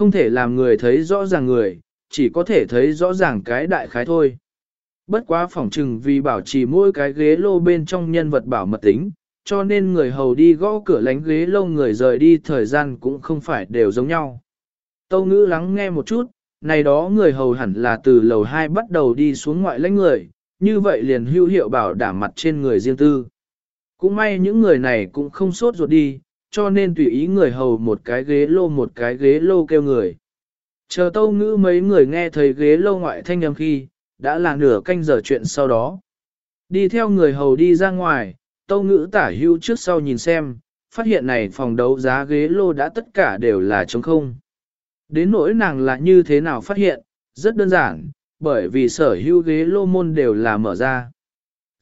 không thể làm người thấy rõ ràng người, chỉ có thể thấy rõ ràng cái đại khái thôi. Bất quá phỏng trừng vì bảo trì mỗi cái ghế lô bên trong nhân vật bảo mật tính, cho nên người hầu đi gõ cửa lánh ghế lâu người rời đi thời gian cũng không phải đều giống nhau. Tâu ngữ lắng nghe một chút, này đó người hầu hẳn là từ lầu 2 bắt đầu đi xuống ngoại lãnh người, như vậy liền hữu hiệu bảo đảm mặt trên người riêng tư. Cũng may những người này cũng không sốt ruột đi, cho nên tùy ý người hầu một cái ghế lô một cái ghế lô kêu người. Chờ tâu ngữ mấy người nghe thấy ghế lô ngoại thanh âm khi, đã là nửa canh giờ chuyện sau đó. Đi theo người hầu đi ra ngoài, tâu ngữ tả hưu trước sau nhìn xem, phát hiện này phòng đấu giá ghế lô đã tất cả đều là trống không. Đến nỗi nàng là như thế nào phát hiện, rất đơn giản, bởi vì sở hữu ghế lô môn đều là mở ra.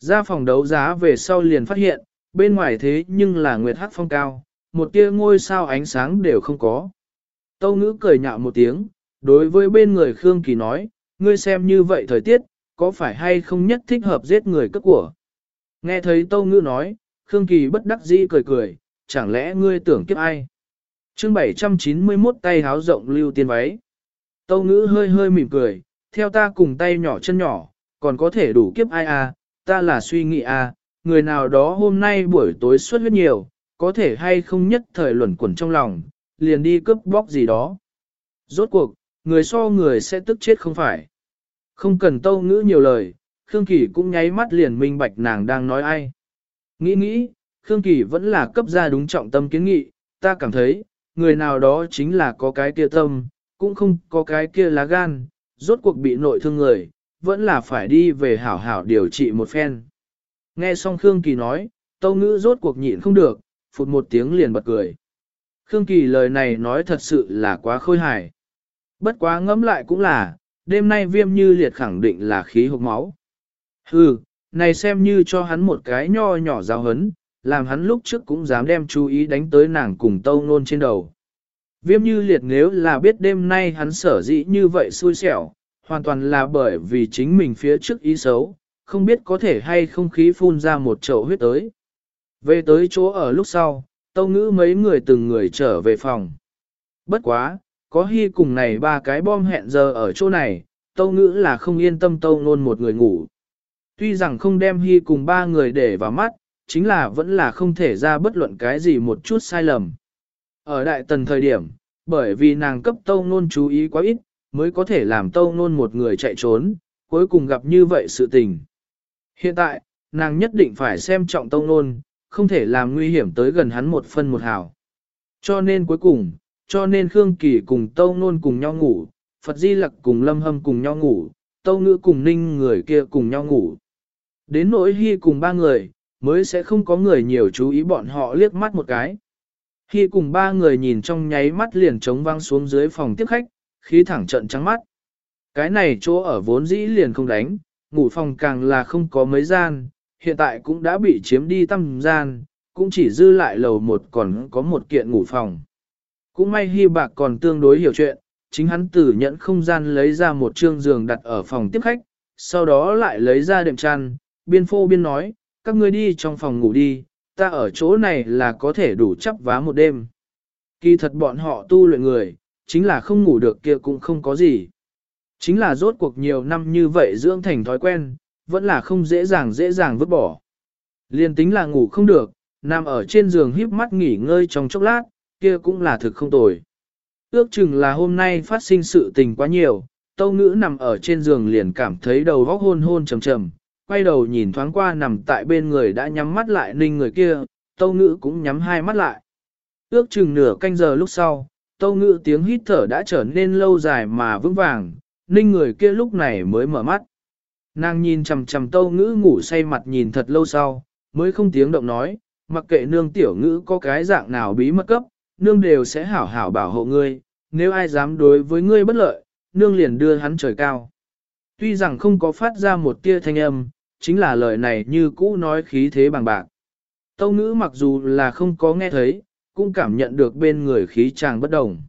Ra phòng đấu giá về sau liền phát hiện, bên ngoài thế nhưng là nguyệt hắc phong cao, một tia ngôi sao ánh sáng đều không có. Tâu ngữ cười nhạo một tiếng, đối với bên người Khương Kỳ nói, ngươi xem như vậy thời tiết, có phải hay không nhất thích hợp giết người cất của. Nghe thấy Tâu ngữ nói, Khương Kỳ bất đắc dĩ cười cười, chẳng lẽ ngươi tưởng kiếp ai? chương 791 tay háo rộng lưu tiên váy. Tâu ngữ hơi hơi mỉm cười, theo ta cùng tay nhỏ chân nhỏ, còn có thể đủ kiếp ai à, ta là suy nghĩ à, người nào đó hôm nay buổi tối suốt huyết nhiều, có thể hay không nhất thời luẩn quẩn trong lòng, liền đi cướp bóc gì đó. Rốt cuộc, người so người sẽ tức chết không phải. Không cần tâu ngữ nhiều lời, Khương Kỳ cũng nháy mắt liền minh bạch nàng đang nói ai. Nghĩ nghĩ, Khương Kỳ vẫn là cấp ra đúng trọng tâm kiến nghị, ta cảm thấy, người nào đó chính là có cái kia tâm, cũng không có cái kia lá gan, rốt cuộc bị nội thương người, vẫn là phải đi về hảo hảo điều trị một phen. Nghe xong Khương Kỳ nói, tâu ngữ rốt cuộc nhịn không được, phụt một tiếng liền bật cười. Khương Kỳ lời này nói thật sự là quá khôi hài. Bất quá ngẫm lại cũng là, đêm nay viêm như liệt khẳng định là khí hộp máu. Hừ, này xem như cho hắn một cái nho nhỏ giáo hấn, làm hắn lúc trước cũng dám đem chú ý đánh tới nàng cùng tâu nôn trên đầu. Viêm như liệt nếu là biết đêm nay hắn sở dĩ như vậy xui xẻo, hoàn toàn là bởi vì chính mình phía trước ý xấu, không biết có thể hay không khí phun ra một chậu huyết tới. Về tới chỗ ở lúc sau, tâu ngữ mấy người từng người trở về phòng. Bất quá, có hy cùng này ba cái bom hẹn giờ ở chỗ này, tâu ngữ là không yên tâm tâu nôn một người ngủ. Tuy rằng không đem hy cùng ba người để vào mắt, chính là vẫn là không thể ra bất luận cái gì một chút sai lầm. Ở đại tần thời điểm, bởi vì nàng cấp tâu nôn chú ý quá ít, mới có thể làm tâu nôn một người chạy trốn, cuối cùng gặp như vậy sự tình. Hiện tại, nàng nhất định phải xem trọng tâu nôn, không thể làm nguy hiểm tới gần hắn một phân một hào. Cho nên cuối cùng, cho nên Khương Kỳ cùng Tâu Nôn cùng nhau ngủ, Phật Di Lặc cùng Lâm Hâm cùng nhau ngủ, Tâu Ngữ cùng Ninh người kia cùng nhau ngủ. Đến nỗi Hy cùng ba người, mới sẽ không có người nhiều chú ý bọn họ liếc mắt một cái. Hy cùng ba người nhìn trong nháy mắt liền trống văng xuống dưới phòng tiếp khách, khí thẳng trận trắng mắt. Cái này chỗ ở vốn dĩ liền không đánh, ngủ phòng càng là không có mấy gian, hiện tại cũng đã bị chiếm đi tâm gian, cũng chỉ dư lại lầu một còn có một kiện ngủ phòng. Cũng may Hy Bạc còn tương đối hiểu chuyện, chính hắn tử nhận không gian lấy ra một trương giường đặt ở phòng tiếp khách, sau đó lại lấy ra đệm chăn, biên phô biên nói, các ngươi đi trong phòng ngủ đi, ta ở chỗ này là có thể đủ chấp vá một đêm. Kỳ thật bọn họ tu luyện người, chính là không ngủ được kia cũng không có gì. Chính là rốt cuộc nhiều năm như vậy dưỡng thành thói quen, vẫn là không dễ dàng dễ dàng vứt bỏ. Liên tính là ngủ không được, nằm ở trên giường híp mắt nghỉ ngơi trong chốc lát, kia cũng là thực không tồi. Ước chừng là hôm nay phát sinh sự tình quá nhiều, tâu ngữ nằm ở trên giường liền cảm thấy đầu góc hôn hôn trầm trầm, quay đầu nhìn thoáng qua nằm tại bên người đã nhắm mắt lại ninh người kia, tâu ngữ cũng nhắm hai mắt lại. Ước chừng nửa canh giờ lúc sau, tâu ngữ tiếng hít thở đã trở nên lâu dài mà vững vàng, ninh người kia lúc này mới mở mắt. Nàng nhìn chầm chầm tâu ngữ ngủ say mặt nhìn thật lâu sau, mới không tiếng động nói, mặc kệ nương tiểu ngữ có cái dạng nào bí mật cấp, nương đều sẽ hảo hảo bảo hộ ngươi, nếu ai dám đối với ngươi bất lợi, nương liền đưa hắn trời cao. Tuy rằng không có phát ra một tia thanh âm, chính là lời này như cũ nói khí thế bằng bạc. Tâu ngữ mặc dù là không có nghe thấy, cũng cảm nhận được bên người khí chàng bất đồng.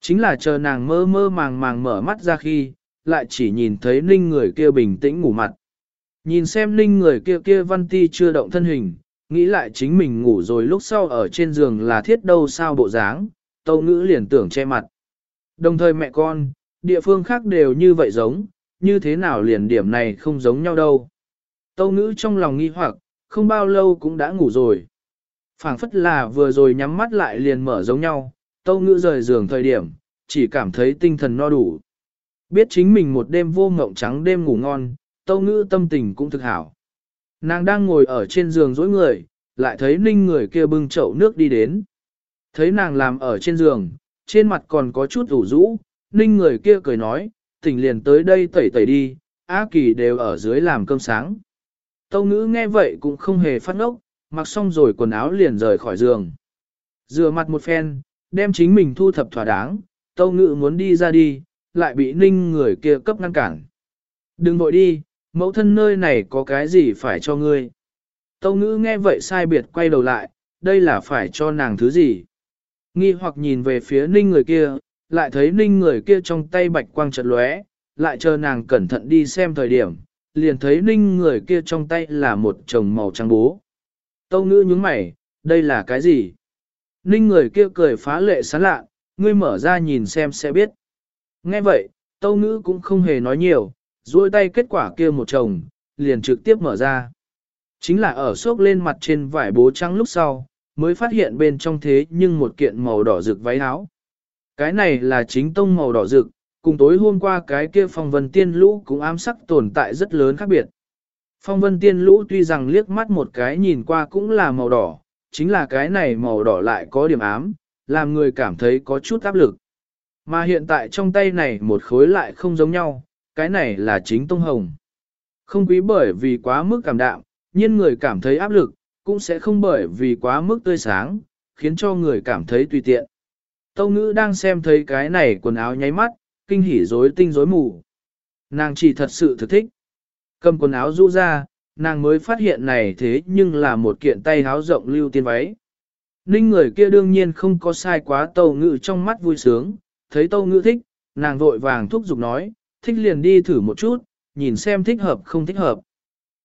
Chính là chờ nàng mơ mơ màng màng mở mắt ra khi, lại chỉ nhìn thấy ninh người kia bình tĩnh ngủ mặt. Nhìn xem ninh người kia kia văn ti chưa động thân hình, nghĩ lại chính mình ngủ rồi lúc sau ở trên giường là thiết đâu sao bộ dáng, tâu ngữ liền tưởng che mặt. Đồng thời mẹ con, địa phương khác đều như vậy giống, như thế nào liền điểm này không giống nhau đâu. Tâu ngữ trong lòng nghi hoặc, không bao lâu cũng đã ngủ rồi. phảng phất là vừa rồi nhắm mắt lại liền mở giống nhau, tâu ngữ rời giường thời điểm, chỉ cảm thấy tinh thần no đủ. Biết chính mình một đêm vô mộng trắng đêm ngủ ngon, tâu ngữ tâm tình cũng thực hảo. Nàng đang ngồi ở trên giường dối người, lại thấy ninh người kia bưng chậu nước đi đến. Thấy nàng làm ở trên giường, trên mặt còn có chút ủ rũ, ninh người kia cười nói, tỉnh liền tới đây tẩy tẩy đi, Á Kỳ đều ở dưới làm cơm sáng. Tâu ngữ nghe vậy cũng không hề phát ngốc, mặc xong rồi quần áo liền rời khỏi giường. Rửa mặt một phen, đem chính mình thu thập thỏa đáng, tâu ngữ muốn đi ra đi, lại bị ninh người kia cấp ngăn cản. Đừng vội đi, mẫu thân nơi này có cái gì phải cho ngươi. Tâu ngữ nghe vậy sai biệt quay đầu lại, đây là phải cho nàng thứ gì. Nghi hoặc nhìn về phía ninh người kia, lại thấy ninh người kia trong tay bạch quang trận lóe, lại chờ nàng cẩn thận đi xem thời điểm, liền thấy ninh người kia trong tay là một chồng màu trắng bố. Tâu ngữ nhướng mày, đây là cái gì? Ninh người kia cười phá lệ sán lạ, ngươi mở ra nhìn xem sẽ biết. Nghe vậy, tâu ngữ cũng không hề nói nhiều, duỗi tay kết quả kia một chồng, liền trực tiếp mở ra. Chính là ở xốc lên mặt trên vải bố trắng lúc sau, mới phát hiện bên trong thế nhưng một kiện màu đỏ rực váy áo. Cái này là chính tông màu đỏ rực, cùng tối hôm qua cái kia phong vân tiên lũ cũng ám sắc tồn tại rất lớn khác biệt. Phong vân tiên lũ tuy rằng liếc mắt một cái nhìn qua cũng là màu đỏ, chính là cái này màu đỏ lại có điểm ám, làm người cảm thấy có chút áp lực. Mà hiện tại trong tay này một khối lại không giống nhau, cái này là chính tông hồng. Không quý bởi vì quá mức cảm đạm, nhưng người cảm thấy áp lực, cũng sẽ không bởi vì quá mức tươi sáng, khiến cho người cảm thấy tùy tiện. Tâu ngữ đang xem thấy cái này quần áo nháy mắt, kinh hỉ rối tinh rối mù. Nàng chỉ thật sự thực thích. Cầm quần áo rũ ra, nàng mới phát hiện này thế nhưng là một kiện tay áo rộng lưu tiên váy. Ninh người kia đương nhiên không có sai quá tâu ngữ trong mắt vui sướng, thấy tâu ngữ thích, nàng vội vàng thúc giục nói, thích liền đi thử một chút, nhìn xem thích hợp không thích hợp.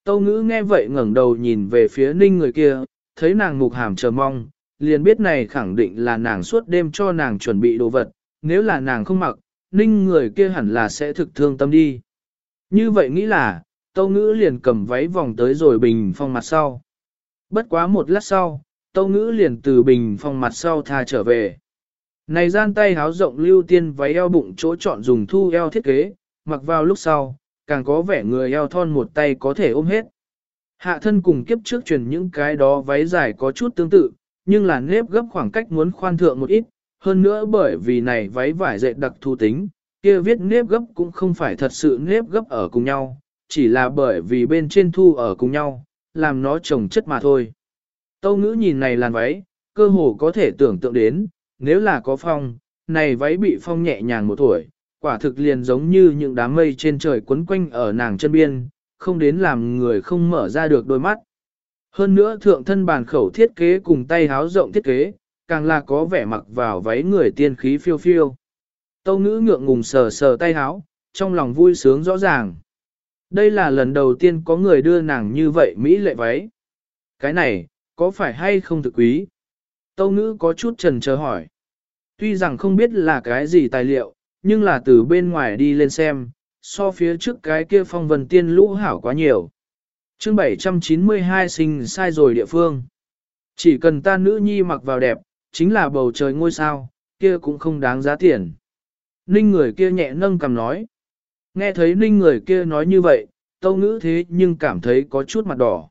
Tâu ngữ nghe vậy ngẩng đầu nhìn về phía ninh người kia, thấy nàng mục hàm chờ mong, liền biết này khẳng định là nàng suốt đêm cho nàng chuẩn bị đồ vật, nếu là nàng không mặc, ninh người kia hẳn là sẽ thực thương tâm đi. Như vậy nghĩ là, tâu ngữ liền cầm váy vòng tới rồi bình phong mặt sau. Bất quá một lát sau, tâu ngữ liền từ bình phong mặt sau tha trở về. Này gian tay háo rộng lưu tiên váy eo bụng chỗ chọn dùng thu eo thiết kế, mặc vào lúc sau, càng có vẻ người eo thon một tay có thể ôm hết. Hạ thân cùng kiếp trước truyền những cái đó váy dài có chút tương tự, nhưng là nếp gấp khoảng cách muốn khoan thượng một ít, hơn nữa bởi vì này váy vải dệt đặc thu tính, kia viết nếp gấp cũng không phải thật sự nếp gấp ở cùng nhau, chỉ là bởi vì bên trên thu ở cùng nhau, làm nó trồng chất mà thôi. Tâu ngữ nhìn này làn váy, cơ hồ có thể tưởng tượng đến, nếu là có phong, này váy bị phong nhẹ nhàng một tuổi, quả thực liền giống như những đám mây trên trời quấn quanh ở nàng chân biên, không đến làm người không mở ra được đôi mắt. Hơn nữa thượng thân bàn khẩu thiết kế cùng tay háo rộng thiết kế, càng là có vẻ mặc vào váy người tiên khí phiêu phiêu. Tâu ngữ ngượng ngùng sờ sờ tay háo, trong lòng vui sướng rõ ràng. Đây là lần đầu tiên có người đưa nàng như vậy Mỹ lệ váy. Cái này, có phải hay không thực quý? Tâu ngữ có chút trần chờ hỏi. Tuy rằng không biết là cái gì tài liệu, nhưng là từ bên ngoài đi lên xem, so phía trước cái kia phong vân tiên lũ hảo quá nhiều. chương 792 sinh sai rồi địa phương. Chỉ cần ta nữ nhi mặc vào đẹp, chính là bầu trời ngôi sao, kia cũng không đáng giá tiền. Ninh người kia nhẹ nâng cầm nói. Nghe thấy ninh người kia nói như vậy, tâu ngữ thế nhưng cảm thấy có chút mặt đỏ.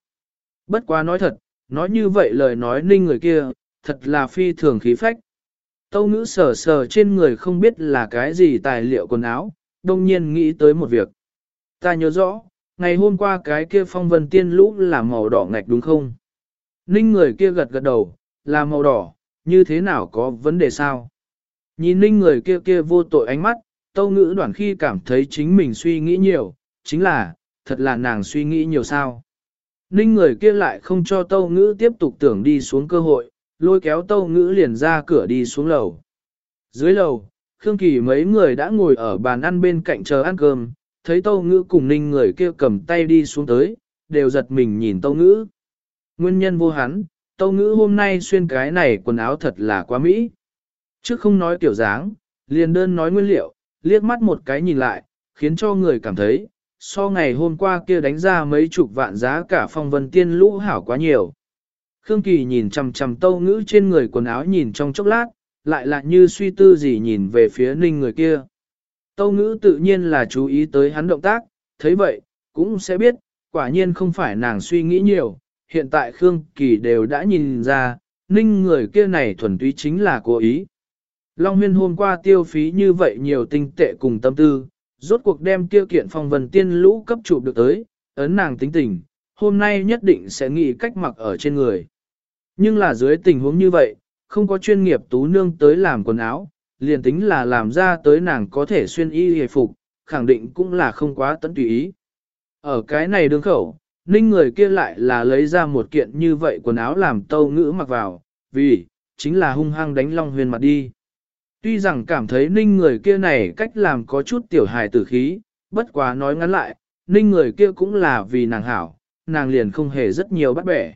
Bất quá nói thật, nói như vậy lời nói ninh người kia, thật là phi thường khí phách. Tâu ngữ sờ sờ trên người không biết là cái gì tài liệu quần áo, đông nhiên nghĩ tới một việc. Ta nhớ rõ, ngày hôm qua cái kia phong vân tiên lũ là màu đỏ ngạch đúng không? Ninh người kia gật gật đầu, là màu đỏ, như thế nào có vấn đề sao? Nhìn ninh người kia kia vô tội ánh mắt, tâu ngữ đoạn khi cảm thấy chính mình suy nghĩ nhiều, chính là, thật là nàng suy nghĩ nhiều sao. Ninh người kia lại không cho tâu ngữ tiếp tục tưởng đi xuống cơ hội, lôi kéo tâu ngữ liền ra cửa đi xuống lầu. Dưới lầu, Khương Kỳ mấy người đã ngồi ở bàn ăn bên cạnh chờ ăn cơm, thấy tâu ngữ cùng ninh người kia cầm tay đi xuống tới, đều giật mình nhìn tâu ngữ. Nguyên nhân vô hắn, tâu ngữ hôm nay xuyên cái này quần áo thật là quá mỹ. Trước không nói tiểu dáng, liền đơn nói nguyên liệu, liếc mắt một cái nhìn lại, khiến cho người cảm thấy, so ngày hôm qua kia đánh ra mấy chục vạn giá cả phong vân tiên lũ hảo quá nhiều. Khương Kỳ nhìn chằm chằm tâu ngữ trên người quần áo nhìn trong chốc lát, lại lại như suy tư gì nhìn về phía ninh người kia. Tâu ngữ tự nhiên là chú ý tới hắn động tác, thấy vậy, cũng sẽ biết, quả nhiên không phải nàng suy nghĩ nhiều, hiện tại Khương Kỳ đều đã nhìn ra, ninh người kia này thuần túy chính là cố ý. Long huyên hôm qua tiêu phí như vậy nhiều tinh tệ cùng tâm tư, rốt cuộc đem tiêu kiện phong vần tiên lũ cấp trụ được tới, ấn nàng tính tình, hôm nay nhất định sẽ nghĩ cách mặc ở trên người. Nhưng là dưới tình huống như vậy, không có chuyên nghiệp tú nương tới làm quần áo, liền tính là làm ra tới nàng có thể xuyên y hề phục, khẳng định cũng là không quá tận tùy ý. Ở cái này đường khẩu, ninh người kia lại là lấy ra một kiện như vậy quần áo làm tâu ngữ mặc vào, vì, chính là hung hăng đánh Long Huyền mặt đi. Tuy rằng cảm thấy ninh người kia này cách làm có chút tiểu hài tử khí, bất quá nói ngắn lại, ninh người kia cũng là vì nàng hảo, nàng liền không hề rất nhiều bắt bẻ.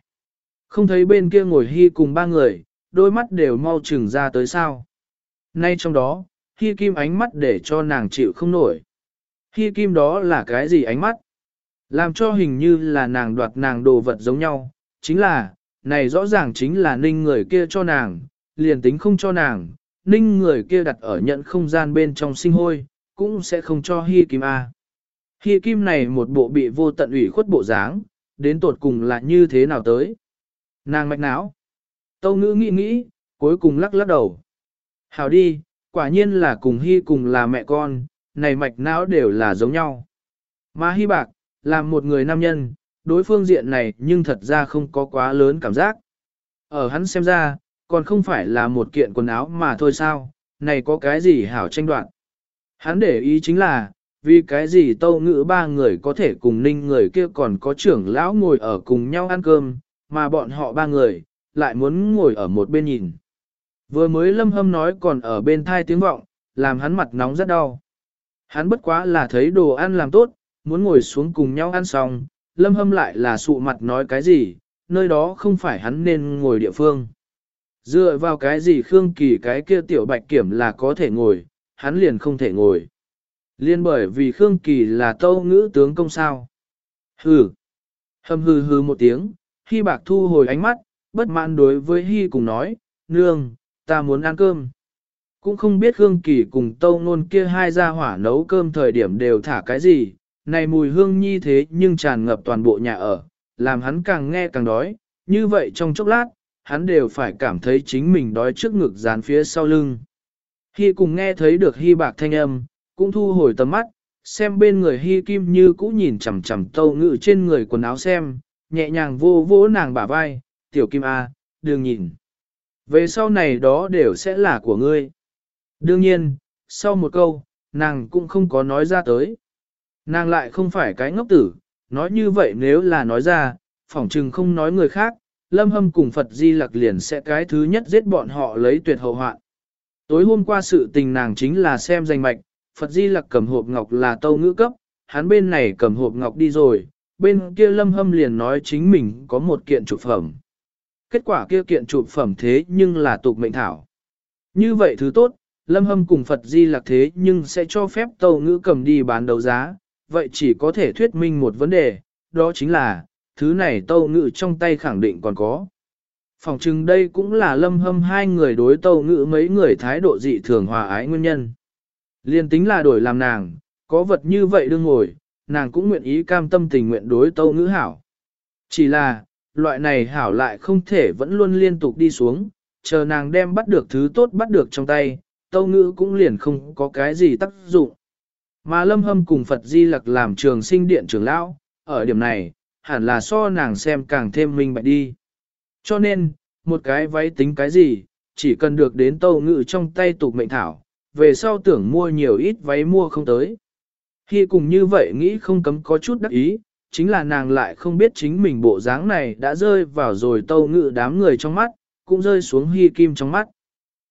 Không thấy bên kia ngồi hy cùng ba người, đôi mắt đều mau chừng ra tới sao. Nay trong đó, hy kim ánh mắt để cho nàng chịu không nổi. Hy kim đó là cái gì ánh mắt? Làm cho hình như là nàng đoạt nàng đồ vật giống nhau, chính là, này rõ ràng chính là ninh người kia cho nàng, liền tính không cho nàng, ninh người kia đặt ở nhận không gian bên trong sinh hôi, cũng sẽ không cho hy kim A. Hy kim này một bộ bị vô tận ủy khuất bộ dáng, đến tột cùng là như thế nào tới? Nàng mạch não. Tâu ngữ nghĩ nghĩ, cuối cùng lắc lắc đầu. Hảo đi, quả nhiên là cùng hy cùng là mẹ con, này mạch não đều là giống nhau. Mà hy bạc, là một người nam nhân, đối phương diện này nhưng thật ra không có quá lớn cảm giác. Ở hắn xem ra, còn không phải là một kiện quần áo mà thôi sao, này có cái gì hảo tranh đoạn. Hắn để ý chính là, vì cái gì tâu ngữ ba người có thể cùng ninh người kia còn có trưởng lão ngồi ở cùng nhau ăn cơm, mà bọn họ ba người, lại muốn ngồi ở một bên nhìn. Vừa mới lâm hâm nói còn ở bên thai tiếng vọng, làm hắn mặt nóng rất đau. Hắn bất quá là thấy đồ ăn làm tốt, muốn ngồi xuống cùng nhau ăn xong, lâm hâm lại là sụ mặt nói cái gì, nơi đó không phải hắn nên ngồi địa phương. Dựa vào cái gì Khương Kỳ cái kia tiểu bạch kiểm là có thể ngồi, hắn liền không thể ngồi. Liên bởi vì Khương Kỳ là tâu ngữ tướng công sao. Hừ. Hâm hừ hừ một tiếng, Hy bạc thu hồi ánh mắt, bất mãn đối với Hy cùng nói, nương, ta muốn ăn cơm. Cũng không biết hương Kỳ cùng tâu nôn kia hai gia hỏa nấu cơm thời điểm đều thả cái gì, này mùi hương nhi thế nhưng tràn ngập toàn bộ nhà ở, làm hắn càng nghe càng đói, như vậy trong chốc lát, hắn đều phải cảm thấy chính mình đói trước ngực dán phía sau lưng. Hy cùng nghe thấy được Hy bạc thanh âm, cũng thu hồi tầm mắt, xem bên người Hy kim như cũ nhìn chằm chằm tâu ngự trên người quần áo xem, nhẹ nhàng vô vỗ nàng bả vai, tiểu kim A, đừng nhìn. Về sau này đó đều sẽ là của ngươi. Đương nhiên, sau một câu, nàng cũng không có nói ra tới. Nàng lại không phải cái ngốc tử, nói như vậy nếu là nói ra, phỏng chừng không nói người khác, lâm hâm cùng Phật Di Lặc liền sẽ cái thứ nhất giết bọn họ lấy tuyệt hậu hoạn. Tối hôm qua sự tình nàng chính là xem danh mạch, Phật Di Lặc cầm hộp ngọc là tâu ngữ cấp, hắn bên này cầm hộp ngọc đi rồi, bên kia lâm hâm liền nói chính mình có một kiện trụ phẩm. Kết quả kia kiện trụ phẩm thế nhưng là tục mệnh thảo. Như vậy thứ tốt, lâm hâm cùng Phật Di Lạc thế nhưng sẽ cho phép tàu ngữ cầm đi bán đấu giá, vậy chỉ có thể thuyết minh một vấn đề, đó chính là, thứ này tàu ngữ trong tay khẳng định còn có. Phòng chừng đây cũng là lâm hâm hai người đối tàu ngữ mấy người thái độ dị thường hòa ái nguyên nhân. Liên tính là đổi làm nàng, có vật như vậy đương ngồi, nàng cũng nguyện ý cam tâm tình nguyện đối tâu ngữ hảo. Chỉ là, loại này hảo lại không thể vẫn luôn liên tục đi xuống, chờ nàng đem bắt được thứ tốt bắt được trong tay, tâu ngữ cũng liền không có cái gì tác dụng. Mà lâm hâm cùng Phật Di Lặc làm trường sinh điện trưởng lão, ở điểm này, hẳn là so nàng xem càng thêm minh bạch đi. Cho nên, một cái váy tính cái gì, chỉ cần được đến tâu ngữ trong tay tục mệnh thảo, về sau tưởng mua nhiều ít váy mua không tới. Khi cùng như vậy nghĩ không cấm có chút đắc ý, chính là nàng lại không biết chính mình bộ dáng này đã rơi vào rồi tâu ngự đám người trong mắt, cũng rơi xuống hy kim trong mắt.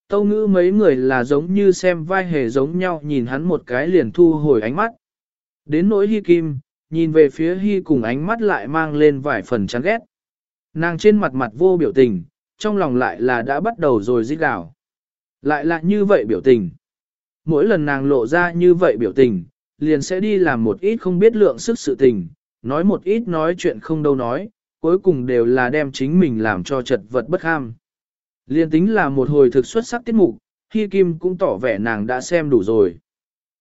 Tâu ngữ mấy người là giống như xem vai hề giống nhau nhìn hắn một cái liền thu hồi ánh mắt. Đến nỗi hy kim, nhìn về phía hy cùng ánh mắt lại mang lên vài phần chán ghét. Nàng trên mặt mặt vô biểu tình, trong lòng lại là đã bắt đầu rồi giết gào. Lại là như vậy biểu tình. mỗi lần nàng lộ ra như vậy biểu tình, liền sẽ đi làm một ít không biết lượng sức sự tình, nói một ít nói chuyện không đâu nói, cuối cùng đều là đem chính mình làm cho chật vật bất ham. Liên tính là một hồi thực xuất sắc tiết mục, Hy Kim cũng tỏ vẻ nàng đã xem đủ rồi.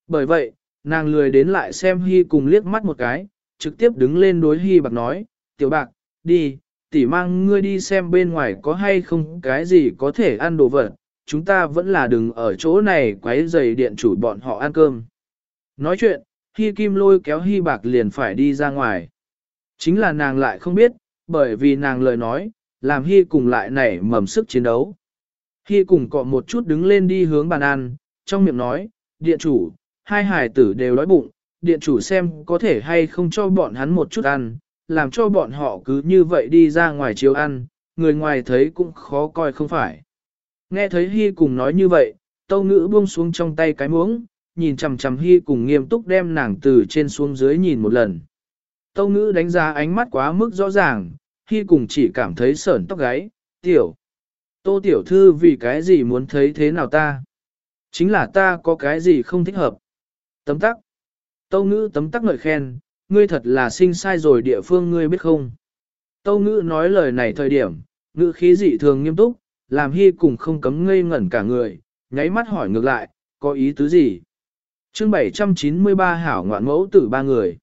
Bởi vậy, nàng lười đến lại xem Hy cùng liếc mắt một cái, trực tiếp đứng lên đối Hy bạc nói, tiểu bạc, đi, tỷ mang ngươi đi xem bên ngoài có hay không cái gì có thể ăn đồ vật, chúng ta vẫn là đừng ở chỗ này quấy giày điện chủ bọn họ ăn cơm. Nói chuyện, Hi Kim lôi kéo Hi bạc liền phải đi ra ngoài. Chính là nàng lại không biết, bởi vì nàng lời nói, làm Hi cùng lại nảy mầm sức chiến đấu. Hi cùng cọ một chút đứng lên đi hướng bàn ăn, trong miệng nói, điện chủ, hai hải tử đều đói bụng, điện chủ xem có thể hay không cho bọn hắn một chút ăn, làm cho bọn họ cứ như vậy đi ra ngoài chiếu ăn, người ngoài thấy cũng khó coi không phải. Nghe thấy Hi cùng nói như vậy, tâu ngữ buông xuống trong tay cái muỗng, nhìn chằm chằm Hi cùng nghiêm túc đem nàng từ trên xuống dưới nhìn một lần. Tâu ngữ đánh giá ánh mắt quá mức rõ ràng, Hi cùng chỉ cảm thấy sởn tóc gáy, tiểu. Tô tiểu thư vì cái gì muốn thấy thế nào ta? Chính là ta có cái gì không thích hợp. Tấm tắc. Tâu ngữ tấm tắc ngợi khen, ngươi thật là sinh sai rồi địa phương ngươi biết không? Tâu ngữ nói lời này thời điểm, ngữ khí dị thường nghiêm túc, làm hy cùng không cấm ngây ngẩn cả người, nháy mắt hỏi ngược lại, có ý tứ gì? Chương 793 hảo ngoạn mẫu tử ba người.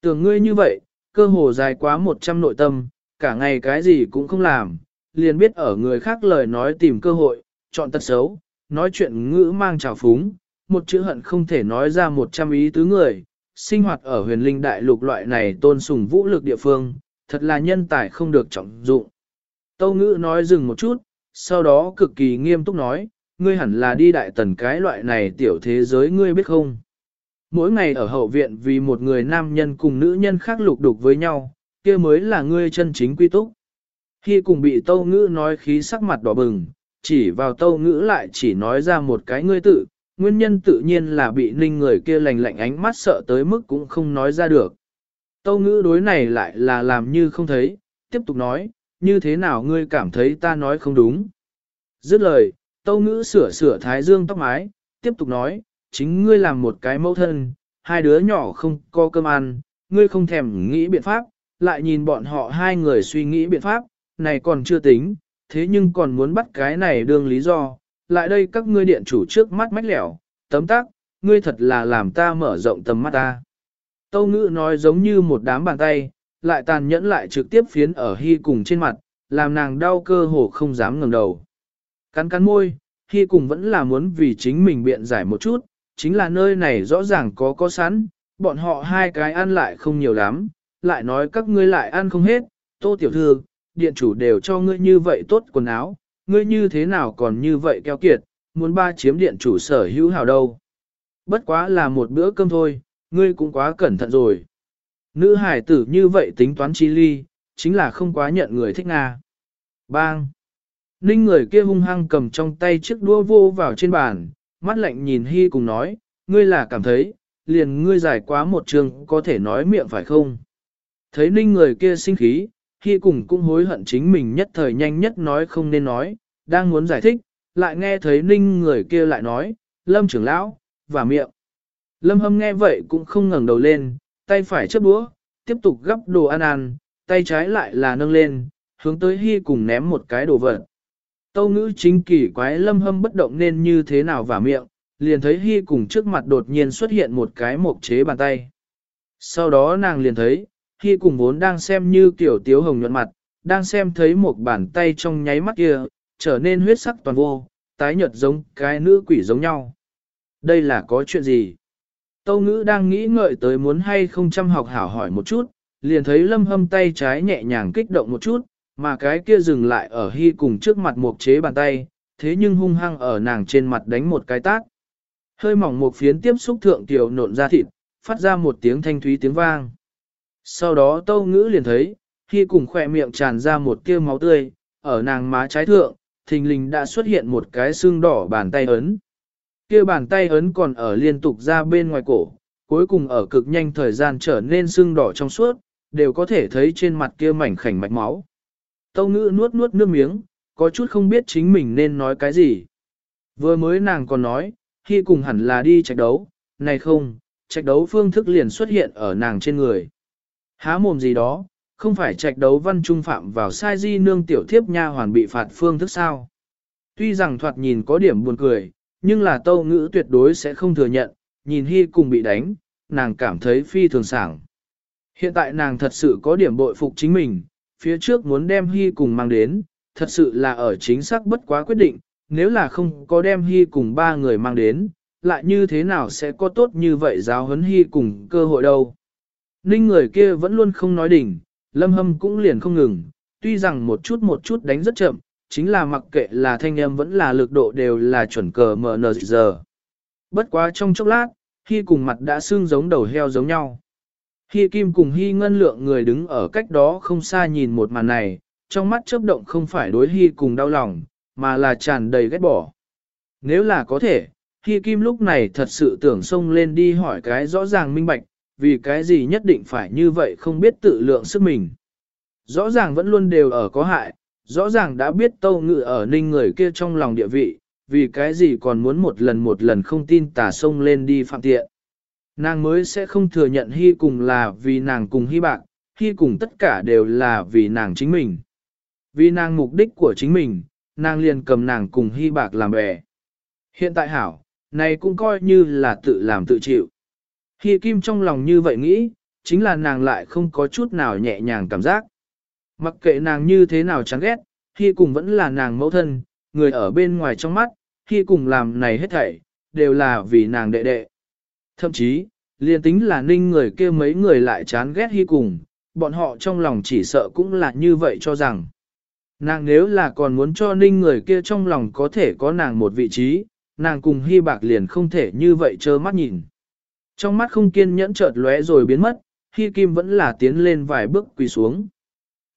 Tưởng ngươi như vậy, cơ hồ dài quá 100 nội tâm, cả ngày cái gì cũng không làm, liền biết ở người khác lời nói tìm cơ hội, chọn tật xấu, nói chuyện ngữ mang trào phúng, một chữ hận không thể nói ra 100 ý tứ người, sinh hoạt ở huyền linh đại lục loại này tôn sùng vũ lực địa phương, thật là nhân tài không được trọng dụng. Tâu ngữ nói dừng một chút, sau đó cực kỳ nghiêm túc nói, ngươi hẳn là đi đại tần cái loại này tiểu thế giới ngươi biết không. Mỗi ngày ở hậu viện vì một người nam nhân cùng nữ nhân khác lục đục với nhau, kia mới là ngươi chân chính quy túc. Khi cùng bị tâu ngữ nói khí sắc mặt đỏ bừng, chỉ vào tâu ngữ lại chỉ nói ra một cái ngươi tự, nguyên nhân tự nhiên là bị ninh người kia lành lạnh ánh mắt sợ tới mức cũng không nói ra được. Tâu ngữ đối này lại là làm như không thấy, tiếp tục nói, như thế nào ngươi cảm thấy ta nói không đúng. Dứt lời, tâu ngữ sửa sửa thái dương tóc mái, tiếp tục nói, chính ngươi làm một cái mẫu thân, hai đứa nhỏ không có cơm ăn, ngươi không thèm nghĩ biện pháp, lại nhìn bọn họ hai người suy nghĩ biện pháp, này còn chưa tính, thế nhưng còn muốn bắt cái này đương lý do, lại đây các ngươi điện chủ trước mắt mách lẻo, tấm tắc, ngươi thật là làm ta mở rộng tầm mắt ta. Tâu ngữ nói giống như một đám bàn tay, lại tàn nhẫn lại trực tiếp phiến ở hy cùng trên mặt, làm nàng đau cơ hồ không dám ngẩng đầu. Cắn cắn môi, hy cùng vẫn là muốn vì chính mình biện giải một chút, chính là nơi này rõ ràng có có sẵn, bọn họ hai cái ăn lại không nhiều lắm, lại nói các ngươi lại ăn không hết, tô tiểu thư, điện chủ đều cho ngươi như vậy tốt quần áo, ngươi như thế nào còn như vậy keo kiệt, muốn ba chiếm điện chủ sở hữu hào đâu. Bất quá là một bữa cơm thôi, ngươi cũng quá cẩn thận rồi. Nữ hải tử như vậy tính toán chi ly, chính là không quá nhận người thích Nga. Bang! Ninh người kia hung hăng cầm trong tay chiếc đua vô vào trên bàn, mắt lạnh nhìn Hy cùng nói, ngươi là cảm thấy, liền ngươi giải quá một trường có thể nói miệng phải không? Thấy ninh người kia sinh khí, Hy cùng cũng hối hận chính mình nhất thời nhanh nhất nói không nên nói, đang muốn giải thích, lại nghe thấy ninh người kia lại nói, lâm trưởng lão, và miệng. Lâm hâm nghe vậy cũng không ngẩng đầu lên, tay phải chấp đũa, tiếp tục gắp đồ ăn ăn, tay trái lại là nâng lên, hướng tới Hy cùng ném một cái đồ vật. Tâu ngữ chính kỳ quái lâm hâm bất động nên như thế nào vào miệng, liền thấy Hy cùng trước mặt đột nhiên xuất hiện một cái mộc chế bàn tay. Sau đó nàng liền thấy, Hy cùng vốn đang xem như kiểu tiếu hồng nhuận mặt, đang xem thấy một bàn tay trong nháy mắt kia, trở nên huyết sắc toàn vô, tái nhợt giống cái nữ quỷ giống nhau. Đây là có chuyện gì? Tâu ngữ đang nghĩ ngợi tới muốn hay không chăm học hảo hỏi một chút, liền thấy lâm hâm tay trái nhẹ nhàng kích động một chút, mà cái kia dừng lại ở hy cùng trước mặt một chế bàn tay, thế nhưng hung hăng ở nàng trên mặt đánh một cái tác. Hơi mỏng một phiến tiếp xúc thượng tiểu nộn ra thịt, phát ra một tiếng thanh thúy tiếng vang. Sau đó tâu ngữ liền thấy, hy cùng khỏe miệng tràn ra một tia máu tươi, ở nàng má trái thượng, thình lình đã xuất hiện một cái xương đỏ bàn tay ấn. Kia bàn tay ấn còn ở liên tục ra bên ngoài cổ, cuối cùng ở cực nhanh thời gian trở nên xương đỏ trong suốt, đều có thể thấy trên mặt kia mảnh khảnh mạch máu. Tâu ngữ nuốt nuốt nước miếng, có chút không biết chính mình nên nói cái gì. Vừa mới nàng còn nói, khi cùng hẳn là đi trạch đấu, này không, trạch đấu phương thức liền xuất hiện ở nàng trên người. Há mồm gì đó, không phải trạch đấu văn trung phạm vào sai di nương tiểu thiếp nha hoàn bị phạt phương thức sao. Tuy rằng thoạt nhìn có điểm buồn cười, nhưng là tâu ngữ tuyệt đối sẽ không thừa nhận, nhìn hy cùng bị đánh, nàng cảm thấy phi thường sảng. Hiện tại nàng thật sự có điểm bội phục chính mình, phía trước muốn đem hy cùng mang đến, thật sự là ở chính xác bất quá quyết định, nếu là không có đem hy cùng ba người mang đến, lại như thế nào sẽ có tốt như vậy giáo huấn hy cùng cơ hội đâu. Ninh người kia vẫn luôn không nói đỉnh, lâm hâm cũng liền không ngừng, tuy rằng một chút một chút đánh rất chậm, chính là mặc kệ là thanh âm vẫn là lực độ đều là chuẩn cờ MN giờ. Bất quá trong chốc lát, khi cùng mặt đã xương giống đầu heo giống nhau. Hy Kim cùng Hy Ngân lượng người đứng ở cách đó không xa nhìn một màn này, trong mắt chớp động không phải đối Hy cùng đau lòng, mà là tràn đầy ghét bỏ. Nếu là có thể, Hy Kim lúc này thật sự tưởng xông lên đi hỏi cái rõ ràng minh bạch, vì cái gì nhất định phải như vậy không biết tự lượng sức mình. Rõ ràng vẫn luôn đều ở có hại, rõ ràng đã biết tâu ngự ở ninh người kia trong lòng địa vị, vì cái gì còn muốn một lần một lần không tin tà sông lên đi phạm tiện. Nàng mới sẽ không thừa nhận hy cùng là vì nàng cùng hy bạn, hy cùng tất cả đều là vì nàng chính mình. Vì nàng mục đích của chính mình, nàng liền cầm nàng cùng hy bạc làm bè. Hiện tại hảo, này cũng coi như là tự làm tự chịu. Hy kim trong lòng như vậy nghĩ, chính là nàng lại không có chút nào nhẹ nhàng cảm giác. Mặc kệ nàng như thế nào chán ghét, Hy cùng vẫn là nàng mẫu thân, người ở bên ngoài trong mắt, Hy cùng làm này hết thảy, đều là vì nàng đệ đệ. Thậm chí, liền tính là ninh người kia mấy người lại chán ghét Hy cùng, bọn họ trong lòng chỉ sợ cũng là như vậy cho rằng. Nàng nếu là còn muốn cho ninh người kia trong lòng có thể có nàng một vị trí, nàng cùng Hy bạc liền không thể như vậy trơ mắt nhìn. Trong mắt không kiên nhẫn chợt lóe rồi biến mất, Hy Kim vẫn là tiến lên vài bước quỳ xuống.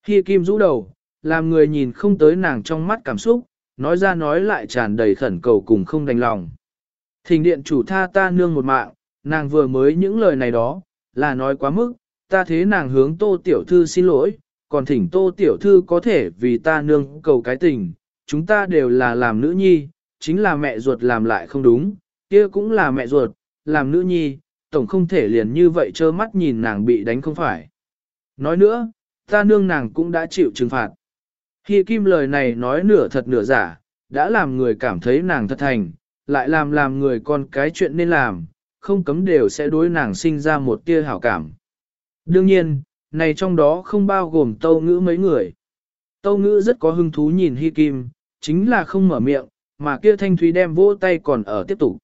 Hy Kim rũ đầu, làm người nhìn không tới nàng trong mắt cảm xúc, nói ra nói lại tràn đầy khẩn cầu cùng không đành lòng. Thình điện chủ tha ta nương một mạng, nàng vừa mới những lời này đó, là nói quá mức, ta thế nàng hướng tô tiểu thư xin lỗi, còn thỉnh tô tiểu thư có thể vì ta nương cầu cái tình, chúng ta đều là làm nữ nhi, chính là mẹ ruột làm lại không đúng, kia cũng là mẹ ruột, làm nữ nhi, tổng không thể liền như vậy trơ mắt nhìn nàng bị đánh không phải. Nói nữa, ta nương nàng cũng đã chịu trừng phạt. Khi kim lời này nói nửa thật nửa giả, đã làm người cảm thấy nàng thật thành, lại làm làm người con cái chuyện nên làm, không cấm đều sẽ đối nàng sinh ra một tia hảo cảm. Đương nhiên, này trong đó không bao gồm tâu ngữ mấy người. Tâu ngữ rất có hứng thú nhìn Hi Kim, chính là không mở miệng, mà kia thanh thúy đem vỗ tay còn ở tiếp tục.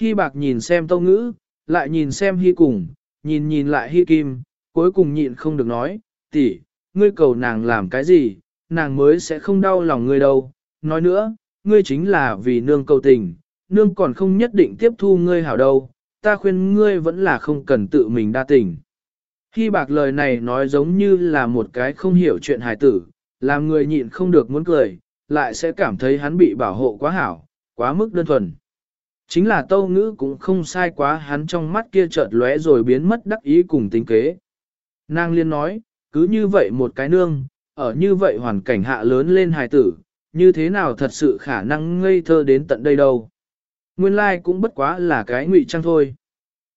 Hi bạc nhìn xem tâu ngữ, lại nhìn xem Hi cùng, nhìn nhìn lại Hi Kim, cuối cùng nhịn không được nói, tỷ, ngươi cầu nàng làm cái gì, nàng mới sẽ không đau lòng ngươi đâu. Nói nữa, ngươi chính là vì nương cầu tình, nương còn không nhất định tiếp thu ngươi hảo đâu, ta khuyên ngươi vẫn là không cần tự mình đa tình. Khi bạc lời này nói giống như là một cái không hiểu chuyện hài tử, làm người nhịn không được muốn cười, lại sẽ cảm thấy hắn bị bảo hộ quá hảo, quá mức đơn thuần. Chính là tâu ngữ cũng không sai quá hắn trong mắt kia chợt lóe rồi biến mất đắc ý cùng tính kế. Nàng liên nói, cứ như vậy một cái nương, ở như vậy hoàn cảnh hạ lớn lên hài tử, như thế nào thật sự khả năng ngây thơ đến tận đây đâu. Nguyên lai like cũng bất quá là cái ngụy trang thôi.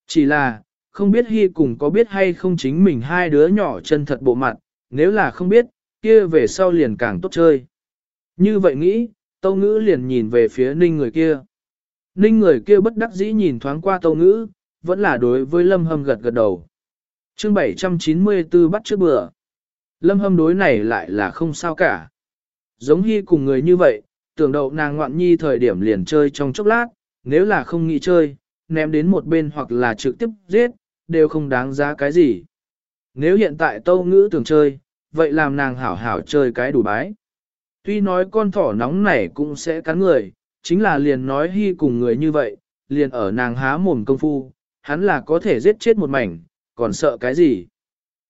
Chỉ là, không biết Hy cùng có biết hay không chính mình hai đứa nhỏ chân thật bộ mặt, nếu là không biết, kia về sau liền càng tốt chơi. Như vậy nghĩ, Tâu Ngữ liền nhìn về phía ninh người kia. Ninh người kia bất đắc dĩ nhìn thoáng qua Tâu Ngữ, vẫn là đối với Lâm Hâm gật gật đầu. chương 794 bắt trước bữa. Lâm Hâm đối này lại là không sao cả. Giống Hy cùng người như vậy, tưởng đậu nàng ngoạn nhi thời điểm liền chơi trong chốc lát, nếu là không nghĩ chơi, ném đến một bên hoặc là trực tiếp giết, đều không đáng giá cái gì. Nếu hiện tại tâu ngữ tưởng chơi, vậy làm nàng hảo hảo chơi cái đủ bái. Tuy nói con thỏ nóng này cũng sẽ cắn người, chính là liền nói hy cùng người như vậy, liền ở nàng há mồm công phu, hắn là có thể giết chết một mảnh, còn sợ cái gì.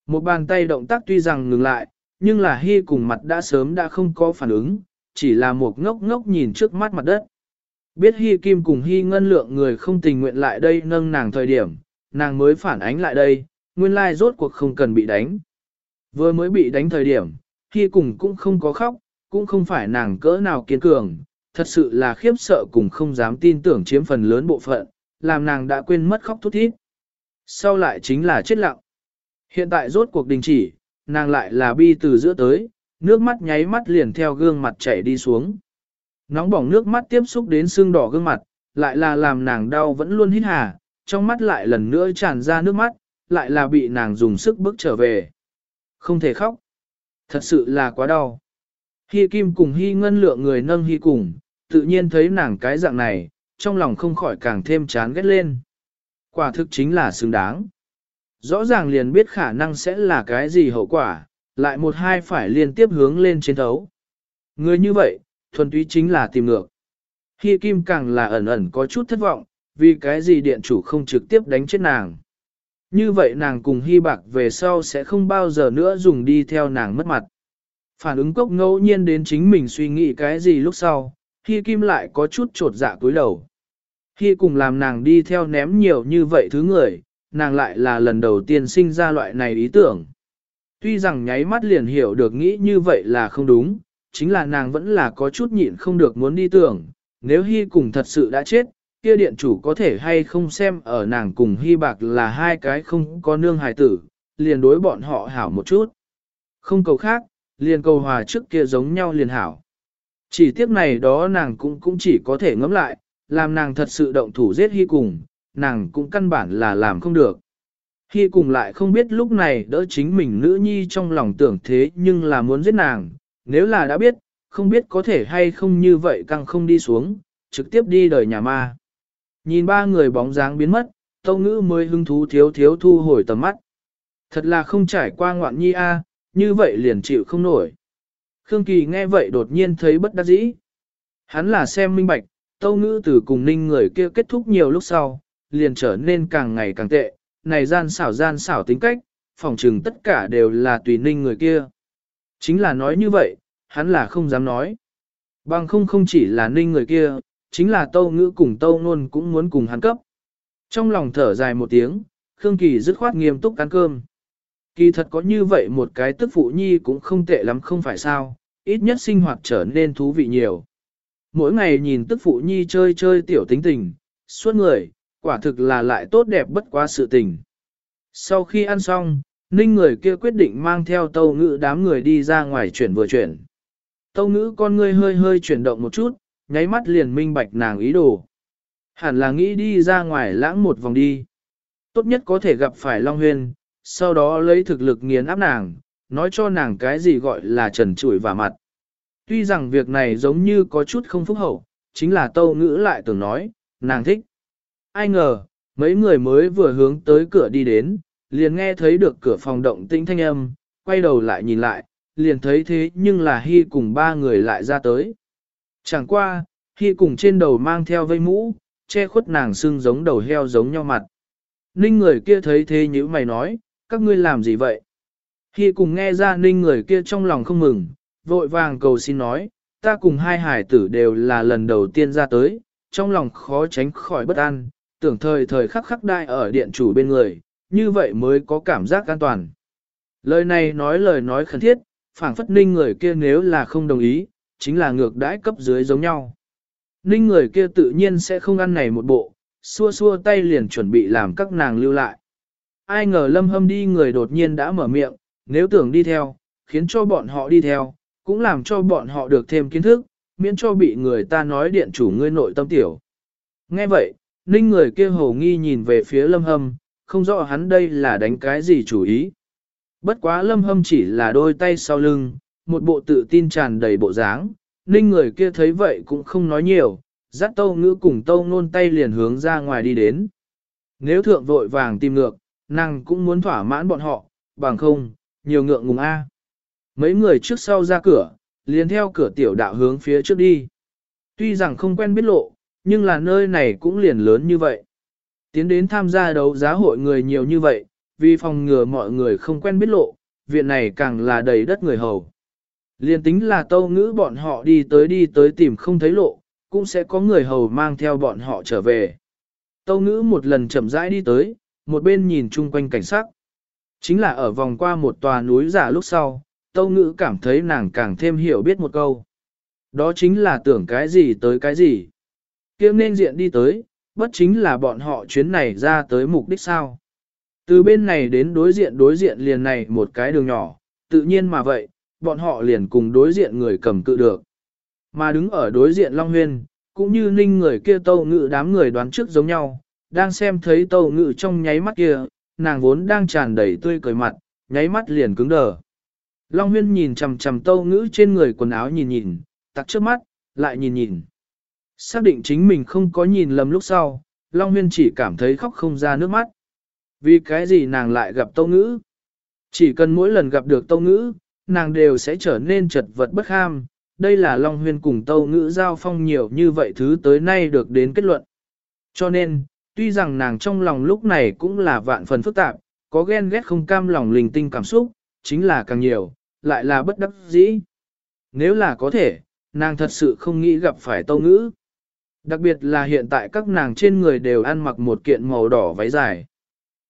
Một bàn tay động tác tuy rằng ngừng lại, nhưng là hy cùng mặt đã sớm đã không có phản ứng, chỉ là một ngốc ngốc nhìn trước mắt mặt đất. Biết hy kim cùng hy ngân lượng người không tình nguyện lại đây nâng nàng thời điểm, nàng mới phản ánh lại đây, nguyên lai rốt cuộc không cần bị đánh. Vừa mới bị đánh thời điểm, hy cùng cũng không có khóc, cũng không phải nàng cỡ nào kiên cường, thật sự là khiếp sợ cùng không dám tin tưởng chiếm phần lớn bộ phận, làm nàng đã quên mất khóc thút thít. Sau lại chính là chết lặng. Hiện tại rốt cuộc đình chỉ, nàng lại là bi từ giữa tới, nước mắt nháy mắt liền theo gương mặt chảy đi xuống. Nóng bỏng nước mắt tiếp xúc đến xương đỏ gương mặt, lại là làm nàng đau vẫn luôn hít hà, trong mắt lại lần nữa tràn ra nước mắt, lại là bị nàng dùng sức bước trở về. Không thể khóc. Thật sự là quá đau. Hi Kim cùng Hi Ngân lượng người nâng Hi cùng, tự nhiên thấy nàng cái dạng này, trong lòng không khỏi càng thêm chán ghét lên. Quả thực chính là xứng đáng. Rõ ràng liền biết khả năng sẽ là cái gì hậu quả, lại một hai phải liên tiếp hướng lên chiến thấu. Người như vậy, thuần túy chính là tìm ngược. Hi Kim càng là ẩn ẩn có chút thất vọng, vì cái gì điện chủ không trực tiếp đánh chết nàng. Như vậy nàng cùng Hi Bạc về sau sẽ không bao giờ nữa dùng đi theo nàng mất mặt. Phản ứng cốc ngẫu nhiên đến chính mình suy nghĩ cái gì lúc sau, Hi Kim lại có chút trột dạ cúi đầu. Hi cùng làm nàng đi theo ném nhiều như vậy thứ người, nàng lại là lần đầu tiên sinh ra loại này ý tưởng. Tuy rằng nháy mắt liền hiểu được nghĩ như vậy là không đúng, chính là nàng vẫn là có chút nhịn không được muốn đi tưởng, nếu Hy cùng thật sự đã chết, kia điện chủ có thể hay không xem ở nàng cùng Hy bạc là hai cái không có nương hài tử, liền đối bọn họ hảo một chút. Không cầu khác, liền cầu hòa trước kia giống nhau liền hảo. Chỉ tiếc này đó nàng cũng cũng chỉ có thể ngẫm lại, làm nàng thật sự động thủ giết Hy cùng, nàng cũng căn bản là làm không được. Hy cùng lại không biết lúc này đỡ chính mình nữ nhi trong lòng tưởng thế nhưng là muốn giết nàng, nếu là đã biết, không biết có thể hay không như vậy càng không đi xuống, trực tiếp đi đời nhà ma. Nhìn ba người bóng dáng biến mất, tâu ngữ mới hứng thú thiếu thiếu thu hồi tầm mắt. Thật là không trải qua ngoạn nhi a như vậy liền chịu không nổi. Khương Kỳ nghe vậy đột nhiên thấy bất đắc dĩ. Hắn là xem minh bạch, tâu ngữ từ cùng ninh người kia kết thúc nhiều lúc sau, liền trở nên càng ngày càng tệ, này gian xảo gian xảo tính cách, phòng trừng tất cả đều là tùy ninh người kia. Chính là nói như vậy, hắn là không dám nói. Bằng không không chỉ là ninh người kia, chính là tâu ngữ cùng tâu nôn cũng muốn cùng hắn cấp. Trong lòng thở dài một tiếng, Khương Kỳ dứt khoát nghiêm túc ăn cơm. Kỳ thật có như vậy một cái tức phụ nhi cũng không tệ lắm không phải sao, ít nhất sinh hoạt trở nên thú vị nhiều. Mỗi ngày nhìn tức phụ nhi chơi chơi tiểu tính tình, suốt người, quả thực là lại tốt đẹp bất quá sự tình. Sau khi ăn xong, ninh người kia quyết định mang theo tâu ngữ đám người đi ra ngoài chuyển vừa chuyển. Tâu ngữ con ngươi hơi hơi chuyển động một chút, nháy mắt liền minh bạch nàng ý đồ. Hẳn là nghĩ đi ra ngoài lãng một vòng đi. Tốt nhất có thể gặp phải Long Huyên, sau đó lấy thực lực nghiền áp nàng, nói cho nàng cái gì gọi là trần trụi và mặt. Tuy rằng việc này giống như có chút không phúc hậu, chính là tâu ngữ lại tưởng nói, nàng thích. Ai ngờ, mấy người mới vừa hướng tới cửa đi đến, liền nghe thấy được cửa phòng động tĩnh thanh âm, quay đầu lại nhìn lại, liền thấy thế nhưng là Hy cùng ba người lại ra tới. Chẳng qua, Hy cùng trên đầu mang theo vây mũ, che khuất nàng xương giống đầu heo giống nhau mặt. Ninh người kia thấy thế như mày nói, các ngươi làm gì vậy? Hy cùng nghe ra ninh người kia trong lòng không mừng, vội vàng cầu xin nói, ta cùng hai hải tử đều là lần đầu tiên ra tới, trong lòng khó tránh khỏi bất an, tưởng thời thời khắc khắc đại ở điện chủ bên người, như vậy mới có cảm giác an toàn. Lời này nói lời nói khẩn thiết, phảng phất ninh người kia nếu là không đồng ý, chính là ngược đãi cấp dưới giống nhau. Ninh người kia tự nhiên sẽ không ăn này một bộ, xua xua tay liền chuẩn bị làm các nàng lưu lại. Ai ngờ lâm hâm đi người đột nhiên đã mở miệng, nếu tưởng đi theo, khiến cho bọn họ đi theo, cũng làm cho bọn họ được thêm kiến thức, miễn cho bị người ta nói điện chủ ngươi nội tâm tiểu. Nghe vậy, ninh người kia hồ nghi nhìn về phía lâm hâm, không rõ hắn đây là đánh cái gì chủ ý. Bất quá lâm hâm chỉ là đôi tay sau lưng, một bộ tự tin tràn đầy bộ dáng, ninh người kia thấy vậy cũng không nói nhiều, dắt tâu ngữ cùng tâu nôn tay liền hướng ra ngoài đi đến. Nếu thượng vội vàng tìm ngược, nàng cũng muốn thỏa mãn bọn họ, bằng không, nhiều ngượng ngùng A. Mấy người trước sau ra cửa, liền theo cửa tiểu đạo hướng phía trước đi. Tuy rằng không quen biết lộ, nhưng là nơi này cũng liền lớn như vậy. Tiến đến tham gia đấu giá hội người nhiều như vậy, vì phòng ngừa mọi người không quen biết lộ, viện này càng là đầy đất người hầu. Liên tính là tâu ngữ bọn họ đi tới đi tới tìm không thấy lộ, cũng sẽ có người hầu mang theo bọn họ trở về. Tâu ngữ một lần chậm rãi đi tới, một bên nhìn chung quanh cảnh sắc. Chính là ở vòng qua một tòa núi giả lúc sau, tâu ngữ cảm thấy nàng càng thêm hiểu biết một câu. Đó chính là tưởng cái gì tới cái gì. Kiếm nên diện đi tới, bất chính là bọn họ chuyến này ra tới mục đích sao. Từ bên này đến đối diện đối diện liền này một cái đường nhỏ, tự nhiên mà vậy, bọn họ liền cùng đối diện người cầm cự được. Mà đứng ở đối diện Long Huyên, cũng như ninh người kia tâu ngự đám người đoán trước giống nhau, đang xem thấy tâu ngự trong nháy mắt kia, nàng vốn đang tràn đầy tươi cười mặt, nháy mắt liền cứng đờ. Long Huyên nhìn chằm chằm tâu ngữ trên người quần áo nhìn nhìn, tặc trước mắt, lại nhìn nhìn. Xác định chính mình không có nhìn lầm lúc sau, Long Huyên chỉ cảm thấy khóc không ra nước mắt. Vì cái gì nàng lại gặp tâu ngữ? Chỉ cần mỗi lần gặp được tâu ngữ, nàng đều sẽ trở nên chật vật bất ham. Đây là Long Huyên cùng tâu ngữ giao phong nhiều như vậy thứ tới nay được đến kết luận. Cho nên, tuy rằng nàng trong lòng lúc này cũng là vạn phần phức tạp, có ghen ghét không cam lòng linh tinh cảm xúc, chính là càng nhiều, lại là bất đắc dĩ. Nếu là có thể, nàng thật sự không nghĩ gặp phải tâu ngữ. Đặc biệt là hiện tại các nàng trên người đều ăn mặc một kiện màu đỏ váy dài.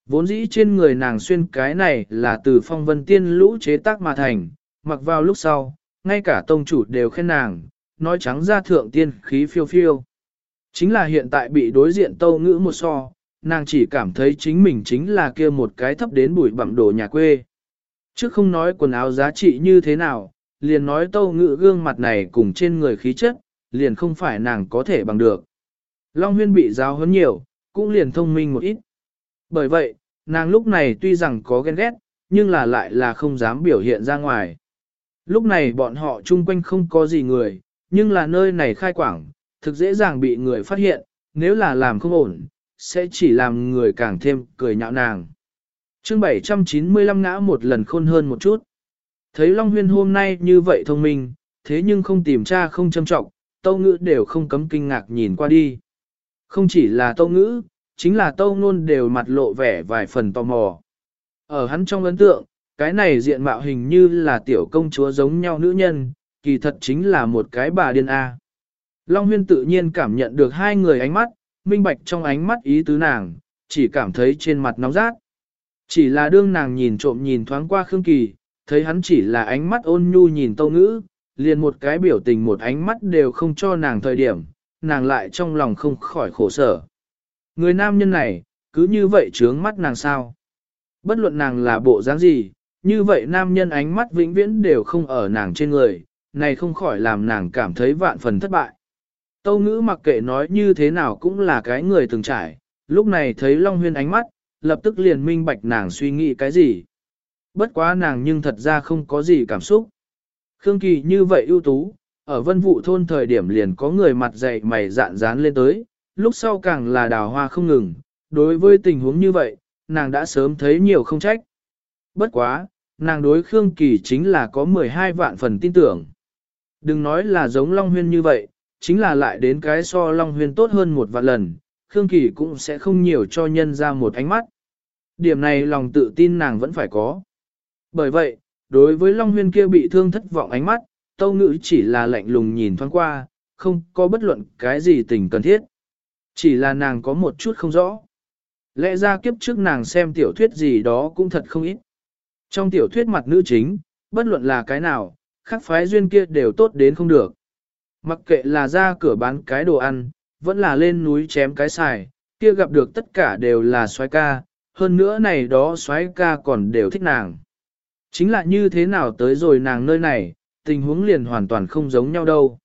Vốn dĩ trên người nàng xuyên cái này là từ phong vân tiên lũ chế tác mà thành, mặc vào lúc sau, ngay cả tông chủ đều khen nàng, nói trắng ra thượng tiên khí phiêu phiêu. Chính là hiện tại bị đối diện tâu ngữ một so, nàng chỉ cảm thấy chính mình chính là kia một cái thấp đến bụi bặm đồ nhà quê. Trước không nói quần áo giá trị như thế nào, liền nói tâu ngữ gương mặt này cùng trên người khí chất, liền không phải nàng có thể bằng được. Long huyên bị giáo huấn nhiều, cũng liền thông minh một ít. Bởi vậy, nàng lúc này tuy rằng có ghen ghét, nhưng là lại là không dám biểu hiện ra ngoài. Lúc này bọn họ chung quanh không có gì người, nhưng là nơi này khai quảng, thực dễ dàng bị người phát hiện, nếu là làm không ổn, sẽ chỉ làm người càng thêm cười nhạo nàng. chương 795 ngã một lần khôn hơn một chút. Thấy Long Huyên hôm nay như vậy thông minh, thế nhưng không tìm tra không châm trọng, tâu ngữ đều không cấm kinh ngạc nhìn qua đi. Không chỉ là tâu ngữ, chính là tâu ngôn đều mặt lộ vẻ vài phần tò mò. Ở hắn trong ấn tượng, cái này diện mạo hình như là tiểu công chúa giống nhau nữ nhân, kỳ thật chính là một cái bà điên A. Long huyên tự nhiên cảm nhận được hai người ánh mắt, minh bạch trong ánh mắt ý tứ nàng, chỉ cảm thấy trên mặt nóng rát. Chỉ là đương nàng nhìn trộm nhìn thoáng qua Khương Kỳ, thấy hắn chỉ là ánh mắt ôn nhu nhìn tâu ngữ, liền một cái biểu tình một ánh mắt đều không cho nàng thời điểm, nàng lại trong lòng không khỏi khổ sở. Người nam nhân này, cứ như vậy trướng mắt nàng sao? Bất luận nàng là bộ dáng gì, như vậy nam nhân ánh mắt vĩnh viễn đều không ở nàng trên người, này không khỏi làm nàng cảm thấy vạn phần thất bại. Tâu ngữ mặc kệ nói như thế nào cũng là cái người từng trải, lúc này thấy Long Huyên ánh mắt, lập tức liền minh bạch nàng suy nghĩ cái gì. Bất quá nàng nhưng thật ra không có gì cảm xúc. Khương Kỳ như vậy ưu tú, ở vân vụ thôn thời điểm liền có người mặt dày mày dạn dán lên tới, lúc sau càng là đào hoa không ngừng, đối với tình huống như vậy, nàng đã sớm thấy nhiều không trách. Bất quá, nàng đối Khương Kỳ chính là có 12 vạn phần tin tưởng. Đừng nói là giống Long Huyên như vậy, chính là lại đến cái so Long Huyên tốt hơn một vạn lần, Khương Kỳ cũng sẽ không nhiều cho nhân ra một ánh mắt. Điểm này lòng tự tin nàng vẫn phải có. Bởi vậy, đối với Long Huyên kia bị thương thất vọng ánh mắt, Tâu Ngữ chỉ là lạnh lùng nhìn thoáng qua, không có bất luận cái gì tình cần thiết. Chỉ là nàng có một chút không rõ. Lẽ ra kiếp trước nàng xem tiểu thuyết gì đó cũng thật không ít. Trong tiểu thuyết mặt nữ chính, bất luận là cái nào, khắc phái duyên kia đều tốt đến không được. Mặc kệ là ra cửa bán cái đồ ăn, vẫn là lên núi chém cái xài, kia gặp được tất cả đều là xoái ca, hơn nữa này đó xoái ca còn đều thích nàng. Chính là như thế nào tới rồi nàng nơi này, tình huống liền hoàn toàn không giống nhau đâu.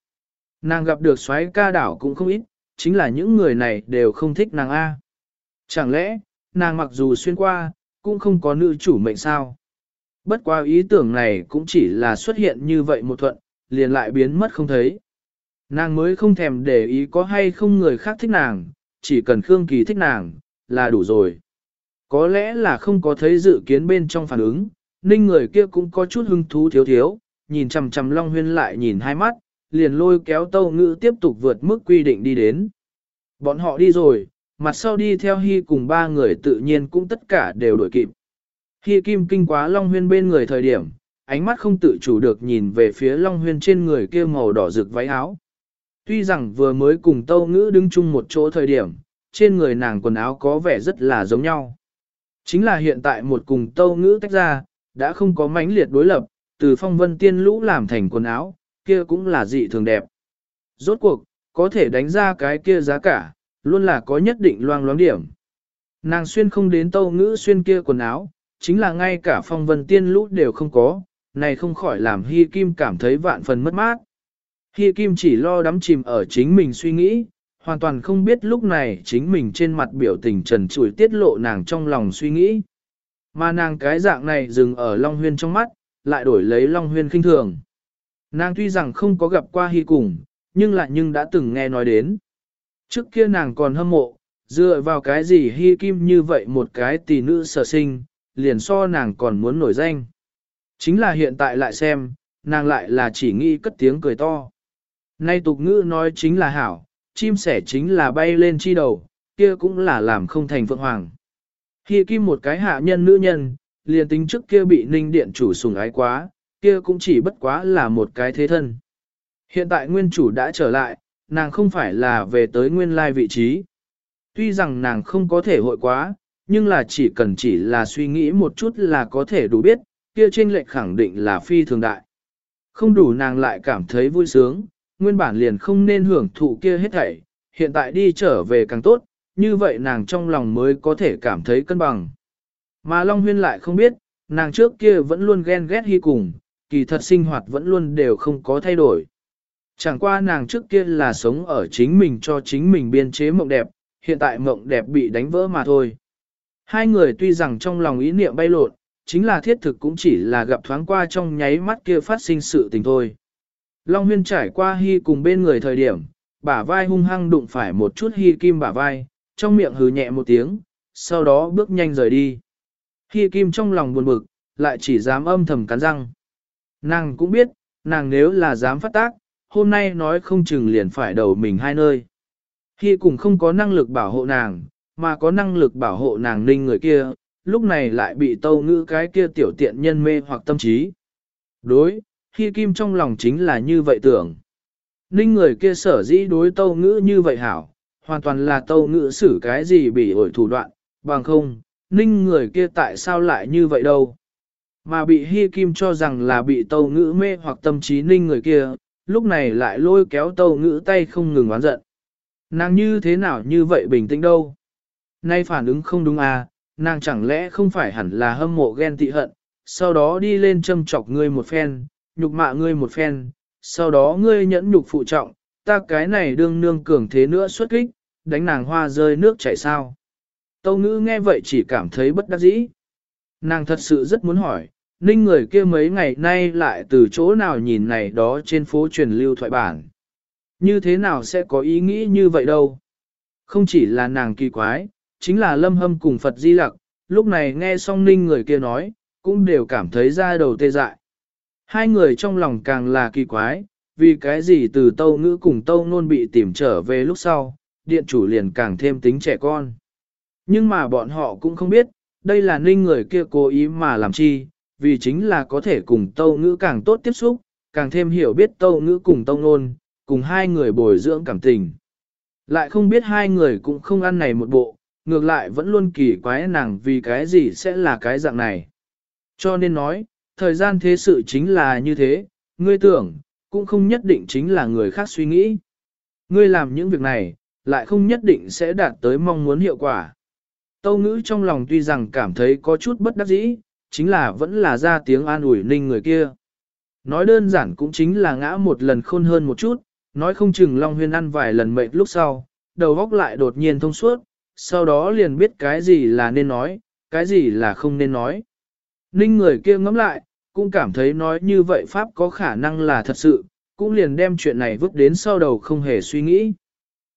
Nàng gặp được xoáy ca đảo cũng không ít, chính là những người này đều không thích nàng A. Chẳng lẽ, nàng mặc dù xuyên qua, cũng không có nữ chủ mệnh sao? Bất qua ý tưởng này cũng chỉ là xuất hiện như vậy một thuận, liền lại biến mất không thấy. Nàng mới không thèm để ý có hay không người khác thích nàng, chỉ cần Khương Kỳ thích nàng, là đủ rồi. Có lẽ là không có thấy dự kiến bên trong phản ứng, ninh người kia cũng có chút hứng thú thiếu thiếu, nhìn chằm chằm Long Huyên lại nhìn hai mắt, liền lôi kéo tâu ngữ tiếp tục vượt mức quy định đi đến. Bọn họ đi rồi, mặt sau đi theo Hy cùng ba người tự nhiên cũng tất cả đều đổi kịp. Hy kim kinh quá Long Huyên bên người thời điểm, ánh mắt không tự chủ được nhìn về phía Long Huyên trên người kia màu đỏ rực váy áo. Tuy rằng vừa mới cùng tâu ngữ đứng chung một chỗ thời điểm, trên người nàng quần áo có vẻ rất là giống nhau. Chính là hiện tại một cùng tâu ngữ tách ra, đã không có mãnh liệt đối lập, từ phong vân tiên lũ làm thành quần áo, kia cũng là dị thường đẹp. Rốt cuộc, có thể đánh ra cái kia giá cả, luôn là có nhất định loang loáng điểm. Nàng xuyên không đến tâu ngữ xuyên kia quần áo, chính là ngay cả phong vân tiên lũ đều không có, này không khỏi làm Hi Kim cảm thấy vạn phần mất mát. Hi Kim chỉ lo đắm chìm ở chính mình suy nghĩ, hoàn toàn không biết lúc này chính mình trên mặt biểu tình trần trụi tiết lộ nàng trong lòng suy nghĩ. Mà nàng cái dạng này dừng ở Long Huyên trong mắt, lại đổi lấy Long Huyên khinh thường. Nàng tuy rằng không có gặp qua Hi cùng, nhưng lại nhưng đã từng nghe nói đến. Trước kia nàng còn hâm mộ, dựa vào cái gì Hi Kim như vậy một cái tỷ nữ sở sinh, liền so nàng còn muốn nổi danh. Chính là hiện tại lại xem, nàng lại là chỉ nghĩ cất tiếng cười to. Nay tục ngữ nói chính là hảo, chim sẻ chính là bay lên chi đầu, kia cũng là làm không thành phượng hoàng. Hi kim một cái hạ nhân nữ nhân, liền tính trước kia bị ninh điện chủ sùng ái quá, kia cũng chỉ bất quá là một cái thế thân. Hiện tại nguyên chủ đã trở lại, nàng không phải là về tới nguyên lai vị trí. Tuy rằng nàng không có thể hội quá, nhưng là chỉ cần chỉ là suy nghĩ một chút là có thể đủ biết, kia trên lệch khẳng định là phi thường đại. Không đủ nàng lại cảm thấy vui sướng, nguyên bản liền không nên hưởng thụ kia hết thảy, hiện tại đi trở về càng tốt, như vậy nàng trong lòng mới có thể cảm thấy cân bằng. Mà Long Huyên lại không biết, nàng trước kia vẫn luôn ghen ghét hy cùng, kỳ thật sinh hoạt vẫn luôn đều không có thay đổi. Chẳng qua nàng trước kia là sống ở chính mình cho chính mình biên chế mộng đẹp, hiện tại mộng đẹp bị đánh vỡ mà thôi. Hai người tuy rằng trong lòng ý niệm bay lộn, chính là thiết thực cũng chỉ là gặp thoáng qua trong nháy mắt kia phát sinh sự tình thôi. Long huyên trải qua hy cùng bên người thời điểm, bả vai hung hăng đụng phải một chút hy kim bả vai, trong miệng hừ nhẹ một tiếng, sau đó bước nhanh rời đi. Hy kim trong lòng buồn bực, lại chỉ dám âm thầm cắn răng. Nàng cũng biết, nàng nếu là dám phát tác, hôm nay nói không chừng liền phải đầu mình hai nơi. Hy cùng không có năng lực bảo hộ nàng, mà có năng lực bảo hộ nàng ninh người kia, lúc này lại bị tâu ngữ cái kia tiểu tiện nhân mê hoặc tâm trí. Đối, Hy Kim trong lòng chính là như vậy tưởng. Ninh người kia sở dĩ đối tâu ngữ như vậy hảo, hoàn toàn là tâu ngữ xử cái gì bị ổi thủ đoạn, bằng không, ninh người kia tại sao lại như vậy đâu. Mà bị Hy Kim cho rằng là bị tâu ngữ mê hoặc tâm trí ninh người kia, lúc này lại lôi kéo tâu ngữ tay không ngừng oán giận. Nàng như thế nào như vậy bình tĩnh đâu. Nay phản ứng không đúng à, nàng chẳng lẽ không phải hẳn là hâm mộ ghen tị hận, sau đó đi lên châm chọc ngươi một phen, nhục mạ ngươi một phen, sau đó ngươi nhẫn nhục phụ trọng, ta cái này đương nương cường thế nữa xuất kích, đánh nàng hoa rơi nước chảy sao. Tâu ngữ nghe vậy chỉ cảm thấy bất đắc dĩ. Nàng thật sự rất muốn hỏi, ninh người kia mấy ngày nay lại từ chỗ nào nhìn này đó trên phố truyền lưu thoại bản. Như thế nào sẽ có ý nghĩ như vậy đâu? Không chỉ là nàng kỳ quái, chính là lâm hâm cùng Phật Di Lặc, lúc này nghe xong ninh người kia nói, cũng đều cảm thấy ra đầu tê dại. Hai người trong lòng càng là kỳ quái, vì cái gì từ tâu ngữ cùng tâu nôn bị tìm trở về lúc sau, điện chủ liền càng thêm tính trẻ con. Nhưng mà bọn họ cũng không biết, đây là ninh người kia cố ý mà làm chi, vì chính là có thể cùng tâu ngữ càng tốt tiếp xúc, càng thêm hiểu biết tâu ngữ cùng tâu nôn, cùng hai người bồi dưỡng cảm tình. Lại không biết hai người cũng không ăn này một bộ, ngược lại vẫn luôn kỳ quái nàng vì cái gì sẽ là cái dạng này. Cho nên nói, thời gian thế sự chính là như thế, ngươi tưởng, cũng không nhất định chính là người khác suy nghĩ. Ngươi làm những việc này, lại không nhất định sẽ đạt tới mong muốn hiệu quả. Tâu ngữ trong lòng tuy rằng cảm thấy có chút bất đắc dĩ, chính là vẫn là ra tiếng an ủi ninh người kia. Nói đơn giản cũng chính là ngã một lần khôn hơn một chút, nói không chừng Long Huyên ăn vài lần mệt lúc sau, đầu góc lại đột nhiên thông suốt, sau đó liền biết cái gì là nên nói, cái gì là không nên nói. Ninh người kia ngẫm lại, cũng cảm thấy nói như vậy Pháp có khả năng là thật sự, cũng liền đem chuyện này vứt đến sau đầu không hề suy nghĩ.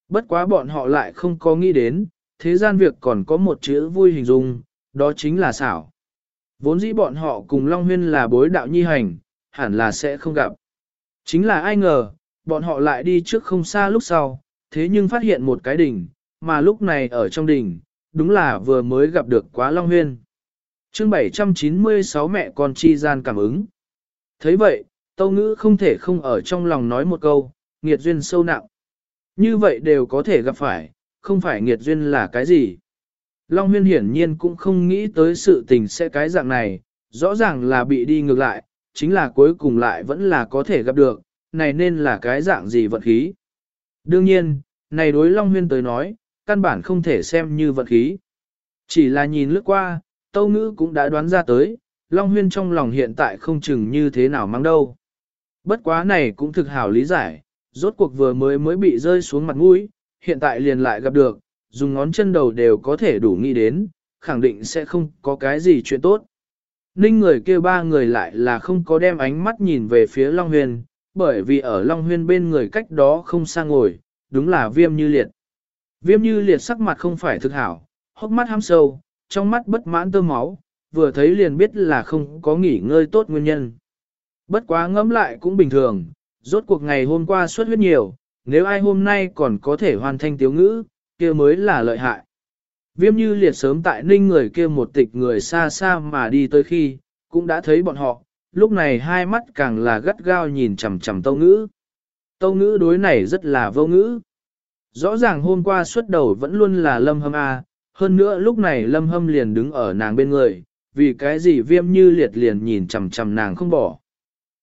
Bất quá bọn họ lại không có nghĩ đến, thế gian việc còn có một chữ vui hình dung, đó chính là xảo. Vốn dĩ bọn họ cùng Long Huyên là bối đạo nhi hành, hẳn là sẽ không gặp. Chính là ai ngờ, bọn họ lại đi trước không xa lúc sau, thế nhưng phát hiện một cái đỉnh, mà lúc này ở trong đỉnh, đúng là vừa mới gặp được quá Long Huyên chương 796 mẹ con chi gian cảm ứng. thấy vậy, tâu ngữ không thể không ở trong lòng nói một câu, nghiệt duyên sâu nặng. Như vậy đều có thể gặp phải, không phải nghiệt duyên là cái gì. Long huyên hiển nhiên cũng không nghĩ tới sự tình sẽ cái dạng này, rõ ràng là bị đi ngược lại, chính là cuối cùng lại vẫn là có thể gặp được, này nên là cái dạng gì vận khí. Đương nhiên, này đối Long Huyên tới nói, căn bản không thể xem như vận khí. Chỉ là nhìn lướt qua, Tâu Ngữ cũng đã đoán ra tới, Long Huyên trong lòng hiện tại không chừng như thế nào mang đâu. Bất quá này cũng thực hảo lý giải, rốt cuộc vừa mới mới bị rơi xuống mặt mũi, hiện tại liền lại gặp được, dùng ngón chân đầu đều có thể đủ nghĩ đến, khẳng định sẽ không có cái gì chuyện tốt. Ninh người kia ba người lại là không có đem ánh mắt nhìn về phía Long Huyên, bởi vì ở Long Huyên bên người cách đó không xa ngồi, đúng là viêm như liệt. Viêm như liệt sắc mặt không phải thực hảo, hốc mắt ham sâu, trong mắt bất mãn tơ máu, vừa thấy liền biết là không có nghỉ ngơi tốt nguyên nhân. Bất quá ngẫm lại cũng bình thường, rốt cuộc ngày hôm qua suốt huyết nhiều, nếu ai hôm nay còn có thể hoàn thành tiếu ngữ, kia mới là lợi hại. Viêm như liệt sớm tại ninh người kia một tịch người xa xa mà đi tới khi, cũng đã thấy bọn họ, lúc này hai mắt càng là gắt gao nhìn chằm chằm tâu ngữ. Tâu ngữ đối này rất là vô ngữ. Rõ ràng hôm qua xuất đầu vẫn luôn là lâm hâm A, hơn nữa lúc này lâm hâm liền đứng ở nàng bên người, vì cái gì viêm như liệt liền nhìn chằm chằm nàng không bỏ.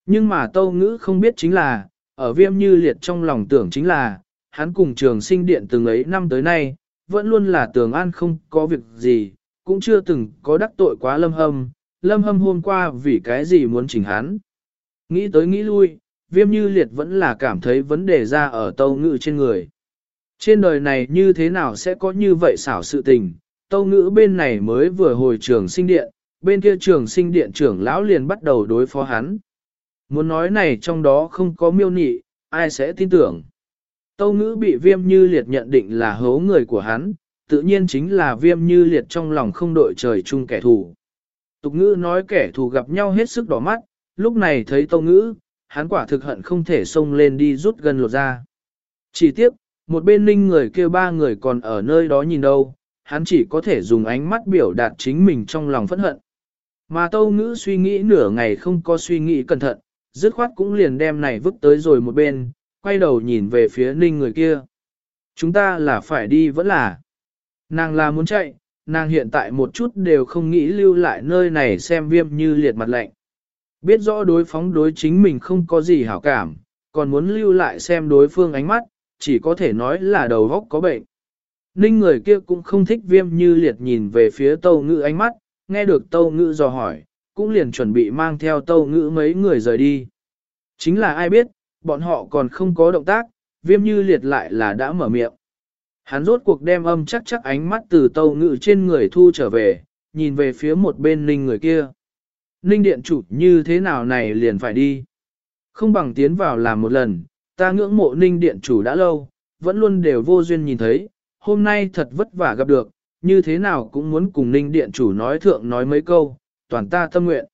Nhưng mà tâu ngữ không biết chính là, ở viêm như liệt trong lòng tưởng chính là, hắn cùng trường sinh điện từng ấy năm tới nay, vẫn luôn là tường an không có việc gì, cũng chưa từng có đắc tội quá lâm hâm, lâm hâm hôm qua vì cái gì muốn chỉnh hắn. Nghĩ tới nghĩ lui, viêm như liệt vẫn là cảm thấy vấn đề ra ở tâu ngữ trên người. Trên đời này như thế nào sẽ có như vậy xảo sự tình, tâu ngữ bên này mới vừa hồi trường sinh điện, bên kia trường sinh điện trưởng lão liền bắt đầu đối phó hắn. Muốn nói này trong đó không có miêu nị, ai sẽ tin tưởng. Tâu ngữ bị viêm như liệt nhận định là hố người của hắn, tự nhiên chính là viêm như liệt trong lòng không đội trời chung kẻ thù. Tục ngữ nói kẻ thù gặp nhau hết sức đỏ mắt, lúc này thấy tâu ngữ, hắn quả thực hận không thể xông lên đi rút gần lột ra. Chỉ tiếc, một bên ninh người kêu ba người còn ở nơi đó nhìn đâu, hắn chỉ có thể dùng ánh mắt biểu đạt chính mình trong lòng phẫn hận. Mà tâu ngữ suy nghĩ nửa ngày không có suy nghĩ cẩn thận, dứt khoát cũng liền đem này vứt tới rồi một bên, quay đầu nhìn về phía ninh người kia. Chúng ta là phải đi vẫn là. Nàng là muốn chạy, nàng hiện tại một chút đều không nghĩ lưu lại nơi này xem viêm như liệt mặt lạnh. Biết rõ đối phóng đối chính mình không có gì hảo cảm, còn muốn lưu lại xem đối phương ánh mắt, chỉ có thể nói là đầu góc có bệnh. Ninh người kia cũng không thích viêm như liệt nhìn về phía tâu ngữ ánh mắt, nghe được tâu ngữ dò hỏi, cũng liền chuẩn bị mang theo tâu ngữ mấy người rời đi. Chính là ai biết, bọn họ còn không có động tác, viêm như liệt lại là đã mở miệng. Hắn rốt cuộc đem âm chắc chắc ánh mắt từ tâu ngữ trên người thu trở về, nhìn về phía một bên ninh người kia. Ninh điện chủ như thế nào này liền phải đi. Không bằng tiến vào làm một lần, ta ngưỡng mộ ninh điện chủ đã lâu, vẫn luôn đều vô duyên nhìn thấy, hôm nay thật vất vả gặp được, như thế nào cũng muốn cùng ninh điện chủ nói thượng nói mấy câu, toàn ta tâm nguyện.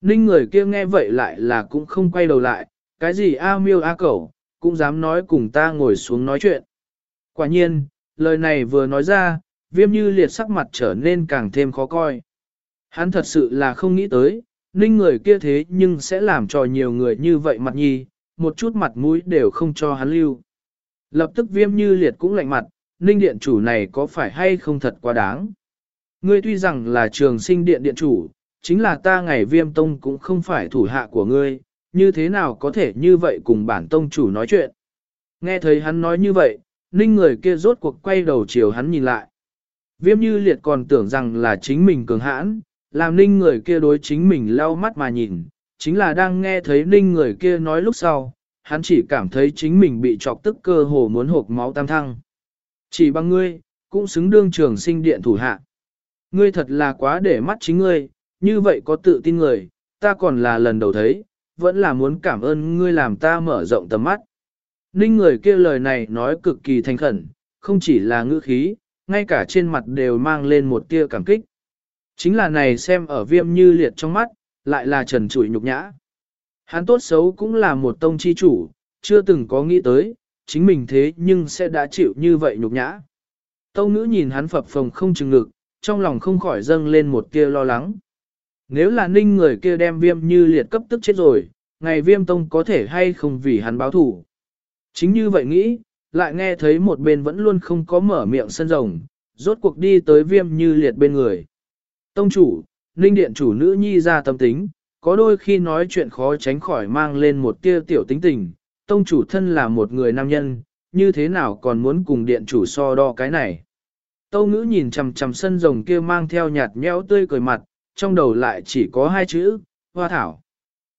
Ninh người kia nghe vậy lại là cũng không quay đầu lại, cái gì a miêu a cẩu, cũng dám nói cùng ta ngồi xuống nói chuyện. Quả nhiên, lời này vừa nói ra, viêm như liệt sắc mặt trở nên càng thêm khó coi. Hắn thật sự là không nghĩ tới, ninh người kia thế nhưng sẽ làm cho nhiều người như vậy mặt nhi, một chút mặt mũi đều không cho hắn lưu. Lập tức viêm như liệt cũng lạnh mặt, ninh điện chủ này có phải hay không thật quá đáng. Ngươi tuy rằng là trường sinh điện điện chủ, chính là ta ngày viêm tông cũng không phải thủ hạ của ngươi, như thế nào có thể như vậy cùng bản tông chủ nói chuyện. Nghe thấy hắn nói như vậy, ninh người kia rốt cuộc quay đầu chiều hắn nhìn lại. Viêm như liệt còn tưởng rằng là chính mình cường hãn, làm ninh người kia đối chính mình lau mắt mà nhìn, chính là đang nghe thấy ninh người kia nói lúc sau, hắn chỉ cảm thấy chính mình bị chọc tức cơ hồ muốn hộp máu tam thăng. Chỉ bằng ngươi, cũng xứng đương trường sinh điện thủ hạ. Ngươi thật là quá để mắt chính ngươi, như vậy có tự tin người, ta còn là lần đầu thấy, vẫn là muốn cảm ơn ngươi làm ta mở rộng tầm mắt. Ninh người kia lời này nói cực kỳ thành khẩn, không chỉ là ngữ khí, ngay cả trên mặt đều mang lên một tia cảm kích. Chính là này xem ở viêm như liệt trong mắt, lại là trần trụi nhục nhã. Hắn tốt xấu cũng là một tông chi chủ, chưa từng có nghĩ tới, chính mình thế nhưng sẽ đã chịu như vậy nhục nhã. Tâu ngữ nhìn hắn phập phồng không chừng ngực, trong lòng không khỏi dâng lên một tia lo lắng. Nếu là ninh người kia đem viêm như liệt cấp tức chết rồi, ngày viêm tông có thể hay không vì hắn báo thủ. Chính như vậy nghĩ, lại nghe thấy một bên vẫn luôn không có mở miệng sân rồng, rốt cuộc đi tới viêm như liệt bên người. Tông chủ, ninh điện chủ nữ nhi ra tâm tính, có đôi khi nói chuyện khó tránh khỏi mang lên một tia tiểu tính tình, tông chủ thân là một người nam nhân, như thế nào còn muốn cùng điện chủ so đo cái này. Tâu ngữ nhìn chầm chầm sân rồng kia mang theo nhạt nhẽo tươi cười mặt, trong đầu lại chỉ có hai chữ, hoa thảo.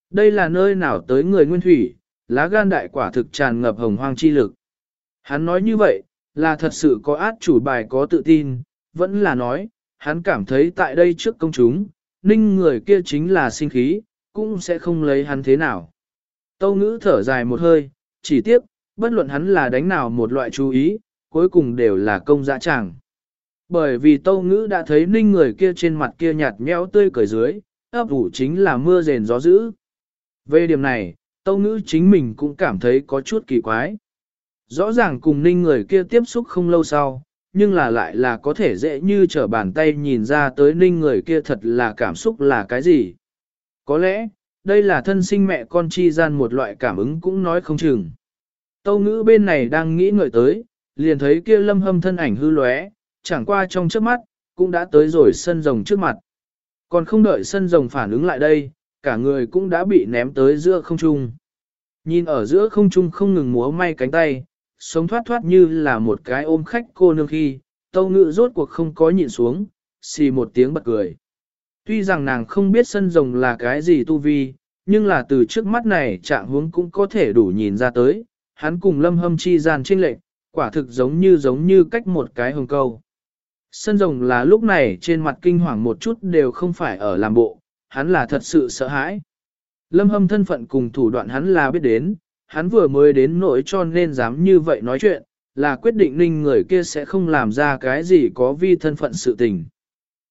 Đây là nơi nào tới người nguyên thủy, lá gan đại quả thực tràn ngập hồng hoang chi lực. Hắn nói như vậy, là thật sự có át chủ bài có tự tin, vẫn là nói, hắn cảm thấy tại đây trước công chúng, ninh người kia chính là sinh khí, cũng sẽ không lấy hắn thế nào. Tâu ngữ thở dài một hơi, chỉ tiếc, bất luận hắn là đánh nào một loại chú ý, cuối cùng đều là công dã chẳng. Bởi vì tâu ngữ đã thấy ninh người kia trên mặt kia nhạt nhẽo tươi cởi dưới, ấp ủ chính là mưa rền gió dữ. Về điểm này, tâu ngữ chính mình cũng cảm thấy có chút kỳ quái. Rõ ràng cùng ninh người kia tiếp xúc không lâu sau, nhưng là lại là có thể dễ như trở bàn tay nhìn ra tới ninh người kia thật là cảm xúc là cái gì. Có lẽ, đây là thân sinh mẹ con chi gian một loại cảm ứng cũng nói không chừng. Tâu ngữ bên này đang nghĩ ngợi tới, liền thấy kia lâm hâm thân ảnh hư lóe, chẳng qua trong trước mắt, cũng đã tới rồi sân rồng trước mặt. Còn không đợi sân rồng phản ứng lại đây, cả người cũng đã bị ném tới giữa không trung. Nhìn ở giữa không trung không ngừng múa may cánh tay, sống thoát thoát như là một cái ôm khách cô nương khi, tâu ngự rốt cuộc không có nhịn xuống, xì một tiếng bật cười. Tuy rằng nàng không biết sân rồng là cái gì tu vi, nhưng là từ trước mắt này trạng huống cũng có thể đủ nhìn ra tới, hắn cùng lâm hâm chi gian trinh lệnh, quả thực giống như giống như cách một cái hồng câu. Sân rồng là lúc này trên mặt kinh hoàng một chút đều không phải ở làm bộ, hắn là thật sự sợ hãi. Lâm hâm thân phận cùng thủ đoạn hắn là biết đến, hắn vừa mới đến nỗi cho nên dám như vậy nói chuyện, là quyết định ninh người kia sẽ không làm ra cái gì có vi thân phận sự tình.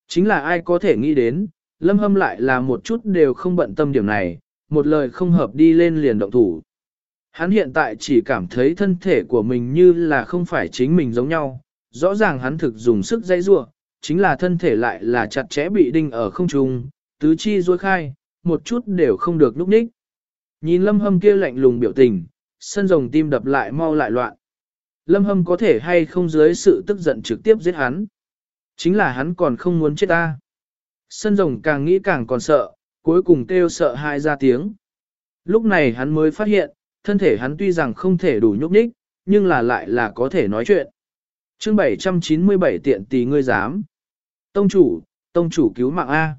Chính là ai có thể nghĩ đến, lâm hâm lại là một chút đều không bận tâm điểm này, một lời không hợp đi lên liền động thủ. Hắn hiện tại chỉ cảm thấy thân thể của mình như là không phải chính mình giống nhau, rõ ràng hắn thực dùng sức dây rua, chính là thân thể lại là chặt chẽ bị đinh ở không trung, tứ chi duỗi khai, một chút đều không được lúc ních. Nhìn lâm hâm kia lạnh lùng biểu tình, sân rồng tim đập lại mau lại loạn. Lâm hâm có thể hay không dưới sự tức giận trực tiếp giết hắn. Chính là hắn còn không muốn chết ta. Sân rồng càng nghĩ càng còn sợ, cuối cùng kêu sợ hai ra tiếng. Lúc này hắn mới phát hiện, thân thể hắn tuy rằng không thể đủ nhúc nhích, nhưng là lại là có thể nói chuyện. chương 797 tiện tỷ ngươi dám. Tông chủ, tông chủ cứu mạng A.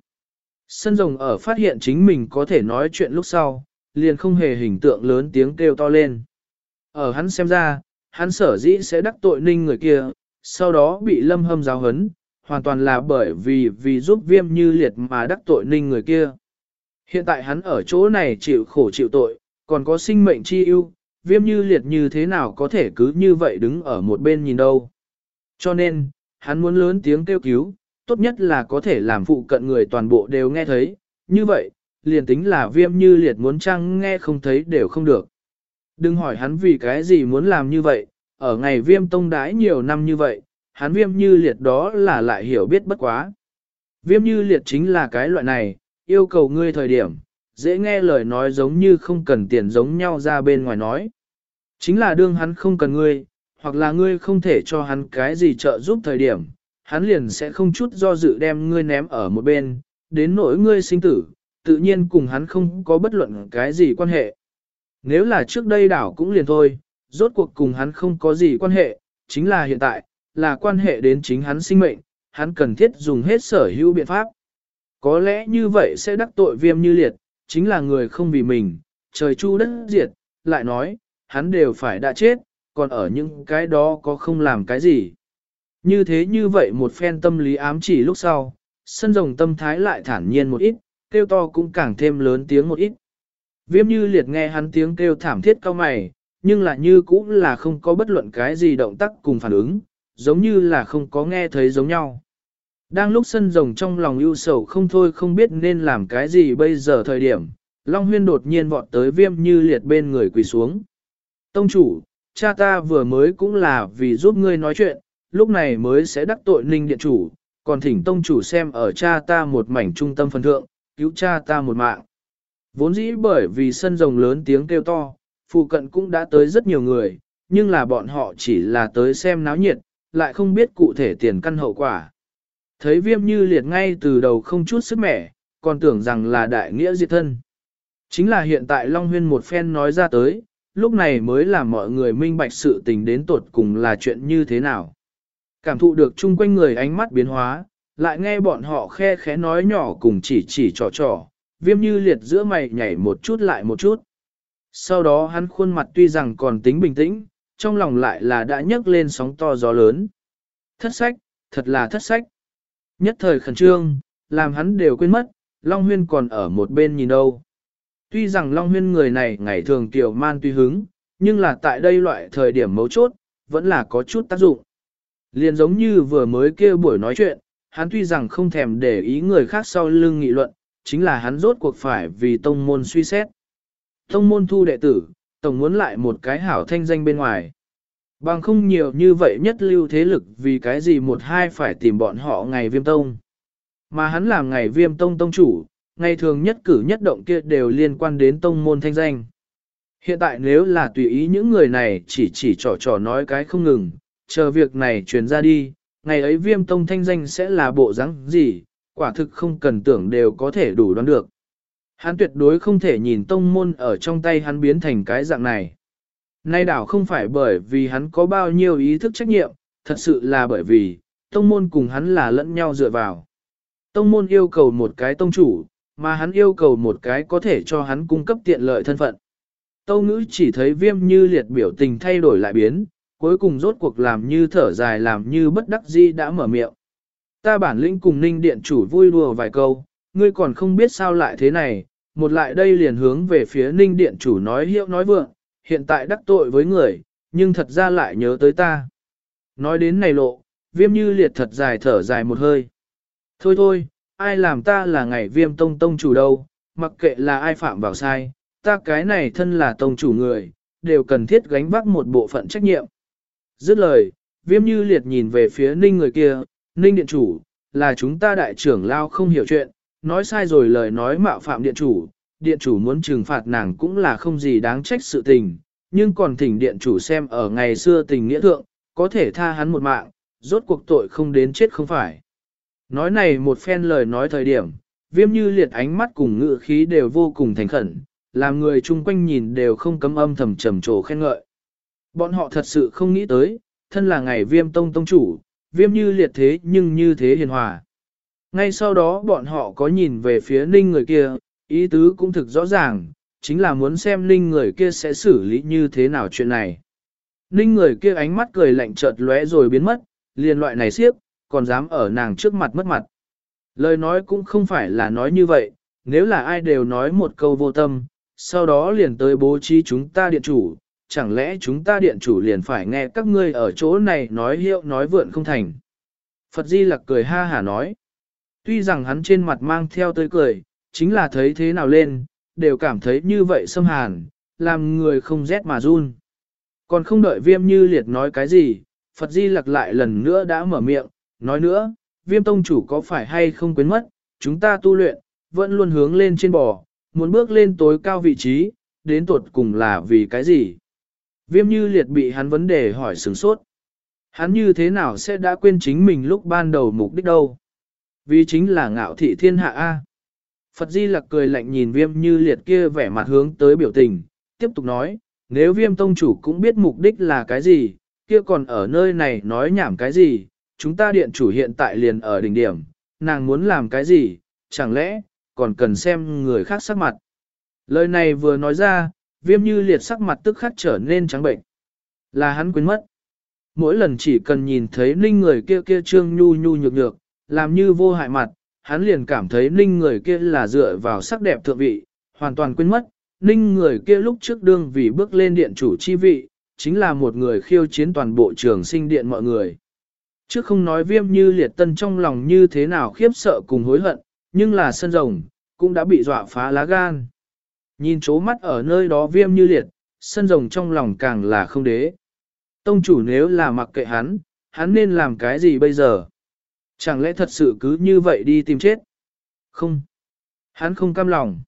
Sân rồng ở phát hiện chính mình có thể nói chuyện lúc sau, liền không hề hình tượng lớn tiếng kêu to lên. Ở hắn xem ra, hắn sở dĩ sẽ đắc tội ninh người kia, sau đó bị lâm hâm giáo hấn, hoàn toàn là bởi vì vì giúp viêm như liệt mà đắc tội ninh người kia. Hiện tại hắn ở chỗ này chịu khổ chịu tội, còn có sinh mệnh chi ưu, viêm như liệt như thế nào có thể cứ như vậy đứng ở một bên nhìn đâu. Cho nên, hắn muốn lớn tiếng kêu cứu, tốt nhất là có thể làm phụ cận người toàn bộ đều nghe thấy, như vậy, liền tính là viêm như liệt muốn trăng nghe không thấy đều không được. Đừng hỏi hắn vì cái gì muốn làm như vậy, ở ngày viêm tông đái nhiều năm như vậy, hắn viêm như liệt đó là lại hiểu biết bất quá. Viêm như liệt chính là cái loại này, yêu cầu ngươi thời điểm, dễ nghe lời nói giống như không cần tiền giống nhau ra bên ngoài nói. Chính là đương hắn không cần ngươi, hoặc là ngươi không thể cho hắn cái gì trợ giúp thời điểm, hắn liền sẽ không chút do dự đem ngươi ném ở một bên, đến nỗi ngươi sinh tử, tự nhiên cùng hắn không có bất luận cái gì quan hệ. Nếu là trước đây đảo cũng liền thôi, rốt cuộc cùng hắn không có gì quan hệ, chính là hiện tại, là quan hệ đến chính hắn sinh mệnh, hắn cần thiết dùng hết sở hữu biện pháp. Có lẽ như vậy sẽ đắc tội viêm như liệt, chính là người không vì mình, trời chu đất diệt, lại nói, hắn đều phải đã chết, còn ở những cái đó có không làm cái gì. Như thế như vậy một phen tâm lý ám chỉ lúc sau, sân rồng tâm thái lại thản nhiên một ít, kêu to cũng càng thêm lớn tiếng một ít. Viêm như liệt nghe hắn tiếng kêu thảm thiết cao mày, nhưng là như cũng là không có bất luận cái gì động tác cùng phản ứng, giống như là không có nghe thấy giống nhau. Đang lúc sân rồng trong lòng ưu sầu không thôi không biết nên làm cái gì bây giờ thời điểm, Long Huyên đột nhiên vọt tới viêm như liệt bên người quỳ xuống. Tông chủ, cha ta vừa mới cũng là vì giúp ngươi nói chuyện, lúc này mới sẽ đắc tội ninh điện chủ, còn thỉnh tông chủ xem ở cha ta một mảnh trung tâm phần thượng, cứu cha ta một mạng. Vốn dĩ bởi vì sân rồng lớn tiếng kêu to, phụ cận cũng đã tới rất nhiều người, nhưng là bọn họ chỉ là tới xem náo nhiệt, lại không biết cụ thể tiền căn hậu quả. Thấy viêm như liệt ngay từ đầu không chút sức mẻ, còn tưởng rằng là đại nghĩa diệt thân. Chính là hiện tại Long Huyên một phen nói ra tới, lúc này mới làm mọi người minh bạch sự tình đến tột cùng là chuyện như thế nào. Cảm thụ được chung quanh người ánh mắt biến hóa, lại nghe bọn họ khe khẽ nói nhỏ cùng chỉ chỉ trò trò, viêm như liệt giữa mày nhảy một chút lại một chút. Sau đó hắn khuôn mặt tuy rằng còn tính bình tĩnh, trong lòng lại là đã nhấc lên sóng to gió lớn. Thất sách, thật là thất sách. Nhất thời khẩn trương, làm hắn đều quên mất, Long Huyên còn ở một bên nhìn đâu. Tuy rằng Long Huyên người này ngày thường tiểu man tùy hứng, nhưng là tại đây loại thời điểm mấu chốt, vẫn là có chút tác dụng. Liền giống như vừa mới kêu buổi nói chuyện, hắn tuy rằng không thèm để ý người khác sau lưng nghị luận, chính là hắn rốt cuộc phải vì tông môn suy xét. Tông môn thu đệ tử, tổng muốn lại một cái hảo thanh danh bên ngoài. Bằng không nhiều như vậy nhất lưu thế lực vì cái gì một hai phải tìm bọn họ ngày viêm tông. Mà hắn làm ngày viêm tông tông chủ, ngày thường nhất cử nhất động kia đều liên quan đến tông môn thanh danh. Hiện tại nếu là tùy ý những người này chỉ chỉ trò trò nói cái không ngừng, chờ việc này truyền ra đi, ngày ấy viêm tông thanh danh sẽ là bộ dáng gì, quả thực không cần tưởng đều có thể đủ đoán được. Hắn tuyệt đối không thể nhìn tông môn ở trong tay hắn biến thành cái dạng này. Nay đảo không phải bởi vì hắn có bao nhiêu ý thức trách nhiệm, thật sự là bởi vì, tông môn cùng hắn là lẫn nhau dựa vào. Tông môn yêu cầu một cái tông chủ, mà hắn yêu cầu một cái có thể cho hắn cung cấp tiện lợi thân phận. Tâu ngữ chỉ thấy viêm như liệt biểu tình thay đổi lại biến, cuối cùng rốt cuộc làm như thở dài làm như bất đắc dĩ đã mở miệng. Ta bản lĩnh cùng ninh điện chủ vui đùa vài câu, ngươi còn không biết sao lại thế này, một lại đây liền hướng về phía ninh điện chủ nói hiệu nói vượng, hiện tại đắc tội với người, nhưng thật ra lại nhớ tới ta. Nói đến này lộ, viêm như liệt thật dài thở dài một hơi. Thôi thôi, ai làm ta là ngày viêm tông tông chủ đâu, mặc kệ là ai phạm vào sai, ta cái này thân là tông chủ người, đều cần thiết gánh vác một bộ phận trách nhiệm. Dứt lời, viêm như liệt nhìn về phía ninh người kia, ninh điện chủ, là chúng ta đại trưởng lao không hiểu chuyện, nói sai rồi lời nói mạo phạm điện chủ, điện chủ muốn trừng phạt nàng cũng là không gì đáng trách sự tình, nhưng còn thỉnh điện chủ xem ở ngày xưa tình nghĩa thượng, có thể tha hắn một mạng, rốt cuộc tội không đến chết không phải. Nói này một phen lời nói thời điểm, viêm như liệt ánh mắt cùng ngự khí đều vô cùng thành khẩn, làm người chung quanh nhìn đều không cấm âm thầm trầm trồ khen ngợi. Bọn họ thật sự không nghĩ tới, thân là ngày viêm tông tông chủ, viêm như liệt thế nhưng như thế hiền hòa. Ngay sau đó bọn họ có nhìn về phía ninh người kia, ý tứ cũng thực rõ ràng, chính là muốn xem ninh người kia sẽ xử lý như thế nào chuyện này. Ninh người kia ánh mắt cười lạnh chợt lóe rồi biến mất, liền loại này siếp, còn dám ở nàng trước mặt mất mặt. Lời nói cũng không phải là nói như vậy, nếu là ai đều nói một câu vô tâm, sau đó liền tới bố trí chúng ta điện chủ, chẳng lẽ chúng ta điện chủ liền phải nghe các ngươi ở chỗ này nói hiệu nói vượn không thành. Phật Di Lặc cười ha hả nói. Tuy rằng hắn trên mặt mang theo tươi cười, chính là thấy thế nào lên, đều cảm thấy như vậy xâm hàn, làm người không rét mà run. Còn không đợi viêm như liệt nói cái gì, Phật Di Lặc lại lần nữa đã mở miệng, nói nữa, viêm tông chủ có phải hay không quên mất, chúng ta tu luyện, vẫn luôn hướng lên trên bò, muốn bước lên tối cao vị trí, đến tuột cùng là vì cái gì? Viêm như liệt bị hắn vấn đề hỏi sừng sốt. Hắn như thế nào sẽ đã quên chính mình lúc ban đầu mục đích đâu? Vì chính là ngạo thị thiên hạ A. Phật Di Lặc cười lạnh nhìn viêm như liệt kia vẻ mặt hướng tới biểu tình, tiếp tục nói, nếu viêm tông chủ cũng biết mục đích là cái gì, kia còn ở nơi này nói nhảm cái gì, chúng ta điện chủ hiện tại liền ở đỉnh điểm, nàng muốn làm cái gì, chẳng lẽ, còn cần xem người khác sắc mặt. Lời này vừa nói ra, viêm như liệt sắc mặt tức khắc trở nên trắng bệnh. Là hắn quên mất. Mỗi lần chỉ cần nhìn thấy ninh người kia kia trương nhu nhu nhược nhược, làm như vô hại mặt, hắn liền cảm thấy ninh người kia là dựa vào sắc đẹp thượng vị, hoàn toàn quên mất. Ninh người kia lúc trước đương vì bước lên điện chủ chi vị, chính là một người khiêu chiến toàn bộ trường sinh điện mọi người. Trước không nói viêm như liệt tân trong lòng như thế nào khiếp sợ cùng hối hận, nhưng là sân rồng, cũng đã bị dọa phá lá gan. Nhìn chố mắt ở nơi đó viêm như liệt, sân rồng trong lòng càng là không đế. Tông chủ nếu là mặc kệ hắn, hắn nên làm cái gì bây giờ? Chẳng lẽ thật sự cứ như vậy đi tìm chết? Không. Hắn không cam lòng.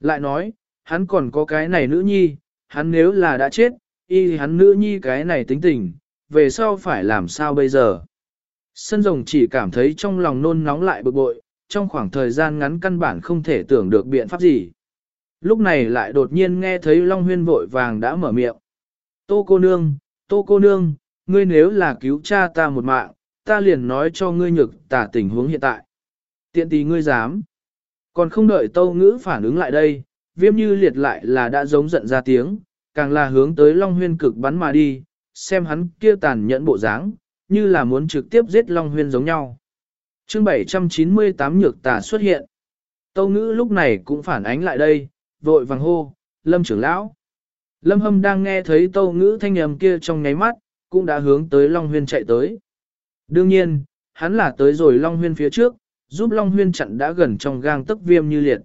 Lại nói, hắn còn có cái này nữ nhi, hắn nếu là đã chết, y hắn nữ nhi cái này tính tình, về sau phải làm sao bây giờ? Sân rồng chỉ cảm thấy trong lòng nôn nóng lại bực bội, trong khoảng thời gian ngắn căn bản không thể tưởng được biện pháp gì lúc này lại đột nhiên nghe thấy Long Huyên vội vàng đã mở miệng. Tô cô nương, tô cô nương, ngươi nếu là cứu cha ta một mạng, ta liền nói cho ngươi nhược tả tình huống hiện tại. Tiện tì ngươi dám. Còn không đợi tâu ngữ phản ứng lại đây, viêm như liệt lại là đã giống giận ra tiếng, càng là hướng tới Long Huyên cực bắn mà đi, xem hắn kia tàn nhẫn bộ dáng, như là muốn trực tiếp giết Long Huyên giống nhau. chương 798 nhược tả xuất hiện. Tâu ngữ lúc này cũng phản ánh lại đây, vội vàng hô, Lâm trưởng lão. Lâm Hâm đang nghe thấy tâu ngữ thanh âm kia trong ngáy mắt, cũng đã hướng tới Long Huyên chạy tới. Đương nhiên, hắn là tới rồi Long Huyên phía trước, giúp Long Huyên chặn đã gần trong gang tức viêm như liệt.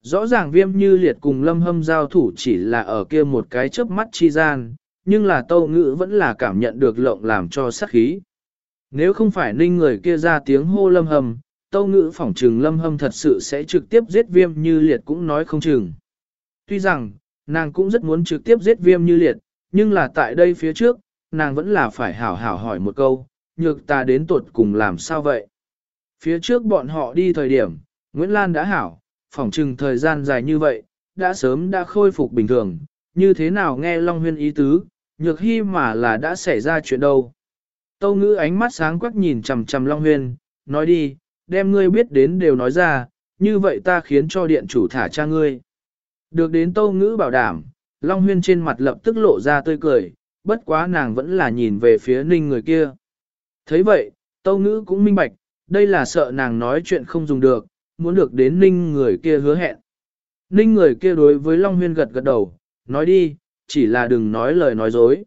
Rõ ràng viêm như liệt cùng Lâm Hâm giao thủ chỉ là ở kia một cái chớp mắt chi gian, nhưng là tâu ngữ vẫn là cảm nhận được lộng làm cho sát khí. Nếu không phải ninh người kia ra tiếng hô Lâm Hâm, tâu ngữ phỏng trừng Lâm Hâm thật sự sẽ trực tiếp giết viêm như liệt cũng nói không chừng. Tuy rằng, nàng cũng rất muốn trực tiếp giết viêm như liệt, nhưng là tại đây phía trước, nàng vẫn là phải hảo hảo hỏi một câu, nhược ta đến tuột cùng làm sao vậy? Phía trước bọn họ đi thời điểm, Nguyễn Lan đã hảo, phỏng trừng thời gian dài như vậy, đã sớm đã khôi phục bình thường, như thế nào nghe Long Huyên ý tứ, nhược hy mà là đã xảy ra chuyện đâu. Tâu ngữ ánh mắt sáng quắc nhìn chầm chầm Long Huyên, nói đi, đem ngươi biết đến đều nói ra, như vậy ta khiến cho điện chủ thả cha ngươi. Được đến tâu ngữ bảo đảm, Long Huyên trên mặt lập tức lộ ra tươi cười, bất quá nàng vẫn là nhìn về phía ninh người kia. thấy vậy, tâu ngữ cũng minh bạch, đây là sợ nàng nói chuyện không dùng được, muốn được đến ninh người kia hứa hẹn. Ninh người kia đối với Long Huyên gật gật đầu, nói đi, chỉ là đừng nói lời nói dối.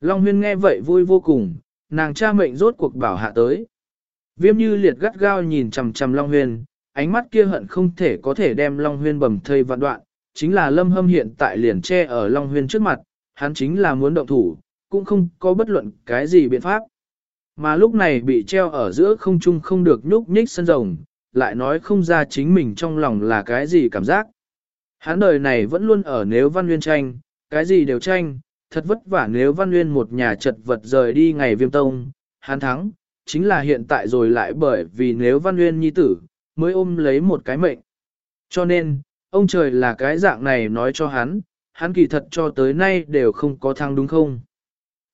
Long Huyên nghe vậy vui vô cùng, nàng cha mệnh rốt cuộc bảo hạ tới. Viêm như liệt gắt gao nhìn chằm chằm Long Huyên, ánh mắt kia hận không thể có thể đem Long Huyên bầm thây vạn đoạn, chính là Lâm Hâm hiện tại liền che ở Long Huyên trước mặt, hắn chính là muốn động thủ, cũng không có bất luận cái gì biện pháp. Mà lúc này bị treo ở giữa không trung không được nhúc nhích sân rồng, lại nói không ra chính mình trong lòng là cái gì cảm giác. Hắn đời này vẫn luôn ở nếu văn nguyên tranh, cái gì đều tranh, thật vất vả nếu văn nguyên một nhà chật vật rời đi ngày viêm tông, hắn thắng, chính là hiện tại rồi lại bởi vì nếu văn nguyên nhi tử, mới ôm lấy một cái mệnh. Cho nên, ông trời là cái dạng này nói cho hắn, hắn kỳ thật cho tới nay đều không có thăng đúng không.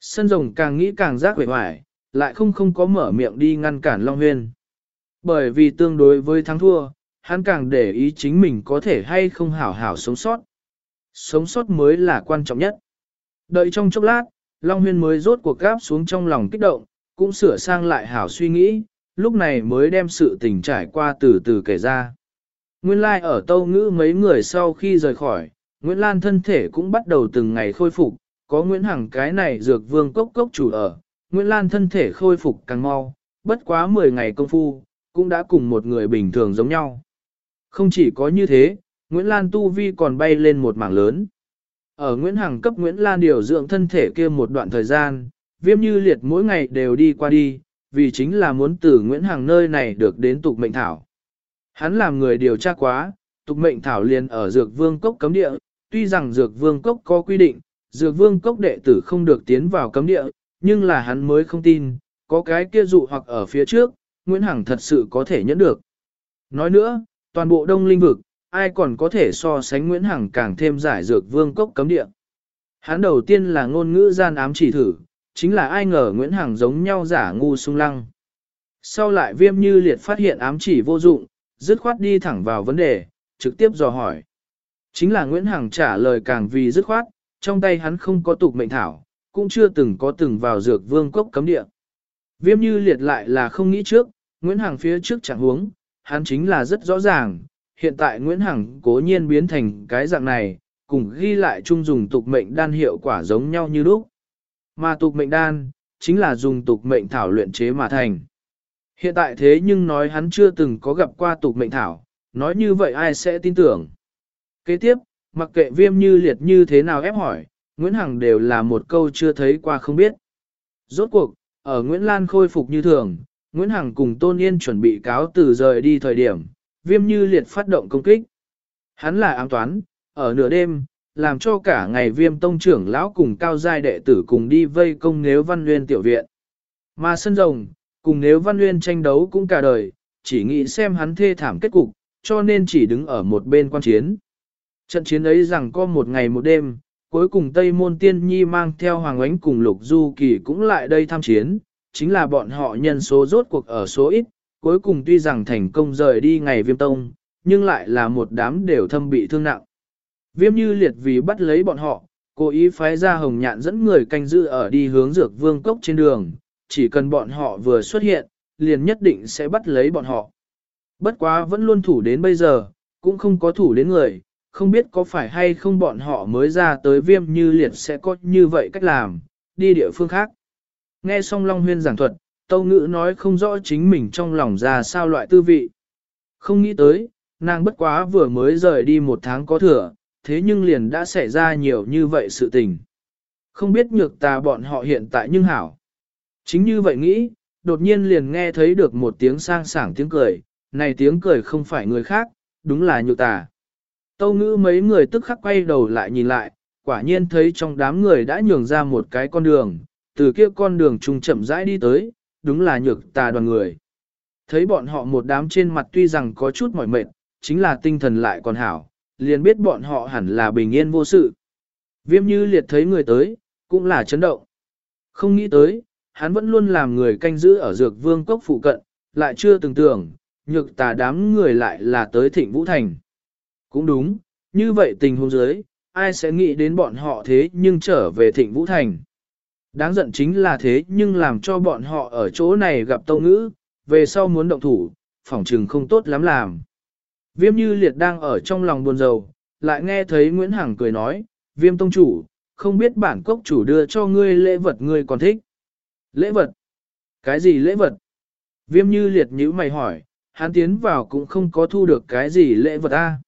Sân rồng càng nghĩ càng giác vẻ hoài, lại không không có mở miệng đi ngăn cản Long Huyên. Bởi vì tương đối với thắng thua, hắn càng để ý chính mình có thể hay không hảo hảo sống sót. Sống sót mới là quan trọng nhất. Đợi trong chốc lát, Long Huyên mới rốt cuộc gáp xuống trong lòng kích động, cũng sửa sang lại hảo suy nghĩ, lúc này mới đem sự tình trải qua từ từ kể ra. Nguyên lai like ở Tâu Ngữ mấy người sau khi rời khỏi, Nguyễn Lan thân thể cũng bắt đầu từng ngày khôi phục, có Nguyễn Hằng cái này dược vương cốc cốc chủ ở, Nguyễn Lan thân thể khôi phục càng mau, bất quá 10 ngày công phu, cũng đã cùng một người bình thường giống nhau. Không chỉ có như thế, Nguyễn Lan tu vi còn bay lên một mảng lớn. Ở Nguyễn Hằng cấp Nguyễn Lan điều dưỡng thân thể kia một đoạn thời gian, viêm như liệt mỗi ngày đều đi qua đi, vì chính là muốn từ Nguyễn Hằng nơi này được đến tục mệnh thảo. Hắn làm người điều tra quá, tục mệnh thảo liền ở dược vương cốc cấm địa, tuy rằng dược vương cốc có quy định, dược vương cốc đệ tử không được tiến vào cấm địa, nhưng là hắn mới không tin, có cái kia dụ hoặc ở phía trước, Nguyễn Hằng thật sự có thể nhẫn được. Nói nữa, toàn bộ đông linh vực, ai còn có thể so sánh Nguyễn Hằng càng thêm giải dược vương cốc cấm địa. Hắn đầu tiên là ngôn ngữ gian ám chỉ thử, chính là ai ngờ Nguyễn Hằng giống nhau giả ngu sung lăng. Sau lại viêm như liệt phát hiện ám chỉ vô dụng, dứt khoát đi thẳng vào vấn đề, trực tiếp dò hỏi. Chính là Nguyễn Hằng trả lời càng vì dứt khoát, trong tay hắn không có tục mệnh thảo, cũng chưa từng có từng vào dược vương cốc cấm địa. Viêm như liệt lại là không nghĩ trước, Nguyễn Hằng phía trước chẳng huống, hắn chính là rất rõ ràng, hiện tại Nguyễn Hằng cố nhiên biến thành cái dạng này, cùng ghi lại chung dùng tục mệnh đan hiệu quả giống nhau như lúc. Mà tục mệnh đan, chính là dùng tục mệnh thảo luyện chế mà thành. Hiện tại thế nhưng nói hắn chưa từng có gặp qua tục mệnh thảo, nói như vậy ai sẽ tin tưởng. Kế tiếp, mặc kệ viêm như liệt như thế nào ép hỏi, Nguyễn Hằng đều là một câu chưa thấy qua không biết. Rốt cuộc, ở Nguyễn Lan khôi phục như thường, Nguyễn Hằng cùng Tôn Yên chuẩn bị cáo từ rời đi thời điểm, viêm như liệt phát động công kích. Hắn là ám toán, ở nửa đêm, làm cho cả ngày viêm tông trưởng lão cùng cao giai đệ tử cùng đi vây công nếu văn nguyên tiểu viện. Mà sân rồng, cùng nếu văn nguyên tranh đấu cũng cả đời, chỉ nghĩ xem hắn thê thảm kết cục, cho nên chỉ đứng ở một bên quan chiến. Trận chiến ấy rằng có một ngày một đêm, cuối cùng Tây Môn Tiên Nhi mang theo Hoàng Ánh cùng Lục Du Kỳ cũng lại đây tham chiến, chính là bọn họ nhân số rốt cuộc ở số ít, cuối cùng tuy rằng thành công rời đi ngày viêm tông, nhưng lại là một đám đều thâm bị thương nặng. Viêm như liệt vì bắt lấy bọn họ, cố ý phái ra hồng nhạn dẫn người canh giữ ở đi hướng dược vương cốc trên đường, chỉ cần bọn họ vừa xuất hiện, liền nhất định sẽ bắt lấy bọn họ. Bất quá vẫn luôn thủ đến bây giờ, cũng không có thủ đến người, không biết có phải hay không bọn họ mới ra tới viêm như liệt sẽ có như vậy cách làm, đi địa phương khác. Nghe xong Long Huyên giảng thuật, Tâu Ngữ nói không rõ chính mình trong lòng ra sao loại tư vị. Không nghĩ tới, nàng bất quá vừa mới rời đi một tháng có thừa, thế nhưng liền đã xảy ra nhiều như vậy sự tình. Không biết nhược tà bọn họ hiện tại nhưng hảo. Chính như vậy nghĩ, đột nhiên liền nghe thấy được một tiếng sang sảng tiếng cười, này tiếng cười không phải người khác, đúng là nhược tà. Tâu ngữ mấy người tức khắc quay đầu lại nhìn lại, quả nhiên thấy trong đám người đã nhường ra một cái con đường, từ kia con đường trùng chậm rãi đi tới, đúng là nhược tà đoàn người. Thấy bọn họ một đám trên mặt tuy rằng có chút mỏi mệt, chính là tinh thần lại còn hảo, liền biết bọn họ hẳn là bình yên vô sự. Viêm như liệt thấy người tới, cũng là chấn động. Không nghĩ tới, hắn vẫn luôn làm người canh giữ ở dược vương cốc phụ cận, lại chưa từng tưởng, nhược tà đám người lại là tới thịnh Vũ Thành. Cũng đúng, như vậy tình huống dưới, ai sẽ nghĩ đến bọn họ thế nhưng trở về thịnh Vũ Thành. Đáng giận chính là thế nhưng làm cho bọn họ ở chỗ này gặp tâu ngữ, về sau muốn động thủ, phỏng trừng không tốt lắm làm. Viêm như liệt đang ở trong lòng buồn rầu, lại nghe thấy Nguyễn Hằng cười nói, viêm tông chủ, không biết bản cốc chủ đưa cho ngươi lễ vật ngươi còn thích. Lễ vật? Cái gì lễ vật? Viêm như liệt nhữ mày hỏi, hắn tiến vào cũng không có thu được cái gì lễ vật a.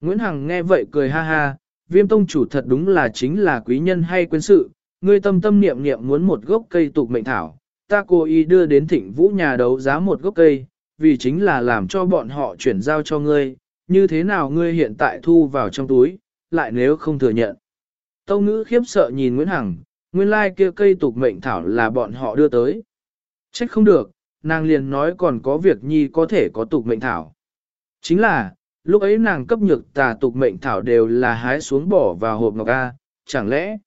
Nguyễn Hằng nghe vậy cười ha ha, viêm tông chủ thật đúng là chính là quý nhân hay quên sự, ngươi tâm tâm niệm niệm muốn một gốc cây tục mệnh thảo, ta cố ý đưa đến thịnh vũ nhà đấu giá một gốc cây, vì chính là làm cho bọn họ chuyển giao cho ngươi, như thế nào ngươi hiện tại thu vào trong túi, lại nếu không thừa nhận. Tâu ngữ khiếp sợ nhìn Nguyễn Hằng, nguyên lai like kia cây tục mệnh thảo là bọn họ đưa tới. Trách không được, nàng liền nói còn có việc nhi có thể có tục mệnh thảo. Chính là, lúc ấy nàng cấp nhược tà tục mệnh thảo đều là hái xuống bỏ vào hộp ngọc A, chẳng lẽ?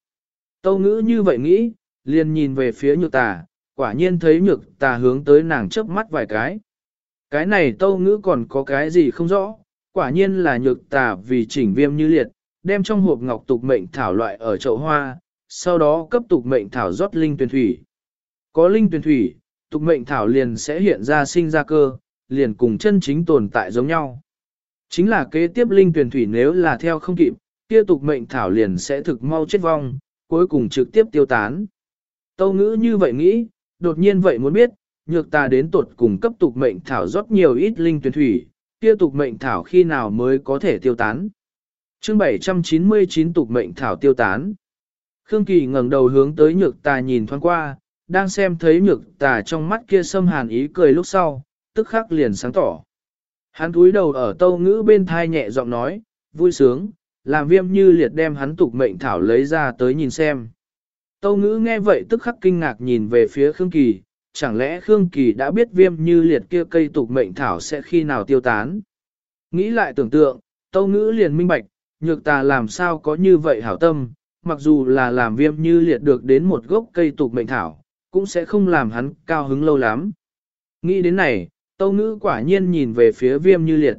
Tâu ngữ như vậy nghĩ, liền nhìn về phía nhược tà, quả nhiên thấy nhược tà hướng tới nàng chớp mắt vài cái. Cái này tâu ngữ còn có cái gì không rõ, quả nhiên là nhược tà vì chỉnh viêm như liệt, đem trong hộp ngọc tục mệnh thảo loại ở chậu hoa, sau đó cấp tục mệnh thảo rót linh tuyển thủy. Có linh tuyển thủy, tục mệnh thảo liền sẽ hiện ra sinh ra cơ, liền cùng chân chính tồn tại giống nhau. Chính là kế tiếp linh tuyển thủy nếu là theo không kịp, kia tục mệnh thảo liền sẽ thực mau chết vong, cuối cùng trực tiếp tiêu tán. Tâu ngữ như vậy nghĩ, đột nhiên vậy muốn biết, nhược ta đến tuột cùng cấp tục mệnh thảo rót nhiều ít linh tuyển thủy, kia tục mệnh thảo khi nào mới có thể tiêu tán. chương 799 tục mệnh thảo tiêu tán. Khương Kỳ ngẩng đầu hướng tới nhược tà nhìn thoáng qua, đang xem thấy nhược tà trong mắt kia xâm hàn ý cười lúc sau, tức khắc liền sáng tỏ. Hắn túi đầu ở tâu ngữ bên thai nhẹ giọng nói, vui sướng, làm viêm như liệt đem hắn tục mệnh thảo lấy ra tới nhìn xem. Tâu ngữ nghe vậy tức khắc kinh ngạc nhìn về phía Khương Kỳ, chẳng lẽ Khương Kỳ đã biết viêm như liệt kia cây tục mệnh thảo sẽ khi nào tiêu tán. Nghĩ lại tưởng tượng, tâu ngữ liền minh bạch, nhược tà làm sao có như vậy hảo tâm, mặc dù là làm viêm như liệt được đến một gốc cây tục mệnh thảo, cũng sẽ không làm hắn cao hứng lâu lắm. Nghĩ đến này, tâu ngữ quả nhiên nhìn về phía viêm như liệt.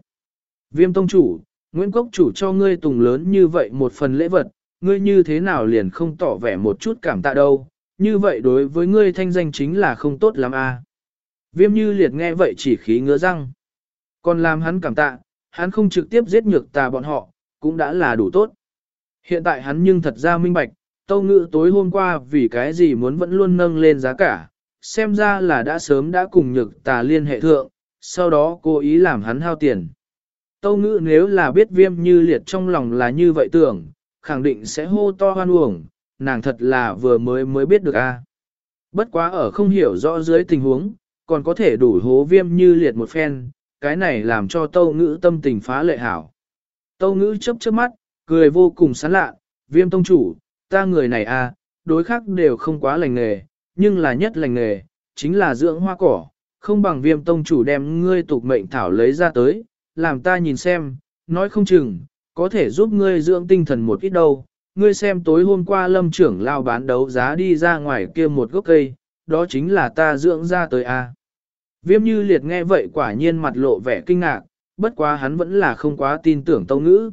Viêm tông chủ, Nguyễn Cốc chủ cho ngươi tùng lớn như vậy một phần lễ vật, ngươi như thế nào liền không tỏ vẻ một chút cảm tạ đâu, như vậy đối với ngươi thanh danh chính là không tốt lắm a. À. Viêm như liệt nghe vậy chỉ khí ngứa răng. Còn làm hắn cảm tạ, hắn không trực tiếp giết nhược tà bọn họ, cũng đã là đủ tốt. Hiện tại hắn nhưng thật ra minh bạch, tâu ngữ tối hôm qua vì cái gì muốn vẫn luôn nâng lên giá cả, xem ra là đã sớm đã cùng nhược tà liên hệ thượng, sau đó cố ý làm hắn hao tiền. Tâu ngữ nếu là biết viêm như liệt trong lòng là như vậy tưởng, khẳng định sẽ hô to hoan uổng, nàng thật là vừa mới mới biết được a. Bất quá ở không hiểu rõ dưới tình huống, còn có thể đủ hố viêm như liệt một phen, cái này làm cho tâu ngữ tâm tình phá lệ hảo. Tâu ngữ chấp chớp mắt, cười vô cùng sán lạ, viêm tông chủ, ta người này a đối khác đều không quá lành nghề, nhưng là nhất lành nghề, chính là dưỡng hoa cỏ, không bằng viêm tông chủ đem ngươi tục mệnh thảo lấy ra tới, làm ta nhìn xem, nói không chừng, có thể giúp ngươi dưỡng tinh thần một ít đâu. Ngươi xem tối hôm qua lâm trưởng lao bán đấu giá đi ra ngoài kia một gốc cây, đó chính là ta dưỡng ra tới a. Viêm như liệt nghe vậy quả nhiên mặt lộ vẻ kinh ngạc, bất quá hắn vẫn là không quá tin tưởng tâu ngữ.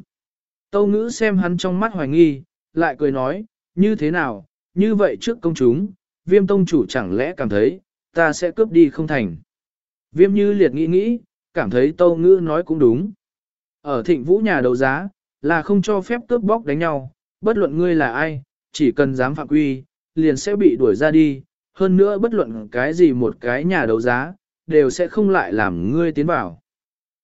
Tâu ngữ xem hắn trong mắt hoài nghi, lại cười nói, như thế nào, như vậy trước công chúng, viêm tông chủ chẳng lẽ cảm thấy, ta sẽ cướp đi không thành. Viêm như liệt nghĩ nghĩ, cảm thấy tâu ngữ nói cũng đúng. Ở thịnh vũ nhà đấu giá, là không cho phép cướp bóc đánh nhau, bất luận ngươi là ai, chỉ cần dám phạm quy, liền sẽ bị đuổi ra đi, hơn nữa bất luận cái gì một cái nhà đấu giá, đều sẽ không lại làm ngươi tiến vào.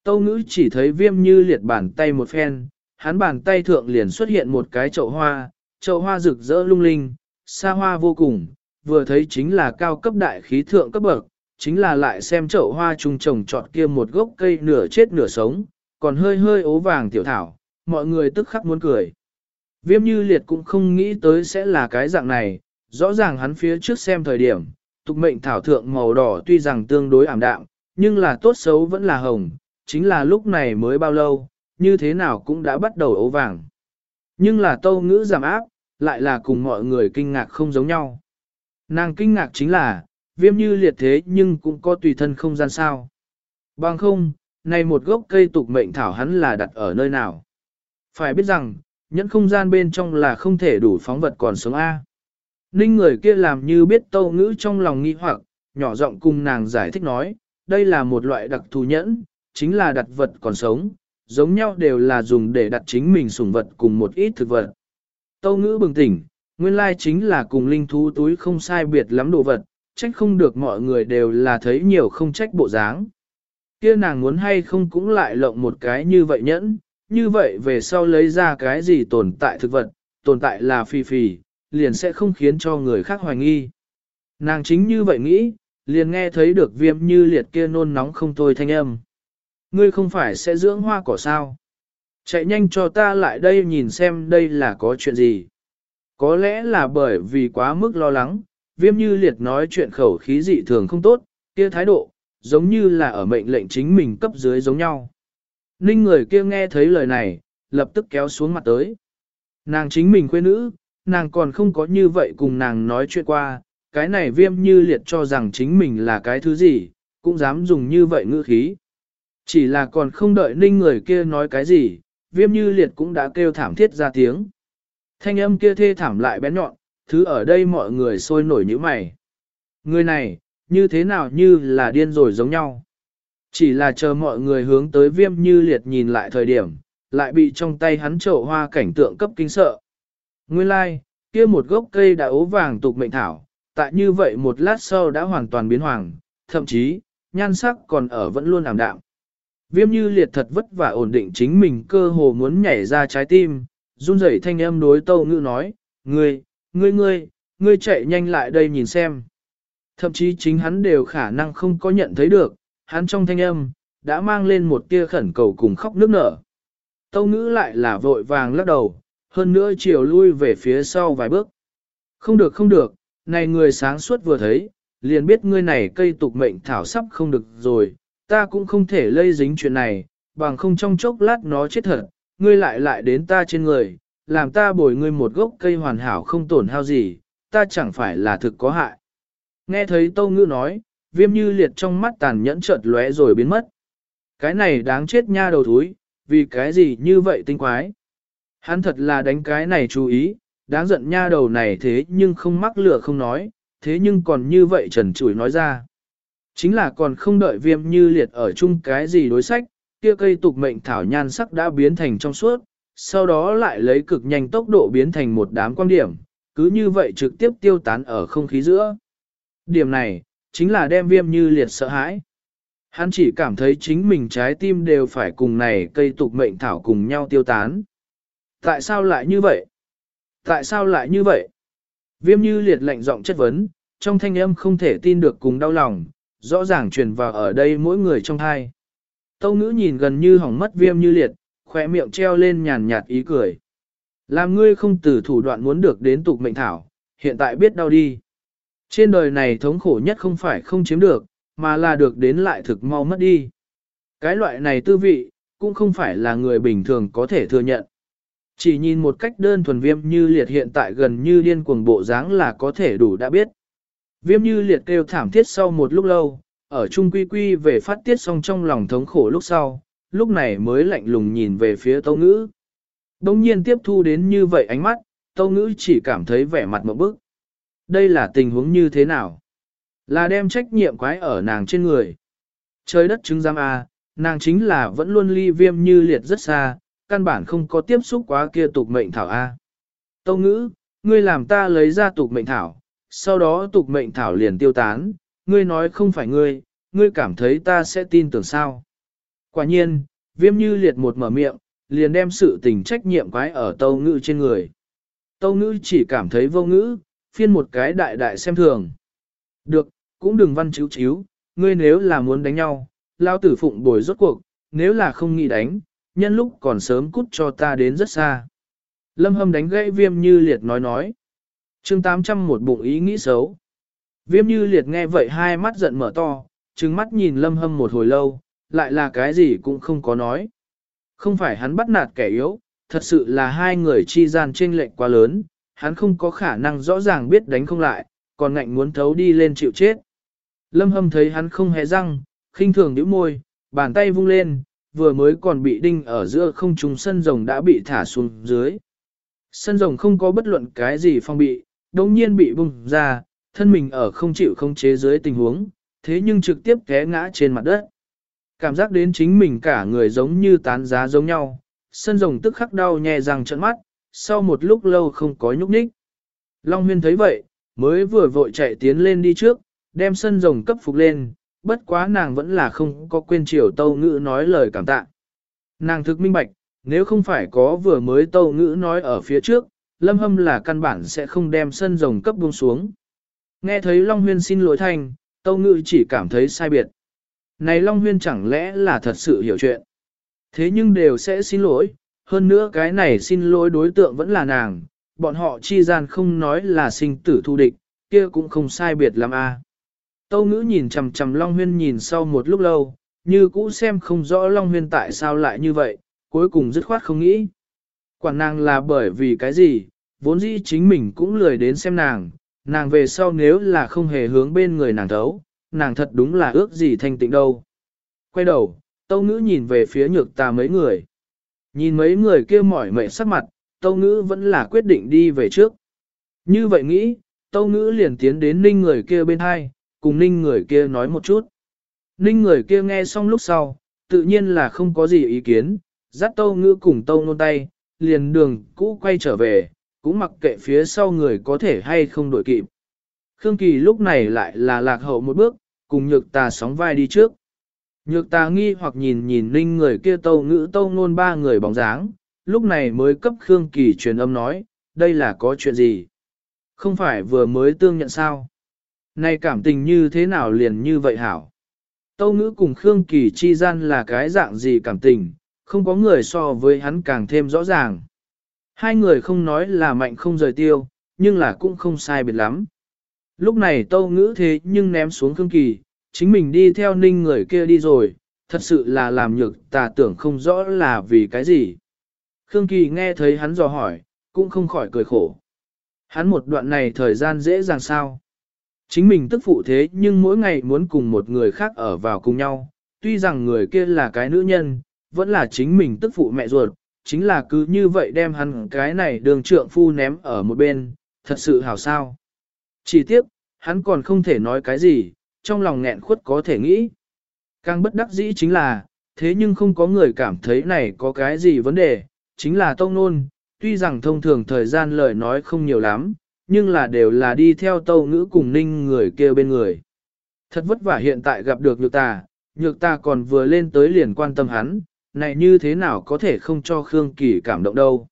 Tâu ngữ chỉ thấy viêm như liệt bàn tay một phen, hắn bàn tay thượng liền xuất hiện một cái chậu hoa, chậu hoa rực rỡ lung linh, xa hoa vô cùng, vừa thấy chính là cao cấp đại khí thượng cấp bậc, chính là lại xem chậu hoa trung trồng trọt kia một gốc cây nửa chết nửa sống, còn hơi hơi ố vàng tiểu thảo, mọi người tức khắc muốn cười. Viêm như liệt cũng không nghĩ tới sẽ là cái dạng này, rõ ràng hắn phía trước xem thời điểm, tục mệnh thảo thượng màu đỏ tuy rằng tương đối ảm đạm, nhưng là tốt xấu vẫn là hồng, chính là lúc này mới bao lâu, như thế nào cũng đã bắt đầu ấu vàng. Nhưng là tâu ngữ giảm áp, lại là cùng mọi người kinh ngạc không giống nhau. Nàng kinh ngạc chính là, viêm như liệt thế nhưng cũng có tùy thân không gian sao. Bằng không, này một gốc cây tục mệnh thảo hắn là đặt ở nơi nào. Phải biết rằng, nhẫn không gian bên trong là không thể đủ phóng vật còn sống A. Ninh người kia làm như biết tâu ngữ trong lòng nghi hoặc, nhỏ giọng cùng nàng giải thích nói, đây là một loại đặc thù nhẫn, chính là đặt vật còn sống, giống nhau đều là dùng để đặt chính mình sủng vật cùng một ít thực vật. Tâu ngữ bừng tỉnh, nguyên lai chính là cùng linh thú túi không sai biệt lắm đồ vật, trách không được mọi người đều là thấy nhiều không trách bộ dáng. Kia nàng muốn hay không cũng lại lộng một cái như vậy nhẫn, như vậy về sau lấy ra cái gì tồn tại thực vật, tồn tại là phi phì, liền sẽ không khiến cho người khác hoài nghi. Nàng chính như vậy nghĩ, liền nghe thấy được viêm như liệt kia nôn nóng không thôi thanh âm. Ngươi không phải sẽ dưỡng hoa cỏ sao? Chạy nhanh cho ta lại đây nhìn xem đây là có chuyện gì. Có lẽ là bởi vì quá mức lo lắng, viêm như liệt nói chuyện khẩu khí dị thường không tốt, kia thái độ, giống như là ở mệnh lệnh chính mình cấp dưới giống nhau. Ninh người kia nghe thấy lời này, lập tức kéo xuống mặt tới. Nàng chính mình quê nữ, nàng còn không có như vậy cùng nàng nói chuyện qua, cái này viêm như liệt cho rằng chính mình là cái thứ gì, cũng dám dùng như vậy ngữ khí. Chỉ là còn không đợi ninh người kia nói cái gì, viêm như liệt cũng đã kêu thảm thiết ra tiếng. Thanh âm kia thê thảm lại bén nhọn, thứ ở đây mọi người sôi nổi như mày. Người này, như thế nào như là điên rồi giống nhau. Chỉ là chờ mọi người hướng tới viêm như liệt nhìn lại thời điểm, lại bị trong tay hắn trậu hoa cảnh tượng cấp kinh sợ. Nguyên lai, like, kia một gốc cây đã ố vàng tục mệnh thảo, tại như vậy một lát sau đã hoàn toàn biến hoàng, thậm chí, nhan sắc còn ở vẫn luôn ảm đạm. Viêm như liệt thật vất vả ổn định chính mình cơ hồ muốn nhảy ra trái tim, run rẩy thanh âm đối tâu ngữ nói, ngươi, ngươi ngươi, ngươi chạy nhanh lại đây nhìn xem. Thậm chí chính hắn đều khả năng không có nhận thấy được, hắn trong thanh âm, đã mang lên một tia khẩn cầu cùng khóc nước nở. Tâu ngữ lại là vội vàng lắc đầu, hơn nữa chiều lui về phía sau vài bước. Không được không được, này người sáng suốt vừa thấy, liền biết ngươi này cây tục mệnh thảo sắp không được rồi, ta cũng không thể lây dính chuyện này, bằng không trong chốc lát nó chết thật, ngươi lại lại đến ta trên người, làm ta bồi ngươi một gốc cây hoàn hảo không tổn hao gì, ta chẳng phải là thực có hại. Nghe thấy Tâu Ngữ nói, viêm như liệt trong mắt tàn nhẫn chợt lóe rồi biến mất. Cái này đáng chết nha đầu thúi, vì cái gì như vậy tinh quái. Hắn thật là đánh cái này chú ý, đáng giận nha đầu này thế nhưng không mắc lửa không nói, thế nhưng còn như vậy trần chủi nói ra. Chính là còn không đợi viêm như liệt ở chung cái gì đối sách, kia cây tục mệnh thảo nhan sắc đã biến thành trong suốt, sau đó lại lấy cực nhanh tốc độ biến thành một đám quan điểm, cứ như vậy trực tiếp tiêu tán ở không khí giữa. Điểm này, chính là đem viêm như liệt sợ hãi. Hắn chỉ cảm thấy chính mình trái tim đều phải cùng này cây tục mệnh thảo cùng nhau tiêu tán. Tại sao lại như vậy? Tại sao lại như vậy? Viêm như liệt lạnh giọng chất vấn, trong thanh âm không thể tin được cùng đau lòng, rõ ràng truyền vào ở đây mỗi người trong hai. Tâu ngữ nhìn gần như hỏng mất viêm như liệt, khỏe miệng treo lên nhàn nhạt ý cười. Làm ngươi không từ thủ đoạn muốn được đến tục mệnh thảo, hiện tại biết đau đi. Trên đời này thống khổ nhất không phải không chiếm được, mà là được đến lại thực mau mất đi. Cái loại này tư vị, cũng không phải là người bình thường có thể thừa nhận. Chỉ nhìn một cách đơn thuần viêm như liệt hiện tại gần như điên cuồng bộ dáng là có thể đủ đã biết. Viêm như liệt kêu thảm thiết sau một lúc lâu, ở trung quy quy về phát tiết xong trong lòng thống khổ lúc sau, lúc này mới lạnh lùng nhìn về phía tâu ngữ. Đông nhiên tiếp thu đến như vậy ánh mắt, tâu ngữ chỉ cảm thấy vẻ mặt một bức. Đây là tình huống như thế nào? Là đem trách nhiệm quái ở nàng trên người. Trời đất chứng giam A, nàng chính là vẫn luôn ly viêm như liệt rất xa, căn bản không có tiếp xúc quá kia tục mệnh thảo A. Tâu ngữ, ngươi làm ta lấy ra tục mệnh thảo, sau đó tục mệnh thảo liền tiêu tán, ngươi nói không phải ngươi, ngươi cảm thấy ta sẽ tin tưởng sao. Quả nhiên, viêm như liệt một mở miệng, liền đem sự tình trách nhiệm quái ở tâu ngữ trên người. Tâu ngữ chỉ cảm thấy vô ngữ, phiên một cái đại đại xem thường. Được, cũng đừng văn chiếu chiếu, ngươi nếu là muốn đánh nhau, lao tử phụng bồi rốt cuộc, nếu là không nghĩ đánh, nhân lúc còn sớm cút cho ta đến rất xa. Lâm hâm đánh gãy viêm như liệt nói nói chương 800 một bụng ý nghĩ xấu. Viêm như liệt nghe vậy hai mắt giận mở to, trừng mắt nhìn lâm hâm một hồi lâu, lại là cái gì cũng không có nói. Không phải hắn bắt nạt kẻ yếu, thật sự là hai người chi gian chênh lệch quá lớn, hắn không có khả năng rõ ràng biết đánh không lại, còn ngạnh muốn thấu đi lên chịu chết. Lâm hâm thấy hắn không hề răng, khinh thường nhíu môi, bàn tay vung lên, vừa mới còn bị đinh ở giữa không trung sân rồng đã bị thả xuống dưới. Sân rồng không có bất luận cái gì phong bị, đồng nhiên bị bùng ra, thân mình ở không chịu không chế dưới tình huống, thế nhưng trực tiếp té ngã trên mặt đất. Cảm giác đến chính mình cả người giống như tán giá giống nhau, sân rồng tức khắc đau nhè răng trận mắt, sau một lúc lâu không có nhúc nhích. Long huyên thấy vậy, mới vừa vội chạy tiến lên đi trước, đem sân rồng cấp phục lên, bất quá nàng vẫn là không có quên chiều tâu ngữ nói lời cảm tạ. Nàng thực minh bạch, nếu không phải có vừa mới tâu ngữ nói ở phía trước, lâm hâm là căn bản sẽ không đem sân rồng cấp buông xuống. Nghe thấy Long Huyên xin lỗi thanh, tâu Ngự chỉ cảm thấy sai biệt. Này Long Huyên chẳng lẽ là thật sự hiểu chuyện. Thế nhưng đều sẽ xin lỗi, hơn nữa cái này xin lỗi đối tượng vẫn là nàng, bọn họ chi gian không nói là sinh tử thu địch, kia cũng không sai biệt lắm a. Tâu ngữ nhìn chầm chầm Long Huyên nhìn sau một lúc lâu, như cũ xem không rõ Long Huyên tại sao lại như vậy, cuối cùng dứt khoát không nghĩ. Quản nàng là bởi vì cái gì, vốn dĩ chính mình cũng lười đến xem nàng, nàng về sau nếu là không hề hướng bên người nàng thấu, nàng thật đúng là ước gì thanh tịnh đâu. Quay đầu, tâu ngữ nhìn về phía nhược tà mấy người. Nhìn mấy người kia mỏi mệt sắc mặt, tâu ngữ vẫn là quyết định đi về trước. Như vậy nghĩ, tâu ngữ liền tiến đến ninh người kia bên hai, cùng ninh người kia nói một chút. Ninh người kia nghe xong lúc sau, tự nhiên là không có gì ý kiến, dắt tâu ngữ cùng tâu nôn tay, liền đường cũ quay trở về, cũng mặc kệ phía sau người có thể hay không đổi kịp. Khương Kỳ lúc này lại là lạc hậu một bước, cùng nhược tà sóng vai đi trước. Nhược tà nghi hoặc nhìn nhìn ninh người kia tâu ngữ tâu nôn ba người bóng dáng, lúc này mới cấp Khương Kỳ truyền âm nói, đây là có chuyện gì? Không phải vừa mới tương nhận sao? Này cảm tình như thế nào liền như vậy hảo? Tâu ngữ cùng Khương Kỳ chi gian là cái dạng gì cảm tình, không có người so với hắn càng thêm rõ ràng. Hai người không nói là mạnh không rời tiêu, nhưng là cũng không sai biệt lắm. Lúc này tâu ngữ thế nhưng ném xuống Khương Kỳ, chính mình đi theo ninh người kia đi rồi, thật sự là làm nhược tà tưởng không rõ là vì cái gì. Khương Kỳ nghe thấy hắn dò hỏi, cũng không khỏi cười khổ. Hắn một đoạn này thời gian dễ dàng sao. Chính mình tức phụ thế nhưng mỗi ngày muốn cùng một người khác ở vào cùng nhau, tuy rằng người kia là cái nữ nhân, vẫn là chính mình tức phụ mẹ ruột, chính là cứ như vậy đem hắn cái này đường trượng phu ném ở một bên, thật sự hảo sao. Chỉ tiếc, hắn còn không thể nói cái gì, trong lòng nghẹn khuất có thể nghĩ. Càng bất đắc dĩ chính là, thế nhưng không có người cảm thấy này có cái gì vấn đề, chính là tông nôn, tuy rằng thông thường thời gian lời nói không nhiều lắm, nhưng là đều là đi theo tâu ngữ cùng ninh người kêu bên người. Thật vất vả hiện tại gặp được nhược tà, nhược tà còn vừa lên tới liền quan tâm hắn, này như thế nào có thể không cho Khương Kỳ cảm động đâu.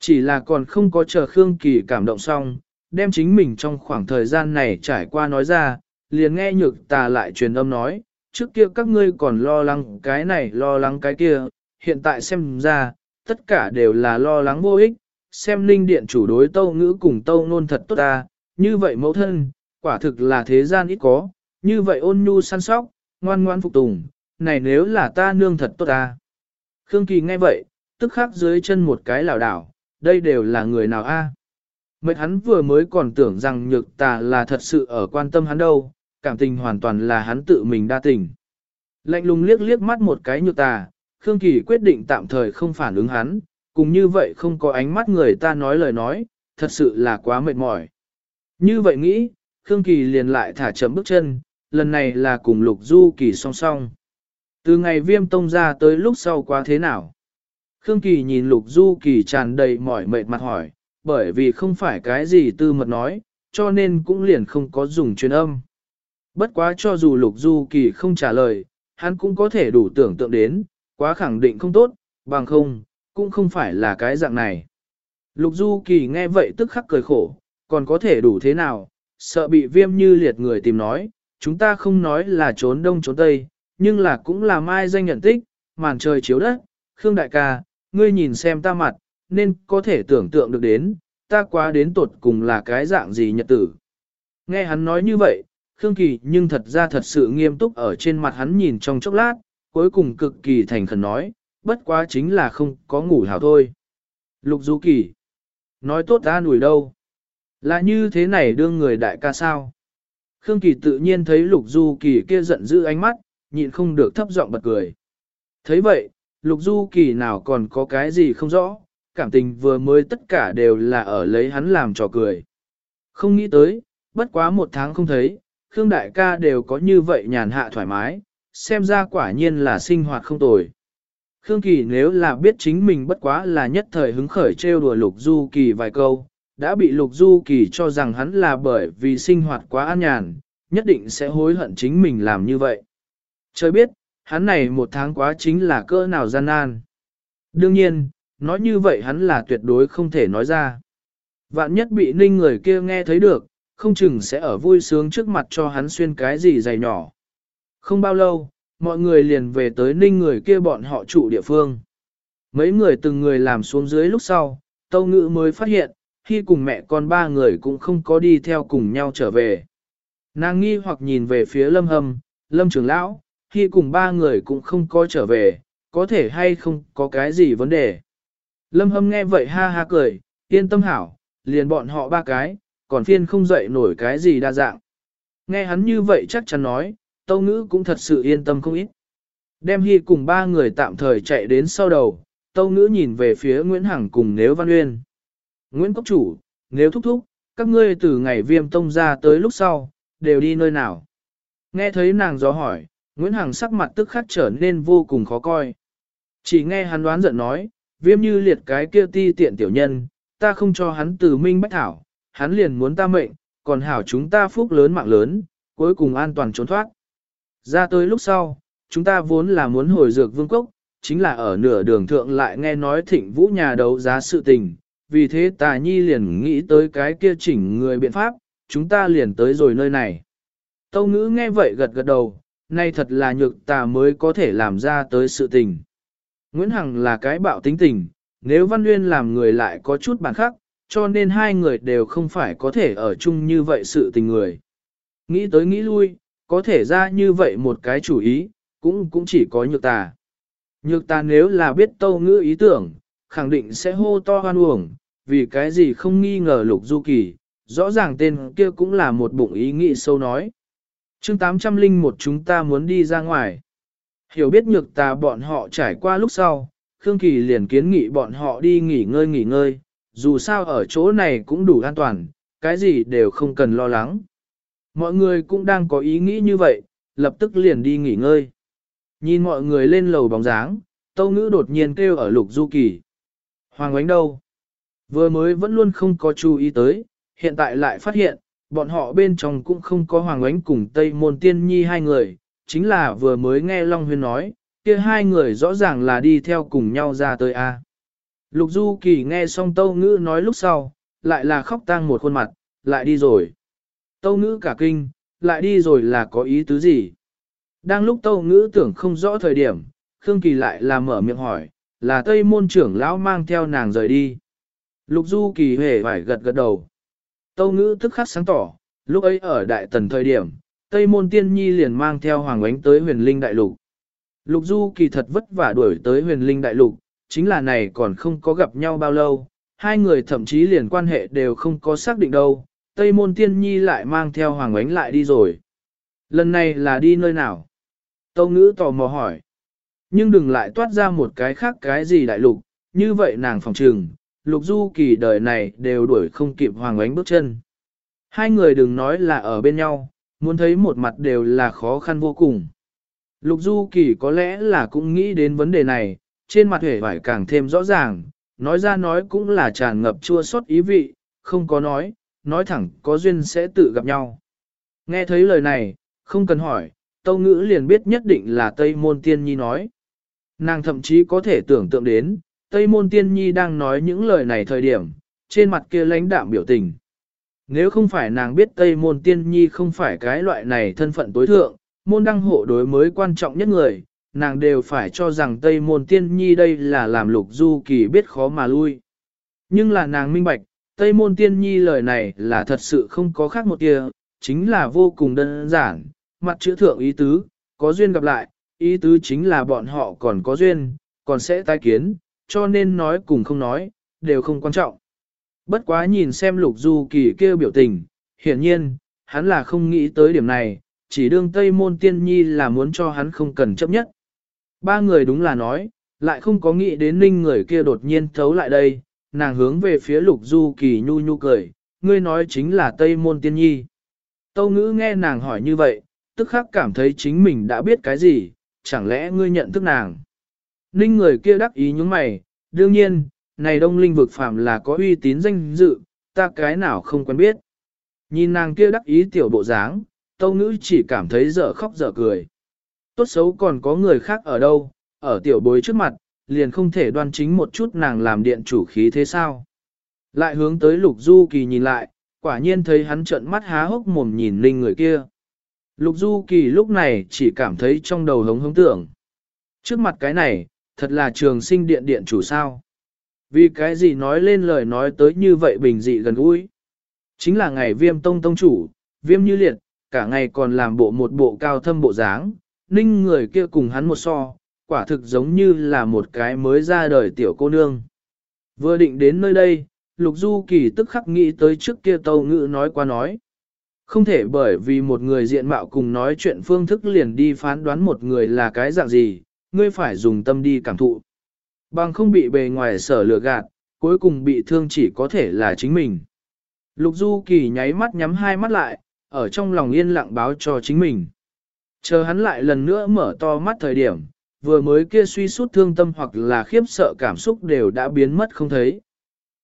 Chỉ là còn không có chờ Khương Kỳ cảm động xong, đem chính mình trong khoảng thời gian này trải qua nói ra, liền nghe nhược tà lại truyền âm nói, trước kia các ngươi còn lo lắng cái này lo lắng cái kia, hiện tại xem ra, tất cả đều là lo lắng vô ích, xem linh điện chủ đối tâu ngữ cùng tâu nôn thật tốt ta, như vậy mẫu thân, quả thực là thế gian ít có, như vậy ôn nhu săn sóc, ngoan ngoan phục tùng, này nếu là ta nương thật tốt ta. Khương Kỳ nghe vậy, tức khắc dưới chân một cái lảo đảo, đây đều là người nào a? À? Hắn vừa mới còn tưởng rằng nhược tà là thật sự ở quan tâm hắn đâu, cảm tình hoàn toàn là hắn tự mình đa tình. Lạnh lùng liếc liếc mắt một cái nhược tà, Khương Kỳ quyết định tạm thời không phản ứng hắn, cùng như vậy không có ánh mắt người ta nói lời nói, thật sự là quá mệt mỏi. Như vậy nghĩ, Khương Kỳ liền lại thả chậm bước chân, lần này là cùng Lục Du Kỳ song song. Từ ngày viêm tông ra tới lúc sau quá thế nào? Khương Kỳ nhìn Lục Du Kỳ tràn đầy mỏi mệt mặt hỏi, bởi vì không phải cái gì tư mật nói, cho nên cũng liền không có dùng truyền âm. Bất quá cho dù Lục Du Kỳ không trả lời, hắn cũng có thể đủ tưởng tượng đến, quá khẳng định không tốt, bằng không, cũng không phải là cái dạng này. Lục Du Kỳ nghe vậy tức khắc cười khổ, còn có thể đủ thế nào, sợ bị viêm như liệt người tìm nói, chúng ta không nói là trốn đông trốn tây, nhưng là cũng là mai danh nhận tích, màn trời chiếu đất, Khương Đại ca, ngươi nhìn xem ta mặt, nên có thể tưởng tượng được đến, ta quá đến tột cùng là cái dạng gì nhật tử. Nghe hắn nói như vậy, Khương Kỳ nhưng thật ra thật sự nghiêm túc ở trên mặt hắn nhìn trong chốc lát, cuối cùng cực kỳ thành khẩn nói, bất quá chính là không có ngủ hảo thôi. Lục Du Kỳ, nói tốt ta nủi đâu. Là như thế này đương người đại ca sao? Khương Kỳ tự nhiên thấy Lục Du Kỳ kia giận dữ ánh mắt, nhịn không được thấp giọng bật cười. thấy vậy, Lục Du Kỳ nào còn có cái gì không rõ, cảm tình vừa mới tất cả đều là ở lấy hắn làm trò cười. Không nghĩ tới, bất quá một tháng không thấy, Khương Đại ca đều có như vậy nhàn hạ thoải mái, xem ra quả nhiên là sinh hoạt không tồi. Khương Kỳ nếu là biết chính mình bất quá là nhất thời hứng khởi trêu đùa Lục Du Kỳ vài câu, đã bị Lục Du Kỳ cho rằng hắn là bởi vì sinh hoạt quá an nhàn, nhất định sẽ hối hận chính mình làm như vậy. Trời biết, hắn này một tháng quá chính là cỡ nào gian nan. Đương nhiên, nói như vậy hắn là tuyệt đối không thể nói ra. Vạn nhất bị ninh người kia nghe thấy được, không chừng sẽ ở vui sướng trước mặt cho hắn xuyên cái gì dày nhỏ. Không bao lâu, mọi người liền về tới ninh người kia bọn họ trụ địa phương. Mấy người từng người làm xuống dưới lúc sau, tâu ngữ mới phát hiện, khi cùng mẹ con ba người cũng không có đi theo cùng nhau trở về. Nàng nghi hoặc nhìn về phía lâm hâm, lâm trưởng lão, khi cùng ba người cũng không có trở về, có thể hay không có cái gì vấn đề. Lâm hâm nghe vậy ha ha cười, yên tâm hảo, liền bọn họ ba cái, còn phiên không dậy nổi cái gì đa dạng. Nghe hắn như vậy chắc chắn nói, tâu ngữ cũng thật sự yên tâm không ít. Đem hy cùng ba người tạm thời chạy đến sau đầu, tâu ngữ nhìn về phía Nguyễn Hằng cùng Nếu Văn Uyên. Nguyễn Cốc Chủ, nếu thúc thúc, các ngươi từ ngày viêm tông ra tới lúc sau, đều đi nơi nào? Nghe thấy nàng gió hỏi, Nguyễn Hằng sắc mặt tức khắc trở nên vô cùng khó coi. Chỉ nghe hắn đoán giận nói, viêm như liệt cái kia ti tiện tiểu nhân, ta không cho hắn từ minh bách thảo, hắn liền muốn ta mệnh, còn hảo chúng ta phúc lớn mạng lớn, cuối cùng an toàn trốn thoát. Ra tới lúc sau, chúng ta vốn là muốn hồi dược vương quốc, chính là ở nửa đường thượng lại nghe nói thịnh vũ nhà đấu giá sự tình, vì thế tà nhi liền nghĩ tới cái kia chỉnh người biện pháp, chúng ta liền tới rồi nơi này. Tâu ngữ nghe vậy gật gật đầu, nay thật là nhược tà mới có thể làm ra tới sự tình. Nguyễn Hằng là cái bạo tính tình, nếu Văn Nguyên làm người lại có chút bản khác, cho nên hai người đều không phải có thể ở chung như vậy sự tình người. Nghĩ tới nghĩ lui, có thể ra như vậy một cái chủ ý, cũng cũng chỉ có nhược tà. Nhược tà nếu là biết tâu ngữ ý tưởng, khẳng định sẽ hô to hoan uổng, vì cái gì không nghi ngờ lục du kỳ, rõ ràng tên kia cũng là một bụng ý nghĩ sâu nói chương 801 chúng ta muốn đi ra ngoài. Hiểu biết nhược tà bọn họ trải qua lúc sau, Khương Kỳ liền kiến nghị bọn họ đi nghỉ ngơi nghỉ ngơi, dù sao ở chỗ này cũng đủ an toàn, cái gì đều không cần lo lắng. Mọi người cũng đang có ý nghĩ như vậy, lập tức liền đi nghỉ ngơi. Nhìn mọi người lên lầu bóng dáng, Tâu Ngữ đột nhiên kêu ở Lục Du Kỳ. Hoàng Ánh đâu? Vừa mới vẫn luôn không có chú ý tới, hiện tại lại phát hiện, bọn họ bên trong cũng không có Hoàng Ánh cùng Tây Môn Tiên Nhi hai người, chính là vừa mới nghe Long Huyên nói, kia hai người rõ ràng là đi theo cùng nhau ra tới A. Lục Du Kỳ nghe xong Tâu Ngữ nói lúc sau, lại là khóc tang một khuôn mặt, lại đi rồi. Tâu Ngữ cả kinh, lại đi rồi là có ý tứ gì? Đang lúc Tâu Ngữ tưởng không rõ thời điểm, Khương Kỳ lại là mở miệng hỏi, là Tây môn trưởng lão mang theo nàng rời đi. Lục Du Kỳ hề phải gật gật đầu. Tâu Ngữ tức khắc sáng tỏ, lúc ấy ở Đại Tần thời điểm, Tây môn tiên nhi liền mang theo Hoàng Ánh tới huyền linh đại lục. Lục Du Kỳ thật vất vả đuổi tới huyền linh đại lục, chính là này còn không có gặp nhau bao lâu, hai người thậm chí liền quan hệ đều không có xác định đâu, Tây Môn Tiên Nhi lại mang theo Hoàng Ánh lại đi rồi. Lần này là đi nơi nào? Tâu ngữ tò mò hỏi. Nhưng đừng lại toát ra một cái khác cái gì đại lục, như vậy nàng phòng trừng, lục du kỳ đời này đều đuổi không kịp Hoàng Ánh bước chân. Hai người đừng nói là ở bên nhau, muốn thấy một mặt đều là khó khăn vô cùng. Lục Du Kỳ có lẽ là cũng nghĩ đến vấn đề này, trên mặt hề phải càng thêm rõ ràng, nói ra nói cũng là tràn ngập chua xót ý vị, không có nói, nói thẳng có duyên sẽ tự gặp nhau. Nghe thấy lời này, không cần hỏi, Tâu Ngữ liền biết nhất định là Tây Môn Tiên Nhi nói. Nàng thậm chí có thể tưởng tượng đến, Tây Môn Tiên Nhi đang nói những lời này thời điểm, trên mặt kia lãnh đạm biểu tình. Nếu không phải nàng biết Tây Môn Tiên Nhi không phải cái loại này thân phận tối thượng, môn đăng hộ đối mới quan trọng nhất người, nàng đều phải cho rằng Tây Môn Tiên Nhi đây là làm lục du kỳ biết khó mà lui. Nhưng là nàng minh bạch, Tây Môn Tiên Nhi lời này là thật sự không có khác một kia, chính là vô cùng đơn giản, mặt chữ thượng ý tứ, có duyên gặp lại, ý tứ chính là bọn họ còn có duyên, còn sẽ tái kiến, cho nên nói cùng không nói, đều không quan trọng. Bất quá nhìn xem lục du kỳ kêu biểu tình, hiển nhiên, hắn là không nghĩ tới điểm này, chỉ đương Tây Môn Tiên Nhi là muốn cho hắn không cần chấp nhất. Ba người đúng là nói, lại không có nghĩ đến ninh người kia đột nhiên thấu lại đây, nàng hướng về phía lục du kỳ nhu nhu cười, ngươi nói chính là Tây Môn Tiên Nhi. Tâu ngữ nghe nàng hỏi như vậy, tức khắc cảm thấy chính mình đã biết cái gì, chẳng lẽ ngươi nhận thức nàng. Ninh người kia đắc ý những mày, đương nhiên, này đông linh vực phạm là có uy tín danh dự, ta cái nào không quen biết. Nhìn nàng kia đắc ý tiểu bộ dáng, tâu ngữ chỉ cảm thấy dở khóc dở cười. Tốt xấu còn có người khác ở đâu, ở tiểu bối trước mặt, liền không thể đoan chính một chút nàng làm điện chủ khí thế sao. Lại hướng tới lục du kỳ nhìn lại, quả nhiên thấy hắn trợn mắt há hốc mồm nhìn Ninh người kia. Lục du kỳ lúc này chỉ cảm thấy trong đầu hống hống tưởng. Trước mặt cái này, thật là trường sinh điện điện chủ sao. Vì cái gì nói lên lời nói tới như vậy bình dị gần gũi. Chính là ngày viêm tông tông chủ, viêm như liệt, cả ngày còn làm bộ một bộ cao thâm bộ dáng, ninh người kia cùng hắn một so, quả thực giống như là một cái mới ra đời tiểu cô nương. Vừa định đến nơi đây, Lục Du Kỳ tức khắc nghĩ tới trước kia tâu ngữ nói qua nói. Không thể bởi vì một người diện mạo cùng nói chuyện phương thức liền đi phán đoán một người là cái dạng gì, ngươi phải dùng tâm đi cảm thụ. Bằng không bị bề ngoài sở lừa gạt, cuối cùng bị thương chỉ có thể là chính mình. Lục Du Kỳ nháy mắt nhắm hai mắt lại, ở trong lòng yên lặng báo cho chính mình. Chờ hắn lại lần nữa mở to mắt thời điểm, vừa mới kia suy sút thương tâm hoặc là khiếp sợ cảm xúc đều đã biến mất không thấy.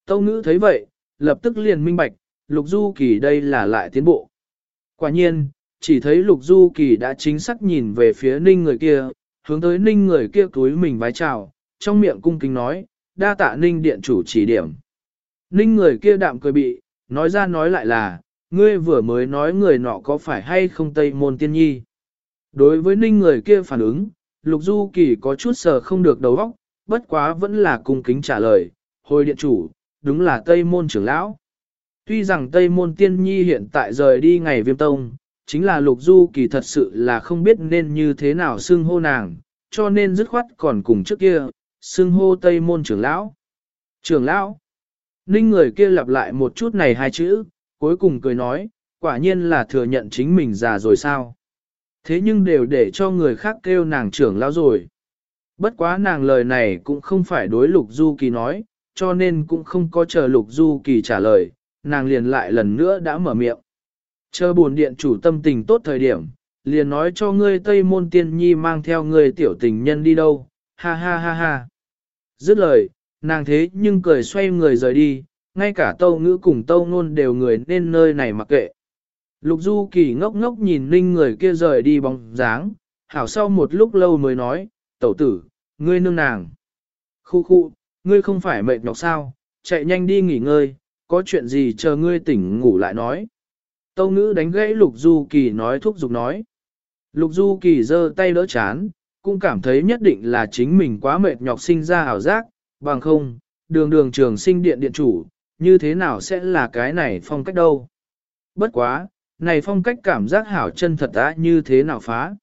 Tâu ngữ thấy vậy, lập tức liền minh bạch, Lục Du Kỳ đây là lại tiến bộ. Quả nhiên, chỉ thấy Lục Du Kỳ đã chính xác nhìn về phía ninh người kia, hướng tới ninh người kia túi mình vái chào, trong miệng cung kính nói, đa tạ ninh điện chủ chỉ điểm. Ninh người kia đạm cười bị, nói ra nói lại là, ngươi vừa mới nói người nọ có phải hay không Tây Môn Tiên Nhi. Đối với ninh người kia phản ứng, Lục Du Kỳ có chút sờ không được đầu óc, bất quá vẫn là cung kính trả lời, hồi điện chủ, đúng là Tây Môn trưởng lão. Tuy rằng Tây Môn Tiên Nhi hiện tại rời đi ngày viêm tông, chính là Lục Du Kỳ thật sự là không biết nên như thế nào xưng hô nàng, cho nên dứt khoát còn cùng trước kia, xưng hô Tây Môn trưởng lão. Trưởng lão, ninh người kia lặp lại một chút này hai chữ, cuối cùng cười nói, quả nhiên là thừa nhận chính mình già rồi sao. Thế nhưng đều để cho người khác kêu nàng trưởng lão rồi. Bất quá nàng lời này cũng không phải đối Lục Du Kỳ nói, cho nên cũng không có chờ Lục Du Kỳ trả lời, nàng liền lại lần nữa đã mở miệng. Chờ buồn điện chủ tâm tình tốt thời điểm, liền nói cho ngươi Tây Môn Tiên Nhi mang theo ngươi tiểu tình nhân đi đâu, ha ha ha ha. Dứt lời, nàng thế nhưng cười xoay người rời đi, ngay cả tâu ngữ cùng tâu ngôn đều người nên nơi này mặc kệ. Lục Du Kỳ ngốc ngốc nhìn ninh người kia rời đi bóng dáng, hảo sau một lúc lâu mới nói, tẩu tử, ngươi nương nàng. Khu khu, ngươi không phải mệt nhọc sao, chạy nhanh đi nghỉ ngơi, có chuyện gì chờ ngươi tỉnh ngủ lại nói. Tâu ngữ đánh gãy Lục Du Kỳ nói thúc giục nói. Lục Du Kỳ giơ tay đỡ chán, cũng cảm thấy nhất định là chính mình quá mệt nhọc sinh ra ảo giác, bằng không, đường đường trường sinh điện điện chủ, như thế nào sẽ là cái này phong cách đâu. Bất quá, này phong cách cảm giác hảo chân thật đã như thế nào phá.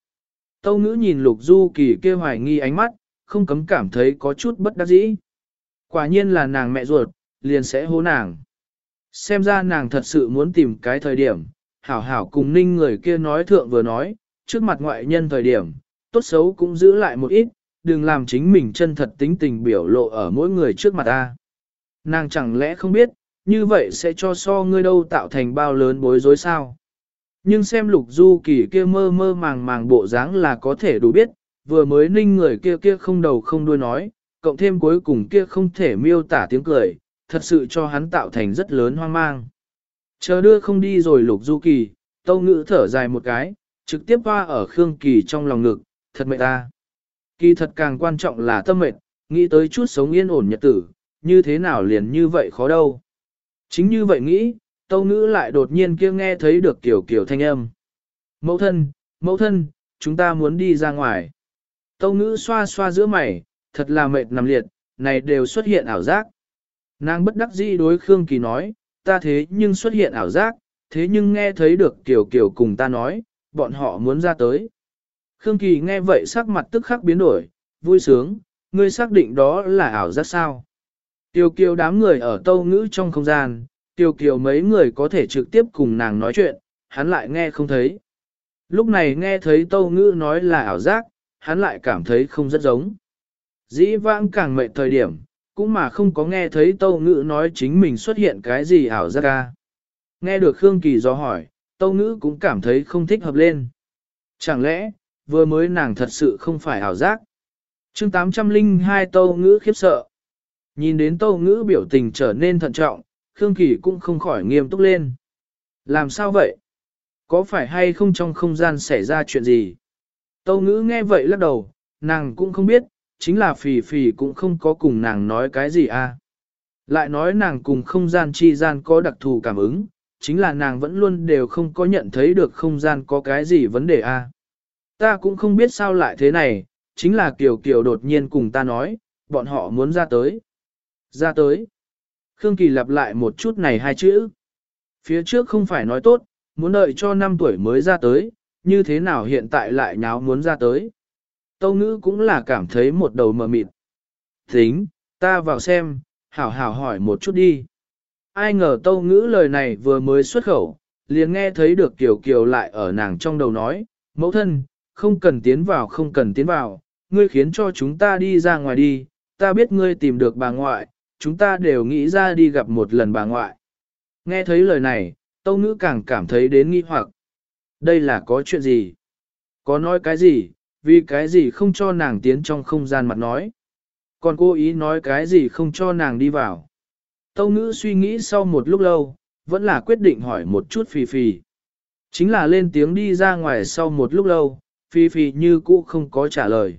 Tâu ngữ nhìn lục du kỳ kêu hoài nghi ánh mắt, không cấm cảm thấy có chút bất đắc dĩ. Quả nhiên là nàng mẹ ruột, liền sẽ hố nàng. Xem ra nàng thật sự muốn tìm cái thời điểm, hảo hảo cùng ninh người kia nói thượng vừa nói, trước mặt ngoại nhân thời điểm, tốt xấu cũng giữ lại một ít, đừng làm chính mình chân thật tính tình biểu lộ ở mỗi người trước mặt ta. Nàng chẳng lẽ không biết, như vậy sẽ cho so ngươi đâu tạo thành bao lớn bối rối sao? Nhưng xem lục du kỳ kia mơ mơ màng màng bộ dáng là có thể đủ biết, vừa mới ninh người kia kia không đầu không đuôi nói, cộng thêm cuối cùng kia không thể miêu tả tiếng cười, thật sự cho hắn tạo thành rất lớn hoang mang. Chờ đưa không đi rồi lục du kỳ, tâu ngữ thở dài một cái, trực tiếp hoa ở Khương Kỳ trong lòng ngực, thật mệt ta. Kỳ thật càng quan trọng là tâm mệt, nghĩ tới chút sống yên ổn nhật tử, như thế nào liền như vậy khó đâu. Chính như vậy nghĩ, tâu ngữ lại đột nhiên kia nghe thấy được kiểu kiểu thanh âm. Mẫu thân, mẫu thân, chúng ta muốn đi ra ngoài. Tâu ngữ xoa xoa giữa mày, thật là mệt nằm liệt, này đều xuất hiện ảo giác. Nàng bất đắc dĩ đối Khương Kỳ nói, ta thế nhưng xuất hiện ảo giác, thế nhưng nghe thấy được Kiều Kiều cùng ta nói, bọn họ muốn ra tới. Khương Kỳ nghe vậy sắc mặt tức khắc biến đổi, vui sướng, ngươi xác định đó là ảo giác sao. Tiêu kiều đám người ở tâu ngữ trong không gian, tiêu kiều mấy người có thể trực tiếp cùng nàng nói chuyện, hắn lại nghe không thấy. Lúc này nghe thấy tâu ngữ nói là ảo giác, hắn lại cảm thấy không rất giống. Dĩ vãng càng mệt thời điểm, cũng mà không có nghe thấy tâu ngữ nói chính mình xuất hiện cái gì ảo giác ca. Nghe được Khương Kỳ do hỏi, tâu ngữ cũng cảm thấy không thích hợp lên. Chẳng lẽ, vừa mới nàng thật sự không phải ảo giác? chương 802 tâu ngữ khiếp sợ. Nhìn đến tâu ngữ biểu tình trở nên thận trọng, Khương Kỳ cũng không khỏi nghiêm túc lên. Làm sao vậy? Có phải hay không trong không gian xảy ra chuyện gì? Tâu ngữ nghe vậy lắc đầu, nàng cũng không biết, chính là phì phì cũng không có cùng nàng nói cái gì à. Lại nói nàng cùng không gian chi gian có đặc thù cảm ứng, chính là nàng vẫn luôn đều không có nhận thấy được không gian có cái gì vấn đề a. À. Ta cũng không biết sao lại thế này, chính là Kiều Kiều đột nhiên cùng ta nói, bọn họ muốn ra tới. Ra tới. Khương Kỳ lặp lại một chút này hai chữ. Phía trước không phải nói tốt, muốn đợi cho 5 tuổi mới ra tới, như thế nào hiện tại lại nháo muốn ra tới. Tâu ngữ cũng là cảm thấy một đầu mờ mịt. Tính, ta vào xem, hảo hảo hỏi một chút đi. Ai ngờ tâu ngữ lời này vừa mới xuất khẩu, liền nghe thấy được Kiều Kiều lại ở nàng trong đầu nói, mẫu thân, không cần tiến vào không cần tiến vào, ngươi khiến cho chúng ta đi ra ngoài đi, ta biết ngươi tìm được bà ngoại, chúng ta đều nghĩ ra đi gặp một lần bà ngoại. Nghe thấy lời này, tâu ngữ càng cảm thấy đến nghi hoặc. Đây là có chuyện gì? Có nói cái gì? Vì cái gì không cho nàng tiến trong không gian mặt nói? Còn cô ý nói cái gì không cho nàng đi vào? Tâu ngữ suy nghĩ sau một lúc lâu, vẫn là quyết định hỏi một chút phì phì. Chính là lên tiếng đi ra ngoài sau một lúc lâu, phì phì như cũ không có trả lời.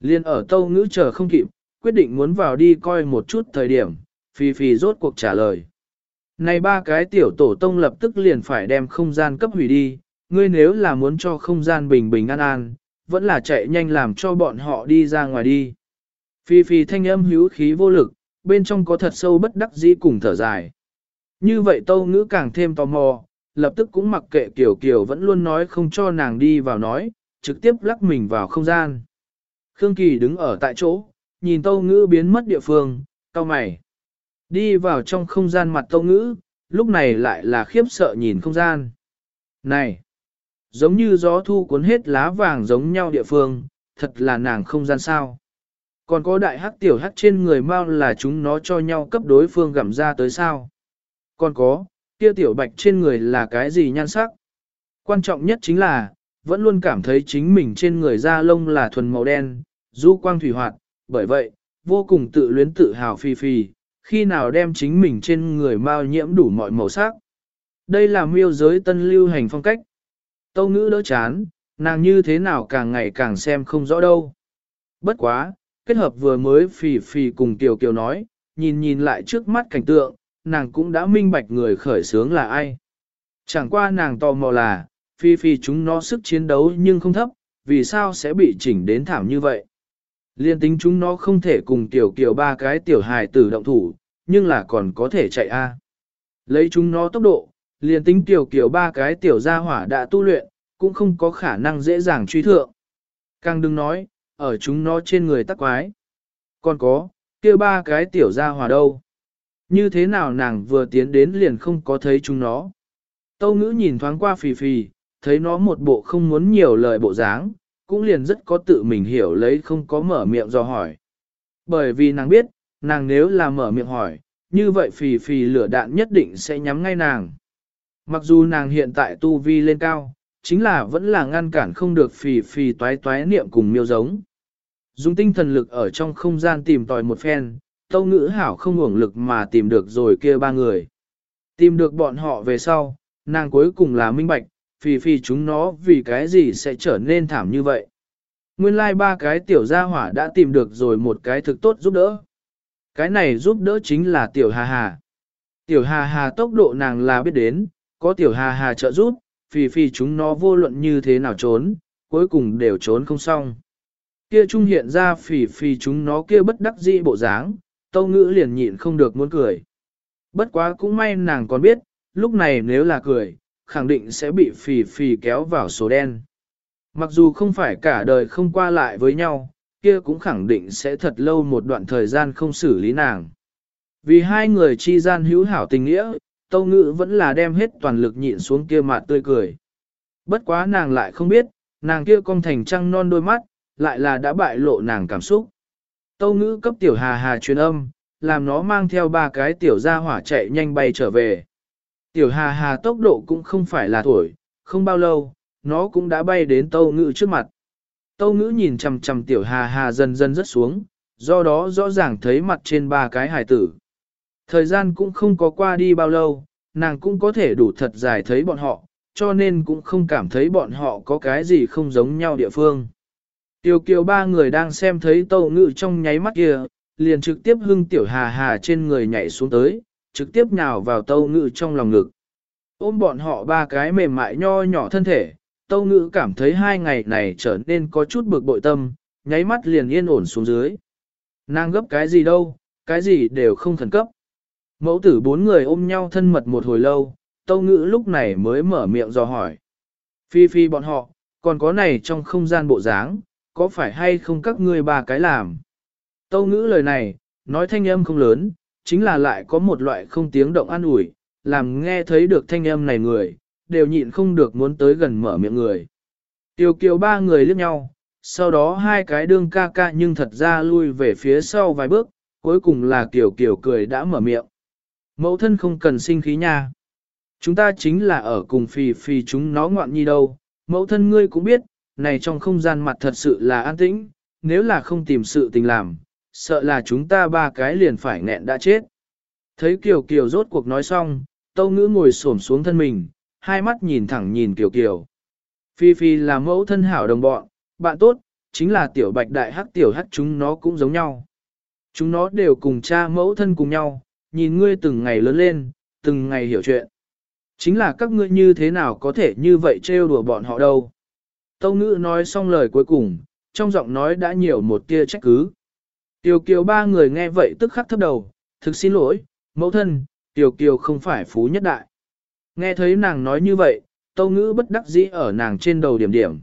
Liên ở tâu ngữ chờ không kịp, quyết định muốn vào đi coi một chút thời điểm, phì phì rốt cuộc trả lời. Này ba cái tiểu tổ tông lập tức liền phải đem không gian cấp hủy đi, ngươi nếu là muốn cho không gian bình bình an an, vẫn là chạy nhanh làm cho bọn họ đi ra ngoài đi. Phi phi thanh âm hữu khí vô lực, bên trong có thật sâu bất đắc dĩ cùng thở dài. Như vậy tâu ngữ càng thêm tò mò, lập tức cũng mặc kệ kiểu kiểu vẫn luôn nói không cho nàng đi vào nói, trực tiếp lắc mình vào không gian. Khương Kỳ đứng ở tại chỗ, nhìn tâu ngữ biến mất địa phương, cao mày. Đi vào trong không gian mặt tâu ngữ, lúc này lại là khiếp sợ nhìn không gian. Này! Giống như gió thu cuốn hết lá vàng giống nhau địa phương, thật là nàng không gian sao. Còn có đại hắc tiểu hắc trên người mau là chúng nó cho nhau cấp đối phương gặm ra tới sao. Còn có, kia tiểu bạch trên người là cái gì nhan sắc. Quan trọng nhất chính là, vẫn luôn cảm thấy chính mình trên người da lông là thuần màu đen, du quang thủy hoạt, bởi vậy, vô cùng tự luyến tự hào phi phi, khi nào đem chính mình trên người mau nhiễm đủ mọi màu sắc. Đây là miêu giới tân lưu hành phong cách. Tâu ngữ đỡ chán, nàng như thế nào càng ngày càng xem không rõ đâu. Bất quá, kết hợp vừa mới phì phì cùng Kiều Kiều nói, nhìn nhìn lại trước mắt cảnh tượng, nàng cũng đã minh bạch người khởi sướng là ai. Chẳng qua nàng tò mò là, phi phi chúng nó sức chiến đấu nhưng không thấp, vì sao sẽ bị chỉnh đến thảm như vậy. Liên tính chúng nó không thể cùng tiểu kiều ba cái tiểu hài tử động thủ, nhưng là còn có thể chạy a. Lấy chúng nó tốc độ, liền tính tiểu kiểu ba cái tiểu gia hỏa đã tu luyện, cũng không có khả năng dễ dàng truy thượng. Càng đừng nói, ở chúng nó trên người tắc quái. Còn có, kia ba cái tiểu gia hỏa đâu? Như thế nào nàng vừa tiến đến liền không có thấy chúng nó? Tâu ngữ nhìn thoáng qua phì phì, thấy nó một bộ không muốn nhiều lời bộ dáng, cũng liền rất có tự mình hiểu lấy không có mở miệng do hỏi. Bởi vì nàng biết, nàng nếu là mở miệng hỏi, như vậy phì phì lửa đạn nhất định sẽ nhắm ngay nàng. Mặc dù nàng hiện tại tu vi lên cao, chính là vẫn là ngăn cản không được phì phì toái toái niệm cùng miêu giống. Dùng tinh thần lực ở trong không gian tìm tòi một phen, tâu ngữ hảo không uổng lực mà tìm được rồi kia ba người. Tìm được bọn họ về sau, nàng cuối cùng là minh bạch, phì phì chúng nó vì cái gì sẽ trở nên thảm như vậy. Nguyên lai like ba cái tiểu gia hỏa đã tìm được rồi một cái thực tốt giúp đỡ. Cái này giúp đỡ chính là tiểu hà hà. Tiểu hà hà tốc độ nàng là biết đến, có tiểu hà hà trợ giúp, phì phì chúng nó vô luận như thế nào trốn, cuối cùng đều trốn không xong. Kia trung hiện ra phì phì chúng nó kia bất đắc dĩ bộ dáng, tâu ngữ liền nhịn không được muốn cười. Bất quá cũng may nàng còn biết, lúc này nếu là cười, khẳng định sẽ bị phì phì kéo vào số đen. Mặc dù không phải cả đời không qua lại với nhau, kia cũng khẳng định sẽ thật lâu một đoạn thời gian không xử lý nàng. Vì hai người chi gian hữu hảo tình nghĩa, Tâu Ngữ vẫn là đem hết toàn lực nhịn xuống kia mặt tươi cười. Bất quá nàng lại không biết, nàng kia cong thành trăng non đôi mắt, lại là đã bại lộ nàng cảm xúc. Tâu Ngữ cấp tiểu hà hà truyền âm, làm nó mang theo ba cái tiểu gia hỏa chạy nhanh bay trở về. Tiểu hà hà tốc độ cũng không phải là thổi, không bao lâu, nó cũng đã bay đến tâu ngữ trước mặt. Tâu ngữ nhìn chầm chầm tiểu hà hà dần dần rớt xuống, do đó rõ ràng thấy mặt trên ba cái hải tử. Thời gian cũng không có qua đi bao lâu, nàng cũng có thể đủ thật dài thấy bọn họ, cho nên cũng không cảm thấy bọn họ có cái gì không giống nhau địa phương. Tiêu kiều ba người đang xem thấy tâu ngự trong nháy mắt kia, liền trực tiếp hưng tiểu hà hà trên người nhảy xuống tới, trực tiếp nhào vào tâu ngự trong lòng ngực. Ôm bọn họ ba cái mềm mại nho nhỏ thân thể, tâu ngự cảm thấy hai ngày này trở nên có chút bực bội tâm, nháy mắt liền yên ổn xuống dưới. Nàng gấp cái gì đâu, cái gì đều không khẩn cấp. Mẫu tử bốn người ôm nhau thân mật một hồi lâu, tâu ngữ lúc này mới mở miệng dò hỏi. Phi phi bọn họ, còn có này trong không gian bộ dáng, có phải hay không các ngươi ba cái làm? Tâu ngữ lời này, nói thanh âm không lớn, chính là lại có một loại không tiếng động an ủi, làm nghe thấy được thanh âm này người, đều nhịn không được muốn tới gần mở miệng người. Tiêu kiều ba người liếc nhau, sau đó hai cái đương ca ca nhưng thật ra lui về phía sau vài bước, cuối cùng là kiều kiều cười đã mở miệng. Mẫu thân không cần sinh khí nha. Chúng ta chính là ở cùng phì phì chúng nó ngoạn nhi đâu. Mẫu thân ngươi cũng biết, này trong không gian mặt thật sự là an tĩnh, nếu là không tìm sự tình làm, sợ là chúng ta ba cái liền phải nghẹn đã chết. Thấy Kiều Kiều rốt cuộc nói xong, Tâu Ngữ ngồi xổm xuống thân mình, hai mắt nhìn thẳng nhìn Kiều Kiều. Phi Phi là mẫu thân hảo đồng bọn, bạn tốt, chính là tiểu bạch đại hắc tiểu hắc chúng nó cũng giống nhau. Chúng nó đều cùng cha mẫu thân cùng nhau, nhìn ngươi từng ngày lớn lên, từng ngày hiểu chuyện. Chính là các ngươi như thế nào có thể như vậy trêu đùa bọn họ đâu. Tâu ngữ nói xong lời cuối cùng, trong giọng nói đã nhiều một tia trách cứ. Tiểu kiều ba người nghe vậy tức khắc thấp đầu, thực xin lỗi, mẫu thân, tiểu kiều không phải phú nhất đại. Nghe thấy nàng nói như vậy, tâu ngữ bất đắc dĩ ở nàng trên đầu điểm điểm.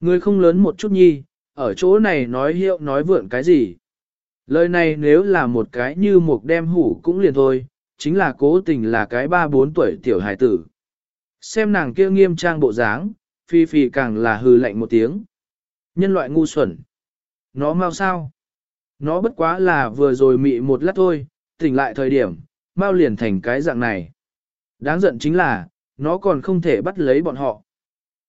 Người không lớn một chút nhi, ở chỗ này nói hiệu nói vượn cái gì. Lời này nếu là một cái như một đem hủ cũng liền thôi, chính là cố tình là cái ba bốn tuổi tiểu hài tử. Xem nàng kia nghiêm trang bộ dáng, phi phi càng là hừ lạnh một tiếng. Nhân loại ngu xuẩn. Nó mau sao? Nó bất quá là vừa rồi mị một lát thôi, tỉnh lại thời điểm, mau liền thành cái dạng này. Đáng giận chính là, nó còn không thể bắt lấy bọn họ.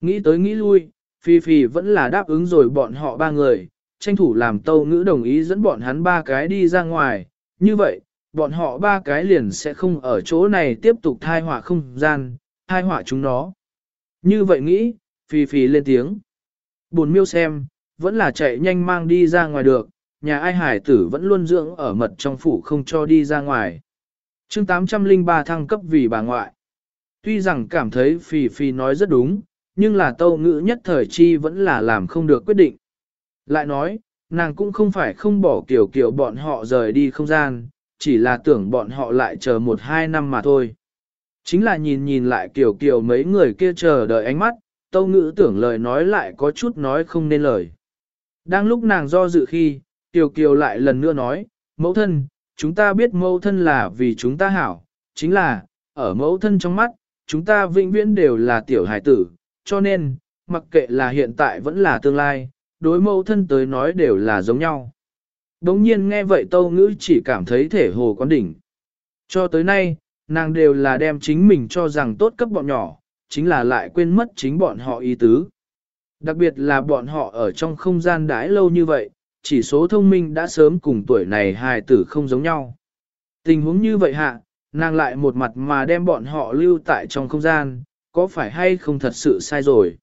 Nghĩ tới nghĩ lui, Phi Phi vẫn là đáp ứng rồi bọn họ ba người, tranh thủ làm tâu ngữ đồng ý dẫn bọn hắn ba cái đi ra ngoài. Như vậy, bọn họ ba cái liền sẽ không ở chỗ này tiếp tục thai họa không gian, thai họa chúng nó. Như vậy nghĩ, Phi Phi lên tiếng. Buồn miêu xem, vẫn là chạy nhanh mang đi ra ngoài được, nhà ai hải tử vẫn luôn dưỡng ở mật trong phủ không cho đi ra ngoài. chương 803 thăng cấp vì bà ngoại. Tuy rằng cảm thấy Phì Phì nói rất đúng, nhưng là tâu ngữ nhất thời chi vẫn là làm không được quyết định. Lại nói, nàng cũng không phải không bỏ kiểu kiểu bọn họ rời đi không gian, chỉ là tưởng bọn họ lại chờ một hai năm mà thôi. Chính là nhìn nhìn lại kiểu kiểu mấy người kia chờ đợi ánh mắt, tâu ngữ tưởng lời nói lại có chút nói không nên lời. Đang lúc nàng do dự khi, Tiểu Kiều lại lần nữa nói, mẫu thân, chúng ta biết mẫu thân là vì chúng ta hảo, chính là, ở mẫu thân trong mắt, chúng ta vĩnh viễn đều là tiểu hải tử, cho nên, mặc kệ là hiện tại vẫn là tương lai, đối mẫu thân tới nói đều là giống nhau. Đống nhiên nghe vậy tâu ngữ chỉ cảm thấy thể hồ quán đỉnh. Cho tới nay, nàng đều là đem chính mình cho rằng tốt cấp bọn nhỏ, chính là lại quên mất chính bọn họ ý tứ. Đặc biệt là bọn họ ở trong không gian đãi lâu như vậy, chỉ số thông minh đã sớm cùng tuổi này hài tử không giống nhau. Tình huống như vậy hạ, nàng lại một mặt mà đem bọn họ lưu tại trong không gian, có phải hay không thật sự sai rồi.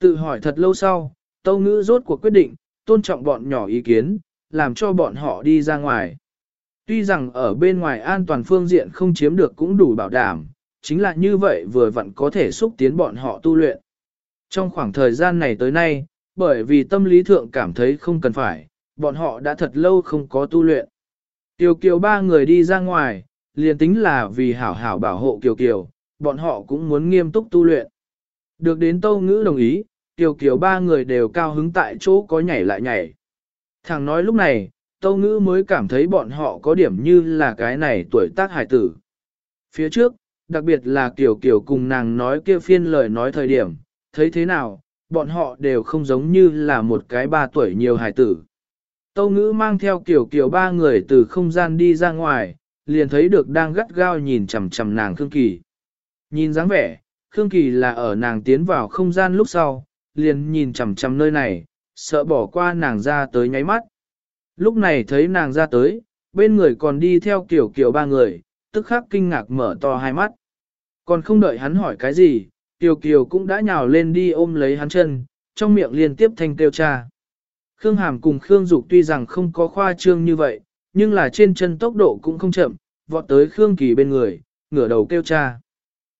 Tự hỏi thật lâu sau, tâu ngữ rốt cuộc quyết định, tôn trọng bọn nhỏ ý kiến, làm cho bọn họ đi ra ngoài. Tuy rằng ở bên ngoài an toàn phương diện không chiếm được cũng đủ bảo đảm, chính là như vậy vừa vặn có thể xúc tiến bọn họ tu luyện. Trong khoảng thời gian này tới nay, bởi vì tâm lý thượng cảm thấy không cần phải, bọn họ đã thật lâu không có tu luyện. Kiều Kiều ba người đi ra ngoài, liền tính là vì hảo hảo bảo hộ Kiều Kiều, bọn họ cũng muốn nghiêm túc tu luyện. Được đến Tâu Ngữ đồng ý, Kiều Kiều ba người đều cao hứng tại chỗ có nhảy lại nhảy. Thằng nói lúc này, Tâu Ngữ mới cảm thấy bọn họ có điểm như là cái này tuổi tác hải tử. Phía trước, đặc biệt là Kiều Kiều cùng nàng nói kia phiên lời nói thời điểm, thấy thế nào, bọn họ đều không giống như là một cái ba tuổi nhiều hải tử. Tâu ngữ mang theo Kiều Kiều ba người từ không gian đi ra ngoài, liền thấy được đang gắt gao nhìn chầm chầm nàng Khương Kỳ. Nhìn dáng vẻ, Khương Kỳ là ở nàng tiến vào không gian lúc sau, liền nhìn chằm chằm nơi này, sợ bỏ qua nàng ra tới nháy mắt. Lúc này thấy nàng ra tới, bên người còn đi theo kiểu kiểu ba người, tức khắc kinh ngạc mở to hai mắt. Còn không đợi hắn hỏi cái gì, kiểu Kiều cũng đã nhào lên đi ôm lấy hắn chân, trong miệng liên tiếp thanh kêu cha. Khương Hàm cùng Khương Dục tuy rằng không có khoa trương như vậy, nhưng là trên chân tốc độ cũng không chậm, vọt tới Khương Kỳ bên người, ngửa đầu kêu cha.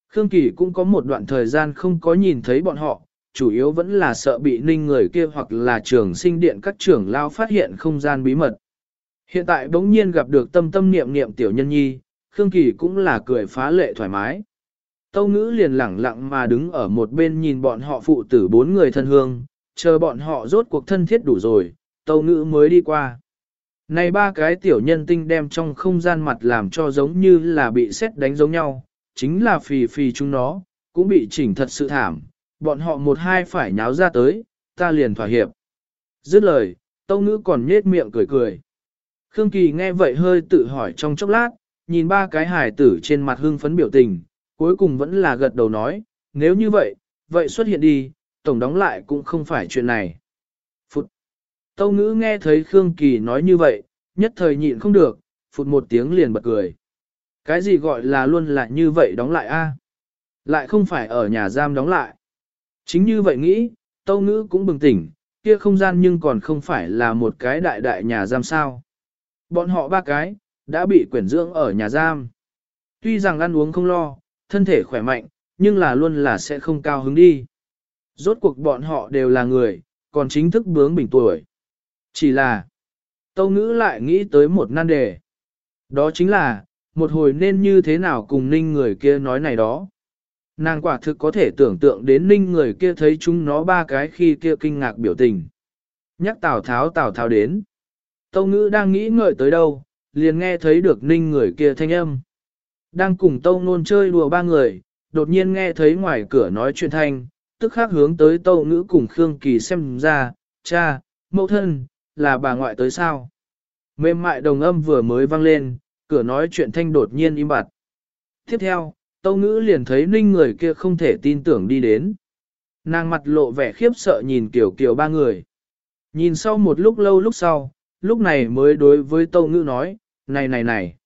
Khương Kỳ cũng có một đoạn thời gian không có nhìn thấy bọn họ, chủ yếu vẫn là sợ bị ninh người kia hoặc là trường sinh điện các trưởng lao phát hiện không gian bí mật. Hiện tại bỗng nhiên gặp được tâm tâm niệm niệm tiểu nhân nhi, Khương Kỳ cũng là cười phá lệ thoải mái. Tâu ngữ liền lẳng lặng mà đứng ở một bên nhìn bọn họ phụ tử bốn người thân hương, chờ bọn họ rốt cuộc thân thiết đủ rồi, tâu ngữ mới đi qua. Này ba cái tiểu nhân tinh đem trong không gian mặt làm cho giống như là bị xét đánh giống nhau, chính là phì phì chúng nó, cũng bị chỉnh thật sự thảm, bọn họ một hai phải nháo ra tới, ta liền thỏa hiệp. Dứt lời, tâu ngữ còn nhết miệng cười cười. Khương Kỳ nghe vậy hơi tự hỏi trong chốc lát, nhìn ba cái hài tử trên mặt hưng phấn biểu tình, cuối cùng vẫn là gật đầu nói, nếu như vậy, vậy xuất hiện đi, tổng đóng lại cũng không phải chuyện này. Phụt! Tâu ngữ nghe thấy Khương Kỳ nói như vậy, nhất thời nhịn không được, phụt một tiếng liền bật cười. Cái gì gọi là luôn là như vậy đóng lại a Lại không phải ở nhà giam đóng lại. Chính như vậy nghĩ, tâu ngữ cũng bừng tỉnh, kia không gian nhưng còn không phải là một cái đại đại nhà giam sao. Bọn họ ba cái, đã bị quyển dưỡng ở nhà giam. Tuy rằng ăn uống không lo, thân thể khỏe mạnh, nhưng là luôn là sẽ không cao hứng đi. Rốt cuộc bọn họ đều là người, còn chính thức bướng bình tuổi. Chỉ là, Tâu Ngữ lại nghĩ tới một nan đề. Đó chính là, một hồi nên như thế nào cùng ninh người kia nói này đó. Nàng quả thực có thể tưởng tượng đến ninh người kia thấy chúng nó ba cái khi kia kinh ngạc biểu tình. Nhắc Tào Tháo Tào Tháo đến. Tâu Ngữ đang nghĩ ngợi tới đâu, liền nghe thấy được ninh người kia thanh âm. Đang cùng Tâu Nôn chơi đùa ba người, đột nhiên nghe thấy ngoài cửa nói chuyện thanh, tức khắc hướng tới Tâu Ngữ cùng Khương Kỳ xem ra, cha, mẫu thân, là bà ngoại tới sao? Mềm mại đồng âm vừa mới vang lên, cửa nói chuyện thanh đột nhiên im bặt. Tiếp theo, Tâu Ngữ liền thấy ninh người kia không thể tin tưởng đi đến. Nàng mặt lộ vẻ khiếp sợ nhìn kiểu kiểu ba người. Nhìn sau một lúc lâu lúc sau, lúc này mới đối với Tâu Ngữ nói, này này này.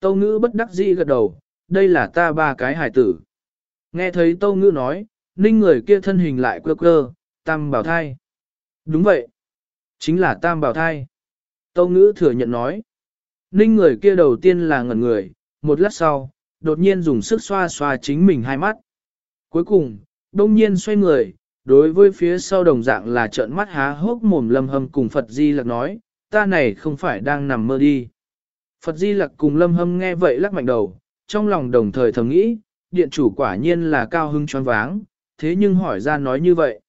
Tâu ngữ bất đắc dĩ gật đầu, đây là ta ba cái hải tử. Nghe thấy tâu ngữ nói, ninh người kia thân hình lại quơ quơ, tam bảo thai. Đúng vậy, chính là tam bảo thai. Tâu ngữ thừa nhận nói. Ninh người kia đầu tiên là ngẩn người, một lát sau, đột nhiên dùng sức xoa xoa chính mình hai mắt. Cuối cùng, đông nhiên xoay người, đối với phía sau đồng dạng là trợn mắt há hốc mồm lâm hâm cùng Phật Di Lặc nói, ta này không phải đang nằm mơ đi. Phật Di Lặc cùng Lâm Hâm nghe vậy lắc mạnh đầu, trong lòng đồng thời thầm nghĩ, điện chủ quả nhiên là cao hưng choáng váng, thế nhưng hỏi ra nói như vậy.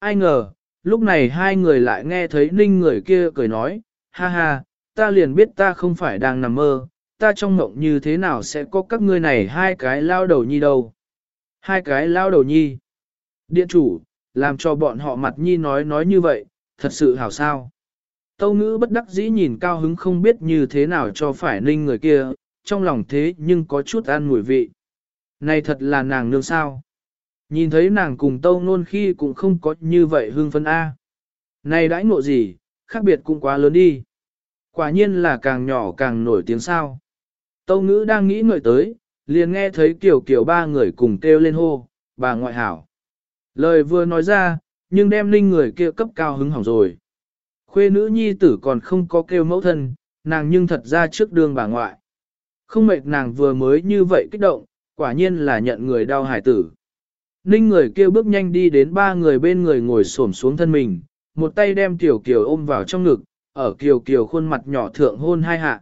Ai ngờ, Lúc này hai người lại nghe thấy ninh người kia cười nói, ha ha, ta liền biết ta không phải đang nằm mơ, ta trong mộng như thế nào sẽ có các ngươi này hai cái lao đầu nhi đâu. Hai cái lao đầu nhi. Điện chủ, làm cho bọn họ mặt nhi nói nói như vậy, thật sự hảo sao. Tâu ngữ bất đắc dĩ nhìn cao hứng không biết như thế nào cho phải ninh người kia, trong lòng thế nhưng có chút ăn mùi vị. Này thật là nàng nương sao. Nhìn thấy nàng cùng tâu nôn khi cũng không có như vậy hương phân A. Này đãi ngộ gì, khác biệt cũng quá lớn đi. Quả nhiên là càng nhỏ càng nổi tiếng sao. Tâu ngữ đang nghĩ ngợi tới, liền nghe thấy kiểu kiểu ba người cùng kêu lên hô, bà ngoại hảo. Lời vừa nói ra, nhưng đem linh người kia cấp cao hứng hỏng rồi. Khuê nữ nhi tử còn không có kêu mẫu thân, nàng nhưng thật ra trước đường bà ngoại. Không mệt nàng vừa mới như vậy kích động, quả nhiên là nhận người đau hải tử. Ninh người kia bước nhanh đi đến ba người bên người ngồi xổm xuống thân mình, một tay đem Tiểu Kiều ôm vào trong ngực, ở Kiều Kiều khuôn mặt nhỏ thượng hôn hai hạ.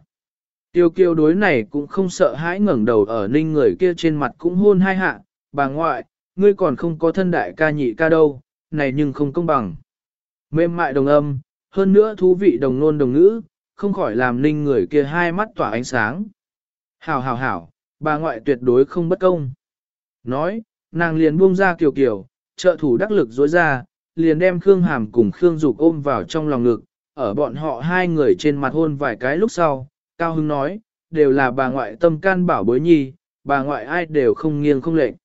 Tiêu kiêu đối này cũng không sợ hãi ngẩng đầu ở ninh người kia trên mặt cũng hôn hai hạ, bà ngoại, ngươi còn không có thân đại ca nhị ca đâu, này nhưng không công bằng. Mềm mại đồng âm, hơn nữa thú vị đồng nôn đồng ngữ, không khỏi làm ninh người kia hai mắt tỏa ánh sáng. Hảo hảo hảo, bà ngoại tuyệt đối không bất công. Nói, nàng liền buông ra kiều kiều, trợ thủ đắc lực dối ra, liền đem Khương Hàm cùng Khương Dục ôm vào trong lòng ngực, ở bọn họ hai người trên mặt hôn vài cái lúc sau, Cao Hưng nói, đều là bà ngoại tâm can bảo bối nhi, bà ngoại ai đều không nghiêng không lệnh.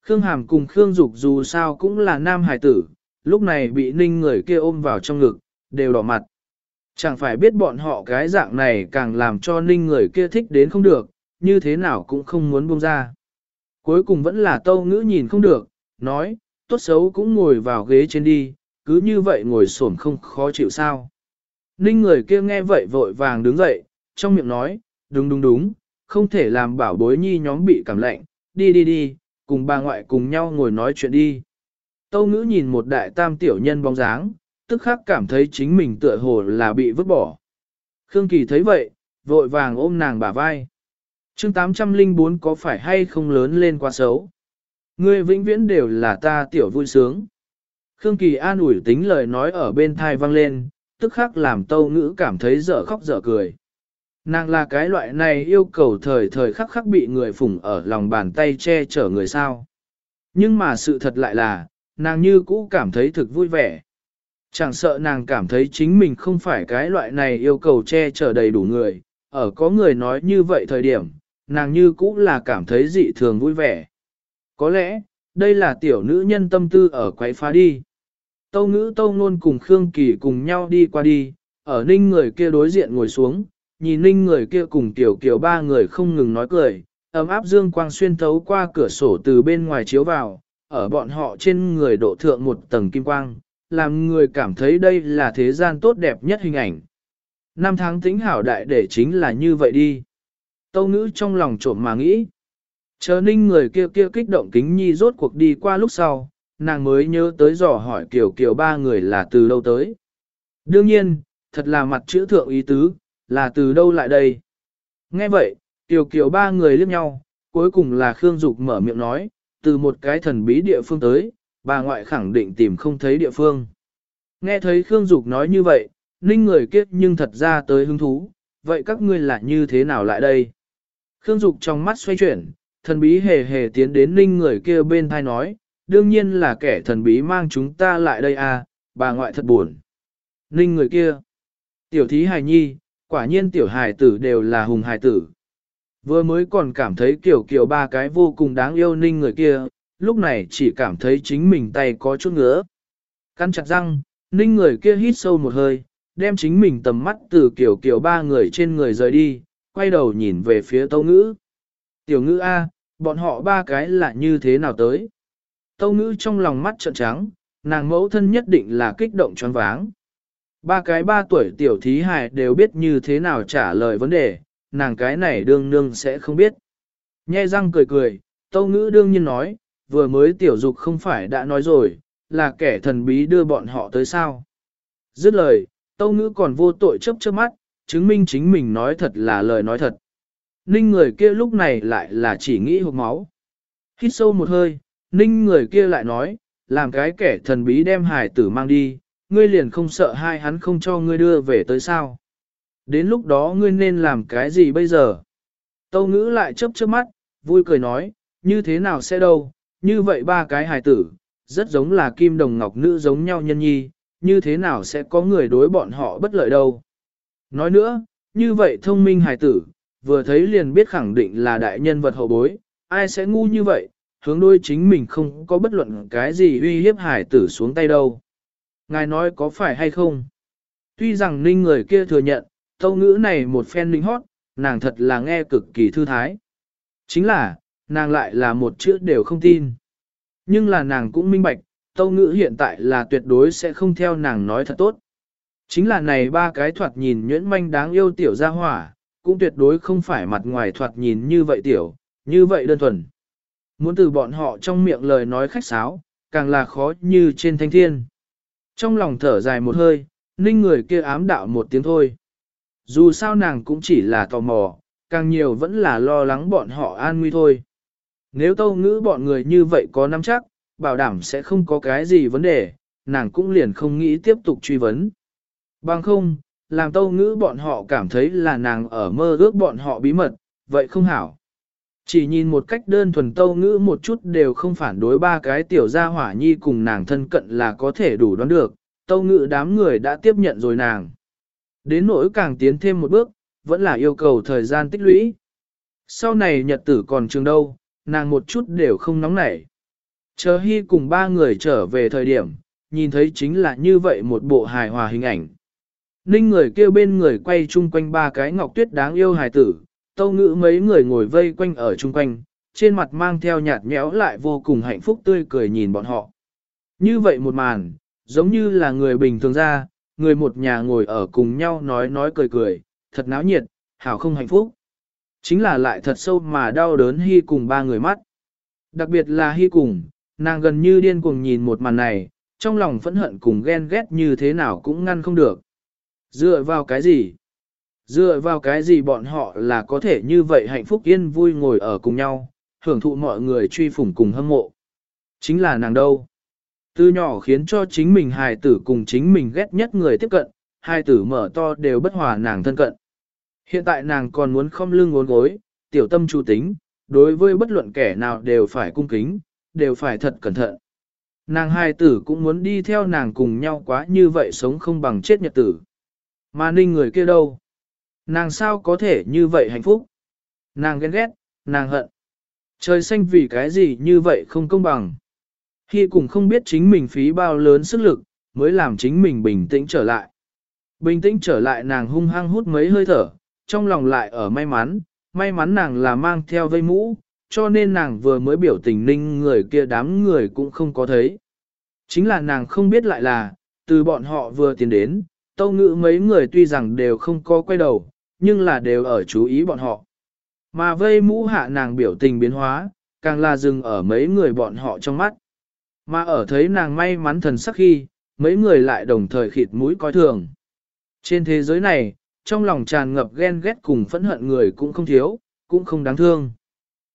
Khương Hàm cùng Khương Dục dù sao cũng là nam hải tử, lúc này bị ninh người kia ôm vào trong ngực, đều đỏ mặt. Chẳng phải biết bọn họ cái dạng này càng làm cho ninh người kia thích đến không được, như thế nào cũng không muốn buông ra. Cuối cùng vẫn là tâu ngữ nhìn không được, nói, tốt xấu cũng ngồi vào ghế trên đi, cứ như vậy ngồi xổm không khó chịu sao. Ninh người kia nghe vậy vội vàng đứng dậy, trong miệng nói, đúng đúng đúng, không thể làm bảo bối nhi nhóm bị cảm lạnh, đi đi đi, cùng bà ngoại cùng nhau ngồi nói chuyện đi. Tâu ngữ nhìn một đại tam tiểu nhân bóng dáng, tức khắc cảm thấy chính mình tựa hồ là bị vứt bỏ. Khương Kỳ thấy vậy, vội vàng ôm nàng bả vai. chương 804 có phải hay không lớn lên quá xấu? Ngươi vĩnh viễn đều là ta tiểu vui sướng. Khương Kỳ an ủi tính lời nói ở bên thai vang lên, tức khắc làm tâu ngữ cảm thấy dở khóc dở cười. Nàng là cái loại này yêu cầu thời thời khắc khắc bị người phủng ở lòng bàn tay che chở người sao. Nhưng mà sự thật lại là, nàng như cũ cảm thấy thực vui vẻ. Chẳng sợ nàng cảm thấy chính mình không phải cái loại này yêu cầu che chở đầy đủ người, ở có người nói như vậy thời điểm, nàng như cũ là cảm thấy dị thường vui vẻ. Có lẽ, đây là tiểu nữ nhân tâm tư ở quấy phá đi. Tâu ngữ tâu nôn cùng Khương Kỳ cùng nhau đi qua đi, ở ninh người kia đối diện ngồi xuống, nhìn ninh người kia cùng tiểu kiều ba người không ngừng nói cười, ấm áp dương quang xuyên thấu qua cửa sổ từ bên ngoài chiếu vào, ở bọn họ trên người độ thượng một tầng kim quang, làm người cảm thấy đây là thế gian tốt đẹp nhất hình ảnh. Năm tháng tính hảo đại để chính là như vậy đi. Tâu ngữ trong lòng trộm mà nghĩ. Chờ ninh người kia kia kích động kính nhi rốt cuộc đi qua lúc sau, nàng mới nhớ tới dò hỏi kiểu kiểu ba người là từ lâu tới. Đương nhiên, thật là mặt chữ thượng ý tứ, là từ đâu lại đây. Nghe vậy, tiểu kiểu ba người liếc nhau, cuối cùng là Khương Dục mở miệng nói, từ một cái thần bí địa phương tới, bà ngoại khẳng định tìm không thấy địa phương. Nghe thấy Khương Dục nói như vậy, ninh người kiết nhưng thật ra tới hứng thú, vậy các ngươi là như thế nào lại đây? Khương Dục trong mắt xoay chuyển, thần bí hề hề tiến đến ninh người kia bên thai nói, đương nhiên là kẻ thần bí mang chúng ta lại đây à, bà ngoại thật buồn. Ninh người kia, tiểu thí hài nhi, quả nhiên tiểu hài tử đều là hùng hài tử. Vừa mới còn cảm thấy kiểu kiểu ba cái vô cùng đáng yêu ninh người kia, lúc này chỉ cảm thấy chính mình tay có chút ngứa. Căn chặt răng, ninh người kia hít sâu một hơi, đem chính mình tầm mắt từ kiểu kiểu ba người trên người rời đi, quay đầu nhìn về phía tâu ngữ. Tiểu ngữ A, bọn họ ba cái là như thế nào tới? Tâu ngữ trong lòng mắt trợn trắng, nàng mẫu thân nhất định là kích động choáng váng. Ba cái ba tuổi tiểu thí hài đều biết như thế nào trả lời vấn đề, nàng cái này đương nương sẽ không biết. Nhe răng cười cười, tâu ngữ đương nhiên nói, vừa mới tiểu dục không phải đã nói rồi, là kẻ thần bí đưa bọn họ tới sao. Dứt lời, tâu ngữ còn vô tội chấp chớp mắt, chứng minh chính mình nói thật là lời nói thật. Ninh người kia lúc này lại là chỉ nghĩ hộp máu. Hít sâu một hơi, ninh người kia lại nói, làm cái kẻ thần bí đem hải tử mang đi, ngươi liền không sợ hai hắn không cho ngươi đưa về tới sao. Đến lúc đó ngươi nên làm cái gì bây giờ? Tâu ngữ lại chớp chớp mắt, vui cười nói, như thế nào sẽ đâu, như vậy ba cái hài tử, rất giống là kim đồng ngọc nữ giống nhau nhân nhi, như thế nào sẽ có người đối bọn họ bất lợi đâu. Nói nữa, như vậy thông minh hài tử, vừa thấy liền biết khẳng định là đại nhân vật hậu bối, ai sẽ ngu như vậy, hướng đôi chính mình không có bất luận cái gì uy hiếp hài tử xuống tay đâu. Ngài nói có phải hay không? Tuy rằng ninh người kia thừa nhận, tâu ngữ này một phen linh hót, nàng thật là nghe cực kỳ thư thái. Chính là, nàng lại là một chữ đều không tin. Nhưng là nàng cũng minh bạch, tâu ngữ hiện tại là tuyệt đối sẽ không theo nàng nói thật tốt. Chính là này ba cái thoạt nhìn nhuyễn manh đáng yêu tiểu gia hỏa, cũng tuyệt đối không phải mặt ngoài thoạt nhìn như vậy tiểu, như vậy đơn thuần. Muốn từ bọn họ trong miệng lời nói khách sáo, càng là khó như trên thanh thiên. Trong lòng thở dài một hơi, ninh người kia ám đạo một tiếng thôi. Dù sao nàng cũng chỉ là tò mò, càng nhiều vẫn là lo lắng bọn họ an nguy thôi. Nếu tâu ngữ bọn người như vậy có nắm chắc, bảo đảm sẽ không có cái gì vấn đề, nàng cũng liền không nghĩ tiếp tục truy vấn. Bằng không, làm tâu ngữ bọn họ cảm thấy là nàng ở mơ ước bọn họ bí mật, vậy không hảo. Chỉ nhìn một cách đơn thuần tâu ngữ một chút đều không phản đối ba cái tiểu gia hỏa nhi cùng nàng thân cận là có thể đủ đoán được, tâu ngữ đám người đã tiếp nhận rồi nàng. Đến nỗi càng tiến thêm một bước, vẫn là yêu cầu thời gian tích lũy. Sau này nhật tử còn trường đâu, nàng một chút đều không nóng nảy. Chờ hy cùng ba người trở về thời điểm, nhìn thấy chính là như vậy một bộ hài hòa hình ảnh. Ninh người kêu bên người quay chung quanh ba cái ngọc tuyết đáng yêu hài tử, tâu ngữ mấy người ngồi vây quanh ở chung quanh, trên mặt mang theo nhạt nhẽo lại vô cùng hạnh phúc tươi cười nhìn bọn họ. Như vậy một màn, giống như là người bình thường ra, người một nhà ngồi ở cùng nhau nói nói cười cười, thật náo nhiệt, hảo không hạnh phúc. Chính là lại thật sâu mà đau đớn hy cùng ba người mắt. Đặc biệt là hy cùng, nàng gần như điên cuồng nhìn một màn này, trong lòng phẫn hận cùng ghen ghét như thế nào cũng ngăn không được. Dựa vào cái gì? Dựa vào cái gì bọn họ là có thể như vậy hạnh phúc yên vui ngồi ở cùng nhau, hưởng thụ mọi người truy phủng cùng hâm mộ. Chính là nàng đâu? Từ nhỏ khiến cho chính mình hài tử cùng chính mình ghét nhất người tiếp cận, hai tử mở to đều bất hòa nàng thân cận. Hiện tại nàng còn muốn không lưng ngốn gối, tiểu tâm chu tính, đối với bất luận kẻ nào đều phải cung kính, đều phải thật cẩn thận. Nàng hai tử cũng muốn đi theo nàng cùng nhau quá như vậy sống không bằng chết nhật tử. Mà ninh người kia đâu? Nàng sao có thể như vậy hạnh phúc? Nàng ghen ghét, nàng hận. Trời xanh vì cái gì như vậy không công bằng. Khi cùng không biết chính mình phí bao lớn sức lực, mới làm chính mình bình tĩnh trở lại. Bình tĩnh trở lại nàng hung hăng hút mấy hơi thở, trong lòng lại ở may mắn, may mắn nàng là mang theo vây mũ, cho nên nàng vừa mới biểu tình ninh người kia đám người cũng không có thấy. Chính là nàng không biết lại là, từ bọn họ vừa tiến đến, tâu ngữ mấy người tuy rằng đều không có quay đầu, nhưng là đều ở chú ý bọn họ. Mà vây mũ hạ nàng biểu tình biến hóa, càng là dừng ở mấy người bọn họ trong mắt. Mà ở thấy nàng may mắn thần sắc khi, mấy người lại đồng thời khịt mũi coi thường. Trên thế giới này, trong lòng tràn ngập ghen ghét cùng phẫn hận người cũng không thiếu, cũng không đáng thương.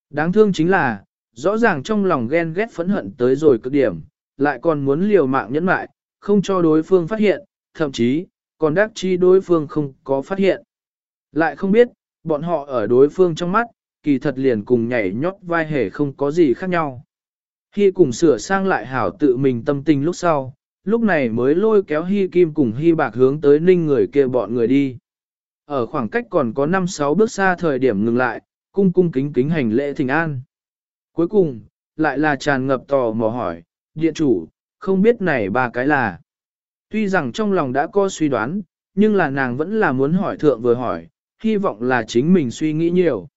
Đáng thương chính là, rõ ràng trong lòng ghen ghét phẫn hận tới rồi cực điểm, lại còn muốn liều mạng nhẫn mại, không cho đối phương phát hiện, thậm chí, còn đắc chi đối phương không có phát hiện. Lại không biết, bọn họ ở đối phương trong mắt, kỳ thật liền cùng nhảy nhót vai hề không có gì khác nhau. Khi cùng sửa sang lại hảo tự mình tâm tình lúc sau, lúc này mới lôi kéo Hy Kim cùng Hy Bạc hướng tới ninh người kia bọn người đi. Ở khoảng cách còn có 5-6 bước xa thời điểm ngừng lại, cung cung kính kính hành lễ thỉnh an. Cuối cùng, lại là tràn ngập tò mò hỏi, điện chủ, không biết này ba cái là. Tuy rằng trong lòng đã có suy đoán, nhưng là nàng vẫn là muốn hỏi thượng vừa hỏi, hy vọng là chính mình suy nghĩ nhiều.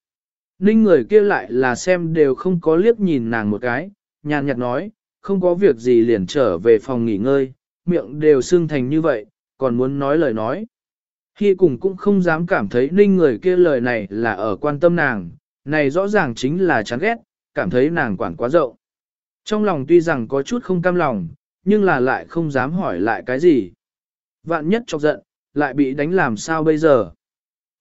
Ninh người kia lại là xem đều không có liếc nhìn nàng một cái, nhàn nhạt nói, không có việc gì liền trở về phòng nghỉ ngơi, miệng đều sưng thành như vậy, còn muốn nói lời nói. Hy cùng cũng không dám cảm thấy ninh người kia lời này là ở quan tâm nàng, này rõ ràng chính là chán ghét, cảm thấy nàng quản quá rộng. Trong lòng tuy rằng có chút không cam lòng, nhưng là lại không dám hỏi lại cái gì. Vạn nhất chọc giận, lại bị đánh làm sao bây giờ.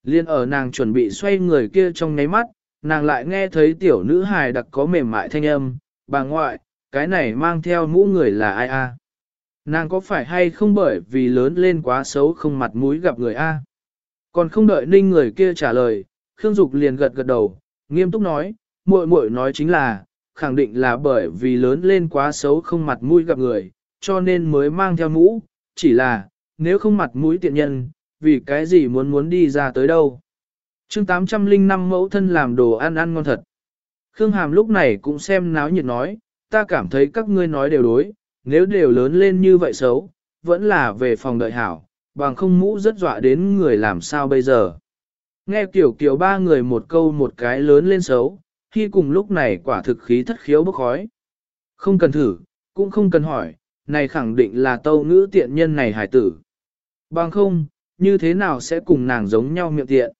Liên ở nàng chuẩn bị xoay người kia trong nháy mắt, nàng lại nghe thấy tiểu nữ hài đặc có mềm mại thanh âm, bà ngoại, cái này mang theo mũ người là ai a? Nàng có phải hay không bởi vì lớn lên quá xấu không mặt mũi gặp người A? Còn không đợi ninh người kia trả lời, Khương Dục liền gật gật đầu, nghiêm túc nói, muội muội nói chính là, khẳng định là bởi vì lớn lên quá xấu không mặt mũi gặp người, cho nên mới mang theo mũ, chỉ là, nếu không mặt mũi tiện nhân, vì cái gì muốn muốn đi ra tới đâu. chương 805 mẫu thân làm đồ ăn ăn ngon thật. Khương Hàm lúc này cũng xem náo nhiệt nói, ta cảm thấy các ngươi nói đều đối, nếu đều lớn lên như vậy xấu, vẫn là về phòng đợi hảo, bằng không mũ rất dọa đến người làm sao bây giờ. Nghe kiểu kiểu ba người một câu một cái lớn lên xấu, khi cùng lúc này quả thực khí thất khiếu bốc khói. Không cần thử, cũng không cần hỏi, này khẳng định là tâu ngữ tiện nhân này hải tử. Bằng không, như thế nào sẽ cùng nàng giống nhau miệng tiện.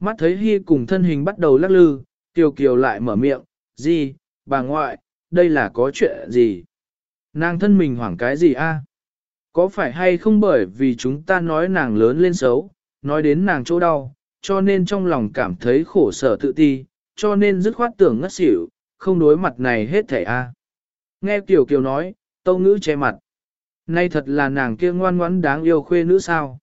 Mắt thấy Hy cùng thân hình bắt đầu lắc lư, Kiều Kiều lại mở miệng, gì, bà ngoại, đây là có chuyện gì? Nàng thân mình hoảng cái gì a? Có phải hay không bởi vì chúng ta nói nàng lớn lên xấu, nói đến nàng chỗ đau, cho nên trong lòng cảm thấy khổ sở tự ti, cho nên dứt khoát tưởng ngất xỉu, không đối mặt này hết thảy a. Nghe Kiều Kiều nói, tâu ngữ che mặt. Nay thật là nàng kia ngoan ngoãn đáng yêu khuê nữ sao.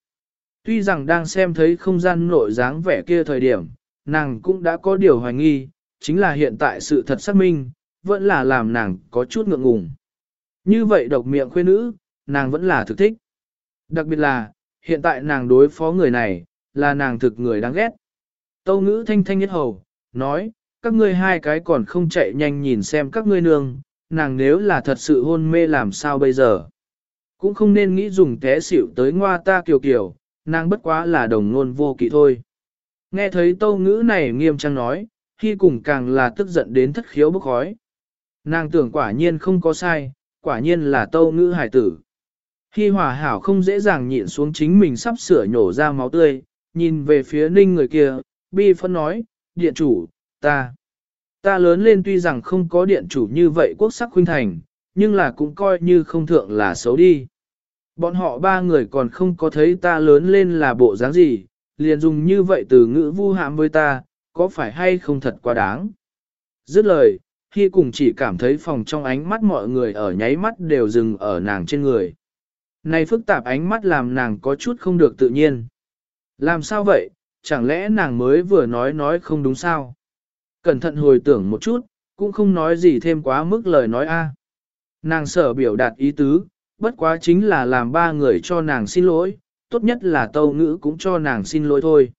Tuy rằng đang xem thấy không gian nội dáng vẻ kia thời điểm, nàng cũng đã có điều hoài nghi, chính là hiện tại sự thật xác minh, vẫn là làm nàng có chút ngượng ngùng. Như vậy độc miệng khuê nữ, nàng vẫn là thực thích. Đặc biệt là, hiện tại nàng đối phó người này, là nàng thực người đáng ghét. Tâu ngữ thanh thanh nhất hầu, nói, các ngươi hai cái còn không chạy nhanh nhìn xem các ngươi nương, nàng nếu là thật sự hôn mê làm sao bây giờ. Cũng không nên nghĩ dùng té xỉu tới ngoa ta kiều kiều, nàng bất quá là đồng ngôn vô kỵ thôi. Nghe thấy tâu ngữ này nghiêm trang nói, khi cùng càng là tức giận đến thất khiếu bức khói. Nàng tưởng quả nhiên không có sai, quả nhiên là tâu ngữ hải tử. Khi hòa hảo không dễ dàng nhịn xuống chính mình sắp sửa nhổ ra máu tươi, nhìn về phía ninh người kia, bi phân nói, điện chủ, ta. Ta lớn lên tuy rằng không có điện chủ như vậy quốc sắc huynh thành, nhưng là cũng coi như không thượng là xấu đi. Bọn họ ba người còn không có thấy ta lớn lên là bộ dáng gì, liền dùng như vậy từ ngữ vu hãm với ta, có phải hay không thật quá đáng. Dứt lời, khi cùng chỉ cảm thấy phòng trong ánh mắt mọi người ở nháy mắt đều dừng ở nàng trên người. Này phức tạp ánh mắt làm nàng có chút không được tự nhiên. Làm sao vậy, chẳng lẽ nàng mới vừa nói nói không đúng sao? Cẩn thận hồi tưởng một chút, cũng không nói gì thêm quá mức lời nói a. Nàng sở biểu đạt ý tứ, bất quá chính là làm ba người cho nàng xin lỗi, tốt nhất là tâu ngữ cũng cho nàng xin lỗi thôi.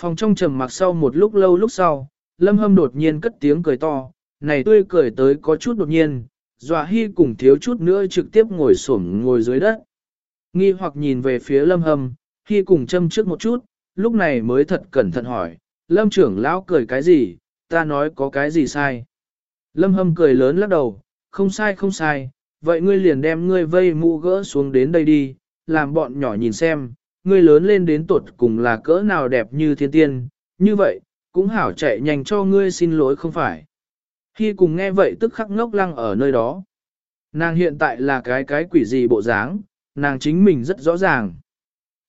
Phòng trong trầm mặc sau một lúc lâu lúc sau, lâm hâm đột nhiên cất tiếng cười to, này tươi cười tới có chút đột nhiên, dọa hy cùng thiếu chút nữa trực tiếp ngồi xổm ngồi dưới đất. Nghi hoặc nhìn về phía lâm hâm, hy cùng châm trước một chút, lúc này mới thật cẩn thận hỏi, lâm trưởng lão cười cái gì, ta nói có cái gì sai. Lâm hâm cười lớn lắc đầu, không sai không sai, vậy ngươi liền đem ngươi vây mũ gỡ xuống đến đây đi, làm bọn nhỏ nhìn xem, ngươi lớn lên đến tuột cùng là cỡ nào đẹp như thiên tiên, như vậy, cũng hảo chạy nhanh cho ngươi xin lỗi không phải. Khi cùng nghe vậy tức khắc ngốc lăng ở nơi đó. Nàng hiện tại là cái cái quỷ gì bộ dáng, nàng chính mình rất rõ ràng.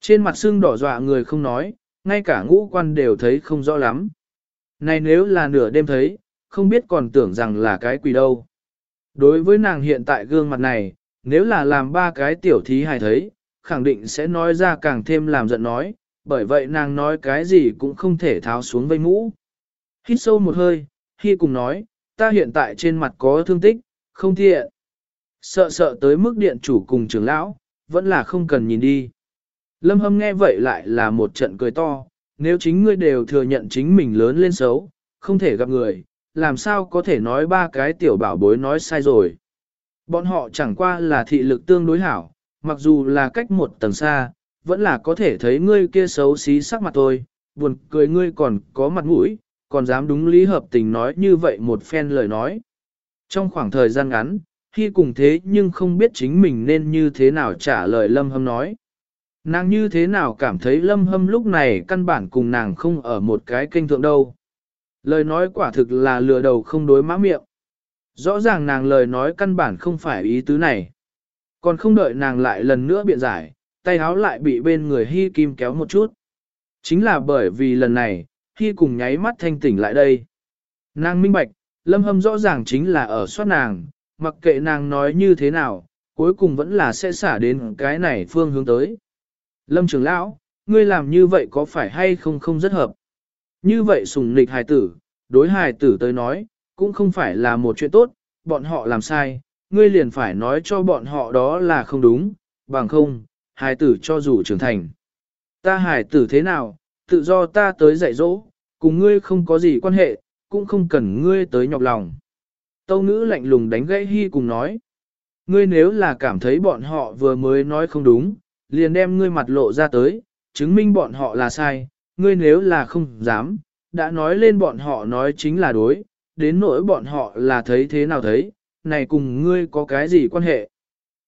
Trên mặt xương đỏ dọa người không nói, ngay cả ngũ quan đều thấy không rõ lắm. Này nếu là nửa đêm thấy, không biết còn tưởng rằng là cái quỷ đâu. Đối với nàng hiện tại gương mặt này, nếu là làm ba cái tiểu thí hài thấy, khẳng định sẽ nói ra càng thêm làm giận nói, bởi vậy nàng nói cái gì cũng không thể tháo xuống vây mũ. Hít sâu một hơi, khi cùng nói, ta hiện tại trên mặt có thương tích, không thiện. Sợ sợ tới mức điện chủ cùng trưởng lão, vẫn là không cần nhìn đi. Lâm hâm nghe vậy lại là một trận cười to, nếu chính ngươi đều thừa nhận chính mình lớn lên xấu, không thể gặp người, làm sao có thể nói ba cái tiểu bảo bối nói sai rồi. Bọn họ chẳng qua là thị lực tương đối hảo, mặc dù là cách một tầng xa, vẫn là có thể thấy ngươi kia xấu xí sắc mặt tôi, buồn cười ngươi còn có mặt mũi, còn dám đúng lý hợp tình nói như vậy một phen lời nói. Trong khoảng thời gian ngắn, khi cùng thế nhưng không biết chính mình nên như thế nào trả lời Lâm Hâm nói. Nàng như thế nào cảm thấy Lâm Hâm lúc này căn bản cùng nàng không ở một cái kênh thượng đâu. Lời nói quả thực là lừa đầu không đối mã miệng. Rõ ràng nàng lời nói căn bản không phải ý tứ này. Còn không đợi nàng lại lần nữa biện giải, tay áo lại bị bên người Hy Kim kéo một chút. Chính là bởi vì lần này, Hy cùng nháy mắt thanh tỉnh lại đây. Nàng minh bạch, lâm hâm rõ ràng chính là ở soát nàng, mặc kệ nàng nói như thế nào, cuối cùng vẫn là sẽ xả đến cái này phương hướng tới. Lâm trưởng lão, ngươi làm như vậy có phải hay không không rất hợp? Như vậy sùng nịch hài tử, đối hài tử tới nói, cũng không phải là một chuyện tốt, bọn họ làm sai, ngươi liền phải nói cho bọn họ đó là không đúng, bằng không, hài tử cho dù trưởng thành. Ta hài tử thế nào, tự do ta tới dạy dỗ, cùng ngươi không có gì quan hệ, cũng không cần ngươi tới nhọc lòng. Tâu ngữ lạnh lùng đánh gãy hy cùng nói. Ngươi nếu là cảm thấy bọn họ vừa mới nói không đúng, liền đem ngươi mặt lộ ra tới, chứng minh bọn họ là sai, ngươi nếu là không dám, đã nói lên bọn họ nói chính là đối, đến nỗi bọn họ là thấy thế nào thấy, này cùng ngươi có cái gì quan hệ.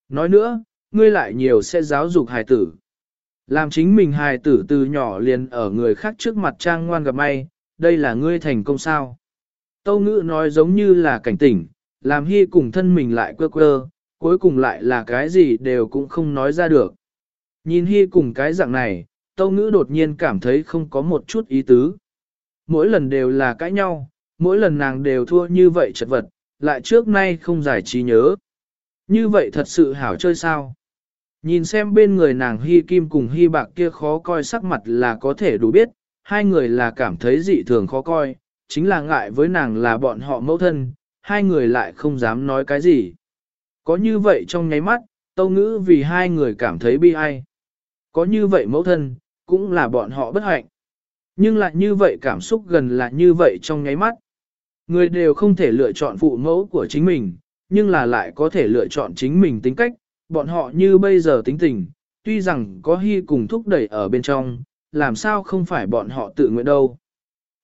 Nói nữa, ngươi lại nhiều sẽ giáo dục hài tử. Làm chính mình hài tử từ nhỏ liền ở người khác trước mặt trang ngoan gặp may, đây là ngươi thành công sao. Tâu ngữ nói giống như là cảnh tỉnh, làm hy cùng thân mình lại quơ quơ, cuối cùng lại là cái gì đều cũng không nói ra được. Nhìn hy cùng cái dạng này, tâu ngữ đột nhiên cảm thấy không có một chút ý tứ. Mỗi lần đều là cãi nhau, mỗi lần nàng đều thua như vậy chật vật, lại trước nay không giải trí nhớ. Như vậy thật sự hảo chơi sao? Nhìn xem bên người nàng hy kim cùng hy bạc kia khó coi sắc mặt là có thể đủ biết, hai người là cảm thấy dị thường khó coi, chính là ngại với nàng là bọn họ mẫu thân, hai người lại không dám nói cái gì. Có như vậy trong nháy mắt, tâu ngữ vì hai người cảm thấy bi ai. Có như vậy mẫu thân, cũng là bọn họ bất hạnh. Nhưng lại như vậy cảm xúc gần là như vậy trong nháy mắt. Người đều không thể lựa chọn phụ mẫu của chính mình, nhưng là lại có thể lựa chọn chính mình tính cách, bọn họ như bây giờ tính tình, tuy rằng có hy cùng thúc đẩy ở bên trong, làm sao không phải bọn họ tự nguyện đâu.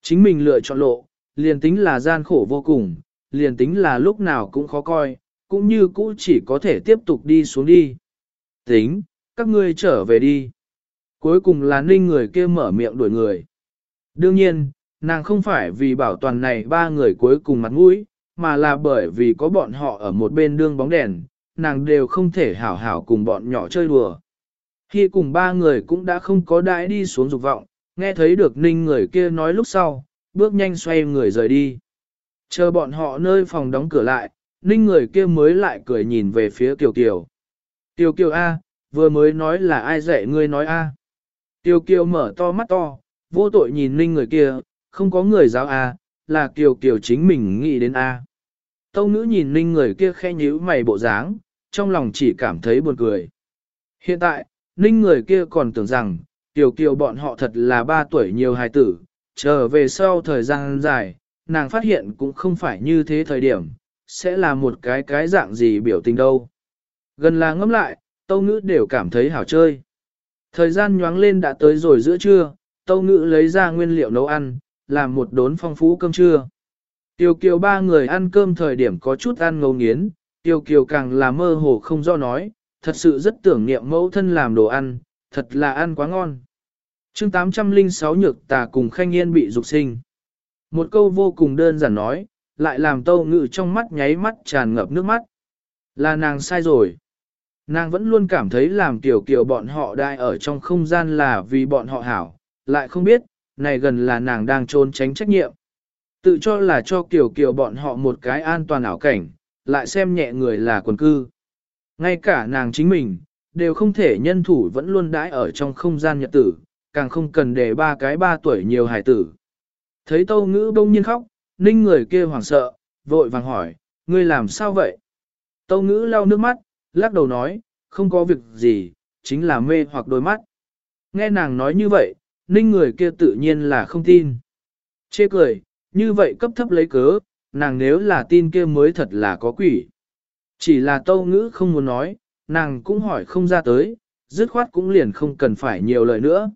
Chính mình lựa chọn lộ, liền tính là gian khổ vô cùng, liền tính là lúc nào cũng khó coi, cũng như cũ chỉ có thể tiếp tục đi xuống đi. Tính, các ngươi trở về đi. Cuối cùng là ninh người kia mở miệng đuổi người. Đương nhiên, nàng không phải vì bảo toàn này ba người cuối cùng mặt mũi, mà là bởi vì có bọn họ ở một bên đương bóng đèn, nàng đều không thể hảo hảo cùng bọn nhỏ chơi đùa. Khi cùng ba người cũng đã không có đãi đi xuống dục vọng, nghe thấy được ninh người kia nói lúc sau, bước nhanh xoay người rời đi. Chờ bọn họ nơi phòng đóng cửa lại, ninh người kia mới lại cười nhìn về phía Kiều Kiều. Kiều Kiều A, vừa mới nói là ai dạy ngươi nói A. Kiều Kiều mở to mắt to, vô tội nhìn ninh người kia, không có người giáo à, là Kiều Kiều chính mình nghĩ đến A. Tâu ngữ nhìn ninh người kia khe nhíu mày bộ dáng, trong lòng chỉ cảm thấy buồn cười. Hiện tại, ninh người kia còn tưởng rằng, Kiều Kiều bọn họ thật là ba tuổi nhiều hài tử, trở về sau thời gian dài, nàng phát hiện cũng không phải như thế thời điểm, sẽ là một cái cái dạng gì biểu tình đâu. Gần là ngẫm lại, tâu ngữ đều cảm thấy hảo chơi. Thời gian nhoáng lên đã tới rồi giữa trưa, tâu ngữ lấy ra nguyên liệu nấu ăn, làm một đốn phong phú cơm trưa. Tiêu kiều ba người ăn cơm thời điểm có chút ăn ngấu nghiến, tiêu kiều càng là mơ hồ không do nói, thật sự rất tưởng niệm mẫu thân làm đồ ăn, thật là ăn quá ngon. chương 806 nhược tà cùng khanh yên bị dục sinh. Một câu vô cùng đơn giản nói, lại làm tâu ngự trong mắt nháy mắt tràn ngập nước mắt. Là nàng sai rồi. Nàng vẫn luôn cảm thấy làm tiểu kiều bọn họ đại ở trong không gian là vì bọn họ hảo, lại không biết, này gần là nàng đang trốn tránh trách nhiệm. Tự cho là cho kiểu kiểu bọn họ một cái an toàn ảo cảnh, lại xem nhẹ người là quần cư. Ngay cả nàng chính mình, đều không thể nhân thủ vẫn luôn đãi ở trong không gian nhật tử, càng không cần để ba cái ba tuổi nhiều hải tử. Thấy tâu ngữ bông nhiên khóc, ninh người kia hoảng sợ, vội vàng hỏi, ngươi làm sao vậy? Tâu ngữ lau nước mắt, lắc đầu nói, không có việc gì, chính là mê hoặc đôi mắt. Nghe nàng nói như vậy, ninh người kia tự nhiên là không tin. Chê cười, như vậy cấp thấp lấy cớ, nàng nếu là tin kia mới thật là có quỷ. Chỉ là tâu ngữ không muốn nói, nàng cũng hỏi không ra tới, dứt khoát cũng liền không cần phải nhiều lời nữa.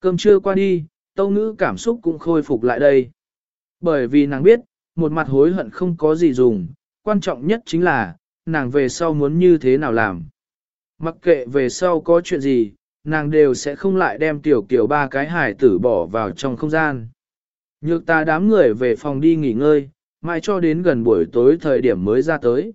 Cơm trưa qua đi, tâu ngữ cảm xúc cũng khôi phục lại đây. Bởi vì nàng biết, một mặt hối hận không có gì dùng, quan trọng nhất chính là, nàng về sau muốn như thế nào làm. Mặc kệ về sau có chuyện gì, nàng đều sẽ không lại đem tiểu kiểu ba cái hải tử bỏ vào trong không gian. Nhược ta đám người về phòng đi nghỉ ngơi, mai cho đến gần buổi tối thời điểm mới ra tới.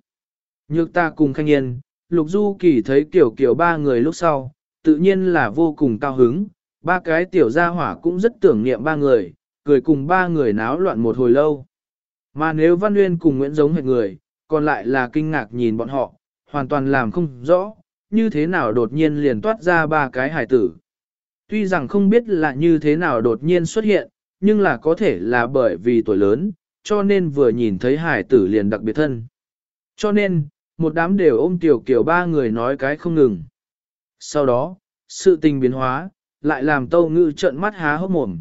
Nhược ta cùng khanh yên, Lục Du Kỳ thấy kiểu kiểu ba người lúc sau, tự nhiên là vô cùng cao hứng, ba cái tiểu gia hỏa cũng rất tưởng niệm ba người, cười cùng ba người náo loạn một hồi lâu. Mà nếu Văn Nguyên cùng Nguyễn giống hệt người, còn lại là kinh ngạc nhìn bọn họ, hoàn toàn làm không rõ, như thế nào đột nhiên liền toát ra ba cái hải tử. Tuy rằng không biết là như thế nào đột nhiên xuất hiện, nhưng là có thể là bởi vì tuổi lớn, cho nên vừa nhìn thấy hải tử liền đặc biệt thân. Cho nên, một đám đều ôm tiểu kiểu ba người nói cái không ngừng. Sau đó, sự tình biến hóa, lại làm tâu ngữ trợn mắt há hốc mồm.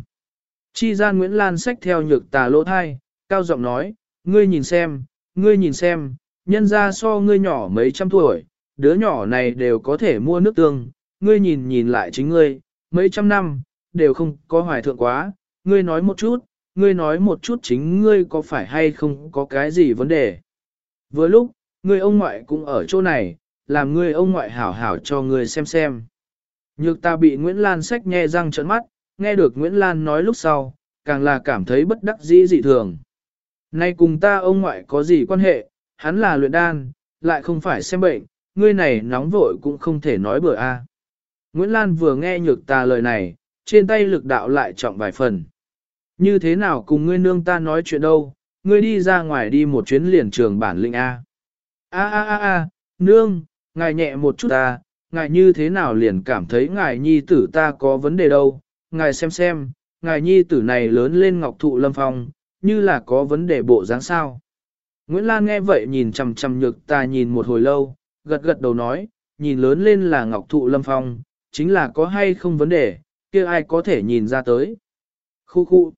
Chi gian Nguyễn Lan sách theo nhược tà lỗ thai, cao giọng nói, ngươi nhìn xem, ngươi nhìn xem, nhân ra so ngươi nhỏ mấy trăm tuổi, đứa nhỏ này đều có thể mua nước tương, ngươi nhìn nhìn lại chính ngươi, mấy trăm năm, đều không có hoài thượng quá, ngươi nói một chút, ngươi nói một chút chính ngươi có phải hay không có cái gì vấn đề. Vừa lúc, ngươi ông ngoại cũng ở chỗ này, làm ngươi ông ngoại hảo hảo cho ngươi xem xem. Nhược ta bị Nguyễn Lan sách nghe răng trợn mắt, nghe được Nguyễn Lan nói lúc sau, càng là cảm thấy bất đắc dĩ dị thường. Nay cùng ta ông ngoại có gì quan hệ, hắn là luyện đan, lại không phải xem bệnh, ngươi này nóng vội cũng không thể nói bừa a. Nguyễn Lan vừa nghe nhược ta lời này, trên tay lực đạo lại trọng vài phần. Như thế nào cùng ngươi nương ta nói chuyện đâu, ngươi đi ra ngoài đi một chuyến liền trường bản lĩnh A. A a a a, nương, ngài nhẹ một chút ta, ngài như thế nào liền cảm thấy ngài nhi tử ta có vấn đề đâu, ngài xem xem, ngài nhi tử này lớn lên ngọc thụ lâm phong, như là có vấn đề bộ dáng sao. Nguyễn Lan nghe vậy nhìn chằm chằm nhược ta nhìn một hồi lâu, gật gật đầu nói, nhìn lớn lên là ngọc thụ lâm phong, chính là có hay không vấn đề, kia ai có thể nhìn ra tới. Khu khu.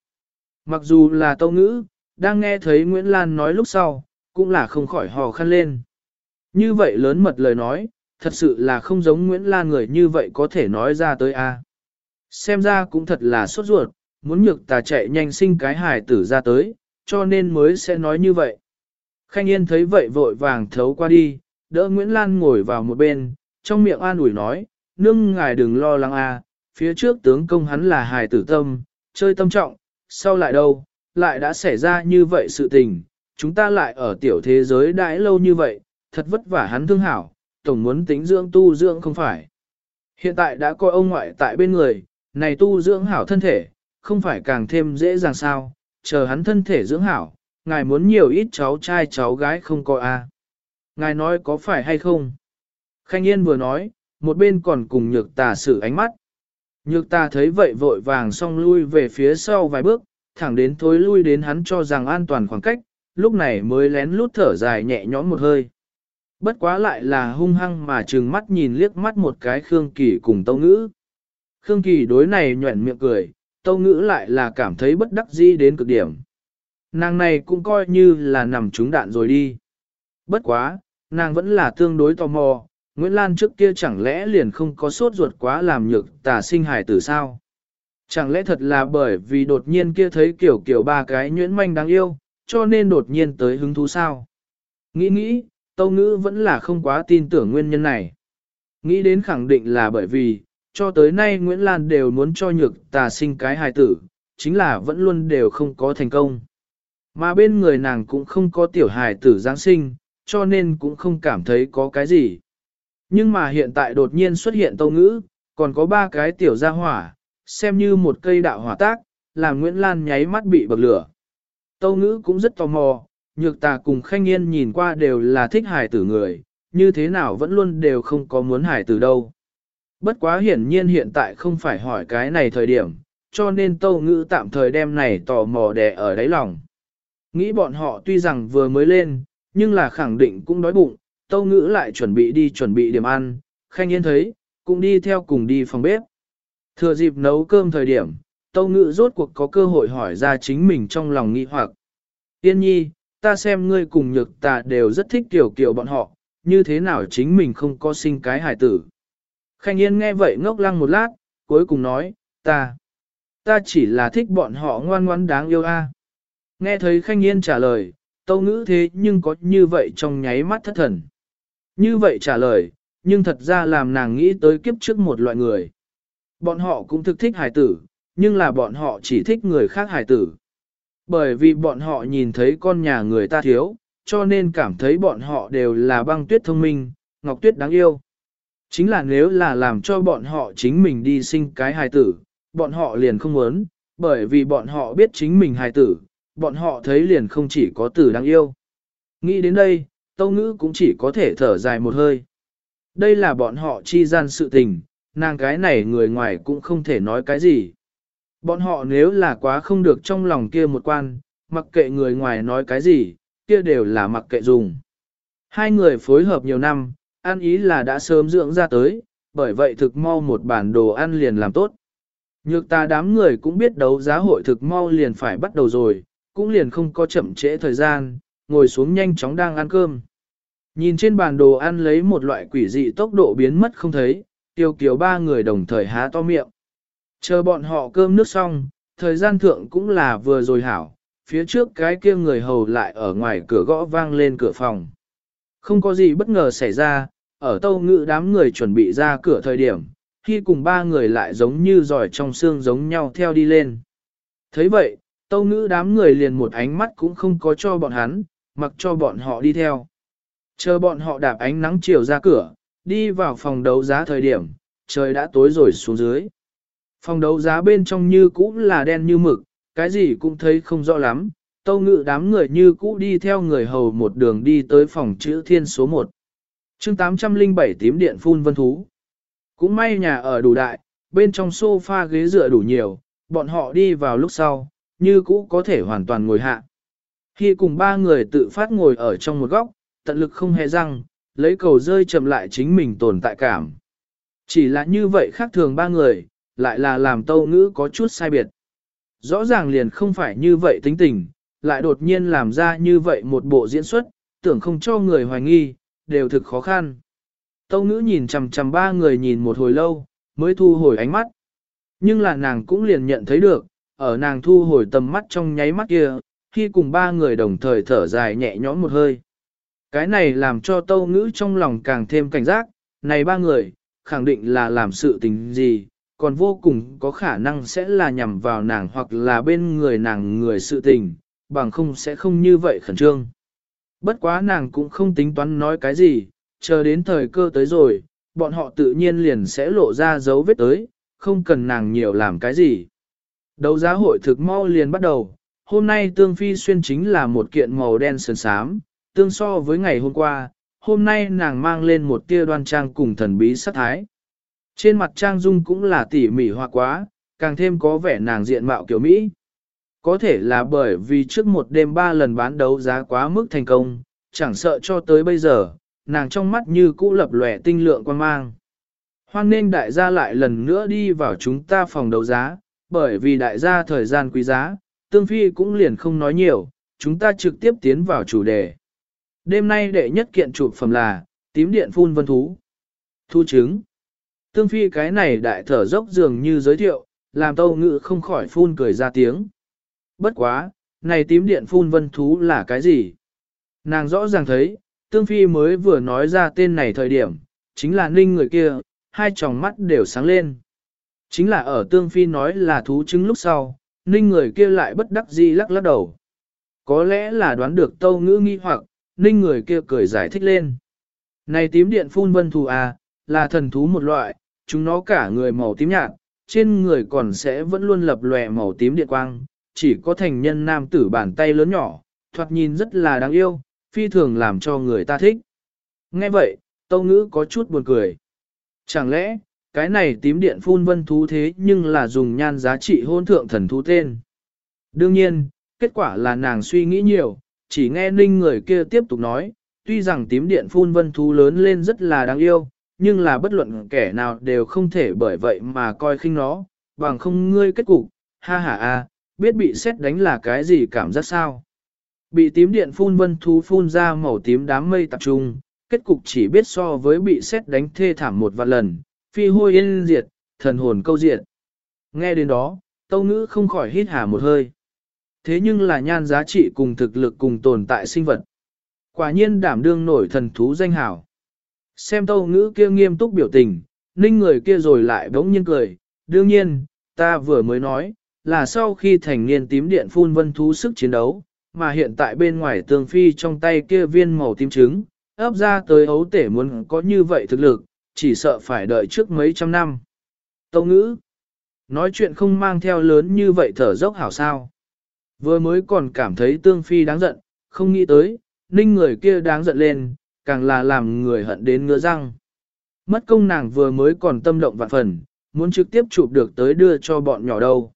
Mặc dù là tâu ngữ, đang nghe thấy Nguyễn Lan nói lúc sau, cũng là không khỏi hò khăn lên. Như vậy lớn mật lời nói, thật sự là không giống Nguyễn Lan người như vậy có thể nói ra tới a. Xem ra cũng thật là sốt ruột, muốn nhược tà chạy nhanh sinh cái hài tử ra tới, cho nên mới sẽ nói như vậy. Khanh Yên thấy vậy vội vàng thấu qua đi, đỡ Nguyễn Lan ngồi vào một bên, trong miệng an ủi nói, nương ngài đừng lo lắng à, phía trước tướng công hắn là hài tử tâm, chơi tâm trọng, sau lại đâu, lại đã xảy ra như vậy sự tình, chúng ta lại ở tiểu thế giới đãi lâu như vậy, thật vất vả hắn thương hảo, tổng muốn tính dưỡng tu dưỡng không phải. Hiện tại đã coi ông ngoại tại bên người, này tu dưỡng hảo thân thể, không phải càng thêm dễ dàng sao, chờ hắn thân thể dưỡng hảo, ngài muốn nhiều ít cháu trai cháu gái không có a à. Ngài nói có phải hay không? Khanh Yên vừa nói, một bên còn cùng nhược tà sử ánh mắt. Nhược tà thấy vậy vội vàng xong lui về phía sau vài bước, thẳng đến thối lui đến hắn cho rằng an toàn khoảng cách, lúc này mới lén lút thở dài nhẹ nhõm một hơi. Bất quá lại là hung hăng mà trừng mắt nhìn liếc mắt một cái Khương Kỳ cùng Tâu Ngữ. Khương Kỳ đối này nhuẩn miệng cười, Tâu Ngữ lại là cảm thấy bất đắc dĩ đến cực điểm. Nàng này cũng coi như là nằm trúng đạn rồi đi. Bất quá, nàng vẫn là tương đối tò mò, Nguyễn Lan trước kia chẳng lẽ liền không có sốt ruột quá làm nhược tà sinh hài tử sao? Chẳng lẽ thật là bởi vì đột nhiên kia thấy kiểu kiểu ba cái nhuyễn manh đáng yêu, cho nên đột nhiên tới hứng thú sao? Nghĩ nghĩ, Tâu Ngữ vẫn là không quá tin tưởng nguyên nhân này. Nghĩ đến khẳng định là bởi vì, cho tới nay Nguyễn Lan đều muốn cho nhược tà sinh cái hài tử, chính là vẫn luôn đều không có thành công. Mà bên người nàng cũng không có tiểu hài tử Giáng sinh, cho nên cũng không cảm thấy có cái gì. Nhưng mà hiện tại đột nhiên xuất hiện tâu ngữ, còn có ba cái tiểu gia hỏa, xem như một cây đạo hỏa tác, làm Nguyễn Lan nháy mắt bị bậc lửa. Tâu ngữ cũng rất tò mò, nhược tà cùng khanh yên nhìn qua đều là thích hài tử người, như thế nào vẫn luôn đều không có muốn hài tử đâu. Bất quá hiển nhiên hiện tại không phải hỏi cái này thời điểm, cho nên tâu ngữ tạm thời đem này tò mò đè ở đáy lòng. Nghĩ bọn họ tuy rằng vừa mới lên, nhưng là khẳng định cũng đói bụng, tâu ngữ lại chuẩn bị đi chuẩn bị điểm ăn, khanh yên thấy, cũng đi theo cùng đi phòng bếp. Thừa dịp nấu cơm thời điểm, tâu ngữ rốt cuộc có cơ hội hỏi ra chính mình trong lòng nghi hoặc. Yên nhi, ta xem ngươi cùng nhược ta đều rất thích kiểu kiểu bọn họ, như thế nào chính mình không có sinh cái hài tử. Khanh Yên nghe vậy ngốc lăng một lát, cuối cùng nói, ta, ta chỉ là thích bọn họ ngoan ngoãn đáng yêu a. Nghe thấy Khanh Yên trả lời, tâu ngữ thế nhưng có như vậy trong nháy mắt thất thần. Như vậy trả lời, nhưng thật ra làm nàng nghĩ tới kiếp trước một loại người. Bọn họ cũng thực thích hài tử, nhưng là bọn họ chỉ thích người khác hài tử. Bởi vì bọn họ nhìn thấy con nhà người ta thiếu, cho nên cảm thấy bọn họ đều là băng tuyết thông minh, ngọc tuyết đáng yêu. Chính là nếu là làm cho bọn họ chính mình đi sinh cái hài tử, bọn họ liền không muốn, bởi vì bọn họ biết chính mình hài tử, bọn họ thấy liền không chỉ có tử đáng yêu. Nghĩ đến đây, tâu ngữ cũng chỉ có thể thở dài một hơi. Đây là bọn họ chi gian sự tình, nàng cái này người ngoài cũng không thể nói cái gì. Bọn họ nếu là quá không được trong lòng kia một quan, mặc kệ người ngoài nói cái gì, kia đều là mặc kệ dùng. Hai người phối hợp nhiều năm, ăn ý là đã sớm dưỡng ra tới, bởi vậy thực mau một bản đồ ăn liền làm tốt. Nhược ta đám người cũng biết đấu giá hội thực mau liền phải bắt đầu rồi, cũng liền không có chậm trễ thời gian, ngồi xuống nhanh chóng đang ăn cơm. Nhìn trên bàn đồ ăn lấy một loại quỷ dị tốc độ biến mất không thấy, tiêu kiều ba người đồng thời há to miệng. Chờ bọn họ cơm nước xong, thời gian thượng cũng là vừa rồi hảo, phía trước cái kia người hầu lại ở ngoài cửa gõ vang lên cửa phòng. Không có gì bất ngờ xảy ra, ở tâu ngự đám người chuẩn bị ra cửa thời điểm, khi cùng ba người lại giống như giỏi trong xương giống nhau theo đi lên. thấy vậy, tâu ngữ đám người liền một ánh mắt cũng không có cho bọn hắn, mặc cho bọn họ đi theo. Chờ bọn họ đạp ánh nắng chiều ra cửa, đi vào phòng đấu giá thời điểm, trời đã tối rồi xuống dưới. Phòng đấu giá bên trong như cũ là đen như mực, cái gì cũng thấy không rõ lắm, tâu ngự đám người như cũ đi theo người hầu một đường đi tới phòng chữ thiên số 1 chương 807 tím điện phun vân thú. Cũng may nhà ở đủ đại, bên trong sofa ghế dựa đủ nhiều, bọn họ đi vào lúc sau, như cũ có thể hoàn toàn ngồi hạ. Khi cùng ba người tự phát ngồi ở trong một góc, tận lực không hề răng, lấy cầu rơi chậm lại chính mình tồn tại cảm. Chỉ là như vậy khác thường ba người, lại là làm tâu ngữ có chút sai biệt. Rõ ràng liền không phải như vậy tính tình, lại đột nhiên làm ra như vậy một bộ diễn xuất, tưởng không cho người hoài nghi, đều thực khó khăn. Tâu ngữ nhìn chằm chằm ba người nhìn một hồi lâu, mới thu hồi ánh mắt. Nhưng là nàng cũng liền nhận thấy được, ở nàng thu hồi tầm mắt trong nháy mắt kia, khi cùng ba người đồng thời thở dài nhẹ nhõm một hơi. Cái này làm cho tâu ngữ trong lòng càng thêm cảnh giác, này ba người, khẳng định là làm sự tình gì, còn vô cùng có khả năng sẽ là nhằm vào nàng hoặc là bên người nàng người sự tình, bằng không sẽ không như vậy khẩn trương. Bất quá nàng cũng không tính toán nói cái gì, chờ đến thời cơ tới rồi, bọn họ tự nhiên liền sẽ lộ ra dấu vết tới, không cần nàng nhiều làm cái gì. Đấu giá hội thực mau liền bắt đầu, hôm nay tương phi xuyên chính là một kiện màu đen sườn sám, tương so với ngày hôm qua, hôm nay nàng mang lên một tia đoan trang cùng thần bí sát thái. Trên mặt trang dung cũng là tỉ mỉ hoa quá, càng thêm có vẻ nàng diện mạo kiểu Mỹ. Có thể là bởi vì trước một đêm ba lần bán đấu giá quá mức thành công, chẳng sợ cho tới bây giờ, nàng trong mắt như cũ lập lòe tinh lượng quan mang. Hoan nên đại gia lại lần nữa đi vào chúng ta phòng đấu giá, bởi vì đại gia thời gian quý giá, tương phi cũng liền không nói nhiều, chúng ta trực tiếp tiến vào chủ đề. Đêm nay đệ nhất kiện chụp phẩm là, tím điện phun vân thú. Thu chứng. Tương phi cái này đại thở dốc dường như giới thiệu, làm tâu ngự không khỏi phun cười ra tiếng. Bất quá, này tím điện phun vân thú là cái gì? Nàng rõ ràng thấy, tương phi mới vừa nói ra tên này thời điểm, chính là ninh người kia, hai tròng mắt đều sáng lên. Chính là ở tương phi nói là thú chứng lúc sau, ninh người kia lại bất đắc dĩ lắc lắc đầu. Có lẽ là đoán được tâu ngữ nghi hoặc, ninh người kia cười giải thích lên. Này tím điện phun vân thú à, là thần thú một loại, chúng nó cả người màu tím nhạt, trên người còn sẽ vẫn luôn lập lòe màu tím điện quang, chỉ có thành nhân nam tử bàn tay lớn nhỏ, thoạt nhìn rất là đáng yêu, phi thường làm cho người ta thích. Nghe vậy, tâu ngữ có chút buồn cười. Chẳng lẽ, cái này tím điện phun vân thú thế nhưng là dùng nhan giá trị hôn thượng thần thú tên. Đương nhiên, kết quả là nàng suy nghĩ nhiều, chỉ nghe ninh người kia tiếp tục nói, tuy rằng tím điện phun vân thú lớn lên rất là đáng yêu, nhưng là bất luận kẻ nào đều không thể bởi vậy mà coi khinh nó, bằng không ngươi kết cục, ha ha a, biết bị xét đánh là cái gì cảm giác sao. Bị tím điện phun vân thú phun ra màu tím đám mây tập trung, kết cục chỉ biết so với bị xét đánh thê thảm một vạn lần, phi hôi yên diệt, thần hồn câu diệt. Nghe đến đó, tâu ngữ không khỏi hít hà một hơi. Thế nhưng là nhan giá trị cùng thực lực cùng tồn tại sinh vật. Quả nhiên đảm đương nổi thần thú danh hảo. Xem tâu ngữ kia nghiêm túc biểu tình, ninh người kia rồi lại bỗng nhiên cười. Đương nhiên, ta vừa mới nói, là sau khi thành niên tím điện phun vân thú sức chiến đấu, mà hiện tại bên ngoài tường phi trong tay kia viên màu tím trứng, ấp ra tới ấu tể muốn có như vậy thực lực, chỉ sợ phải đợi trước mấy trăm năm. Tâu ngữ, nói chuyện không mang theo lớn như vậy thở dốc hảo sao. Vừa mới còn cảm thấy tương phi đáng giận, không nghĩ tới, ninh người kia đáng giận lên, càng là làm người hận đến ngứa răng. Mất công nàng vừa mới còn tâm động vạn phần, muốn trực tiếp chụp được tới đưa cho bọn nhỏ đâu.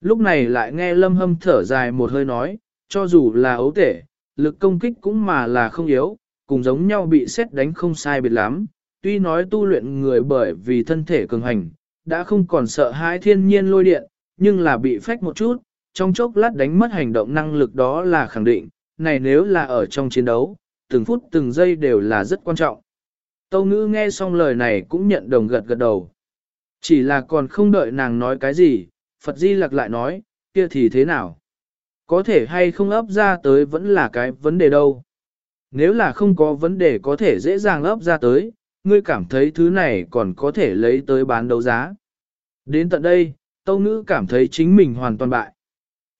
Lúc này lại nghe lâm hâm thở dài một hơi nói, cho dù là ấu tể, lực công kích cũng mà là không yếu, cùng giống nhau bị xét đánh không sai biệt lắm. Tuy nói tu luyện người bởi vì thân thể cường hành, đã không còn sợ hãi thiên nhiên lôi điện, nhưng là bị phách một chút, trong chốc lát đánh mất hành động năng lực đó là khẳng định, này nếu là ở trong chiến đấu, từng phút từng giây đều là rất quan trọng. Tâu ngữ nghe xong lời này cũng nhận đồng gật gật đầu. Chỉ là còn không đợi nàng nói cái gì, Phật Di Lặc lại nói, kia thì thế nào? Có thể hay không ấp ra tới vẫn là cái vấn đề đâu. Nếu là không có vấn đề có thể dễ dàng ấp ra tới, ngươi cảm thấy thứ này còn có thể lấy tới bán đấu giá. Đến tận đây, Tâu Ngữ cảm thấy chính mình hoàn toàn bại.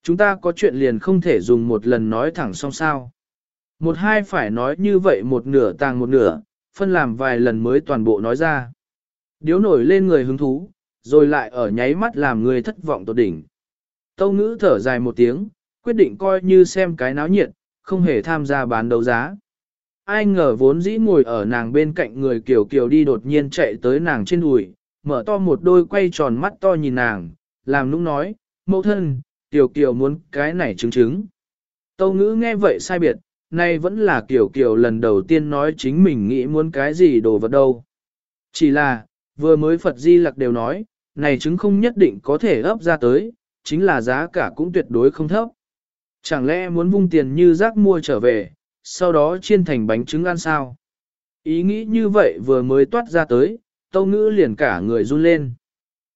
Chúng ta có chuyện liền không thể dùng một lần nói thẳng xong sao. Một hai phải nói như vậy một nửa tàng một nửa, phân làm vài lần mới toàn bộ nói ra. Điếu nổi lên người hứng thú, rồi lại ở nháy mắt làm người thất vọng tột đỉnh. Tâu ngữ thở dài một tiếng, quyết định coi như xem cái náo nhiệt, không hề tham gia bán đấu giá. Ai ngờ vốn dĩ ngồi ở nàng bên cạnh người kiểu kiểu đi đột nhiên chạy tới nàng trên đùi, mở to một đôi quay tròn mắt to nhìn nàng, làm nũng nói, mẫu thân, tiểu kiểu muốn cái này chứng chứng. Tâu ngữ nghe vậy sai biệt, nay vẫn là kiểu kiểu lần đầu tiên nói chính mình nghĩ muốn cái gì đồ vật đâu. Chỉ là, vừa mới Phật Di Lặc đều nói, này trứng không nhất định có thể ấp ra tới, chính là giá cả cũng tuyệt đối không thấp. Chẳng lẽ muốn vung tiền như rác mua trở về, sau đó chiên thành bánh trứng ăn sao? Ý nghĩ như vậy vừa mới toát ra tới, tâu ngữ liền cả người run lên.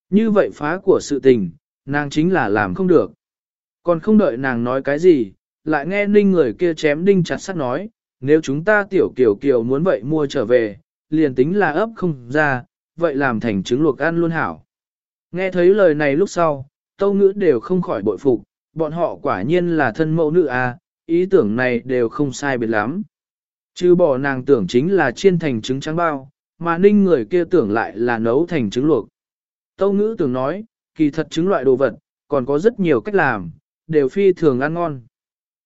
Như vậy phá của sự tình, nàng chính là làm không được. Còn không đợi nàng nói cái gì, lại nghe ninh người kia chém đinh chặt sắt nói, nếu chúng ta tiểu kiểu kiểu muốn vậy mua trở về, liền tính là ấp không ra, vậy làm thành trứng luộc ăn luôn hảo. Nghe thấy lời này lúc sau, tâu ngữ đều không khỏi bội phục, bọn họ quả nhiên là thân mẫu nữ à, ý tưởng này đều không sai biệt lắm. Chứ bỏ nàng tưởng chính là chiên thành trứng trắng bao, mà ninh người kia tưởng lại là nấu thành trứng luộc. Tâu ngữ tưởng nói, kỳ thật trứng loại đồ vật, còn có rất nhiều cách làm, đều phi thường ăn ngon.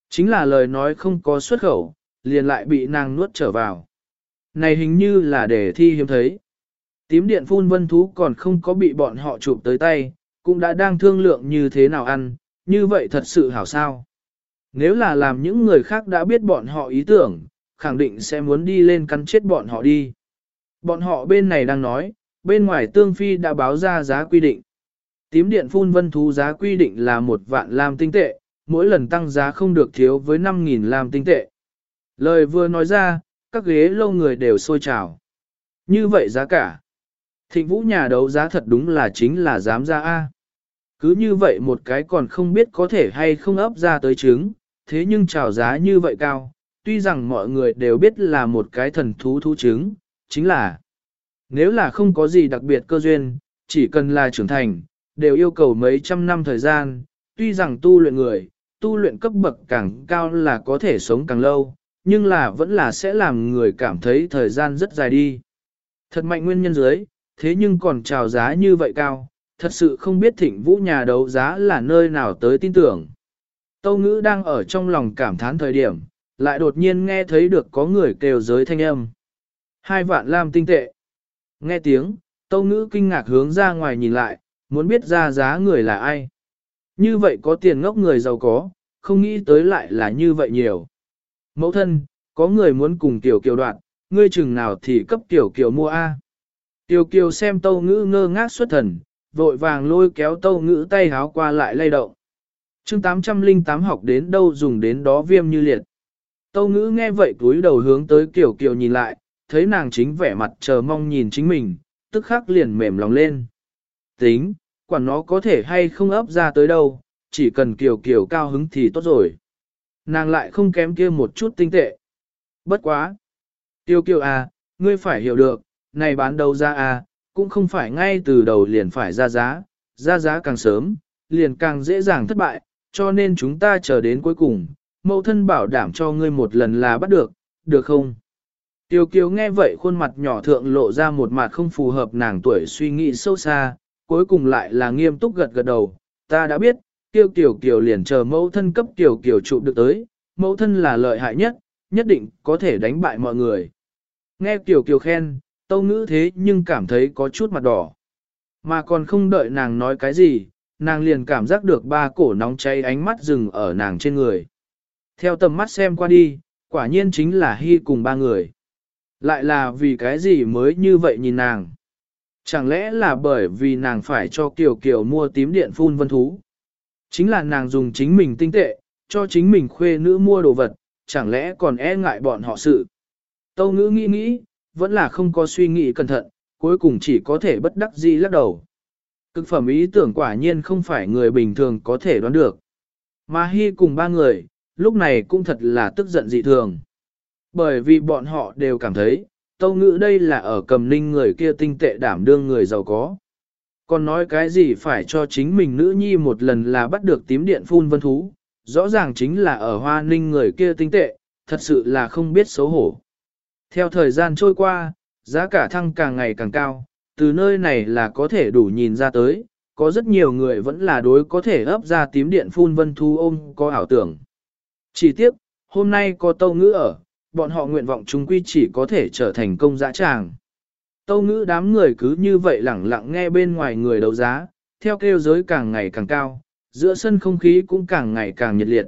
Chính là lời nói không có xuất khẩu, liền lại bị nàng nuốt trở vào. Này hình như là để thi hiếm thấy. Tím điện phun vân thú còn không có bị bọn họ chụp tới tay, cũng đã đang thương lượng như thế nào ăn, như vậy thật sự hảo sao. Nếu là làm những người khác đã biết bọn họ ý tưởng, khẳng định sẽ muốn đi lên cắn chết bọn họ đi. Bọn họ bên này đang nói, bên ngoài tương phi đã báo ra giá quy định. Tím điện phun vân thú giá quy định là một vạn lam tinh tệ, mỗi lần tăng giá không được thiếu với 5.000 lam tinh tệ. Lời vừa nói ra, các ghế lâu người đều sôi trào. Như vậy giá cả. Thịnh vũ nhà đấu giá thật đúng là chính là dám ra A. Cứ như vậy một cái còn không biết có thể hay không ấp ra tới trứng, thế nhưng trào giá như vậy cao, tuy rằng mọi người đều biết là một cái thần thú thú trứng, chính là nếu là không có gì đặc biệt cơ duyên, chỉ cần là trưởng thành, đều yêu cầu mấy trăm năm thời gian, tuy rằng tu luyện người, tu luyện cấp bậc càng cao là có thể sống càng lâu, nhưng là vẫn là sẽ làm người cảm thấy thời gian rất dài đi. Thật mạnh nguyên nhân dưới, thế nhưng còn chào giá như vậy cao, thật sự không biết thịnh vũ nhà đấu giá là nơi nào tới tin tưởng. Tâu ngữ đang ở trong lòng cảm thán thời điểm, lại đột nhiên nghe thấy được có người kêu giới thanh âm. Hai vạn lam tinh tệ. Nghe tiếng, tâu ngữ kinh ngạc hướng ra ngoài nhìn lại, muốn biết ra giá người là ai. Như vậy có tiền ngốc người giàu có, không nghĩ tới lại là như vậy nhiều. Mẫu thân, có người muốn cùng tiểu kiều đoạn, ngươi chừng nào thì cấp tiểu kiều mua A. Tiêu kiều xem tâu ngữ ngơ ngác xuất thần, vội vàng lôi kéo tâu ngữ tay háo qua lại lay động. chương 808 học đến đâu dùng đến đó viêm như liệt. Tâu ngữ nghe vậy cúi đầu hướng tới kiểu kiều nhìn lại, thấy nàng chính vẻ mặt chờ mong nhìn chính mình, tức khắc liền mềm lòng lên. Tính, quản nó có thể hay không ấp ra tới đâu, chỉ cần kiều kiều cao hứng thì tốt rồi. Nàng lại không kém kia một chút tinh tệ. Bất quá. Tiêu kiều à, ngươi phải hiểu được, này bán đầu ra à, cũng không phải ngay từ đầu liền phải ra giá, ra giá càng sớm, liền càng dễ dàng thất bại, cho nên chúng ta chờ đến cuối cùng, mẫu thân bảo đảm cho ngươi một lần là bắt được, được không? Tiêu kiều nghe vậy khuôn mặt nhỏ thượng lộ ra một mặt không phù hợp nàng tuổi suy nghĩ sâu xa, cuối cùng lại là nghiêm túc gật gật đầu, ta đã biết, tiêu kiều kiều liền chờ mẫu thân cấp kiều kiều trụ được tới, mẫu thân là lợi hại nhất, nhất định có thể đánh bại mọi người. Nghe Kiều Kiều khen, tâu ngữ thế nhưng cảm thấy có chút mặt đỏ. Mà còn không đợi nàng nói cái gì, nàng liền cảm giác được ba cổ nóng cháy ánh mắt dừng ở nàng trên người. Theo tầm mắt xem qua đi, quả nhiên chính là Hy cùng ba người. Lại là vì cái gì mới như vậy nhìn nàng? Chẳng lẽ là bởi vì nàng phải cho Kiều Kiều mua tím điện phun vân thú? Chính là nàng dùng chính mình tinh tệ, cho chính mình khuê nữ mua đồ vật, chẳng lẽ còn e ngại bọn họ sự? Tâu ngữ nghĩ nghĩ, vẫn là không có suy nghĩ cẩn thận, cuối cùng chỉ có thể bất đắc dĩ lắc đầu. Cực phẩm ý tưởng quả nhiên không phải người bình thường có thể đoán được. Mà Hy cùng ba người, lúc này cũng thật là tức giận dị thường. Bởi vì bọn họ đều cảm thấy, tâu ngữ đây là ở cầm ninh người kia tinh tệ đảm đương người giàu có. Còn nói cái gì phải cho chính mình nữ nhi một lần là bắt được tím điện phun vân thú, rõ ràng chính là ở hoa ninh người kia tinh tệ, thật sự là không biết xấu hổ. Theo thời gian trôi qua, giá cả thăng càng ngày càng cao, từ nơi này là có thể đủ nhìn ra tới, có rất nhiều người vẫn là đối có thể ấp ra tím điện phun vân thú ôm có ảo tưởng. Chỉ tiếc, hôm nay có tâu ngữ ở, bọn họ nguyện vọng chúng quy chỉ có thể trở thành công dã tràng. Tâu ngữ đám người cứ như vậy lẳng lặng nghe bên ngoài người đấu giá, theo kêu giới càng ngày càng cao, giữa sân không khí cũng càng ngày càng nhiệt liệt.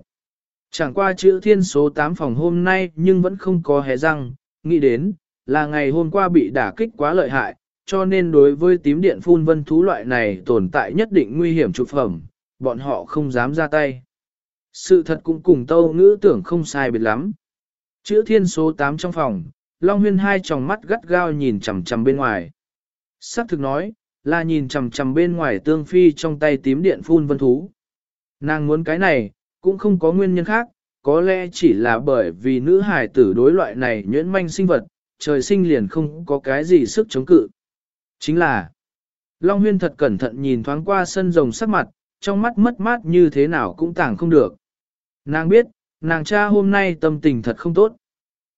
Chẳng qua chữ thiên số 8 phòng hôm nay nhưng vẫn không có hé răng, nghĩ đến, là ngày hôm qua bị đả kích quá lợi hại, cho nên đối với tím điện phun vân thú loại này tồn tại nhất định nguy hiểm trục phẩm, bọn họ không dám ra tay. Sự thật cũng cùng tâu ngữ tưởng không sai biệt lắm. Chữ thiên số 8 trong phòng, Long Huyên hai tròng mắt gắt gao nhìn chằm chằm bên ngoài. Sắc thực nói, là nhìn chằm chằm bên ngoài tương phi trong tay tím điện phun vân thú. Nàng muốn cái này, cũng không có nguyên nhân khác, có lẽ chỉ là bởi vì nữ hài tử đối loại này nhuyễn manh sinh vật, trời sinh liền không có cái gì sức chống cự. Chính là, Long Huyên thật cẩn thận nhìn thoáng qua sân rồng sắc mặt, trong mắt mất mát như thế nào cũng tàng không được. Nàng biết, nàng cha hôm nay tâm tình thật không tốt.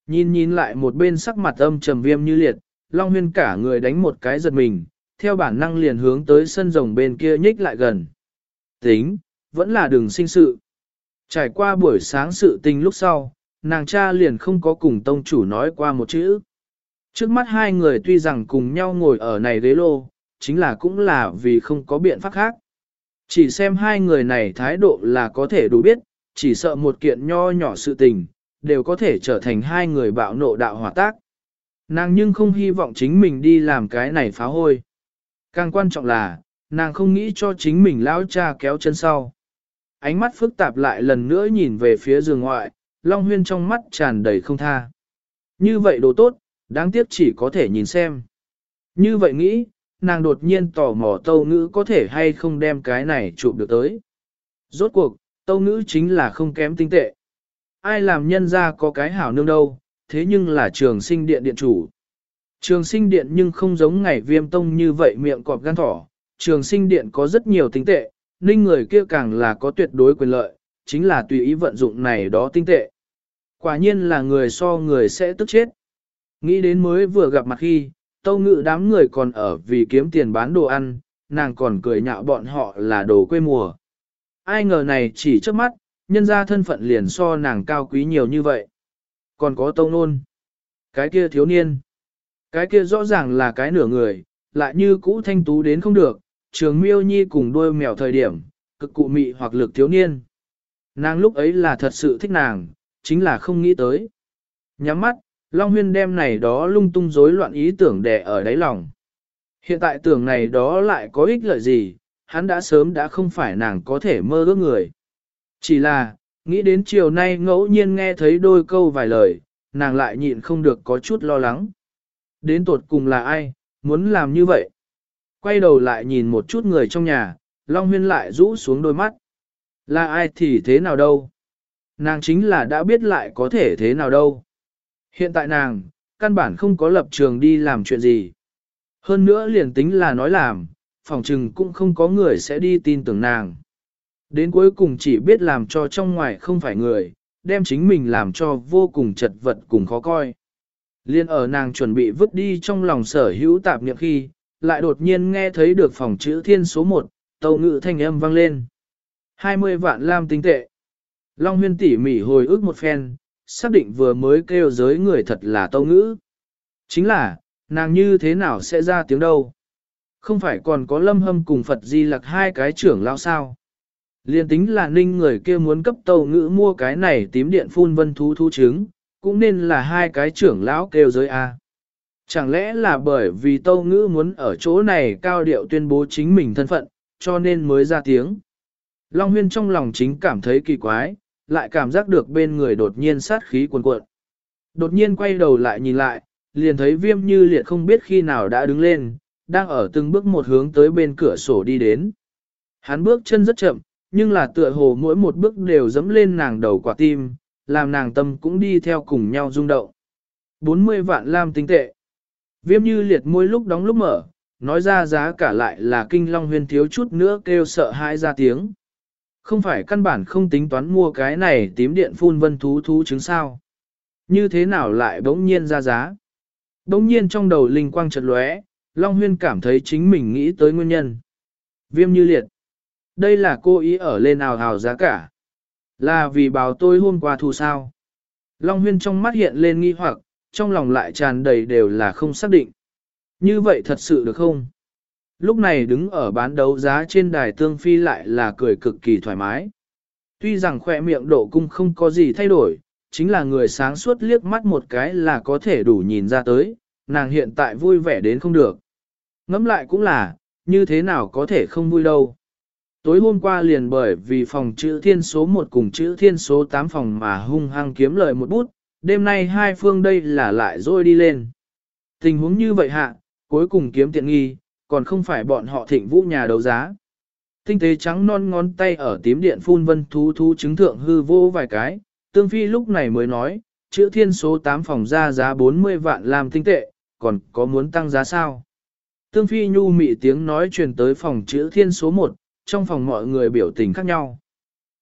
Nhìn nhìn lại một bên sắc mặt âm trầm viêm như liệt, Long Huyên cả người đánh một cái giật mình, theo bản năng liền hướng tới sân rồng bên kia nhích lại gần. Tính, vẫn là đường sinh sự. Trải qua buổi sáng sự tình lúc sau, nàng cha liền không có cùng tông chủ nói qua một chữ. Trước mắt hai người tuy rằng cùng nhau ngồi ở này ghế lô, chính là cũng là vì không có biện pháp khác. Chỉ xem hai người này thái độ là có thể đủ biết, chỉ sợ một kiện nho nhỏ sự tình, đều có thể trở thành hai người bạo nộ đạo hỏa tác. Nàng nhưng không hy vọng chính mình đi làm cái này phá hôi. Càng quan trọng là, nàng không nghĩ cho chính mình lão cha kéo chân sau. Ánh mắt phức tạp lại lần nữa nhìn về phía giường ngoại, Long Huyên trong mắt tràn đầy không tha. Như vậy đồ tốt, đáng tiếc chỉ có thể nhìn xem. Như vậy nghĩ, nàng đột nhiên tò mò tâu ngữ có thể hay không đem cái này chụp được tới. Rốt cuộc, tâu ngữ chính là không kém tinh tệ. Ai làm nhân ra có cái hảo nương đâu, thế nhưng là trường sinh điện điện chủ. Trường sinh điện nhưng không giống ngày viêm tông như vậy miệng cọp gan thỏ. Trường sinh điện có rất nhiều tinh tệ, ninh người kia càng là có tuyệt đối quyền lợi, chính là tùy ý vận dụng này đó tinh tệ. Quả nhiên là người so người sẽ tức chết. Nghĩ đến mới vừa gặp mặt khi, tâu ngự đám người còn ở vì kiếm tiền bán đồ ăn, nàng còn cười nhạo bọn họ là đồ quê mùa. Ai ngờ này chỉ trước mắt, nhân ra thân phận liền so nàng cao quý nhiều như vậy. Còn có tâu nôn. Cái kia thiếu niên. Cái kia rõ ràng là cái nửa người, lại như cũ thanh tú đến không được, trường miêu nhi cùng đôi mèo thời điểm, cực cụ mị hoặc lực thiếu niên. Nàng lúc ấy là thật sự thích nàng, chính là không nghĩ tới. Nhắm mắt, Long Huyên đem này đó lung tung rối loạn ý tưởng đè ở đáy lòng. Hiện tại tưởng này đó lại có ích lợi gì, hắn đã sớm đã không phải nàng có thể mơ ước người. Chỉ là, nghĩ đến chiều nay ngẫu nhiên nghe thấy đôi câu vài lời, nàng lại nhịn không được có chút lo lắng. Đến tột cùng là ai, muốn làm như vậy? Quay đầu lại nhìn một chút người trong nhà, Long Huyên lại rũ xuống đôi mắt. Là ai thì thế nào đâu? Nàng chính là đã biết lại có thể thế nào đâu. Hiện tại nàng, căn bản không có lập trường đi làm chuyện gì. Hơn nữa liền tính là nói làm, phòng trừng cũng không có người sẽ đi tin tưởng nàng. Đến cuối cùng chỉ biết làm cho trong ngoài không phải người, đem chính mình làm cho vô cùng chật vật cùng khó coi. Liên ở nàng chuẩn bị vứt đi trong lòng sở hữu tạp niệm khi, lại đột nhiên nghe thấy được phòng chữ thiên số 1, tàu ngự thanh âm vang lên. 20 vạn lam tinh tệ. Long huyên tỉ mỉ hồi ức một phen, xác định vừa mới kêu giới người thật là tâu ngữ. Chính là, nàng như thế nào sẽ ra tiếng đâu? Không phải còn có lâm hâm cùng Phật Di Lặc hai cái trưởng lao sao? Liên tính là ninh người kia muốn cấp tàu ngữ mua cái này tím điện phun vân thú thú trứng, cũng nên là hai cái trưởng lão kêu giới A. Chẳng lẽ là bởi vì tâu ngữ muốn ở chỗ này cao điệu tuyên bố chính mình thân phận, cho nên mới ra tiếng. Long huyên trong lòng chính cảm thấy kỳ quái, lại cảm giác được bên người đột nhiên sát khí cuồn cuộn. Đột nhiên quay đầu lại nhìn lại, liền thấy viêm như liệt không biết khi nào đã đứng lên, đang ở từng bước một hướng tới bên cửa sổ đi đến. Hắn bước chân rất chậm, nhưng là tựa hồ mỗi một bước đều dẫm lên nàng đầu quả tim, làm nàng tâm cũng đi theo cùng nhau rung động. 40 vạn lam tinh tệ. Viêm như liệt môi lúc đóng lúc mở, nói ra giá cả lại là kinh long huyên thiếu chút nữa kêu sợ hãi ra tiếng. Không phải căn bản không tính toán mua cái này tím điện phun vân thú thú chứng sao. Như thế nào lại bỗng nhiên ra giá? Bỗng nhiên trong đầu linh quang chợt lóe, Long Huyên cảm thấy chính mình nghĩ tới nguyên nhân. Viêm như liệt. Đây là cô ý ở lên ào hào giá cả. Là vì bảo tôi hôm qua thù sao. Long Huyên trong mắt hiện lên nghi hoặc, trong lòng lại tràn đầy đều là không xác định. Như vậy thật sự được không? Lúc này đứng ở bán đấu giá trên đài tương phi lại là cười cực kỳ thoải mái. Tuy rằng khỏe miệng độ cung không có gì thay đổi, chính là người sáng suốt liếc mắt một cái là có thể đủ nhìn ra tới, nàng hiện tại vui vẻ đến không được. Ngẫm lại cũng là, như thế nào có thể không vui đâu. Tối hôm qua liền bởi vì phòng chữ thiên số 1 cùng chữ thiên số 8 phòng mà hung hăng kiếm lợi một bút, đêm nay hai phương đây là lại rồi đi lên. Tình huống như vậy hạ, cuối cùng kiếm tiện nghi, còn không phải bọn họ thịnh vũ nhà đấu giá. Tinh tế trắng non ngón tay ở tím điện phun vân thú thú chứng thượng hư vô vài cái, tương phi lúc này mới nói, chữ thiên số 8 phòng ra giá 40 vạn làm tinh tệ, còn có muốn tăng giá sao? Tương phi nhu mị tiếng nói truyền tới phòng chữ thiên số 1, trong phòng mọi người biểu tình khác nhau.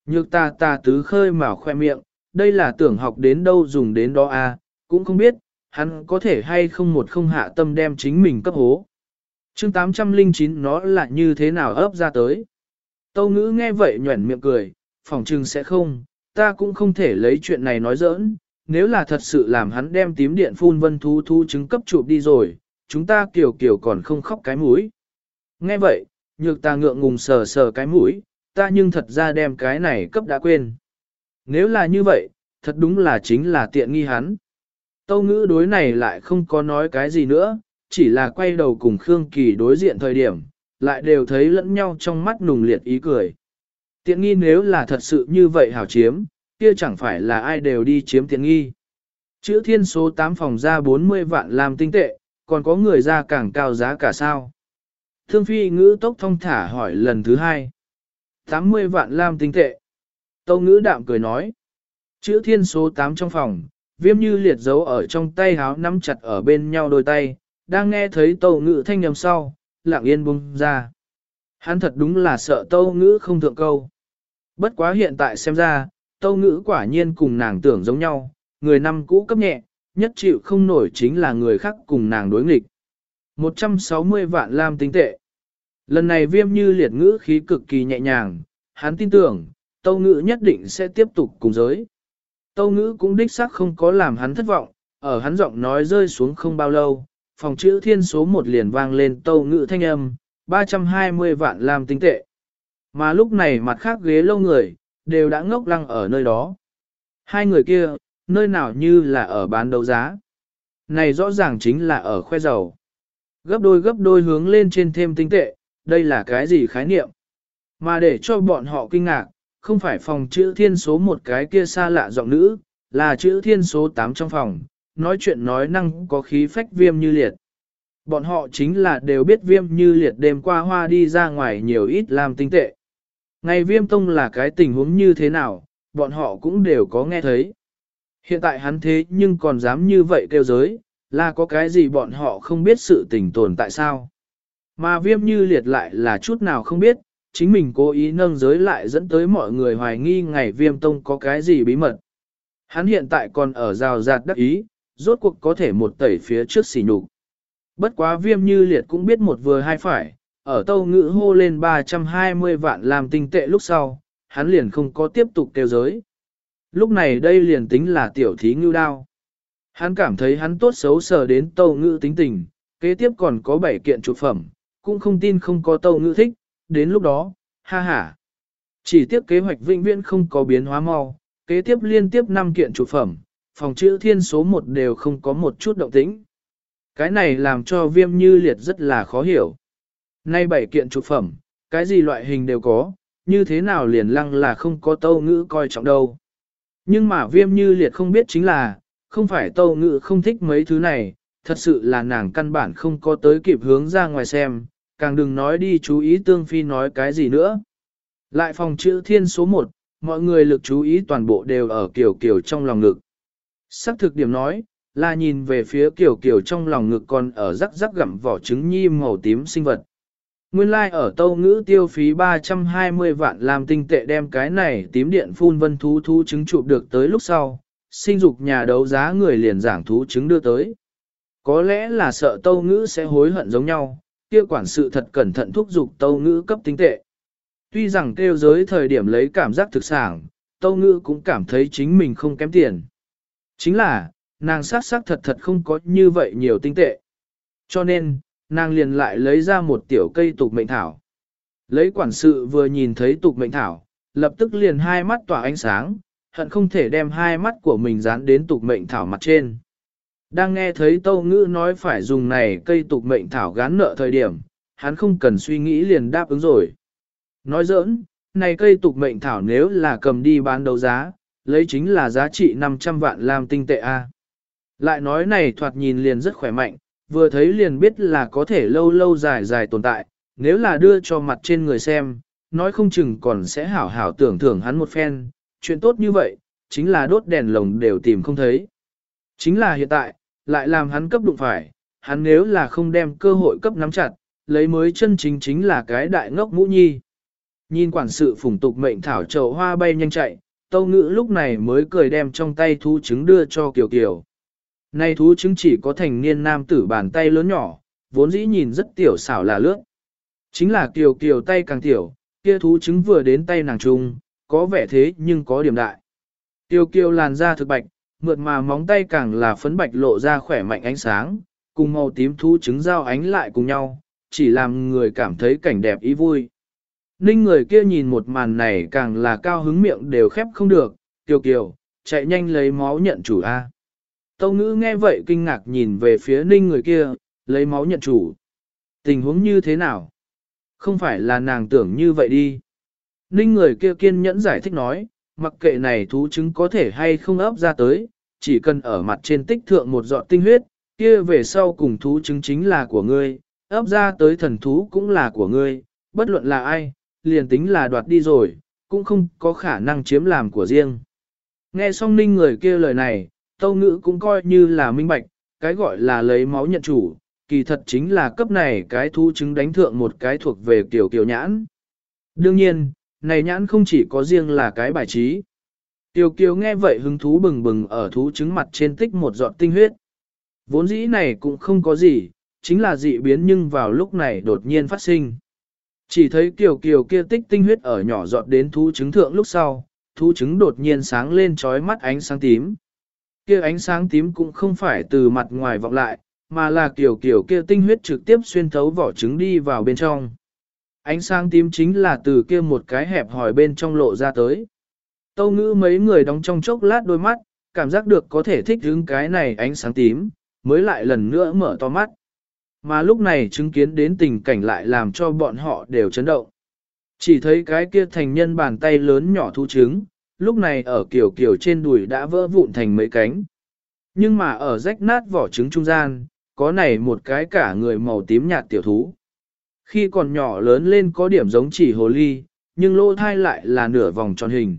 Nhược ta ta tứ khơi mà khoe miệng, đây là tưởng học đến đâu dùng đến đó à, cũng không biết, hắn có thể hay không một không hạ tâm đem chính mình cấp hố. chương 809 nó là như thế nào ấp ra tới. Tâu ngữ nghe vậy nhuẩn miệng cười, phòng trừng sẽ không, ta cũng không thể lấy chuyện này nói giỡn, nếu là thật sự làm hắn đem tím điện phun vân thú thú chứng cấp chụp đi rồi, chúng ta kiểu kiểu còn không khóc cái mũi. Nghe vậy, nhược ta ngượng ngùng sờ sờ cái mũi, ta nhưng thật ra đem cái này cấp đã quên. Nếu là như vậy, thật đúng là chính là tiện nghi hắn. Tâu ngữ đối này lại không có nói cái gì nữa, chỉ là quay đầu cùng Khương Kỳ đối diện thời điểm, lại đều thấy lẫn nhau trong mắt nùng liệt ý cười. Tiện nghi nếu là thật sự như vậy hảo chiếm, kia chẳng phải là ai đều đi chiếm tiện nghi. Chữ thiên số 8 phòng ra 40 vạn làm tinh tệ, còn có người ra càng cao giá cả sao. Thương phi ngữ tốc thông thả hỏi lần thứ hai. 80 vạn lam tinh tệ. Tâu ngữ đạm cười nói. Chữ thiên số 8 trong phòng, viêm như liệt dấu ở trong tay háo nắm chặt ở bên nhau đôi tay, đang nghe thấy tâu ngữ thanh nhầm sau, lặng yên bung ra. Hắn thật đúng là sợ tâu ngữ không thượng câu. Bất quá hiện tại xem ra, tâu ngữ quả nhiên cùng nàng tưởng giống nhau, người năm cũ cấp nhẹ, nhất chịu không nổi chính là người khác cùng nàng đối nghịch. 160 vạn lam tinh tệ. Lần này viêm như liệt ngữ khí cực kỳ nhẹ nhàng, hắn tin tưởng, tâu ngữ nhất định sẽ tiếp tục cùng giới. Tâu ngữ cũng đích xác không có làm hắn thất vọng, ở hắn giọng nói rơi xuống không bao lâu, phòng chữ thiên số một liền vang lên tâu ngữ thanh âm, 320 vạn lam tinh tệ. Mà lúc này mặt khác ghế lâu người, đều đã ngốc lăng ở nơi đó. Hai người kia, nơi nào như là ở bán đấu giá. Này rõ ràng chính là ở khoe dầu. Gấp đôi gấp đôi hướng lên trên thêm tinh tệ, đây là cái gì khái niệm? Mà để cho bọn họ kinh ngạc, không phải phòng chữ thiên số một cái kia xa lạ giọng nữ, là chữ thiên số 8 trong phòng, nói chuyện nói năng có khí phách viêm như liệt. Bọn họ chính là đều biết viêm như liệt đêm qua hoa đi ra ngoài nhiều ít làm tinh tệ. Ngày viêm tông là cái tình huống như thế nào, bọn họ cũng đều có nghe thấy. Hiện tại hắn thế nhưng còn dám như vậy kêu giới, là có cái gì bọn họ không biết sự tình tồn tại sao. Mà viêm như liệt lại là chút nào không biết, chính mình cố ý nâng giới lại dẫn tới mọi người hoài nghi ngày viêm tông có cái gì bí mật. Hắn hiện tại còn ở rào rạt đắc ý, rốt cuộc có thể một tẩy phía trước xỉ nhục. Bất quá viêm như liệt cũng biết một vừa hai phải, ở tâu ngữ hô lên 320 vạn làm tinh tệ lúc sau, hắn liền không có tiếp tục kêu giới. Lúc này đây liền tính là tiểu thí ngưu đao. Hắn cảm thấy hắn tốt xấu sờ đến tâu ngữ tính tình, kế tiếp còn có 7 kiện trục phẩm, cũng không tin không có tâu ngữ thích, đến lúc đó, ha ha. Chỉ tiếp kế hoạch vĩnh viễn không có biến hóa mau, kế tiếp liên tiếp 5 kiện chủ phẩm, phòng chữ thiên số 1 đều không có một chút động tĩnh. Cái này làm cho viêm như liệt rất là khó hiểu. Nay 7 kiện chủ phẩm, cái gì loại hình đều có, như thế nào liền lăng là không có tâu ngữ coi trọng đâu. Nhưng mà viêm như liệt không biết chính là, không phải tâu ngữ không thích mấy thứ này, thật sự là nàng căn bản không có tới kịp hướng ra ngoài xem, càng đừng nói đi chú ý tương phi nói cái gì nữa. Lại phòng chữ thiên số 1, mọi người lực chú ý toàn bộ đều ở kiểu kiểu trong lòng ngực. Sắc thực điểm nói, là nhìn về phía kiểu kiểu trong lòng ngực còn ở rắc rắc gặm vỏ trứng nhi màu tím sinh vật. Nguyên lai like ở tâu ngữ tiêu phí 320 vạn làm tinh tệ đem cái này tím điện phun vân thú thú trứng chụp được tới lúc sau, sinh dục nhà đấu giá người liền giảng thú trứng đưa tới. Có lẽ là sợ tâu ngữ sẽ hối hận giống nhau, kia quản sự thật cẩn thận thúc giục tâu ngữ cấp tinh tệ. Tuy rằng kêu giới thời điểm lấy cảm giác thực sản, tâu ngữ cũng cảm thấy chính mình không kém tiền. Chính là, nàng sát sát thật thật không có như vậy nhiều tinh tệ. Cho nên, nàng liền lại lấy ra một tiểu cây tục mệnh thảo. Lấy quản sự vừa nhìn thấy tục mệnh thảo, lập tức liền hai mắt tỏa ánh sáng, hận không thể đem hai mắt của mình dán đến tục mệnh thảo mặt trên. Đang nghe thấy tâu ngữ nói phải dùng này cây tục mệnh thảo gán nợ thời điểm, hắn không cần suy nghĩ liền đáp ứng rồi. Nói giỡn, này cây tục mệnh thảo nếu là cầm đi bán đấu giá, lấy chính là giá trị 500 vạn lam tinh tệ A. Lại nói này thoạt nhìn liền rất khỏe mạnh, vừa thấy liền biết là có thể lâu lâu dài dài tồn tại, nếu là đưa cho mặt trên người xem, nói không chừng còn sẽ hảo hảo tưởng thưởng hắn một phen, chuyện tốt như vậy, chính là đốt đèn lồng đều tìm không thấy. Chính là hiện tại, lại làm hắn cấp đụng phải, hắn nếu là không đem cơ hội cấp nắm chặt, lấy mới chân chính chính là cái đại ngốc mũ nhi. Nhìn quản sự phủng tục mệnh thảo trầu hoa bay nhanh chạy, tâu ngữ lúc này mới cười đem trong tay thú trứng đưa cho Kiều Kiều. Nay thú trứng chỉ có thành niên nam tử bàn tay lớn nhỏ, vốn dĩ nhìn rất tiểu xảo là lướt. Chính là Kiều Kiều tay càng tiểu, kia thú trứng vừa đến tay nàng trung, có vẻ thế nhưng có điểm đại. Kiều Kiều làn da thực bạch, mượt mà móng tay càng là phấn bạch lộ ra khỏe mạnh ánh sáng, cùng màu tím thú trứng giao ánh lại cùng nhau, chỉ làm người cảm thấy cảnh đẹp ý vui. Ninh người kia nhìn một màn này càng là cao hứng miệng đều khép không được, kiều kiều, chạy nhanh lấy máu nhận chủ A. Tâu ngữ nghe vậy kinh ngạc nhìn về phía ninh người kia, lấy máu nhận chủ. Tình huống như thế nào? Không phải là nàng tưởng như vậy đi. Ninh người kia kiên nhẫn giải thích nói, mặc kệ này thú trứng có thể hay không ấp ra tới, chỉ cần ở mặt trên tích thượng một giọt tinh huyết, kia về sau cùng thú trứng chính là của ngươi, ấp ra tới thần thú cũng là của ngươi, bất luận là ai, liền tính là đoạt đi rồi, cũng không có khả năng chiếm làm của riêng. Nghe xong ninh người kia lời này, tâu ngữ cũng coi như là minh bạch, cái gọi là lấy máu nhận chủ, kỳ thật chính là cấp này cái thú trứng đánh thượng một cái thuộc về kiểu kiểu nhãn. Đương nhiên, này nhãn không chỉ có riêng là cái bài trí. Tiểu kiều nghe vậy hứng thú bừng bừng ở thú trứng mặt trên tích một giọt tinh huyết. Vốn dĩ này cũng không có gì, chính là dị biến nhưng vào lúc này đột nhiên phát sinh. Chỉ thấy kiều kiều kia tích tinh huyết ở nhỏ giọt đến thú trứng thượng lúc sau, thú trứng đột nhiên sáng lên trói mắt ánh sáng tím. Kia ánh sáng tím cũng không phải từ mặt ngoài vọng lại, mà là kiều kiều kia tinh huyết trực tiếp xuyên thấu vỏ trứng đi vào bên trong. Ánh sáng tím chính là từ kia một cái hẹp hỏi bên trong lộ ra tới. Tâu ngữ mấy người đóng trong chốc lát đôi mắt, cảm giác được có thể thích hứng cái này ánh sáng tím, mới lại lần nữa mở to mắt. Mà lúc này chứng kiến đến tình cảnh lại làm cho bọn họ đều chấn động. Chỉ thấy cái kia thành nhân bàn tay lớn nhỏ thu trứng, lúc này ở kiểu kiểu trên đùi đã vỡ vụn thành mấy cánh. Nhưng mà ở rách nát vỏ trứng trung gian, có này một cái cả người màu tím nhạt tiểu thú. Khi còn nhỏ lớn lên có điểm giống chỉ hồ ly, nhưng lỗ thai lại là nửa vòng tròn hình.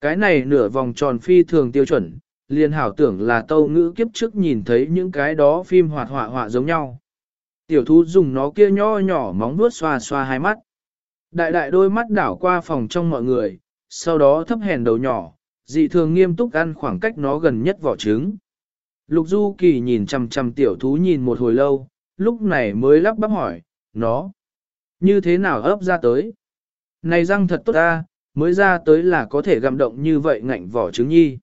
Cái này nửa vòng tròn phi thường tiêu chuẩn, liền hảo tưởng là tâu ngữ kiếp trước nhìn thấy những cái đó phim hoạt họa họa giống nhau. Tiểu thú dùng nó kia nho nhỏ móng vuốt xoa xoa hai mắt. Đại đại đôi mắt đảo qua phòng trong mọi người, sau đó thấp hèn đầu nhỏ, dị thường nghiêm túc ăn khoảng cách nó gần nhất vỏ trứng. Lục Du Kỳ nhìn chằm chằm tiểu thú nhìn một hồi lâu, lúc này mới lắp bắp hỏi, nó, như thế nào ấp ra tới? Này răng thật tốt ta, mới ra tới là có thể gặm động như vậy ngạnh vỏ trứng nhi.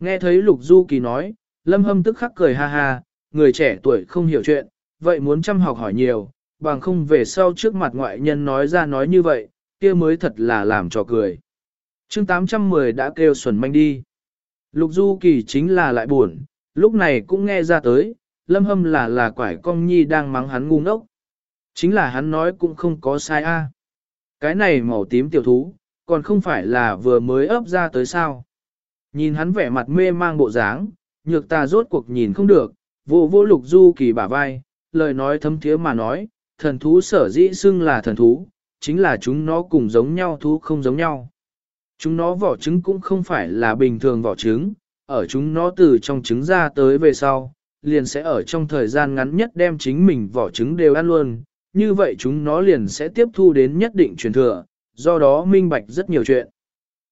Nghe thấy Lục Du Kỳ nói, Lâm Hâm tức khắc cười ha ha, người trẻ tuổi không hiểu chuyện, vậy muốn chăm học hỏi nhiều, bằng không về sau trước mặt ngoại nhân nói ra nói như vậy, kia mới thật là làm trò cười. chương 810 đã kêu xuẩn manh đi. Lục Du Kỳ chính là lại buồn, lúc này cũng nghe ra tới, Lâm Hâm là là quải cong nhi đang mắng hắn ngu ngốc. Chính là hắn nói cũng không có sai a. Cái này màu tím tiểu thú, còn không phải là vừa mới ấp ra tới sao. Nhìn hắn vẻ mặt mê mang bộ dáng, nhược ta rốt cuộc nhìn không được, vô vô lục du kỳ bả vai, lời nói thấm thiế mà nói, thần thú sở dĩ xưng là thần thú, chính là chúng nó cùng giống nhau thú không giống nhau. Chúng nó vỏ trứng cũng không phải là bình thường vỏ trứng, ở chúng nó từ trong trứng ra tới về sau, liền sẽ ở trong thời gian ngắn nhất đem chính mình vỏ trứng đều ăn luôn, như vậy chúng nó liền sẽ tiếp thu đến nhất định truyền thừa, do đó minh bạch rất nhiều chuyện.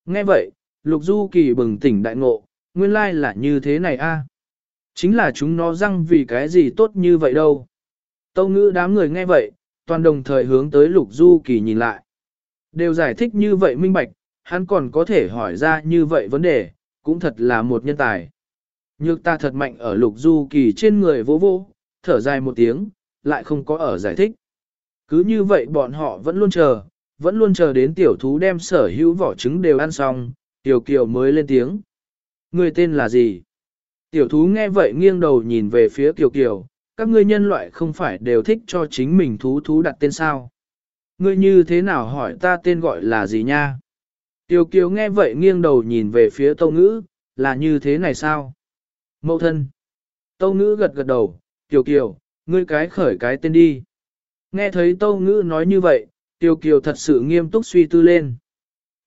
Nghe vậy, Lục Du Kỳ bừng tỉnh đại ngộ, nguyên lai là như thế này a. Chính là chúng nó răng vì cái gì tốt như vậy đâu. Tâu ngữ đám người nghe vậy, toàn đồng thời hướng tới Lục Du Kỳ nhìn lại. Đều giải thích như vậy minh bạch, hắn còn có thể hỏi ra như vậy vấn đề, cũng thật là một nhân tài. Nhược ta thật mạnh ở Lục Du Kỳ trên người vô vô, thở dài một tiếng, lại không có ở giải thích. Cứ như vậy bọn họ vẫn luôn chờ, vẫn luôn chờ đến tiểu thú đem sở hữu vỏ trứng đều ăn xong, tiểu kiều mới lên tiếng. Người tên là gì? Tiểu thú nghe vậy nghiêng đầu nhìn về phía kiều kiều, các ngươi nhân loại không phải đều thích cho chính mình thú thú đặt tên sao? Ngươi như thế nào hỏi ta tên gọi là gì nha? Tiểu kiều nghe vậy nghiêng đầu nhìn về phía tâu ngữ, là như thế này sao? Mậu thân. Tâu ngữ gật gật đầu, tiểu kiều, ngươi cái khởi cái tên đi. Nghe thấy Tâu Ngữ nói như vậy, Tiêu Kiều thật sự nghiêm túc suy tư lên.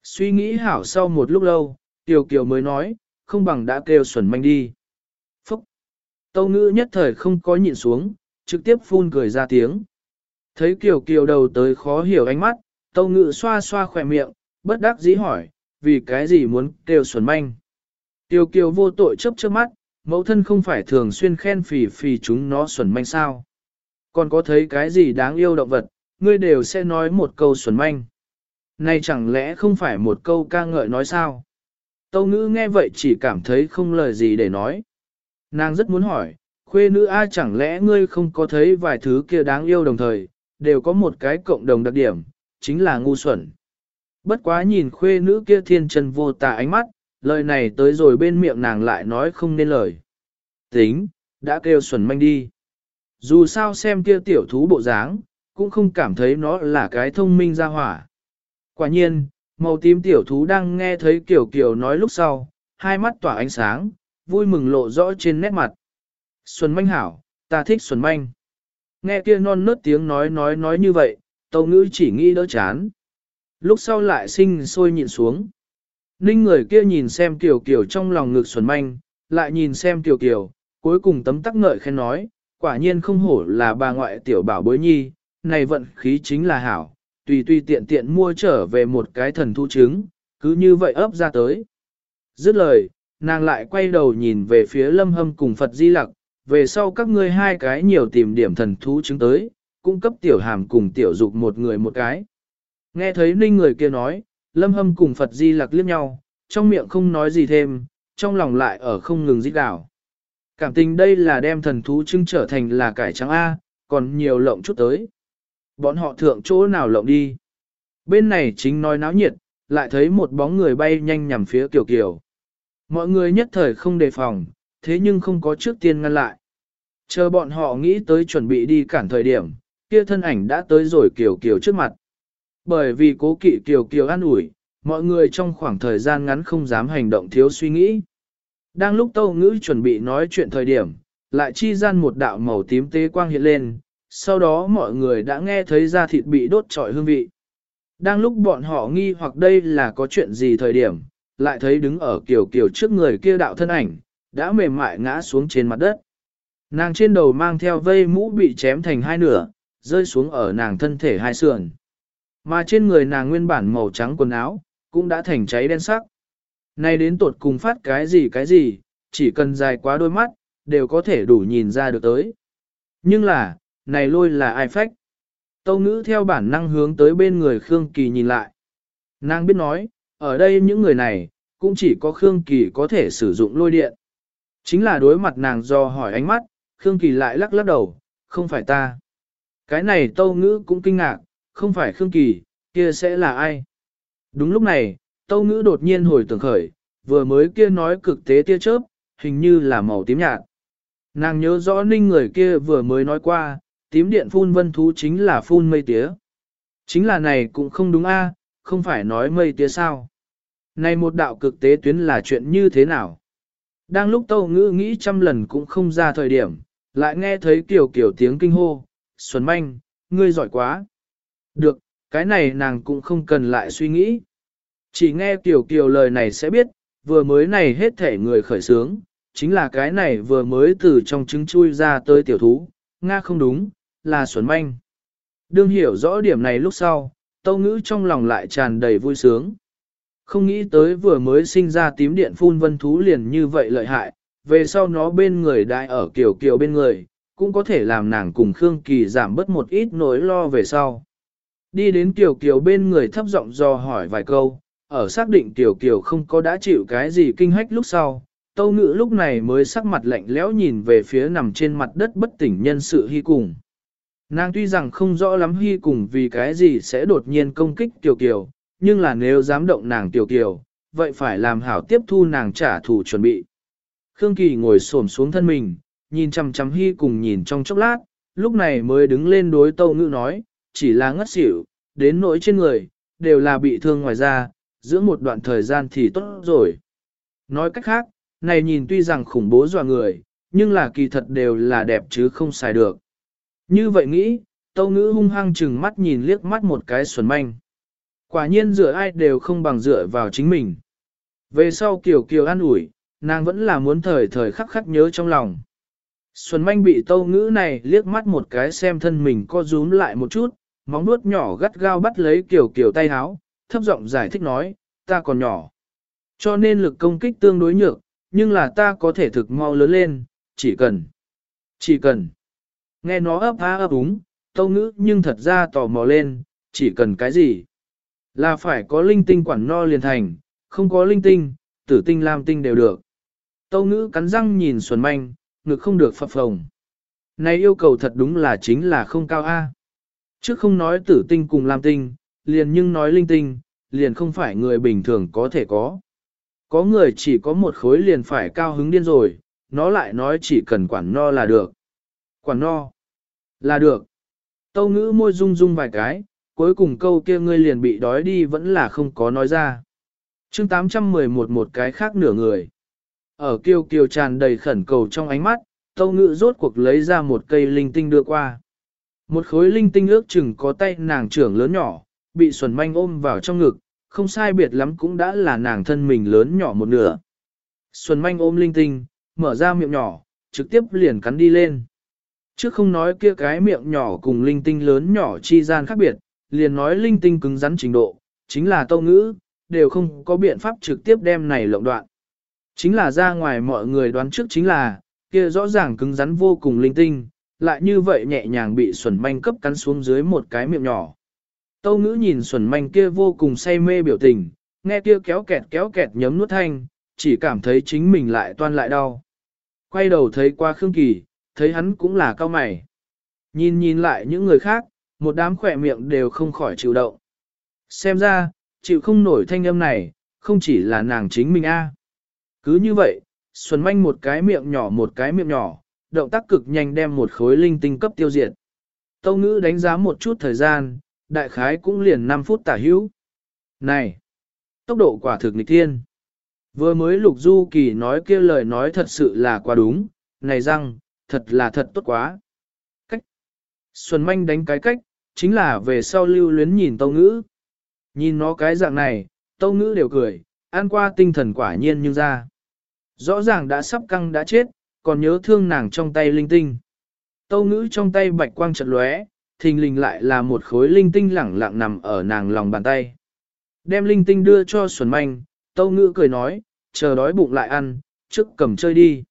Suy nghĩ hảo sau một lúc lâu, Tiêu Kiều mới nói, không bằng đã kêu xuẩn manh đi. Phúc! Tâu Ngữ nhất thời không có nhịn xuống, trực tiếp phun cười ra tiếng. Thấy Kiều Kiều đầu tới khó hiểu ánh mắt, Tâu Ngữ xoa xoa khỏe miệng, bất đắc dĩ hỏi, vì cái gì muốn kêu xuẩn manh. Tiêu Kiều vô tội chấp trước mắt, mẫu thân không phải thường xuyên khen phì phì chúng nó xuẩn manh sao còn có thấy cái gì đáng yêu động vật, ngươi đều sẽ nói một câu xuẩn manh. Này chẳng lẽ không phải một câu ca ngợi nói sao? Tâu ngữ nghe vậy chỉ cảm thấy không lời gì để nói. Nàng rất muốn hỏi, khuê nữ a chẳng lẽ ngươi không có thấy vài thứ kia đáng yêu đồng thời, đều có một cái cộng đồng đặc điểm, chính là ngu xuẩn. Bất quá nhìn khuê nữ kia thiên chân vô tà ánh mắt, lời này tới rồi bên miệng nàng lại nói không nên lời. Tính, đã kêu xuẩn manh đi. Dù sao xem kia tiểu thú bộ dáng, cũng không cảm thấy nó là cái thông minh ra hỏa. Quả nhiên, màu tím tiểu thú đang nghe thấy kiểu kiểu nói lúc sau, hai mắt tỏa ánh sáng, vui mừng lộ rõ trên nét mặt. Xuân manh hảo, ta thích xuân manh. Nghe kia non nớt tiếng nói nói nói như vậy, tâu ngữ chỉ nghĩ đỡ chán. Lúc sau lại sinh sôi nhịn xuống. Ninh người kia nhìn xem kiểu kiểu trong lòng ngực xuân manh, lại nhìn xem kiểu kiểu, cuối cùng tấm tắc ngợi khen nói, quả nhiên không hổ là bà ngoại tiểu bảo bối nhi, này vận khí chính là hảo, tùy tùy tiện tiện mua trở về một cái thần thu trứng, cứ như vậy ấp ra tới. Dứt lời, nàng lại quay đầu nhìn về phía lâm hâm cùng Phật Di Lặc, về sau các ngươi hai cái nhiều tìm điểm thần thú trứng tới, cung cấp tiểu hàm cùng tiểu dục một người một cái. Nghe thấy ninh người kia nói, lâm hâm cùng Phật Di Lặc liếc nhau, trong miệng không nói gì thêm, trong lòng lại ở không ngừng dít đảo. Cảm tình đây là đem thần thú trưng trở thành là cải trắng A, còn nhiều lộng chút tới. Bọn họ thượng chỗ nào lộng đi. Bên này chính nói náo nhiệt, lại thấy một bóng người bay nhanh nhằm phía Kiều Kiều. Mọi người nhất thời không đề phòng, thế nhưng không có trước tiên ngăn lại. Chờ bọn họ nghĩ tới chuẩn bị đi cản thời điểm, kia thân ảnh đã tới rồi Kiều Kiều trước mặt. Bởi vì cố kỵ Kiều Kiều an ủi, mọi người trong khoảng thời gian ngắn không dám hành động thiếu suy nghĩ. Đang lúc Tâu Ngữ chuẩn bị nói chuyện thời điểm, lại chi gian một đạo màu tím tế quang hiện lên, sau đó mọi người đã nghe thấy da thịt bị đốt trọi hương vị. Đang lúc bọn họ nghi hoặc đây là có chuyện gì thời điểm, lại thấy đứng ở kiểu kiểu trước người kia đạo thân ảnh, đã mềm mại ngã xuống trên mặt đất. Nàng trên đầu mang theo vây mũ bị chém thành hai nửa, rơi xuống ở nàng thân thể hai sườn. Mà trên người nàng nguyên bản màu trắng quần áo, cũng đã thành cháy đen sắc nay đến tột cùng phát cái gì cái gì, chỉ cần dài quá đôi mắt, đều có thể đủ nhìn ra được tới. Nhưng là, này lôi là ai phách? Tâu ngữ theo bản năng hướng tới bên người Khương Kỳ nhìn lại. Nàng biết nói, ở đây những người này, cũng chỉ có Khương Kỳ có thể sử dụng lôi điện. Chính là đối mặt nàng do hỏi ánh mắt, Khương Kỳ lại lắc lắc đầu, không phải ta. Cái này tâu ngữ cũng kinh ngạc, không phải Khương Kỳ, kia sẽ là ai? Đúng lúc này, tâu ngữ đột nhiên hồi tưởng khởi, vừa mới kia nói cực tế tia chớp, hình như là màu tím nhạt. Nàng nhớ rõ ninh người kia vừa mới nói qua, tím điện phun vân thú chính là phun mây tía. Chính là này cũng không đúng a, không phải nói mây tía sao. Này một đạo cực tế tuyến là chuyện như thế nào? Đang lúc tâu ngữ nghĩ trăm lần cũng không ra thời điểm, lại nghe thấy kiểu kiểu tiếng kinh hô, Xuân Manh, ngươi giỏi quá. Được, cái này nàng cũng không cần lại suy nghĩ. Chỉ nghe Kiều Kiều lời này sẽ biết, vừa mới này hết thể người khởi sướng, chính là cái này vừa mới từ trong trứng chui ra tới tiểu thú, Nga không đúng, là Xuân Manh. Đương hiểu rõ điểm này lúc sau, tâu ngữ trong lòng lại tràn đầy vui sướng. Không nghĩ tới vừa mới sinh ra tím điện phun vân thú liền như vậy lợi hại, về sau nó bên người đại ở Kiều Kiều bên người, cũng có thể làm nàng cùng Khương Kỳ giảm bớt một ít nỗi lo về sau. Đi đến Kiều Kiều bên người thấp giọng do hỏi vài câu, ở xác định tiểu Kiều không có đã chịu cái gì kinh hách lúc sau, Tâu Ngữ lúc này mới sắc mặt lạnh lẽo nhìn về phía nằm trên mặt đất bất tỉnh nhân sự hy cùng. Nàng tuy rằng không rõ lắm hy cùng vì cái gì sẽ đột nhiên công kích tiểu Kiều, nhưng là nếu dám động nàng tiểu Kiều, vậy phải làm hảo tiếp thu nàng trả thù chuẩn bị. Khương Kỳ ngồi xổm xuống thân mình, nhìn chằm chằm hy cùng nhìn trong chốc lát, lúc này mới đứng lên đối tâu ngữ nói, chỉ là ngất xỉu, đến nỗi trên người, đều là bị thương ngoài ra, giữa một đoạn thời gian thì tốt rồi. Nói cách khác, này nhìn tuy rằng khủng bố dọa người, nhưng là kỳ thật đều là đẹp chứ không xài được. Như vậy nghĩ, tâu ngữ hung hăng chừng mắt nhìn liếc mắt một cái xuẩn manh. Quả nhiên dựa ai đều không bằng dựa vào chính mình. Về sau kiều kiều an ủi, nàng vẫn là muốn thời thời khắc khắc nhớ trong lòng. Xuân manh bị tâu ngữ này liếc mắt một cái xem thân mình co rúm lại một chút, móng nuốt nhỏ gắt gao bắt lấy kiểu kiểu tay háo, thấp giọng giải thích nói, ta còn nhỏ. Cho nên lực công kích tương đối nhược, nhưng là ta có thể thực mau lớn lên, chỉ cần. Chỉ cần. Nghe nó ấp á ấp úng, tâu ngữ nhưng thật ra tò mò lên, chỉ cần cái gì. Là phải có linh tinh quản no liền thành, không có linh tinh, tử tinh lam tinh đều được. Tâu ngữ cắn răng nhìn xuân manh, ngực không được phập phồng. Này yêu cầu thật đúng là chính là không cao A. Trước không nói tử tinh cùng lam tinh, liền nhưng nói linh tinh, liền không phải người bình thường có thể có. Có người chỉ có một khối liền phải cao hứng điên rồi, nó lại nói chỉ cần quản no là được. Quản no là được. Tâu ngữ môi rung rung vài cái, cuối cùng câu kia ngươi liền bị đói đi vẫn là không có nói ra. chương 811 một cái khác nửa người. Ở kiêu kiều tràn đầy khẩn cầu trong ánh mắt, tâu ngữ rốt cuộc lấy ra một cây linh tinh đưa qua. Một khối linh tinh ước chừng có tay nàng trưởng lớn nhỏ, bị xuẩn manh ôm vào trong ngực, không sai biệt lắm cũng đã là nàng thân mình lớn nhỏ một nửa. Xuân manh ôm linh tinh, mở ra miệng nhỏ, trực tiếp liền cắn đi lên. Trước không nói kia cái miệng nhỏ cùng linh tinh lớn nhỏ chi gian khác biệt, liền nói linh tinh cứng rắn trình độ, chính là tâu ngữ, đều không có biện pháp trực tiếp đem này lộng đoạn. Chính là ra ngoài mọi người đoán trước chính là, kia rõ ràng cứng rắn vô cùng linh tinh, lại như vậy nhẹ nhàng bị xuẩn manh cấp cắn xuống dưới một cái miệng nhỏ. Tâu ngữ nhìn xuẩn manh kia vô cùng say mê biểu tình, nghe kia kéo kẹt kéo kẹt nhấm nuốt thanh, chỉ cảm thấy chính mình lại toan lại đau. Quay đầu thấy qua Khương Kỳ, thấy hắn cũng là cao mày. Nhìn nhìn lại những người khác, một đám khỏe miệng đều không khỏi chịu động. Xem ra, chịu không nổi thanh âm này, không chỉ là nàng chính mình a à. cứ như vậy, Xuân Manh một cái miệng nhỏ một cái miệng nhỏ, động tác cực nhanh đem một khối linh tinh cấp tiêu diệt. Tâu ngữ đánh giá một chút thời gian, đại khái cũng liền 5 phút tả hữu. Này! Tốc độ quả thực nghịch thiên. Vừa mới Lục Du Kỳ nói kia lời nói thật sự là quá đúng, này răng, thật là thật tốt quá. Cách! Xuân Manh đánh cái cách, chính là về sau lưu luyến nhìn Tâu Ngữ. Nhìn nó cái dạng này, Tâu Ngữ đều cười, an qua tinh thần quả nhiên như ra. Rõ ràng đã sắp căng đã chết, còn nhớ thương nàng trong tay linh tinh. Tâu ngữ trong tay bạch quang trật lóe, thình lình lại là một khối linh tinh lẳng lặng nằm ở nàng lòng bàn tay. Đem linh tinh đưa cho Xuân Manh, tâu ngữ cười nói, chờ đói bụng lại ăn, trước cầm chơi đi.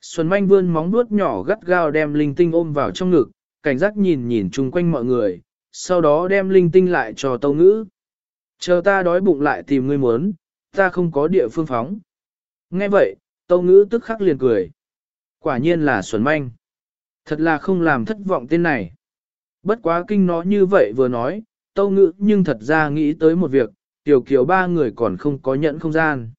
Xuân Manh vươn móng vuốt nhỏ gắt gao đem linh tinh ôm vào trong ngực, cảnh giác nhìn nhìn chung quanh mọi người, sau đó đem linh tinh lại cho tâu ngữ. Chờ ta đói bụng lại tìm ngươi muốn, ta không có địa phương phóng. Nghe vậy, tâu ngữ tức khắc liền cười. Quả nhiên là Xuân manh. Thật là không làm thất vọng tên này. Bất quá kinh nó như vậy vừa nói, tâu ngữ nhưng thật ra nghĩ tới một việc, tiểu kiều ba người còn không có nhận không gian.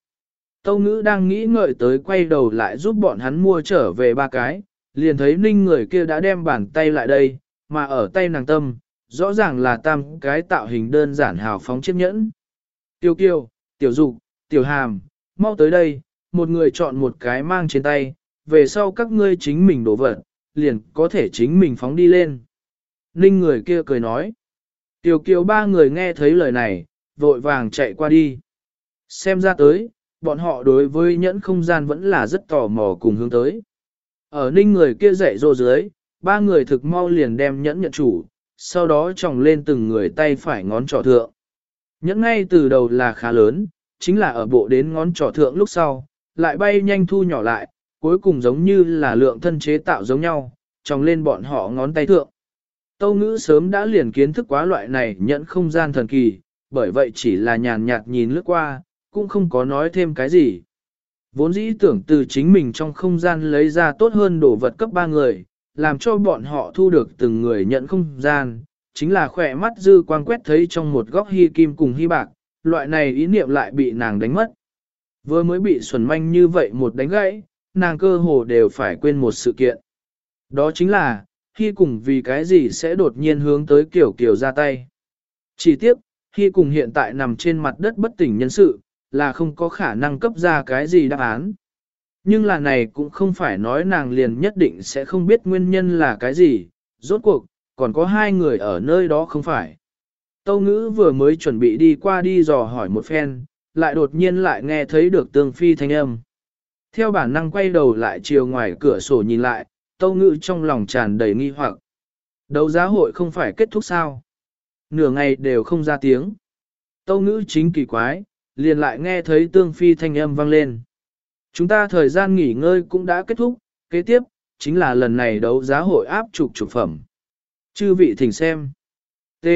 Tâu ngữ đang nghĩ ngợi tới quay đầu lại giúp bọn hắn mua trở về ba cái, liền thấy ninh người kia đã đem bàn tay lại đây, mà ở tay nàng tâm, rõ ràng là tam cái tạo hình đơn giản hào phóng chiếc nhẫn. Tiểu kiều, tiểu dục, tiểu hàm, mau tới đây, một người chọn một cái mang trên tay, về sau các ngươi chính mình đổ vật, liền có thể chính mình phóng đi lên. Ninh người kia cười nói. Tiểu kiều ba người nghe thấy lời này, vội vàng chạy qua đi. Xem ra tới, bọn họ đối với nhẫn không gian vẫn là rất tò mò cùng hướng tới. Ở ninh người kia dạy rô dưới, ba người thực mau liền đem nhẫn nhận chủ, sau đó tròng lên từng người tay phải ngón trỏ thượng. Nhẫn ngay từ đầu là khá lớn, chính là ở bộ đến ngón trỏ thượng lúc sau, lại bay nhanh thu nhỏ lại, cuối cùng giống như là lượng thân chế tạo giống nhau, tròng lên bọn họ ngón tay thượng. Tâu ngữ sớm đã liền kiến thức quá loại này nhận không gian thần kỳ, bởi vậy chỉ là nhàn nhạt nhìn lướt qua, cũng không có nói thêm cái gì. Vốn dĩ tưởng từ chính mình trong không gian lấy ra tốt hơn đồ vật cấp ba người, làm cho bọn họ thu được từng người nhận không gian, chính là khỏe mắt dư quang quét thấy trong một góc hy kim cùng hy bạc, loại này ý niệm lại bị nàng đánh mất. Vừa mới bị xuẩn manh như vậy một đánh gãy, nàng cơ hồ đều phải quên một sự kiện. Đó chính là, hy cùng vì cái gì sẽ đột nhiên hướng tới kiểu kiểu ra tay. Chỉ tiếc, hy cùng hiện tại nằm trên mặt đất bất tỉnh nhân sự, là không có khả năng cấp ra cái gì đáp án. Nhưng là này cũng không phải nói nàng liền nhất định sẽ không biết nguyên nhân là cái gì, rốt cuộc, còn có hai người ở nơi đó không phải. Tâu ngữ vừa mới chuẩn bị đi qua đi dò hỏi một phen, lại đột nhiên lại nghe thấy được tương phi thanh âm. Theo bản năng quay đầu lại chiều ngoài cửa sổ nhìn lại, tâu Ngự trong lòng tràn đầy nghi hoặc. Đấu giá hội không phải kết thúc sao? Nửa ngày đều không ra tiếng. Tâu Ngự chính kỳ quái, liền lại nghe thấy tương phi thanh âm vang lên. Chúng ta thời gian nghỉ ngơi cũng đã kết thúc, kế tiếp, chính là lần này đấu giá hội áp trục trục phẩm. Chư vị thỉnh xem. T.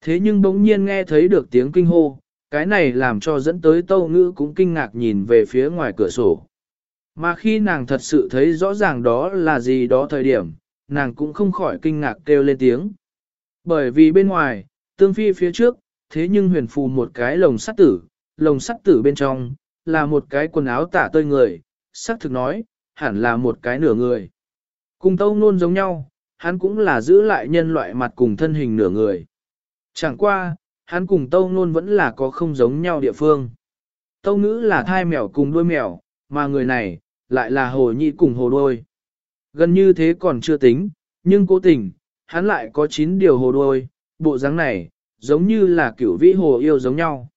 Thế nhưng bỗng nhiên nghe thấy được tiếng kinh hô, cái này làm cho dẫn tới tâu ngữ cũng kinh ngạc nhìn về phía ngoài cửa sổ. Mà khi nàng thật sự thấy rõ ràng đó là gì đó thời điểm, nàng cũng không khỏi kinh ngạc kêu lên tiếng. Bởi vì bên ngoài, tương phi phía trước, thế nhưng huyền phù một cái lồng sắt tử, lồng sắt tử bên trong, là một cái quần áo tả tơi người, sắc thực nói, hẳn là một cái nửa người. Cùng tâu nôn giống nhau, hắn cũng là giữ lại nhân loại mặt cùng thân hình nửa người. Chẳng qua, hắn cùng tâu nôn vẫn là có không giống nhau địa phương. Tâu ngữ là thai mèo cùng đuôi mèo, mà người này, lại là hồ nhị cùng hồ đôi. Gần như thế còn chưa tính, nhưng cố tình, hắn lại có 9 điều hồ đôi, bộ dáng này, giống như là kiểu vĩ hồ yêu giống nhau.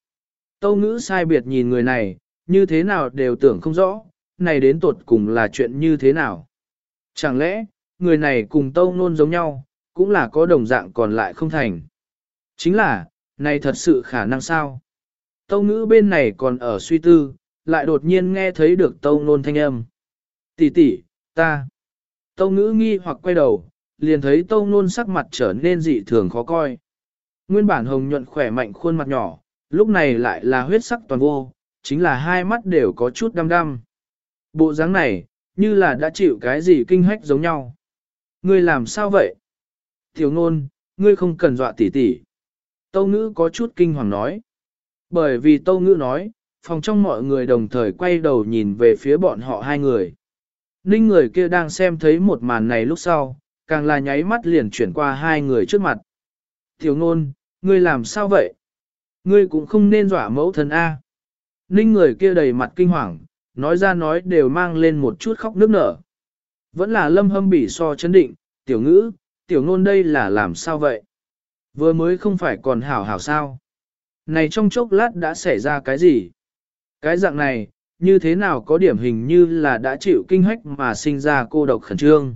Tâu ngữ sai biệt nhìn người này, như thế nào đều tưởng không rõ, này đến tột cùng là chuyện như thế nào. Chẳng lẽ, người này cùng tâu nôn giống nhau, cũng là có đồng dạng còn lại không thành. Chính là, này thật sự khả năng sao? Tâu ngữ bên này còn ở suy tư, lại đột nhiên nghe thấy được tâu nôn thanh âm. Tỷ tỷ, ta. Tâu ngữ nghi hoặc quay đầu, liền thấy tâu nôn sắc mặt trở nên dị thường khó coi. Nguyên bản hồng nhuận khỏe mạnh khuôn mặt nhỏ, lúc này lại là huyết sắc toàn vô, chính là hai mắt đều có chút đăm đăm. Bộ dáng này, như là đã chịu cái gì kinh hách giống nhau. Ngươi làm sao vậy? Tiểu nôn ngươi không cần dọa tỷ tỷ Tâu ngữ có chút kinh hoàng nói. Bởi vì tâu ngữ nói, phòng trong mọi người đồng thời quay đầu nhìn về phía bọn họ hai người. Ninh người kia đang xem thấy một màn này lúc sau, càng là nháy mắt liền chuyển qua hai người trước mặt. Tiểu ngôn, ngươi làm sao vậy? Ngươi cũng không nên dọa mẫu thân A. Ninh người kia đầy mặt kinh hoàng, nói ra nói đều mang lên một chút khóc nước nở. Vẫn là lâm hâm bỉ so chấn định, tiểu ngữ, tiểu ngôn đây là làm sao vậy? Vừa mới không phải còn hảo hảo sao? Này trong chốc lát đã xảy ra cái gì? Cái dạng này, như thế nào có điểm hình như là đã chịu kinh hách mà sinh ra cô độc khẩn trương?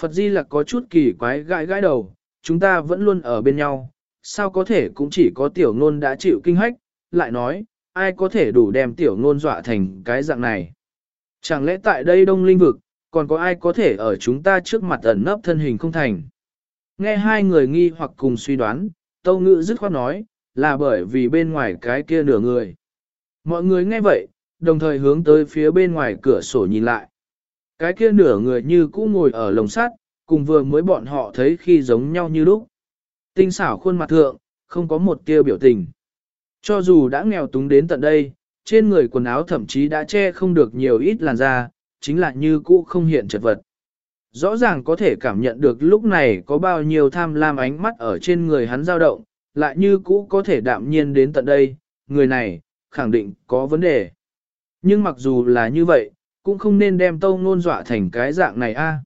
Phật Di là có chút kỳ quái gãi gãi đầu, chúng ta vẫn luôn ở bên nhau, sao có thể cũng chỉ có tiểu ngôn đã chịu kinh hách, lại nói, ai có thể đủ đem tiểu ngôn dọa thành cái dạng này. Chẳng lẽ tại đây đông linh vực, còn có ai có thể ở chúng ta trước mặt ẩn nấp thân hình không thành. Nghe hai người nghi hoặc cùng suy đoán, tâu ngữ dứt khoát nói, là bởi vì bên ngoài cái kia nửa người. Mọi người nghe vậy, đồng thời hướng tới phía bên ngoài cửa sổ nhìn lại. Cái kia nửa người như cũ ngồi ở lồng sắt, cùng vừa mới bọn họ thấy khi giống nhau như lúc. Tinh xảo khuôn mặt thượng, không có một tia biểu tình. Cho dù đã nghèo túng đến tận đây, trên người quần áo thậm chí đã che không được nhiều ít làn da, chính là như cũ không hiện chật vật. Rõ ràng có thể cảm nhận được lúc này có bao nhiêu tham lam ánh mắt ở trên người hắn dao động, lại như cũ có thể đạm nhiên đến tận đây, người này, khẳng định có vấn đề. Nhưng mặc dù là như vậy, cũng không nên đem tâu nôn dọa thành cái dạng này a. À.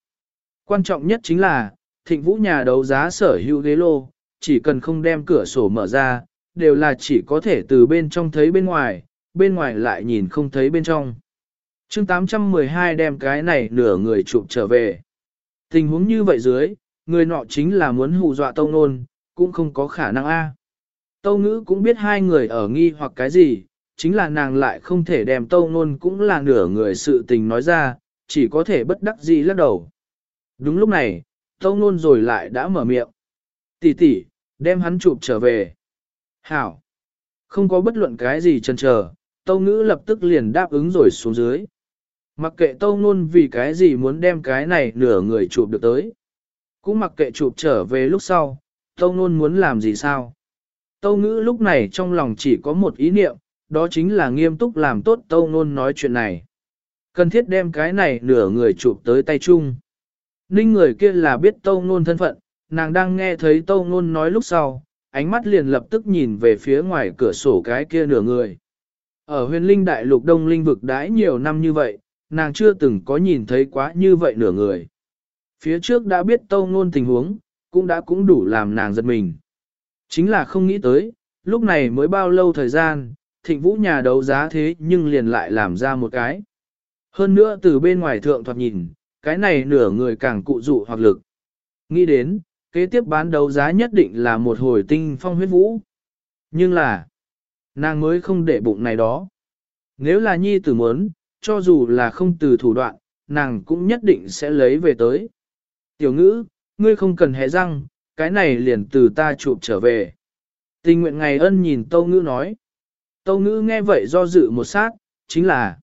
Quan trọng nhất chính là, thịnh vũ nhà đấu giá sở hữu ghế lô, chỉ cần không đem cửa sổ mở ra, đều là chỉ có thể từ bên trong thấy bên ngoài, bên ngoài lại nhìn không thấy bên trong. chương 812 đem cái này nửa người chụp trở về. Tình huống như vậy dưới, người nọ chính là muốn hù dọa tâu nôn, cũng không có khả năng a. Tâu ngữ cũng biết hai người ở nghi hoặc cái gì, chính là nàng lại không thể đem tâu nôn cũng là nửa người sự tình nói ra, chỉ có thể bất đắc dĩ lắc đầu. Đúng lúc này, tâu nôn rồi lại đã mở miệng. Tỷ tỷ, đem hắn chụp trở về. Hảo. Không có bất luận cái gì chần chờ, tâu ngữ lập tức liền đáp ứng rồi xuống dưới. Mặc kệ tâu nôn vì cái gì muốn đem cái này nửa người chụp được tới. Cũng mặc kệ chụp trở về lúc sau, tâu nôn muốn làm gì sao. Tâu ngữ lúc này trong lòng chỉ có một ý niệm, đó chính là nghiêm túc làm tốt tâu ngôn nói chuyện này. Cần thiết đem cái này nửa người chụp tới tay chung. Ninh người kia là biết tâu ngôn thân phận, nàng đang nghe thấy tâu ngôn nói lúc sau, ánh mắt liền lập tức nhìn về phía ngoài cửa sổ cái kia nửa người. Ở huyền linh đại lục đông linh vực đãi nhiều năm như vậy, nàng chưa từng có nhìn thấy quá như vậy nửa người. Phía trước đã biết tâu ngôn tình huống, cũng đã cũng đủ làm nàng giật mình. Chính là không nghĩ tới, lúc này mới bao lâu thời gian, thịnh vũ nhà đấu giá thế nhưng liền lại làm ra một cái. Hơn nữa từ bên ngoài thượng thoạt nhìn, cái này nửa người càng cụ dụ hoặc lực. Nghĩ đến, kế tiếp bán đấu giá nhất định là một hồi tinh phong huyết vũ. Nhưng là, nàng mới không để bụng này đó. Nếu là nhi tử muốn, cho dù là không từ thủ đoạn, nàng cũng nhất định sẽ lấy về tới. Tiểu ngữ, ngươi không cần hé răng, cái này liền từ ta chụp trở về. Tình nguyện ngày ân nhìn Tâu Ngữ nói. Tâu Ngữ nghe vậy do dự một sát, chính là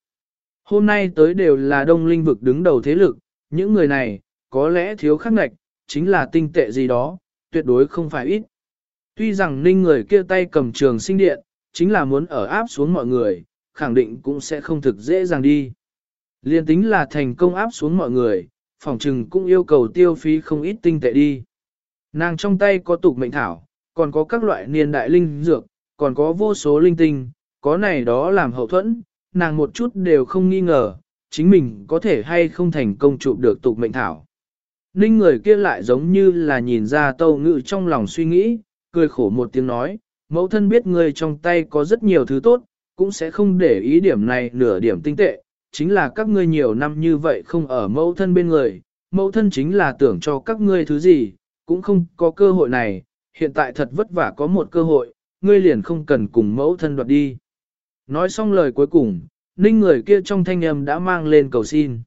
Hôm nay tới đều là đông linh vực đứng đầu thế lực, những người này, có lẽ thiếu khắc ngạch, chính là tinh tệ gì đó, tuyệt đối không phải ít. Tuy rằng ninh người kia tay cầm trường sinh điện, chính là muốn ở áp xuống mọi người, khẳng định cũng sẽ không thực dễ dàng đi. Liên tính là thành công áp xuống mọi người, phòng trừng cũng yêu cầu tiêu phí không ít tinh tệ đi. Nàng trong tay có tục mệnh thảo, còn có các loại niên đại linh dược, còn có vô số linh tinh, có này đó làm hậu thuẫn, nàng một chút đều không nghi ngờ, chính mình có thể hay không thành công chụp được tục mệnh thảo. Ninh người kia lại giống như là nhìn ra tâu ngự trong lòng suy nghĩ, cười khổ một tiếng nói, mẫu thân biết người trong tay có rất nhiều thứ tốt, cũng sẽ không để ý điểm này nửa điểm tinh tệ, chính là các ngươi nhiều năm như vậy không ở mẫu thân bên người, mẫu thân chính là tưởng cho các ngươi thứ gì, cũng không có cơ hội này, hiện tại thật vất vả có một cơ hội, ngươi liền không cần cùng mẫu thân đoạt đi. Nói xong lời cuối cùng, ninh người kia trong thanh âm đã mang lên cầu xin.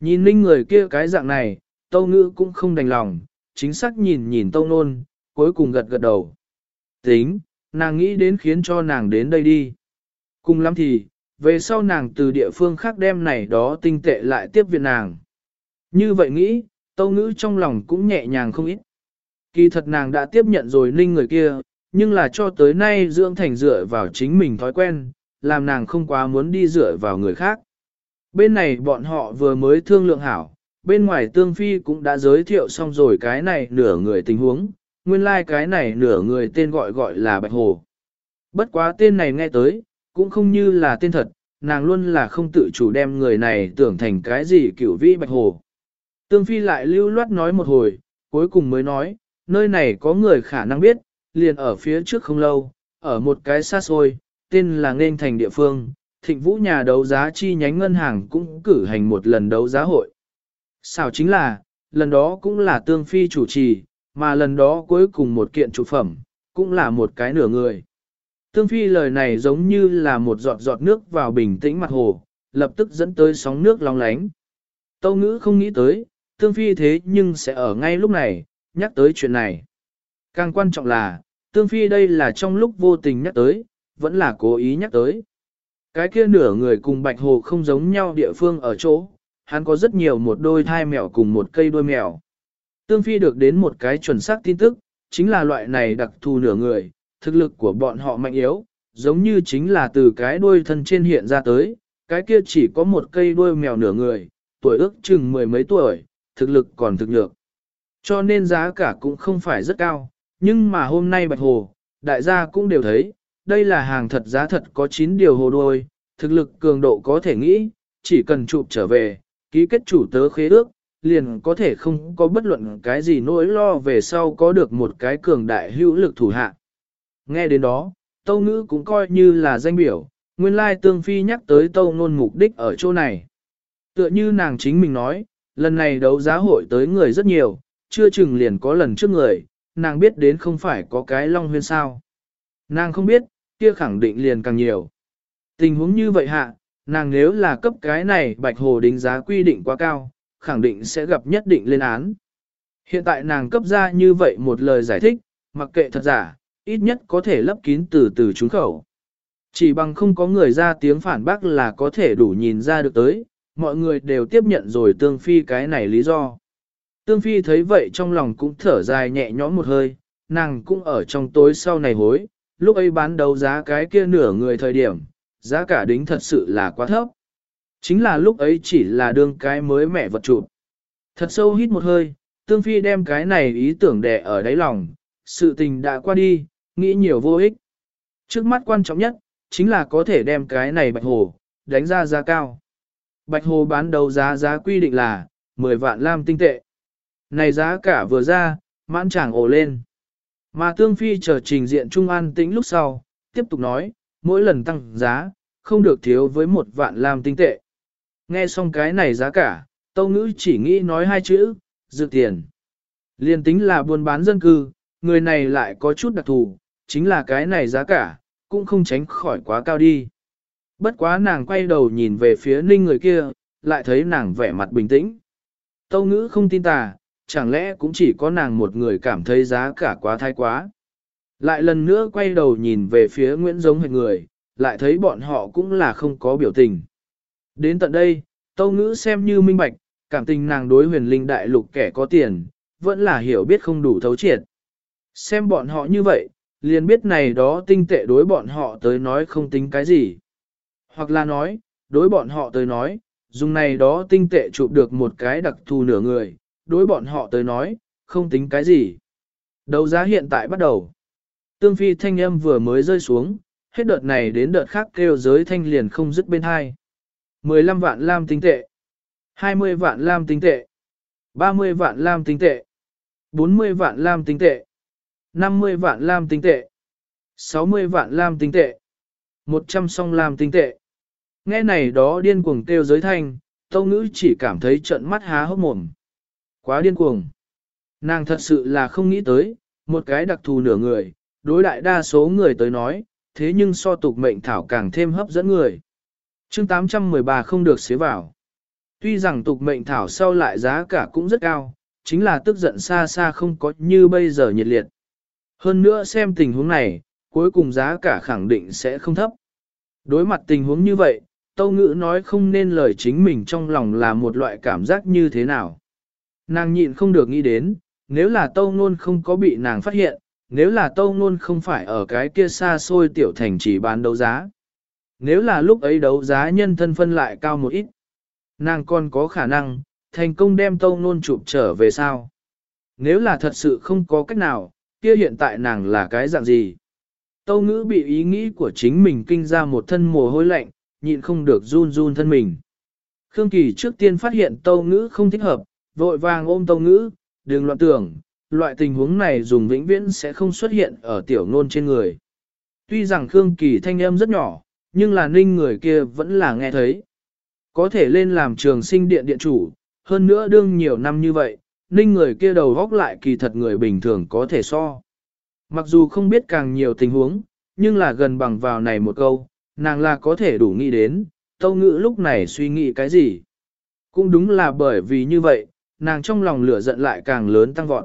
Nhìn ninh người kia cái dạng này, tâu ngữ cũng không đành lòng, chính xác nhìn nhìn tâu nôn, cuối cùng gật gật đầu. Tính, nàng nghĩ đến khiến cho nàng đến đây đi. Cùng lắm thì, về sau nàng từ địa phương khác đem này đó tinh tệ lại tiếp viện nàng. Như vậy nghĩ, tâu ngữ trong lòng cũng nhẹ nhàng không ít. Kỳ thật nàng đã tiếp nhận rồi ninh người kia, nhưng là cho tới nay dưỡng thành dựa vào chính mình thói quen, làm nàng không quá muốn đi dựa vào người khác. Bên này bọn họ vừa mới thương lượng hảo, bên ngoài tương phi cũng đã giới thiệu xong rồi cái này nửa người tình huống, nguyên lai like cái này nửa người tên gọi gọi là Bạch Hồ. Bất quá tên này nghe tới, cũng không như là tên thật, nàng luôn là không tự chủ đem người này tưởng thành cái gì kiểu vĩ Bạch Hồ. Tương phi lại lưu loát nói một hồi, cuối cùng mới nói, nơi này có người khả năng biết, liền ở phía trước không lâu, ở một cái xa xôi, tên là Nên Thành địa phương, thịnh vũ nhà đấu giá chi nhánh ngân hàng cũng cử hành một lần đấu giá hội. Sao chính là, lần đó cũng là tương phi chủ trì, mà lần đó cuối cùng một kiện trụ phẩm, cũng là một cái nửa người. Tương phi lời này giống như là một giọt giọt nước vào bình tĩnh mặt hồ, lập tức dẫn tới sóng nước long lánh. Tâu ngữ không nghĩ tới, tương phi thế nhưng sẽ ở ngay lúc này, nhắc tới chuyện này. Càng quan trọng là, Tương Phi đây là trong lúc vô tình nhắc tới, vẫn là cố ý nhắc tới. Cái kia nửa người cùng bạch hồ không giống nhau địa phương ở chỗ, hắn có rất nhiều một đôi thai mèo cùng một cây đôi mèo. Tương Phi được đến một cái chuẩn xác tin tức, chính là loại này đặc thù nửa người, thực lực của bọn họ mạnh yếu, giống như chính là từ cái đuôi thân trên hiện ra tới, cái kia chỉ có một cây đuôi mèo nửa người, tuổi ước chừng mười mấy tuổi, thực lực còn thực nhược. Cho nên giá cả cũng không phải rất cao, nhưng mà hôm nay Bạch Hồ, đại gia cũng đều thấy, đây là hàng thật giá thật có 9 điều hồ đôi thực lực cường độ có thể nghĩ, chỉ cần chụp trở về, ký kết chủ tớ khế ước, liền có thể không có bất luận cái gì nỗi lo về sau có được một cái cường đại hữu lực thủ hạ. Nghe đến đó, Tâu Ngữ cũng coi như là danh biểu, nguyên lai Tương Phi nhắc tới Tâu Nôn mục đích ở chỗ này. Tựa như nàng chính mình nói, lần này đấu giá hội tới người rất nhiều, chưa chừng liền có lần trước người, nàng biết đến không phải có cái long huyên sao. Nàng không biết, kia khẳng định liền càng nhiều. Tình huống như vậy hạ, nàng nếu là cấp cái này bạch hồ đánh giá quy định quá cao, khẳng định sẽ gặp nhất định lên án. Hiện tại nàng cấp ra như vậy một lời giải thích, mặc kệ thật giả, ít nhất có thể lấp kín từ từ trúng khẩu. Chỉ bằng không có người ra tiếng phản bác là có thể đủ nhìn ra được tới, mọi người đều tiếp nhận rồi tương phi cái này lý do. Tương phi thấy vậy trong lòng cũng thở dài nhẹ nhõm một hơi, nàng cũng ở trong tối sau này hối, lúc ấy bán đấu giá cái kia nửa người thời điểm, giá cả đính thật sự là quá thấp. Chính là lúc ấy chỉ là đương cái mới mẹ vật chụp. Thật sâu hít một hơi, Tương Phi đem cái này ý tưởng đè ở đáy lòng, sự tình đã qua đi, nghĩ nhiều vô ích. Trước mắt quan trọng nhất, chính là có thể đem cái này bạch hồ, đánh ra giá cao. Bạch hồ bán đầu giá giá quy định là 10 vạn lam tinh tệ. Này giá cả vừa ra, mãn chàng ổ lên. Mà Tương Phi chờ trình diện Trung An tĩnh lúc sau, tiếp tục nói, mỗi lần tăng giá, không được thiếu với một vạn làm tinh tệ. Nghe xong cái này giá cả, Tâu Ngữ chỉ nghĩ nói hai chữ, dự tiền. Liên tính là buôn bán dân cư, người này lại có chút đặc thù, chính là cái này giá cả, cũng không tránh khỏi quá cao đi. Bất quá nàng quay đầu nhìn về phía ninh người kia, lại thấy nàng vẻ mặt bình tĩnh. Tâu ngữ không tin tà, chẳng lẽ cũng chỉ có nàng một người cảm thấy giá cả quá thái quá. Lại lần nữa quay đầu nhìn về phía Nguyễn Giống hệt người, lại thấy bọn họ cũng là không có biểu tình. Đến tận đây, Tâu Ngữ xem như minh bạch, cảm tình nàng đối huyền linh đại lục kẻ có tiền, vẫn là hiểu biết không đủ thấu triệt. Xem bọn họ như vậy, liền biết này đó tinh tệ đối bọn họ tới nói không tính cái gì. Hoặc là nói, đối bọn họ tới nói, dùng này đó tinh tệ chụp được một cái đặc thù nửa người, đối bọn họ tới nói, không tính cái gì. Đấu giá hiện tại bắt đầu. Tương phi thanh âm vừa mới rơi xuống, hết đợt này đến đợt khác kêu giới thanh liền không dứt bên hai. 15 vạn lam tinh tệ, 20 vạn lam tinh tệ, 30 vạn lam tinh tệ, 40 vạn lam tinh tệ, 50 vạn lam tinh tệ, 60 vạn lam tinh tệ, 100 song lam tinh tệ. Nghe này đó điên cuồng kêu giới thanh, tâu ngữ chỉ cảm thấy trận mắt há hốc mồm. Quá điên cuồng. Nàng thật sự là không nghĩ tới, một cái đặc thù nửa người, đối đại đa số người tới nói, thế nhưng so tục mệnh thảo càng thêm hấp dẫn người. chương 813 không được xế vào. Tuy rằng tục mệnh thảo sau lại giá cả cũng rất cao, chính là tức giận xa xa không có như bây giờ nhiệt liệt. Hơn nữa xem tình huống này, cuối cùng giá cả khẳng định sẽ không thấp. Đối mặt tình huống như vậy, Tâu Ngữ nói không nên lời chính mình trong lòng là một loại cảm giác như thế nào. Nàng nhịn không được nghĩ đến, nếu là Tâu ngôn không có bị nàng phát hiện, nếu là Tâu ngôn không phải ở cái kia xa xôi tiểu thành chỉ bán đấu giá. Nếu là lúc ấy đấu giá nhân thân phân lại cao một ít, nàng còn có khả năng, thành công đem Tâu ngôn chụp trở về sao. Nếu là thật sự không có cách nào, kia hiện tại nàng là cái dạng gì? Tâu ngữ bị ý nghĩ của chính mình kinh ra một thân mồ hôi lạnh, nhịn không được run run thân mình. Khương Kỳ trước tiên phát hiện tâu ngữ không thích hợp, vội vàng ôm tâu ngữ, đừng loạn tưởng, loại tình huống này dùng vĩnh viễn sẽ không xuất hiện ở tiểu ngôn trên người. Tuy rằng Khương Kỳ thanh âm rất nhỏ, nhưng là ninh người kia vẫn là nghe thấy. Có thể lên làm trường sinh điện điện chủ, hơn nữa đương nhiều năm như vậy, ninh người kia đầu góc lại kỳ thật người bình thường có thể so. Mặc dù không biết càng nhiều tình huống, nhưng là gần bằng vào này một câu, nàng là có thể đủ nghĩ đến, tâu ngữ lúc này suy nghĩ cái gì. Cũng đúng là bởi vì như vậy, nàng trong lòng lửa giận lại càng lớn tăng vọt.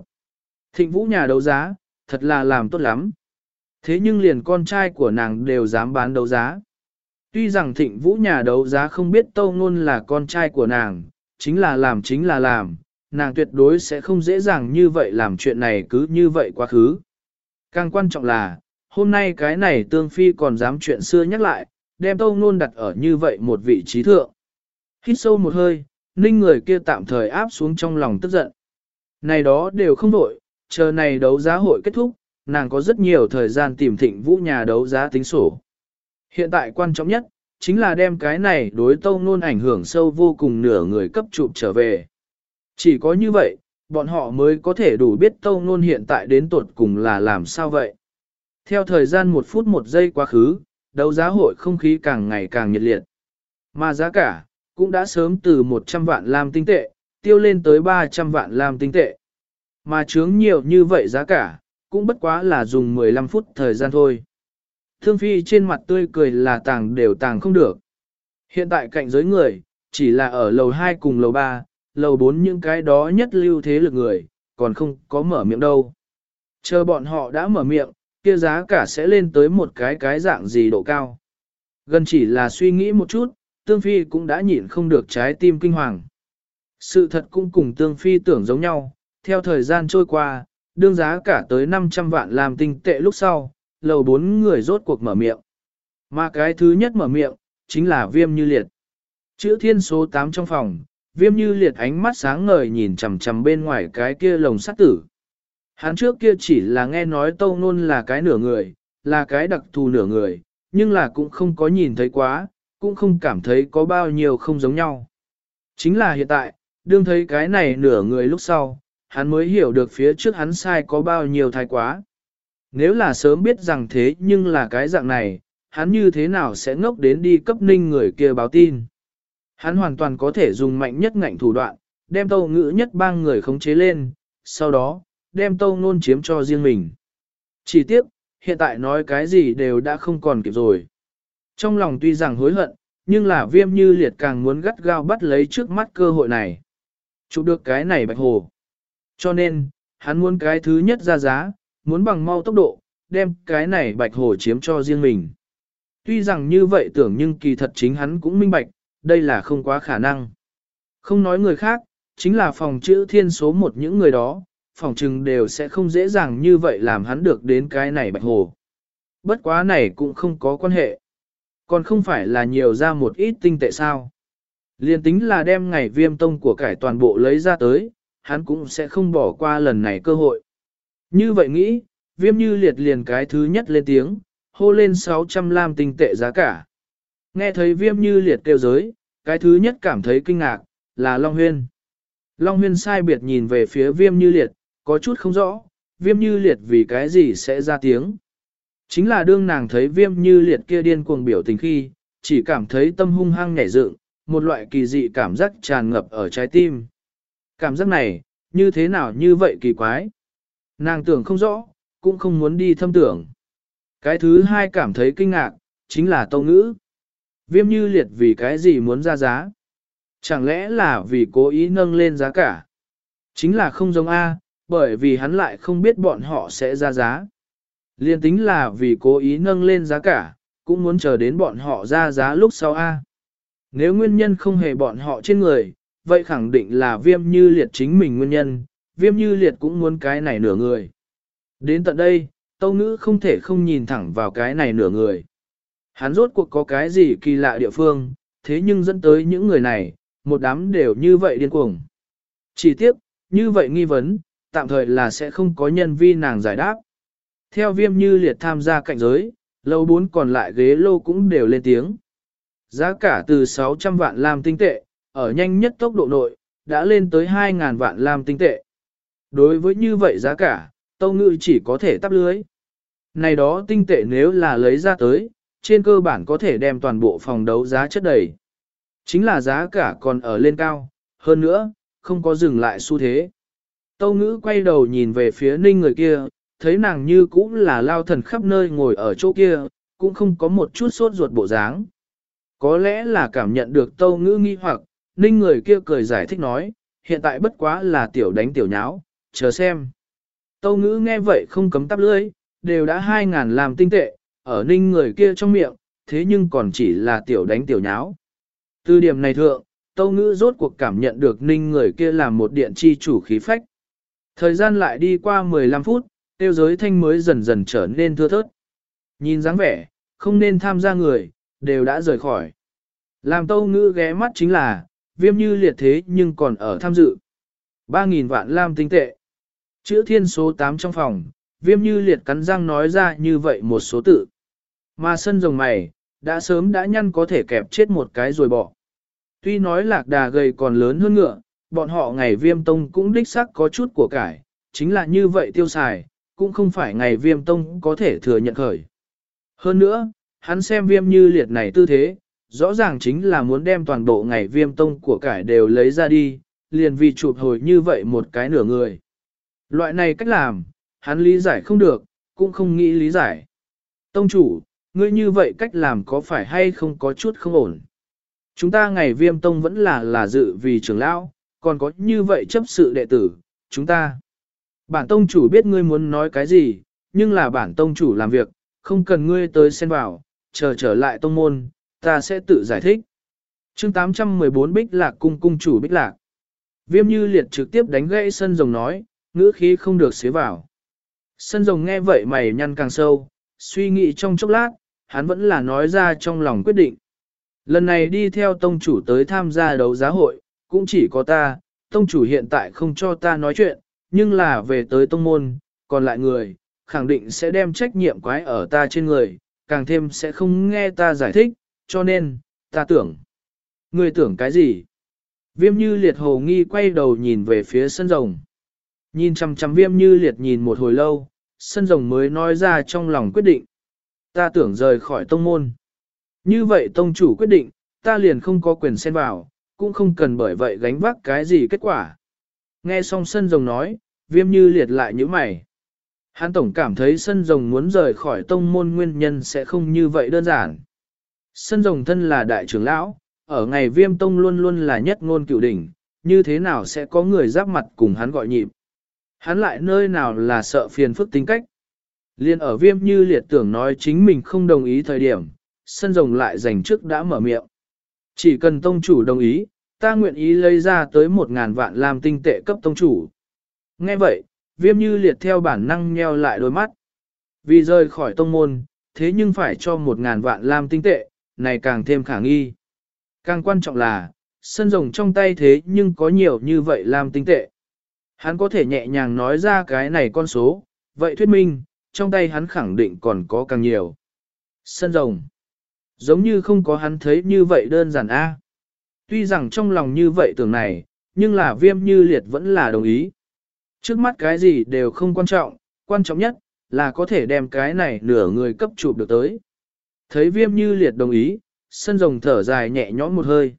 Thịnh vũ nhà đấu giá, thật là làm tốt lắm. Thế nhưng liền con trai của nàng đều dám bán đấu giá. Tuy rằng thịnh vũ nhà đấu giá không biết tâu ngôn là con trai của nàng, chính là làm chính là làm, nàng tuyệt đối sẽ không dễ dàng như vậy làm chuyện này cứ như vậy quá khứ. Càng quan trọng là, hôm nay cái này tương phi còn dám chuyện xưa nhắc lại, đem tâu ngôn đặt ở như vậy một vị trí thượng. Hít sâu một hơi, ninh người kia tạm thời áp xuống trong lòng tức giận. Này đó đều không đổi, chờ này đấu giá hội kết thúc, nàng có rất nhiều thời gian tìm thịnh vũ nhà đấu giá tính sổ. Hiện tại quan trọng nhất, chính là đem cái này đối tâu nôn ảnh hưởng sâu vô cùng nửa người cấp chụp trở về. Chỉ có như vậy, bọn họ mới có thể đủ biết tâu nôn hiện tại đến tuột cùng là làm sao vậy. Theo thời gian một phút một giây quá khứ, đấu giá hội không khí càng ngày càng nhiệt liệt. Mà giá cả, cũng đã sớm từ 100 vạn lam tinh tệ, tiêu lên tới 300 vạn lam tinh tệ. Mà chướng nhiều như vậy giá cả, cũng bất quá là dùng 15 phút thời gian thôi. Thương Phi trên mặt tươi cười là tàng đều tàng không được. Hiện tại cạnh giới người, chỉ là ở lầu 2 cùng lầu 3, lầu 4 những cái đó nhất lưu thế lực người, còn không có mở miệng đâu. Chờ bọn họ đã mở miệng, kia giá cả sẽ lên tới một cái cái dạng gì độ cao. Gần chỉ là suy nghĩ một chút, Tương Phi cũng đã nhịn không được trái tim kinh hoàng. Sự thật cũng cùng Tương Phi tưởng giống nhau, theo thời gian trôi qua, đương giá cả tới 500 vạn làm tinh tệ lúc sau, lầu bốn người rốt cuộc mở miệng. Mà cái thứ nhất mở miệng, chính là viêm như liệt. Chữ thiên số 8 trong phòng, viêm như liệt ánh mắt sáng ngời nhìn chằm chằm bên ngoài cái kia lồng sắt tử. Hắn trước kia chỉ là nghe nói tâu nôn là cái nửa người, là cái đặc thù nửa người, nhưng là cũng không có nhìn thấy quá, cũng không cảm thấy có bao nhiêu không giống nhau. Chính là hiện tại, đương thấy cái này nửa người lúc sau, hắn mới hiểu được phía trước hắn sai có bao nhiêu thái quá. Nếu là sớm biết rằng thế nhưng là cái dạng này, hắn như thế nào sẽ ngốc đến đi cấp ninh người kia báo tin. Hắn hoàn toàn có thể dùng mạnh nhất ngạnh thủ đoạn, đem tâu ngữ nhất bang người khống chế lên, sau đó, đem tâu nôn chiếm cho riêng mình. Chỉ tiếc, hiện tại nói cái gì đều đã không còn kịp rồi. Trong lòng tuy rằng hối hận, nhưng là viêm như liệt càng muốn gắt gao bắt lấy trước mắt cơ hội này. Chụp được cái này bạch hồ. Cho nên, hắn muốn cái thứ nhất ra giá, muốn bằng mau tốc độ, đem cái này bạch hồ chiếm cho riêng mình. Tuy rằng như vậy tưởng nhưng kỳ thật chính hắn cũng minh bạch, đây là không quá khả năng. Không nói người khác, chính là phòng chữ thiên số một những người đó, phòng trừng đều sẽ không dễ dàng như vậy làm hắn được đến cái này bạch hồ. Bất quá này cũng không có quan hệ. Còn không phải là nhiều ra một ít tinh tệ sao. Liên tính là đem ngày viêm tông của cải toàn bộ lấy ra tới, hắn cũng sẽ không bỏ qua lần này cơ hội. Như vậy nghĩ, viêm như liệt liền cái thứ nhất lên tiếng, hô lên 600 lam tinh tệ giá cả. Nghe thấy viêm như liệt kêu giới, cái thứ nhất cảm thấy kinh ngạc, là Long Huyên. Long Huyên sai biệt nhìn về phía viêm như liệt, có chút không rõ, viêm như liệt vì cái gì sẽ ra tiếng. Chính là đương nàng thấy viêm như liệt kia điên cuồng biểu tình khi, chỉ cảm thấy tâm hung hăng nhảy dựng, một loại kỳ dị cảm giác tràn ngập ở trái tim. Cảm giác này, như thế nào như vậy kỳ quái. Nàng tưởng không rõ, cũng không muốn đi thâm tưởng. Cái thứ hai cảm thấy kinh ngạc, chính là tâu ngữ. Viêm như liệt vì cái gì muốn ra giá? Chẳng lẽ là vì cố ý nâng lên giá cả? Chính là không giống A, bởi vì hắn lại không biết bọn họ sẽ ra giá. Liên tính là vì cố ý nâng lên giá cả, cũng muốn chờ đến bọn họ ra giá lúc sau A. Nếu nguyên nhân không hề bọn họ trên người, vậy khẳng định là viêm như liệt chính mình nguyên nhân, viêm như liệt cũng muốn cái này nửa người. Đến tận đây, tâu ngữ không thể không nhìn thẳng vào cái này nửa người. Hắn rốt cuộc có cái gì kỳ lạ địa phương, thế nhưng dẫn tới những người này, một đám đều như vậy điên cuồng. Chỉ tiếc, như vậy nghi vấn, tạm thời là sẽ không có nhân vi nàng giải đáp. Theo viêm như liệt tham gia cạnh giới, lâu bốn còn lại ghế lô cũng đều lên tiếng. Giá cả từ 600 vạn lam tinh tệ, ở nhanh nhất tốc độ nội, đã lên tới 2.000 vạn lam tinh tệ. Đối với như vậy giá cả, tâu ngự chỉ có thể tắp lưới. Này đó tinh tệ nếu là lấy ra tới, trên cơ bản có thể đem toàn bộ phòng đấu giá chất đầy. Chính là giá cả còn ở lên cao, hơn nữa, không có dừng lại xu thế. Tâu ngữ quay đầu nhìn về phía ninh người kia, thấy nàng như cũng là lao thần khắp nơi ngồi ở chỗ kia, cũng không có một chút sốt ruột bộ dáng. Có lẽ là cảm nhận được tâu ngữ nghi hoặc, ninh người kia cười giải thích nói, hiện tại bất quá là tiểu đánh tiểu nháo, chờ xem. Tâu ngữ nghe vậy không cấm tắp lưỡi, đều đã hai ngàn làm tinh tệ, ở ninh người kia trong miệng, thế nhưng còn chỉ là tiểu đánh tiểu nháo. Từ điểm này thượng, Tâu Ngữ rốt cuộc cảm nhận được ninh người kia làm một điện chi chủ khí phách. Thời gian lại đi qua 15 phút, tiêu giới thanh mới dần dần trở nên thưa thớt. Nhìn dáng vẻ, không nên tham gia người, đều đã rời khỏi. Làm Tâu Ngữ ghé mắt chính là, viêm như liệt thế nhưng còn ở tham dự. 3.000 vạn lam tinh tệ. Chữ thiên số 8 trong phòng, viêm như liệt cắn răng nói ra như vậy một số tự. Mà sân rồng mày, đã sớm đã nhăn có thể kẹp chết một cái rồi bỏ. Tuy nói lạc đà gầy còn lớn hơn ngựa, bọn họ ngày viêm tông cũng đích xác có chút của cải, chính là như vậy tiêu xài, cũng không phải ngày viêm tông có thể thừa nhận khởi. Hơn nữa, hắn xem viêm như liệt này tư thế, rõ ràng chính là muốn đem toàn bộ ngày viêm tông của cải đều lấy ra đi, liền vì chụp hồi như vậy một cái nửa người. Loại này cách làm, hắn lý giải không được, cũng không nghĩ lý giải. Tông chủ, ngươi như vậy cách làm có phải hay không có chút không ổn. Chúng ta ngày viêm tông vẫn là là dự vì trưởng lão, còn có như vậy chấp sự đệ tử, chúng ta. Bản tông chủ biết ngươi muốn nói cái gì, nhưng là bản tông chủ làm việc, không cần ngươi tới xen vào, chờ trở lại tông môn, ta sẽ tự giải thích. chương 814 Bích Lạc cung cung chủ Bích Lạc. Viêm như liệt trực tiếp đánh gãy sân rồng nói, ngữ khí không được xế vào. Sân rồng nghe vậy mày nhăn càng sâu, suy nghĩ trong chốc lát, hắn vẫn là nói ra trong lòng quyết định. Lần này đi theo tông chủ tới tham gia đấu giá hội, cũng chỉ có ta, tông chủ hiện tại không cho ta nói chuyện, nhưng là về tới tông môn, còn lại người, khẳng định sẽ đem trách nhiệm quái ở ta trên người, càng thêm sẽ không nghe ta giải thích, cho nên, ta tưởng. Người tưởng cái gì? Viêm như liệt hồ nghi quay đầu nhìn về phía sân rồng. Nhìn chằm chằm viêm như liệt nhìn một hồi lâu, sân rồng mới nói ra trong lòng quyết định. Ta tưởng rời khỏi tông môn. Như vậy tông chủ quyết định, ta liền không có quyền xen vào, cũng không cần bởi vậy gánh vác cái gì kết quả. Nghe xong sân rồng nói, viêm như liệt lại như mày. Hán tổng cảm thấy sân rồng muốn rời khỏi tông môn nguyên nhân sẽ không như vậy đơn giản. Sân rồng thân là đại trưởng lão, ở ngày viêm tông luôn luôn là nhất ngôn cựu đỉnh, như thế nào sẽ có người giáp mặt cùng hắn gọi nhịp. Hắn lại nơi nào là sợ phiền phức tính cách. Liên ở viêm như liệt tưởng nói chính mình không đồng ý thời điểm, sân rồng lại dành trước đã mở miệng. Chỉ cần tông chủ đồng ý, ta nguyện ý lấy ra tới một ngàn vạn làm tinh tệ cấp tông chủ. Nghe vậy, viêm như liệt theo bản năng nheo lại đôi mắt. Vì rời khỏi tông môn, thế nhưng phải cho một ngàn vạn làm tinh tệ, này càng thêm khả nghi. Càng quan trọng là, sân rồng trong tay thế nhưng có nhiều như vậy làm tinh tệ. Hắn có thể nhẹ nhàng nói ra cái này con số, vậy thuyết minh, trong tay hắn khẳng định còn có càng nhiều. Sân rồng. Giống như không có hắn thấy như vậy đơn giản a. Tuy rằng trong lòng như vậy tưởng này, nhưng là viêm như liệt vẫn là đồng ý. Trước mắt cái gì đều không quan trọng, quan trọng nhất là có thể đem cái này nửa người cấp chụp được tới. Thấy viêm như liệt đồng ý, sân rồng thở dài nhẹ nhõm một hơi.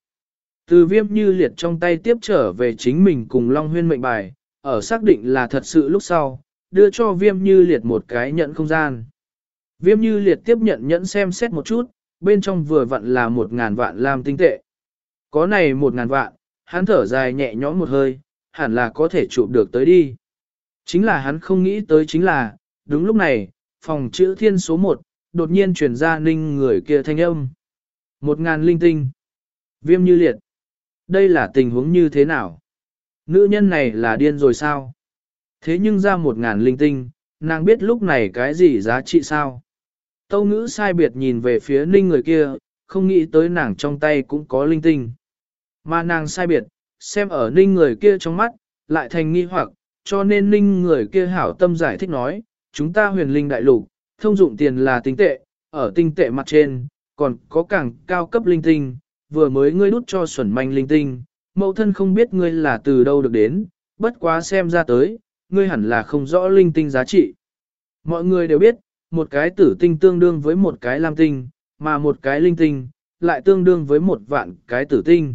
Từ viêm như liệt trong tay tiếp trở về chính mình cùng Long Huyên mệnh bài, ở xác định là thật sự lúc sau, đưa cho viêm như liệt một cái nhận không gian. Viêm như liệt tiếp nhận nhẫn xem xét một chút, bên trong vừa vặn là một ngàn vạn lam tinh tệ. Có này một ngàn vạn, hắn thở dài nhẹ nhõm một hơi, hẳn là có thể chụp được tới đi. Chính là hắn không nghĩ tới chính là, đúng lúc này, phòng chữ thiên số 1, đột nhiên truyền ra ninh người kia thanh âm. Một ngàn linh tinh. Viêm như liệt. Đây là tình huống như thế nào? Nữ nhân này là điên rồi sao? Thế nhưng ra một ngàn linh tinh, nàng biết lúc này cái gì giá trị sao? Tâu ngữ sai biệt nhìn về phía ninh người kia, không nghĩ tới nàng trong tay cũng có linh tinh. Mà nàng sai biệt, xem ở ninh người kia trong mắt, lại thành nghi hoặc, cho nên ninh người kia hảo tâm giải thích nói, chúng ta huyền linh đại lục, thông dụng tiền là tinh tệ, ở tinh tệ mặt trên, còn có càng cao cấp linh tinh, vừa mới ngươi đút cho xuẩn manh linh tinh, mẫu thân không biết ngươi là từ đâu được đến, bất quá xem ra tới, ngươi hẳn là không rõ linh tinh giá trị. Mọi người đều biết, một cái tử tinh tương đương với một cái lam tinh, mà một cái linh tinh, lại tương đương với một vạn cái tử tinh.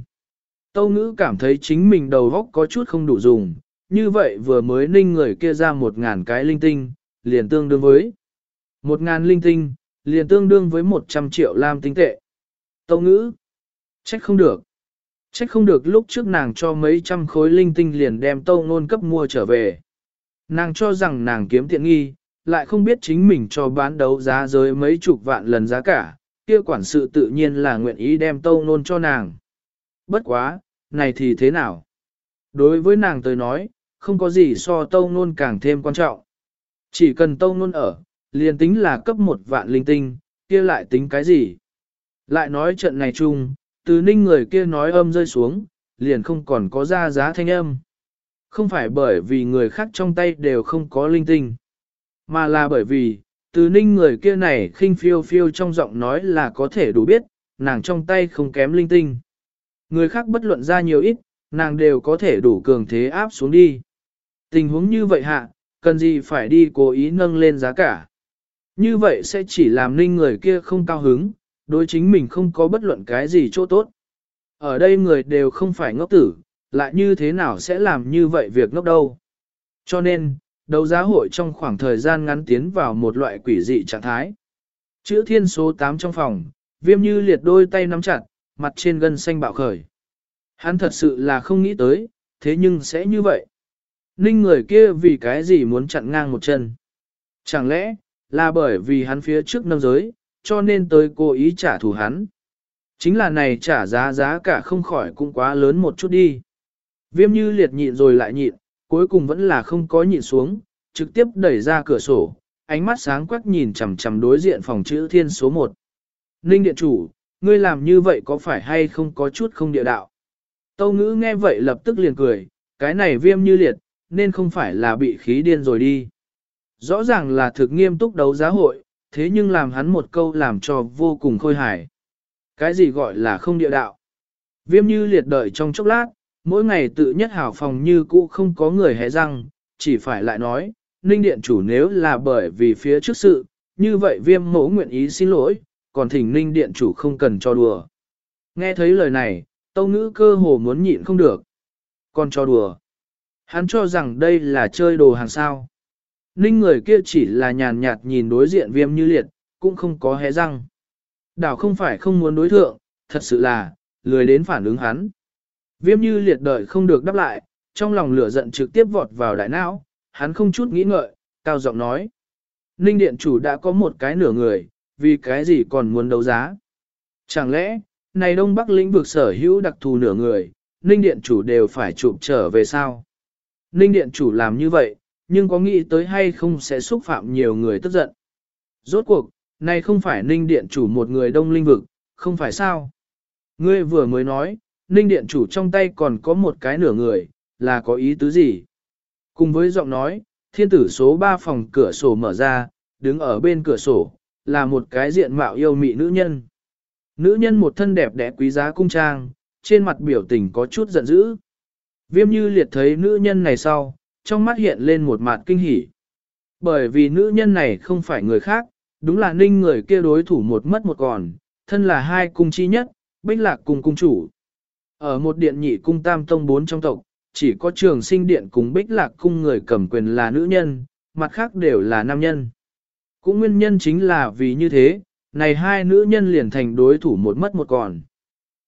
Tâu ngữ cảm thấy chính mình đầu góc có chút không đủ dùng, như vậy vừa mới ninh người kia ra một ngàn cái linh tinh, liền tương đương với một ngàn linh tinh, liền tương đương với một trăm triệu lam tinh tệ. Tâu ngữ, trách không được. Trách không được lúc trước nàng cho mấy trăm khối linh tinh liền đem tâu ngôn cấp mua trở về. Nàng cho rằng nàng kiếm tiện nghi, lại không biết chính mình cho bán đấu giá giới mấy chục vạn lần giá cả, kia quản sự tự nhiên là nguyện ý đem tâu nôn cho nàng. Bất quá, này thì thế nào? Đối với nàng tới nói, không có gì so tâu nôn càng thêm quan trọng. Chỉ cần tâu nôn ở, liền tính là cấp một vạn linh tinh, kia lại tính cái gì? Lại nói trận này chung, từ ninh người kia nói âm rơi xuống, liền không còn có ra giá thanh âm. Không phải bởi vì người khác trong tay đều không có linh tinh, mà là bởi vì, từ ninh người kia này khinh phiêu phiêu trong giọng nói là có thể đủ biết, nàng trong tay không kém linh tinh. Người khác bất luận ra nhiều ít, nàng đều có thể đủ cường thế áp xuống đi. Tình huống như vậy hạ, cần gì phải đi cố ý nâng lên giá cả. Như vậy sẽ chỉ làm ninh người kia không cao hứng, đối chính mình không có bất luận cái gì chỗ tốt. Ở đây người đều không phải ngốc tử, lại như thế nào sẽ làm như vậy việc ngốc đâu. Cho nên, đấu giá hội trong khoảng thời gian ngắn tiến vào một loại quỷ dị trạng thái. Chữ thiên số 8 trong phòng, viêm như liệt đôi tay nắm chặt, mặt trên gân xanh bạo khởi. Hắn thật sự là không nghĩ tới, thế nhưng sẽ như vậy. Ninh người kia vì cái gì muốn chặn ngang một chân? Chẳng lẽ, là bởi vì hắn phía trước năm giới, cho nên tới cố ý trả thù hắn. Chính là này trả giá giá cả không khỏi cũng quá lớn một chút đi. Viêm như liệt nhịn rồi lại nhịn, cuối cùng vẫn là không có nhịn xuống, trực tiếp đẩy ra cửa sổ, ánh mắt sáng quắc nhìn chằm chằm đối diện phòng chữ thiên số 1. Ninh điện chủ, ngươi làm như vậy có phải hay không có chút không địa đạo? Tâu ngữ nghe vậy lập tức liền cười, cái này viêm như liệt, nên không phải là bị khí điên rồi đi. Rõ ràng là thực nghiêm túc đấu giá hội, thế nhưng làm hắn một câu làm cho vô cùng khôi hài. Cái gì gọi là không địa đạo? Viêm như liệt đợi trong chốc lát, mỗi ngày tự nhất hảo phòng như cũ không có người hé răng, chỉ phải lại nói, ninh điện chủ nếu là bởi vì phía trước sự, như vậy viêm mẫu nguyện ý xin lỗi, còn thỉnh ninh điện chủ không cần cho đùa. Nghe thấy lời này, tâu ngữ cơ hồ muốn nhịn không được. Còn cho đùa. Hắn cho rằng đây là chơi đồ hàng sao. Ninh người kia chỉ là nhàn nhạt nhìn đối diện viêm như liệt, cũng không có hé răng. Đảo không phải không muốn đối thượng, thật sự là, lười đến phản ứng hắn. Viêm như liệt đợi không được đáp lại, trong lòng lửa giận trực tiếp vọt vào đại não, hắn không chút nghĩ ngợi, cao giọng nói. Ninh điện chủ đã có một cái nửa người, vì cái gì còn muốn đấu giá. Chẳng lẽ, này Đông Bắc lĩnh vực sở hữu đặc thù nửa người, Ninh điện chủ đều phải chụp trở về sao? Ninh điện chủ làm như vậy, nhưng có nghĩ tới hay không sẽ xúc phạm nhiều người tức giận. Rốt cuộc, này không phải Ninh điện chủ một người đông linh vực, không phải sao? Ngươi vừa mới nói, Ninh điện chủ trong tay còn có một cái nửa người, là có ý tứ gì? Cùng với giọng nói, thiên tử số 3 phòng cửa sổ mở ra, đứng ở bên cửa sổ, là một cái diện mạo yêu mị nữ nhân. Nữ nhân một thân đẹp đẽ quý giá cung trang, trên mặt biểu tình có chút giận dữ. Viêm như liệt thấy nữ nhân này sau, trong mắt hiện lên một mặt kinh hỉ. Bởi vì nữ nhân này không phải người khác, đúng là ninh người kia đối thủ một mất một còn, thân là hai cung chi nhất, bích lạc cùng cung chủ. Ở một điện nhị cung tam tông bốn trong tộc, chỉ có trường sinh điện cùng bích lạc cung người cầm quyền là nữ nhân, mặt khác đều là nam nhân. Cũng nguyên nhân chính là vì như thế, này hai nữ nhân liền thành đối thủ một mất một còn.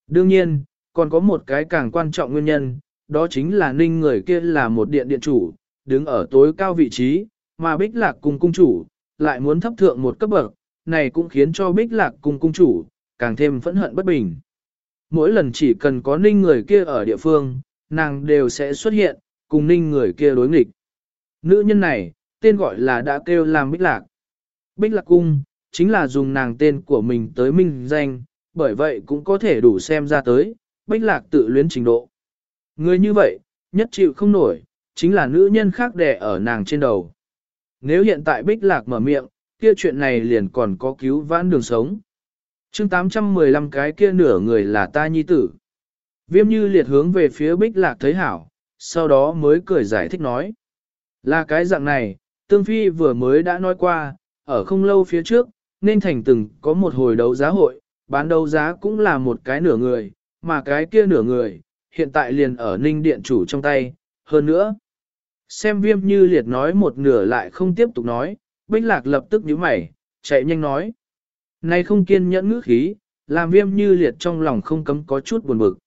Đương nhiên, còn có một cái càng quan trọng nguyên nhân, đó chính là ninh người kia là một điện điện chủ, đứng ở tối cao vị trí, mà bích lạc cung cung chủ, lại muốn thấp thượng một cấp bậc, này cũng khiến cho bích lạc cung cung chủ, càng thêm phẫn hận bất bình. Mỗi lần chỉ cần có ninh người kia ở địa phương, nàng đều sẽ xuất hiện, cùng ninh người kia đối nghịch. Nữ nhân này, tên gọi là đã kêu làm bích lạc. Bích lạc cung, chính là dùng nàng tên của mình tới minh danh, bởi vậy cũng có thể đủ xem ra tới, bích lạc tự luyến trình độ. Người như vậy, nhất chịu không nổi, chính là nữ nhân khác đè ở nàng trên đầu. Nếu hiện tại bích lạc mở miệng, kia chuyện này liền còn có cứu vãn đường sống. chương 815 cái kia nửa người là ta nhi tử. Viêm như liệt hướng về phía bích lạc thấy hảo, sau đó mới cười giải thích nói. Là cái dạng này, Tương Phi vừa mới đã nói qua, ở không lâu phía trước, nên thành từng có một hồi đấu giá hội, bán đấu giá cũng là một cái nửa người, mà cái kia nửa người, hiện tại liền ở ninh điện chủ trong tay, hơn nữa. Xem viêm như liệt nói một nửa lại không tiếp tục nói, bích lạc lập tức nhíu mày, chạy nhanh nói. Này không kiên nhẫn ngữ khí, làm viêm như liệt trong lòng không cấm có chút buồn bực.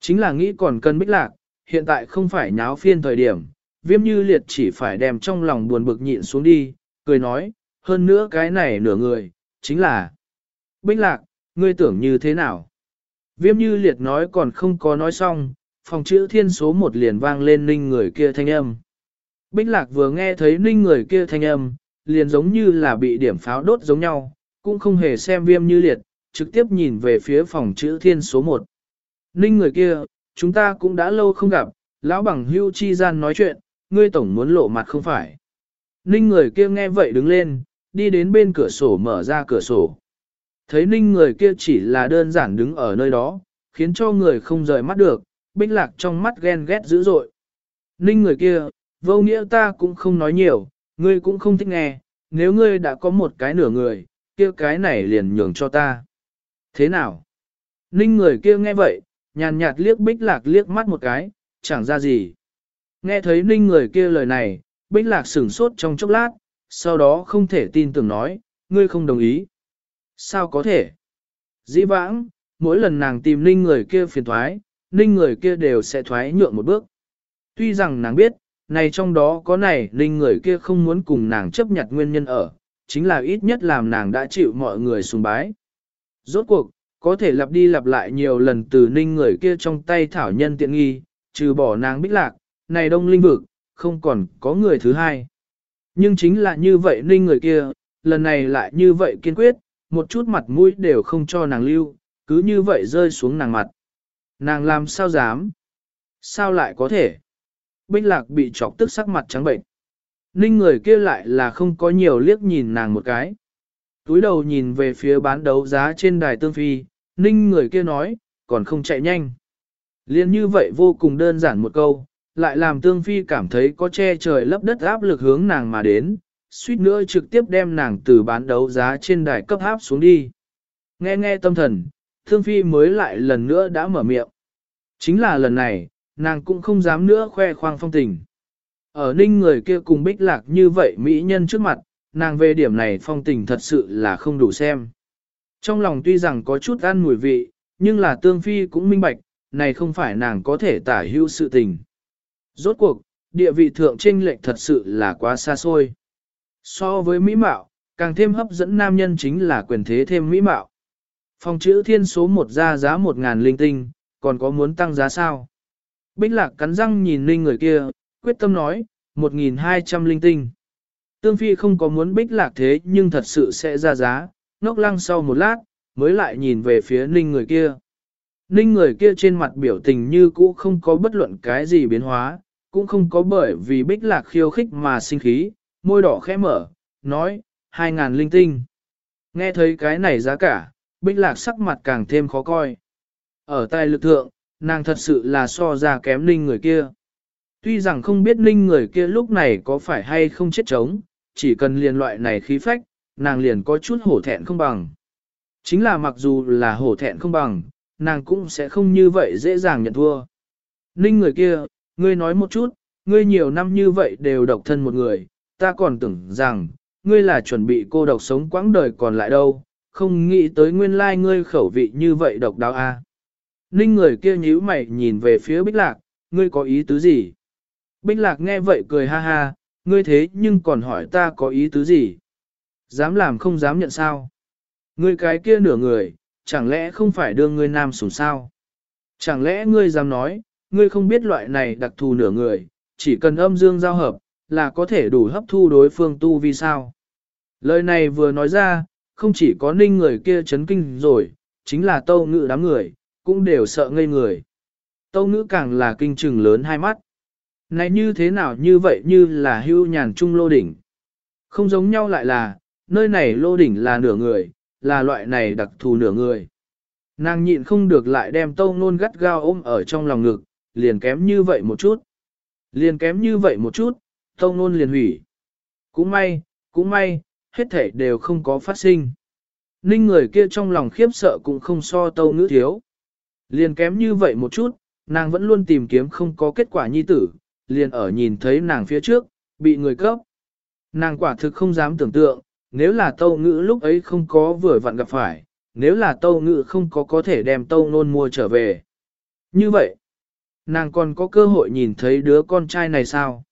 Chính là nghĩ còn cần bích lạc, hiện tại không phải nháo phiên thời điểm, viêm như liệt chỉ phải đem trong lòng buồn bực nhịn xuống đi, cười nói, hơn nữa cái này nửa người, chính là Bích Lạc, ngươi tưởng như thế nào? Viêm như liệt nói còn không có nói xong, phòng chữ thiên số một liền vang lên ninh người kia thanh âm. Bích Lạc vừa nghe thấy ninh người kia thanh âm, liền giống như là bị điểm pháo đốt giống nhau, cũng không hề xem viêm như liệt, trực tiếp nhìn về phía phòng chữ thiên số một Ninh người kia, chúng ta cũng đã lâu không gặp, lão bằng hưu chi gian nói chuyện, ngươi tổng muốn lộ mặt không phải. Ninh người kia nghe vậy đứng lên, đi đến bên cửa sổ mở ra cửa sổ. Thấy ninh người kia chỉ là đơn giản đứng ở nơi đó, khiến cho người không rời mắt được, bích lạc trong mắt ghen ghét dữ dội. Ninh người kia, vô nghĩa ta cũng không nói nhiều, ngươi cũng không thích nghe, nếu ngươi đã có một cái nửa người, kia cái này liền nhường cho ta. Thế nào? Ninh người kia nghe vậy, nhàn nhạt liếc bích lạc liếc mắt một cái, chẳng ra gì. Nghe thấy ninh người kia lời này, bích lạc sửng sốt trong chốc lát, sau đó không thể tin tưởng nói, ngươi không đồng ý. Sao có thể? Dĩ vãng, mỗi lần nàng tìm ninh người kia phiền thoái, ninh người kia đều sẽ thoái nhượng một bước. Tuy rằng nàng biết, này trong đó có này ninh người kia không muốn cùng nàng chấp nhận nguyên nhân ở, chính là ít nhất làm nàng đã chịu mọi người sùng bái. Rốt cuộc, có thể lặp đi lặp lại nhiều lần từ ninh người kia trong tay thảo nhân tiện nghi, trừ bỏ nàng bích lạc, này đông linh vực, không còn có người thứ hai. Nhưng chính là như vậy ninh người kia, lần này lại như vậy kiên quyết, một chút mặt mũi đều không cho nàng lưu, cứ như vậy rơi xuống nàng mặt. Nàng làm sao dám? Sao lại có thể? Bích lạc bị chọc tức sắc mặt trắng bệnh. Ninh người kia lại là không có nhiều liếc nhìn nàng một cái. Túi đầu nhìn về phía bán đấu giá trên đài tương phi, ninh người kia nói, còn không chạy nhanh. Liên như vậy vô cùng đơn giản một câu, lại làm tương phi cảm thấy có che trời lấp đất áp lực hướng nàng mà đến, suýt nữa trực tiếp đem nàng từ bán đấu giá trên đài cấp áp xuống đi. Nghe nghe tâm thần, tương phi mới lại lần nữa đã mở miệng. Chính là lần này, nàng cũng không dám nữa khoe khoang phong tình. Ở ninh người kia cùng bích lạc như vậy mỹ nhân trước mặt, nàng về điểm này phong tình thật sự là không đủ xem. Trong lòng tuy rằng có chút ăn mùi vị, nhưng là tương phi cũng minh bạch, này không phải nàng có thể tả hữu sự tình. Rốt cuộc, địa vị thượng trinh lệnh thật sự là quá xa xôi. So với mỹ mạo, càng thêm hấp dẫn nam nhân chính là quyền thế thêm mỹ mạo. Phòng chữ thiên số một ra giá một ngàn linh tinh, còn có muốn tăng giá sao? Bích lạc cắn răng nhìn linh người kia, quyết tâm nói, một nghìn hai trăm linh tinh. Tương Phi không có muốn bích lạc thế nhưng thật sự sẽ ra giá, ngốc lăng sau một lát, mới lại nhìn về phía ninh người kia. Ninh người kia trên mặt biểu tình như cũ không có bất luận cái gì biến hóa, cũng không có bởi vì bích lạc khiêu khích mà sinh khí, môi đỏ khẽ mở, nói, hai ngàn linh tinh. Nghe thấy cái này giá cả, bích lạc sắc mặt càng thêm khó coi. Ở tài lực thượng, nàng thật sự là so ra kém ninh người kia. Tuy rằng không biết ninh người kia lúc này có phải hay không chết trống, chỉ cần liền loại này khí phách, nàng liền có chút hổ thẹn không bằng. Chính là mặc dù là hổ thẹn không bằng, nàng cũng sẽ không như vậy dễ dàng nhận thua. Ninh người kia, ngươi nói một chút, ngươi nhiều năm như vậy đều độc thân một người, ta còn tưởng rằng, ngươi là chuẩn bị cô độc sống quãng đời còn lại đâu, không nghĩ tới nguyên lai ngươi khẩu vị như vậy độc đáo a. À. Ninh người kia nhíu mày nhìn về phía Bích Lạc, ngươi có ý tứ gì? Bích Lạc nghe vậy cười ha ha, ngươi thế nhưng còn hỏi ta có ý tứ gì? Dám làm không dám nhận sao? Ngươi cái kia nửa người, chẳng lẽ không phải đưa ngươi nam sủng sao? Chẳng lẽ ngươi dám nói, ngươi không biết loại này đặc thù nửa người, chỉ cần âm dương giao hợp, là có thể đủ hấp thu đối phương tu vì sao? Lời này vừa nói ra, không chỉ có ninh người kia chấn kinh rồi, chính là tâu ngữ đám người, cũng đều sợ ngây người. Tâu ngữ càng là kinh trừng lớn hai mắt. Này như thế nào như vậy như là hưu nhàn trung lô đỉnh. Không giống nhau lại là, nơi này lô đỉnh là nửa người, là loại này đặc thù nửa người. Nàng nhịn không được lại đem tâu nôn gắt gao ôm ở trong lòng ngực, liền kém như vậy một chút. Liền kém như vậy một chút, tâu nôn liền hủy. Cũng may, cũng may, hết thể đều không có phát sinh. Ninh người kia trong lòng khiếp sợ cũng không so tâu ngữ thiếu. Liền kém như vậy một chút, nàng vẫn luôn tìm kiếm không có kết quả nhi tử, liền ở nhìn thấy nàng phía trước, bị người cấp. Nàng quả thực không dám tưởng tượng, nếu là tâu ngữ lúc ấy không có vừa vặn gặp phải, nếu là tâu ngữ không có có thể đem tâu nôn mua trở về. Như vậy, nàng còn có cơ hội nhìn thấy đứa con trai này sao?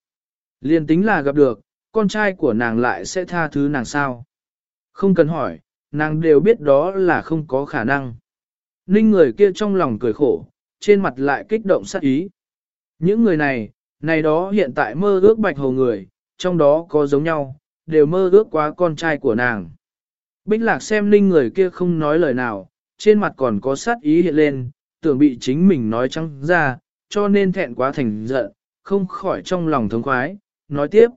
Liên tính là gặp được, con trai của nàng lại sẽ tha thứ nàng sao? Không cần hỏi, nàng đều biết đó là không có khả năng. Ninh người kia trong lòng cười khổ, trên mặt lại kích động sát ý. Những người này, này đó hiện tại mơ ước bạch hồ người, trong đó có giống nhau, đều mơ ước quá con trai của nàng. Bích lạc xem ninh người kia không nói lời nào, trên mặt còn có sát ý hiện lên, tưởng bị chính mình nói trắng ra, cho nên thẹn quá thành giận, không khỏi trong lòng thống khoái, nói tiếp.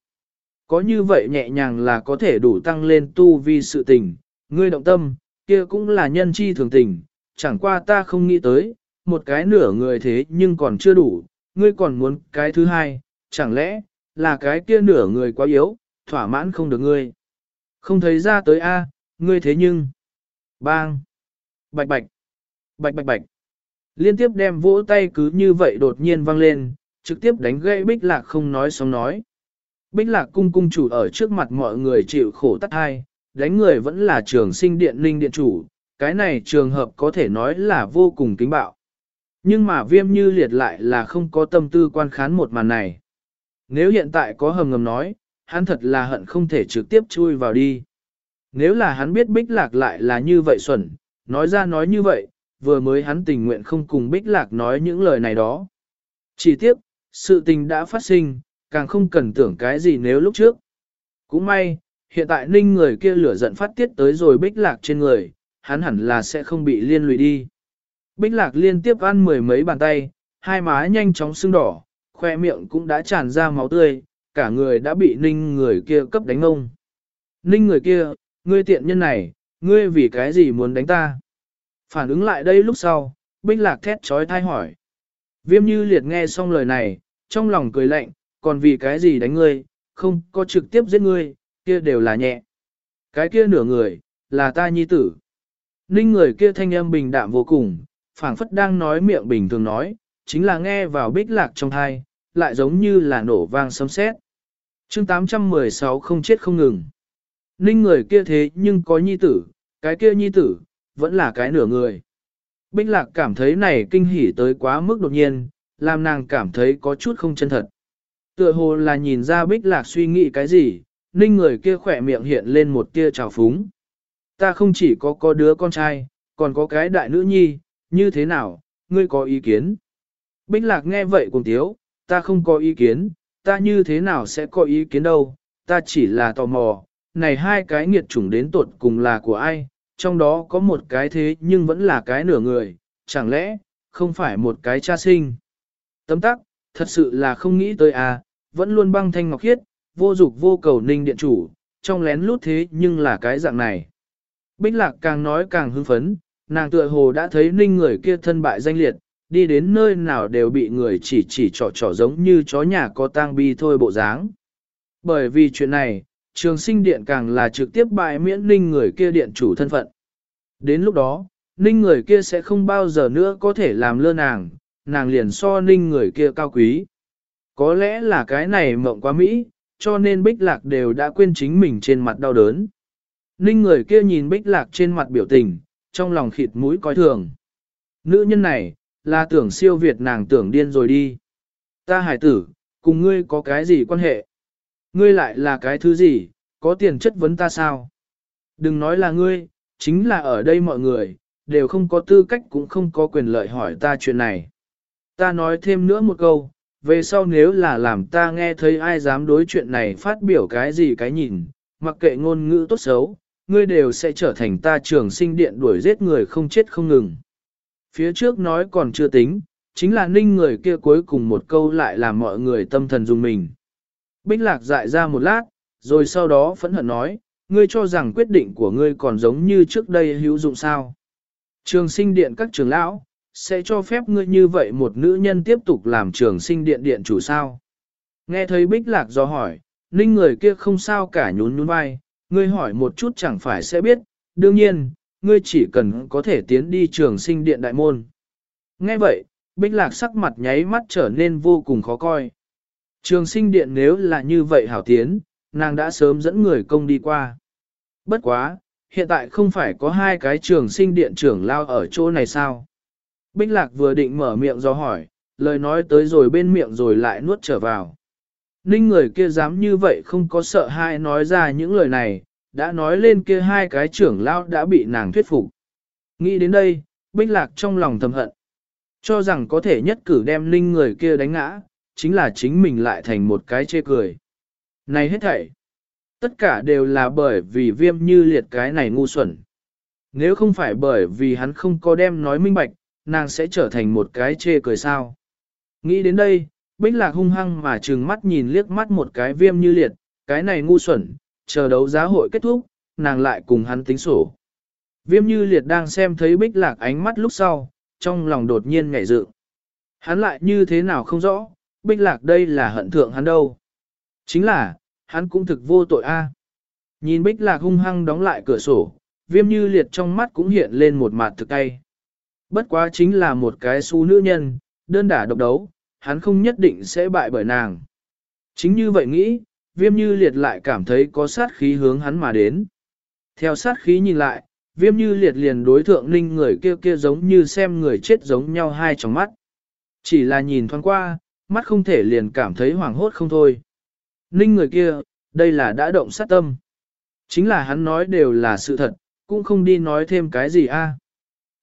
Có như vậy nhẹ nhàng là có thể đủ tăng lên tu vi sự tình, ngươi động tâm, kia cũng là nhân chi thường tình, chẳng qua ta không nghĩ tới, một cái nửa người thế nhưng còn chưa đủ, ngươi còn muốn cái thứ hai, chẳng lẽ, là cái kia nửa người quá yếu, thỏa mãn không được ngươi. Không thấy ra tới a, ngươi thế nhưng. Bang. Bạch bạch. Bạch bạch bạch. Liên tiếp đem vỗ tay cứ như vậy đột nhiên vang lên, trực tiếp đánh gãy bích lạc không nói xong nói. Bích lạc cung cung chủ ở trước mặt mọi người chịu khổ tắt hai, đánh người vẫn là trường sinh điện linh điện chủ, cái này trường hợp có thể nói là vô cùng kính bạo. Nhưng mà viêm như liệt lại là không có tâm tư quan khán một màn này. Nếu hiện tại có hầm ngầm nói, hắn thật là hận không thể trực tiếp chui vào đi. Nếu là hắn biết bích lạc lại là như vậy xuẩn, nói ra nói như vậy, vừa mới hắn tình nguyện không cùng bích lạc nói những lời này đó. Chỉ tiếc, sự tình đã phát sinh, càng không cần tưởng cái gì nếu lúc trước. Cũng may, hiện tại ninh người kia lửa giận phát tiết tới rồi bích lạc trên người, hắn hẳn là sẽ không bị liên lụy đi. Bích lạc liên tiếp ăn mười mấy bàn tay, hai má nhanh chóng sưng đỏ, khoe miệng cũng đã tràn ra máu tươi, cả người đã bị ninh người kia cấp đánh ông. Ninh người kia, ngươi tiện nhân này, ngươi vì cái gì muốn đánh ta? Phản ứng lại đây lúc sau, bích lạc thét trói thai hỏi. Viêm như liệt nghe xong lời này, trong lòng cười lạnh, còn vì cái gì đánh ngươi, không có trực tiếp giết ngươi, kia đều là nhẹ. Cái kia nửa người, là ta nhi tử. Ninh người kia thanh âm bình đạm vô cùng, phảng phất đang nói miệng bình thường nói, chính là nghe vào bích lạc trong thai, lại giống như là nổ vang sấm sét chương 816 không chết không ngừng. Ninh người kia thế nhưng có nhi tử, cái kia nhi tử, vẫn là cái nửa người. Bích lạc cảm thấy này kinh hỉ tới quá mức đột nhiên, làm nàng cảm thấy có chút không chân thật. Tựa hồ là nhìn ra bích lạc suy nghĩ cái gì, ninh người kia khỏe miệng hiện lên một tia trào phúng. Ta không chỉ có có đứa con trai, còn có cái đại nữ nhi, như thế nào, ngươi có ý kiến? Bích lạc nghe vậy cùng tiếu, ta không có ý kiến, ta như thế nào sẽ có ý kiến đâu, ta chỉ là tò mò, này hai cái nghiệt chủng đến tột cùng là của ai, trong đó có một cái thế nhưng vẫn là cái nửa người, chẳng lẽ, không phải một cái cha sinh. Tấm tắc, thật sự là không nghĩ tới à, vẫn luôn băng thanh ngọc khiết, vô dục vô cầu ninh điện chủ, trong lén lút thế nhưng là cái dạng này. Bích lạc càng nói càng hưng phấn, nàng tựa hồ đã thấy ninh người kia thân bại danh liệt, đi đến nơi nào đều bị người chỉ chỉ trỏ trỏ giống như chó nhà có tang bi thôi bộ dáng. Bởi vì chuyện này, trường sinh điện càng là trực tiếp bại miễn ninh người kia điện chủ thân phận. Đến lúc đó, ninh người kia sẽ không bao giờ nữa có thể làm lơ nàng, nàng liền so ninh người kia cao quý. Có lẽ là cái này mộng quá Mỹ, cho nên bích lạc đều đã quên chính mình trên mặt đau đớn. Ninh người kia nhìn bích lạc trên mặt biểu tình, trong lòng khịt mũi coi thường. Nữ nhân này, là tưởng siêu việt nàng tưởng điên rồi đi. Ta hải tử, cùng ngươi có cái gì quan hệ? Ngươi lại là cái thứ gì, có tiền chất vấn ta sao? Đừng nói là ngươi, chính là ở đây mọi người, đều không có tư cách cũng không có quyền lợi hỏi ta chuyện này. Ta nói thêm nữa một câu, về sau nếu là làm ta nghe thấy ai dám đối chuyện này phát biểu cái gì cái nhìn, mặc kệ ngôn ngữ tốt xấu, ngươi đều sẽ trở thành ta trường sinh điện đuổi giết người không chết không ngừng. Phía trước nói còn chưa tính, chính là ninh người kia cuối cùng một câu lại làm mọi người tâm thần dùng mình. Bích lạc dại ra một lát, rồi sau đó phẫn hận nói, ngươi cho rằng quyết định của ngươi còn giống như trước đây hữu dụng sao. Trường sinh điện các trường lão, sẽ cho phép ngươi như vậy một nữ nhân tiếp tục làm trường sinh điện điện chủ sao. Nghe thấy bích lạc do hỏi, ninh người kia không sao cả nhún nhún vai, ngươi hỏi một chút chẳng phải sẽ biết, đương nhiên, ngươi chỉ cần có thể tiến đi trường sinh điện đại môn. Nghe vậy, bích lạc sắc mặt nháy mắt trở nên vô cùng khó coi. Trường sinh điện nếu là như vậy hảo tiến, nàng đã sớm dẫn người công đi qua. Bất quá, hiện tại không phải có hai cái trường sinh điện trưởng lao ở chỗ này sao? Bích lạc vừa định mở miệng do hỏi, lời nói tới rồi bên miệng rồi lại nuốt trở vào. Ninh người kia dám như vậy không có sợ hãi nói ra những lời này, đã nói lên kia hai cái trưởng lao đã bị nàng thuyết phục. Nghĩ đến đây, Bích Lạc trong lòng thầm hận. Cho rằng có thể nhất cử đem linh người kia đánh ngã, chính là chính mình lại thành một cái chê cười. Này hết thảy, tất cả đều là bởi vì viêm như liệt cái này ngu xuẩn. Nếu không phải bởi vì hắn không có đem nói minh bạch, nàng sẽ trở thành một cái chê cười sao. Nghĩ đến đây, Bích Lạc hung hăng mà trừng mắt nhìn liếc mắt một cái viêm như liệt, cái này ngu xuẩn, chờ đấu giá hội kết thúc, nàng lại cùng hắn tính sổ. Viêm như liệt đang xem thấy Bích Lạc ánh mắt lúc sau, trong lòng đột nhiên ngảy dự. Hắn lại như thế nào không rõ, Bích Lạc đây là hận thượng hắn đâu. Chính là, hắn cũng thực vô tội a. Nhìn Bích Lạc hung hăng đóng lại cửa sổ, viêm như liệt trong mắt cũng hiện lên một mặt thực tay. Bất quá chính là một cái su nữ nhân, đơn đả độc đấu, hắn không nhất định sẽ bại bởi nàng. Chính như vậy nghĩ, viêm như liệt lại cảm thấy có sát khí hướng hắn mà đến. Theo sát khí nhìn lại, viêm như liệt liền đối thượng ninh người kia kia giống như xem người chết giống nhau hai trong mắt. Chỉ là nhìn thoáng qua, mắt không thể liền cảm thấy hoảng hốt không thôi. Ninh người kia, đây là đã động sát tâm. Chính là hắn nói đều là sự thật, cũng không đi nói thêm cái gì a.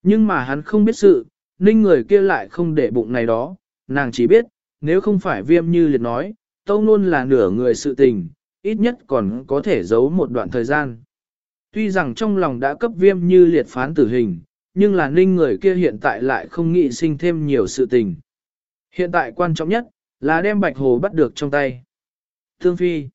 Nhưng mà hắn không biết sự, ninh người kia lại không để bụng này đó, nàng chỉ biết, nếu không phải viêm như liệt nói, tâu luôn là nửa người sự tình, ít nhất còn có thể giấu một đoạn thời gian. Tuy rằng trong lòng đã cấp viêm như liệt phán tử hình, nhưng là ninh người kia hiện tại lại không nghĩ sinh thêm nhiều sự tình. Hiện tại quan trọng nhất, là đem bạch hồ bắt được trong tay. Tương Phi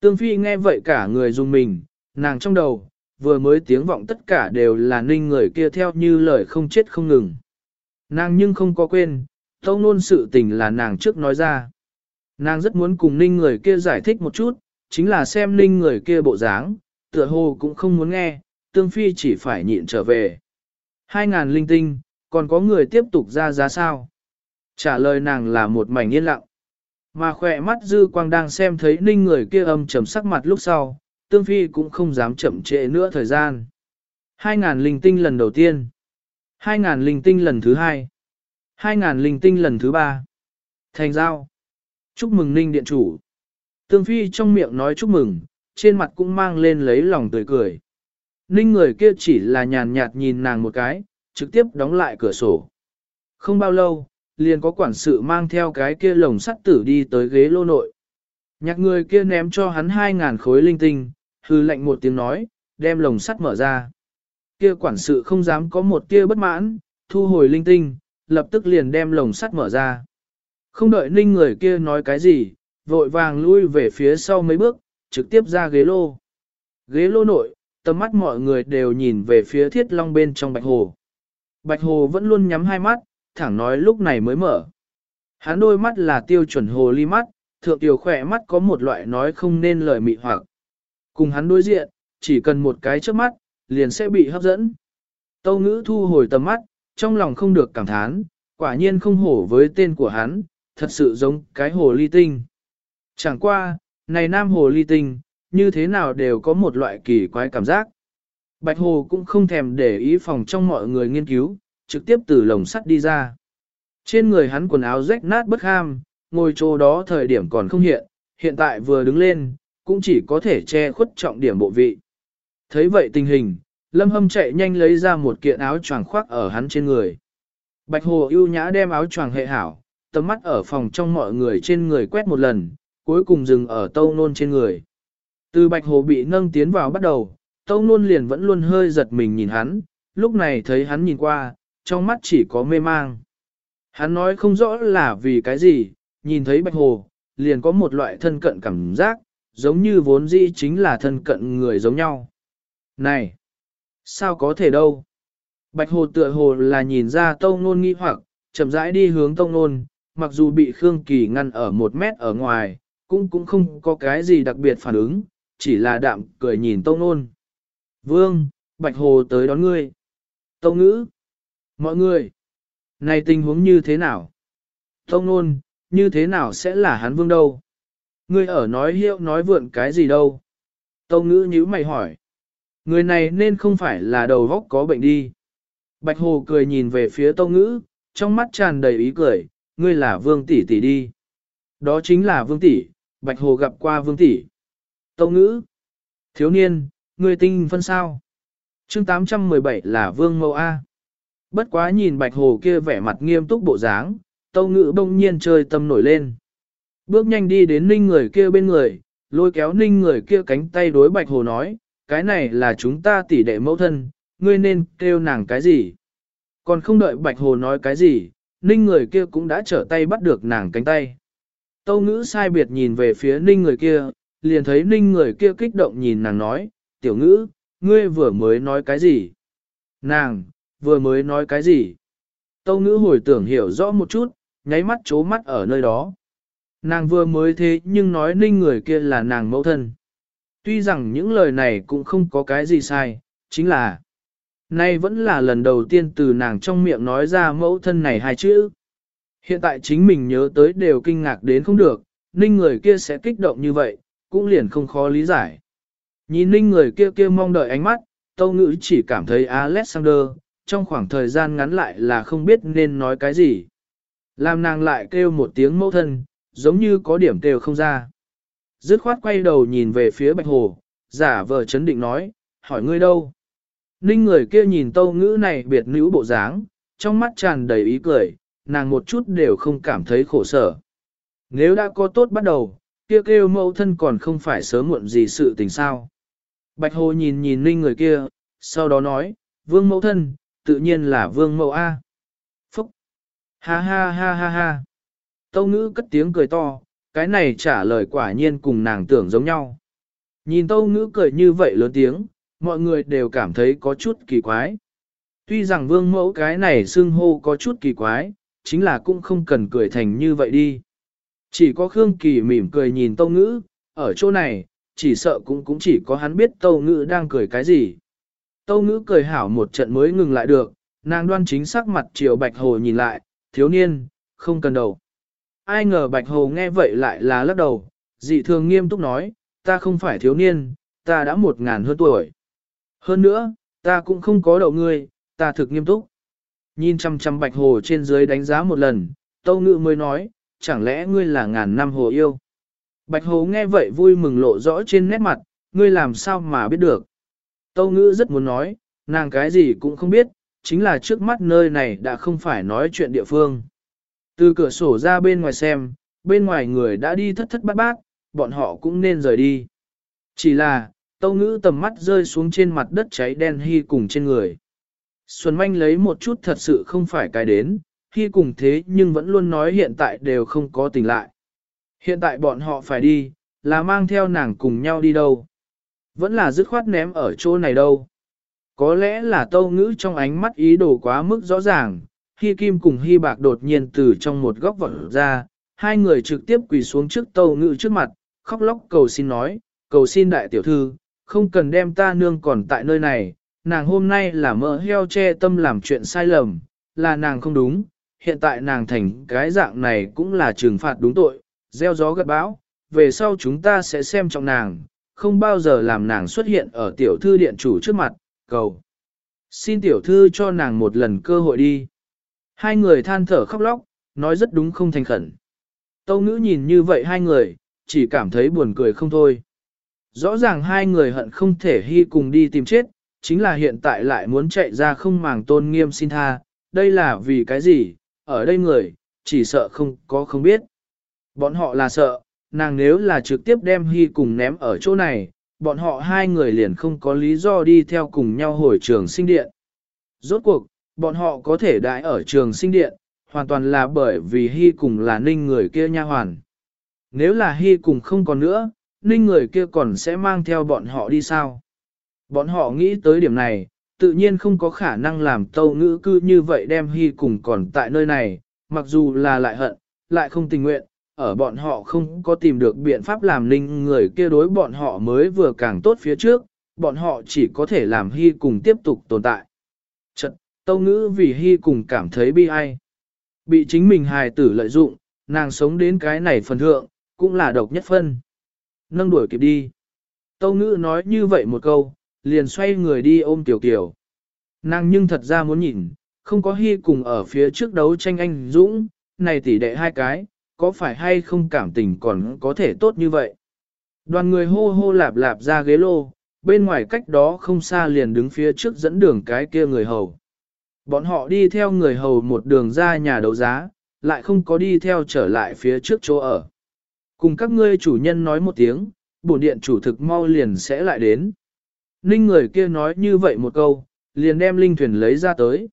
Tương Phi nghe vậy cả người dùng mình, nàng trong đầu, vừa mới tiếng vọng tất cả đều là ninh người kia theo như lời không chết không ngừng. Nàng nhưng không có quên, tâu nôn sự tình là nàng trước nói ra. Nàng rất muốn cùng ninh người kia giải thích một chút, chính là xem ninh người kia bộ dáng, tựa hồ cũng không muốn nghe, tương phi chỉ phải nhịn trở về. Hai ngàn linh tinh, còn có người tiếp tục ra giá sao? Trả lời nàng là một mảnh yên lặng. Mà khỏe mắt dư quang đang xem thấy ninh người kia âm trầm sắc mặt lúc sau, tương phi cũng không dám chậm trễ nữa thời gian. Hai ngàn linh tinh lần đầu tiên. Hai ngàn linh tinh lần thứ hai. Hai ngàn linh tinh lần thứ ba. Thành giao. Chúc mừng ninh điện chủ. Tương phi trong miệng nói chúc mừng, trên mặt cũng mang lên lấy lòng tươi cười. Ninh người kia chỉ là nhàn nhạt nhìn nàng một cái, trực tiếp đóng lại cửa sổ. Không bao lâu, liền có quản sự mang theo cái kia lồng sắt tử đi tới ghế lô nội. Nhạc người kia ném cho hắn hai ngàn khối linh tinh, hư lệnh một tiếng nói, đem lồng sắt mở ra. Kia quản sự không dám có một tia bất mãn, thu hồi linh tinh, lập tức liền đem lồng sắt mở ra. Không đợi ninh người kia nói cái gì, vội vàng lui về phía sau mấy bước, trực tiếp ra ghế lô. Ghế lô nội, tầm mắt mọi người đều nhìn về phía thiết long bên trong bạch hồ. Bạch hồ vẫn luôn nhắm hai mắt, thẳng nói lúc này mới mở. Hắn đôi mắt là tiêu chuẩn hồ ly mắt, thượng tiểu khỏe mắt có một loại nói không nên lời mị hoặc. Cùng hắn đối diện, chỉ cần một cái trước mắt, liền sẽ bị hấp dẫn. Tâu ngữ thu hồi tầm mắt, trong lòng không được cảm thán, quả nhiên không hổ với tên của hắn, thật sự giống cái hồ ly tinh. Chẳng qua, này nam hồ ly tinh, như thế nào đều có một loại kỳ quái cảm giác. Bạch hồ cũng không thèm để ý phòng trong mọi người nghiên cứu, trực tiếp từ lồng sắt đi ra. Trên người hắn quần áo rách nát bất ham, ngồi chỗ đó thời điểm còn không hiện, hiện tại vừa đứng lên, cũng chỉ có thể che khuất trọng điểm bộ vị. Thấy vậy tình hình, Lâm Hâm chạy nhanh lấy ra một kiện áo choàng khoác ở hắn trên người. Bạch Hồ ưu nhã đem áo choàng hệ hảo, tầm mắt ở phòng trong mọi người trên người quét một lần, cuối cùng dừng ở tâu nôn trên người. Từ Bạch Hồ bị nâng tiến vào bắt đầu, tâu nôn liền vẫn luôn hơi giật mình nhìn hắn, lúc này thấy hắn nhìn qua, trong mắt chỉ có mê mang. Hắn nói không rõ là vì cái gì, nhìn thấy Bạch Hồ, liền có một loại thân cận cảm giác, giống như vốn dĩ chính là thân cận người giống nhau. Này! Sao có thể đâu? Bạch hồ tựa hồ là nhìn ra tông nôn nghi hoặc, chậm rãi đi hướng tông nôn, mặc dù bị Khương Kỳ ngăn ở một mét ở ngoài, cũng cũng không có cái gì đặc biệt phản ứng, chỉ là đạm cười nhìn tông nôn. Vương, Bạch hồ tới đón ngươi. Tông ngữ. Mọi người. Này tình huống như thế nào? Tông nôn, như thế nào sẽ là hắn vương đâu? Ngươi ở nói hiệu nói vượn cái gì đâu? Tông ngữ nhíu mày hỏi. Người này nên không phải là đầu góc có bệnh đi. Bạch Hồ cười nhìn về phía Tông Ngữ, trong mắt tràn đầy ý cười, ngươi là vương tỷ tỷ đi. Đó chính là vương tỷ, Bạch Hồ gặp qua Vương Tỷ. Tâu ngữ. Thiếu niên, ngươi tinh phân sao? chương 817 là Vương Mẫu A. Bất quá nhìn Bạch Hồ kia vẻ mặt nghiêm túc bộ dáng, tâu ngữ bỗng nhiên chơi tâm nổi lên. Bước nhanh đi đến ninh người kia bên người, lôi kéo ninh người kia cánh tay đối Bạch Hồ nói, cái này là chúng ta tỷ đệ mẫu thân, ngươi nên kêu nàng cái gì? Còn không đợi Bạch Hồ nói cái gì, ninh người kia cũng đã trở tay bắt được nàng cánh tay. Tâu ngữ sai biệt nhìn về phía ninh người kia, liền thấy ninh người kia kích động nhìn nàng nói, tiểu ngữ, ngươi vừa mới nói cái gì? Nàng, vừa mới nói cái gì? Tâu ngữ hồi tưởng hiểu rõ một chút, nháy mắt chố mắt ở nơi đó. Nàng vừa mới thế nhưng nói ninh người kia là nàng mẫu thân. Tuy rằng những lời này cũng không có cái gì sai, chính là Nay vẫn là lần đầu tiên từ nàng trong miệng nói ra mẫu thân này hai chữ. Hiện tại chính mình nhớ tới đều kinh ngạc đến không được, ninh người kia sẽ kích động như vậy, cũng liền không khó lý giải. Nhìn ninh người kia kia mong đợi ánh mắt, tâu ngữ chỉ cảm thấy Alexander, trong khoảng thời gian ngắn lại là không biết nên nói cái gì. Làm nàng lại kêu một tiếng mẫu thân, giống như có điểm kêu không ra. Dứt khoát quay đầu nhìn về phía bạch hồ, giả vờ chấn định nói, hỏi ngươi đâu? Ninh người kia nhìn tâu ngữ này biệt nữ bộ dáng, trong mắt tràn đầy ý cười, nàng một chút đều không cảm thấy khổ sở. Nếu đã có tốt bắt đầu, kia kêu, kêu mẫu thân còn không phải sớm muộn gì sự tình sao. Bạch Hồ nhìn nhìn Ninh người kia, sau đó nói, vương mẫu thân, tự nhiên là vương mẫu A. Phúc! Ha ha ha ha ha! Tâu ngữ cất tiếng cười to, cái này trả lời quả nhiên cùng nàng tưởng giống nhau. Nhìn tâu ngữ cười như vậy lớn tiếng, mọi người đều cảm thấy có chút kỳ quái. Tuy rằng vương mẫu cái này xưng hô có chút kỳ quái, chính là cũng không cần cười thành như vậy đi. Chỉ có Khương Kỳ mỉm cười nhìn Tâu Ngữ, ở chỗ này, chỉ sợ cũng cũng chỉ có hắn biết Tâu Ngữ đang cười cái gì. Tâu Ngữ cười hảo một trận mới ngừng lại được, nàng đoan chính sắc mặt chiều Bạch Hồ nhìn lại, thiếu niên, không cần đầu. Ai ngờ Bạch Hồ nghe vậy lại là lắc đầu, dị thường nghiêm túc nói, ta không phải thiếu niên, ta đã một ngàn hơn tuổi. Hơn nữa, ta cũng không có đậu ngươi, ta thực nghiêm túc. Nhìn chăm chăm bạch hồ trên dưới đánh giá một lần, tâu ngự mới nói, chẳng lẽ ngươi là ngàn năm hồ yêu. Bạch hồ nghe vậy vui mừng lộ rõ trên nét mặt, ngươi làm sao mà biết được. Tâu ngữ rất muốn nói, nàng cái gì cũng không biết, chính là trước mắt nơi này đã không phải nói chuyện địa phương. Từ cửa sổ ra bên ngoài xem, bên ngoài người đã đi thất thất bát bát, bọn họ cũng nên rời đi. Chỉ là, Tâu ngữ tầm mắt rơi xuống trên mặt đất cháy đen hy cùng trên người. Xuân manh lấy một chút thật sự không phải cái đến, hy cùng thế nhưng vẫn luôn nói hiện tại đều không có tỉnh lại. Hiện tại bọn họ phải đi, là mang theo nàng cùng nhau đi đâu. Vẫn là dứt khoát ném ở chỗ này đâu. Có lẽ là tâu ngữ trong ánh mắt ý đồ quá mức rõ ràng, Hy Kim cùng Hy Bạc đột nhiên từ trong một góc vật ra, hai người trực tiếp quỳ xuống trước tâu ngữ trước mặt, khóc lóc cầu xin nói, cầu xin đại tiểu thư, không cần đem ta nương còn tại nơi này, nàng hôm nay là mỡ heo che tâm làm chuyện sai lầm, là nàng không đúng, hiện tại nàng thành cái dạng này cũng là trừng phạt đúng tội, gieo gió gật bão, về sau chúng ta sẽ xem trọng nàng, không bao giờ làm nàng xuất hiện ở tiểu thư điện chủ trước mặt, cầu. Xin tiểu thư cho nàng một lần cơ hội đi. Hai người than thở khóc lóc, nói rất đúng không thành khẩn. Tâu ngữ nhìn như vậy hai người, chỉ cảm thấy buồn cười không thôi. Rõ ràng hai người hận không thể hy cùng đi tìm chết, chính là hiện tại lại muốn chạy ra không màng tôn nghiêm xin tha, đây là vì cái gì, ở đây người, chỉ sợ không có không biết. Bọn họ là sợ, nàng nếu là trực tiếp đem hy cùng ném ở chỗ này, bọn họ hai người liền không có lý do đi theo cùng nhau hồi trường sinh điện. Rốt cuộc, bọn họ có thể đãi ở trường sinh điện, hoàn toàn là bởi vì hy cùng là ninh người kia nha hoàn. Nếu là hy cùng không còn nữa, ninh người kia còn sẽ mang theo bọn họ đi sao? Bọn họ nghĩ tới điểm này, tự nhiên không có khả năng làm tâu ngữ cư như vậy đem hy cùng còn tại nơi này, mặc dù là lại hận, lại không tình nguyện, ở bọn họ không có tìm được biện pháp làm ninh người kia đối bọn họ mới vừa càng tốt phía trước, bọn họ chỉ có thể làm hy cùng tiếp tục tồn tại. Chật, tâu ngữ vì hy cùng cảm thấy bi ai. Bị chính mình hài tử lợi dụng, nàng sống đến cái này phần thượng, cũng là độc nhất phân nâng đuổi kịp đi. Tâu ngữ nói như vậy một câu, liền xoay người đi ôm tiểu kiểu. Nàng nhưng thật ra muốn nhìn, không có hy cùng ở phía trước đấu tranh anh Dũng, này tỷ đệ hai cái, có phải hay không cảm tình còn có thể tốt như vậy. Đoàn người hô hô lạp lạp ra ghế lô, bên ngoài cách đó không xa liền đứng phía trước dẫn đường cái kia người hầu. Bọn họ đi theo người hầu một đường ra nhà đấu giá, lại không có đi theo trở lại phía trước chỗ ở. Cùng các ngươi chủ nhân nói một tiếng, bổn điện chủ thực mau liền sẽ lại đến. Ninh người kia nói như vậy một câu, liền đem linh thuyền lấy ra tới.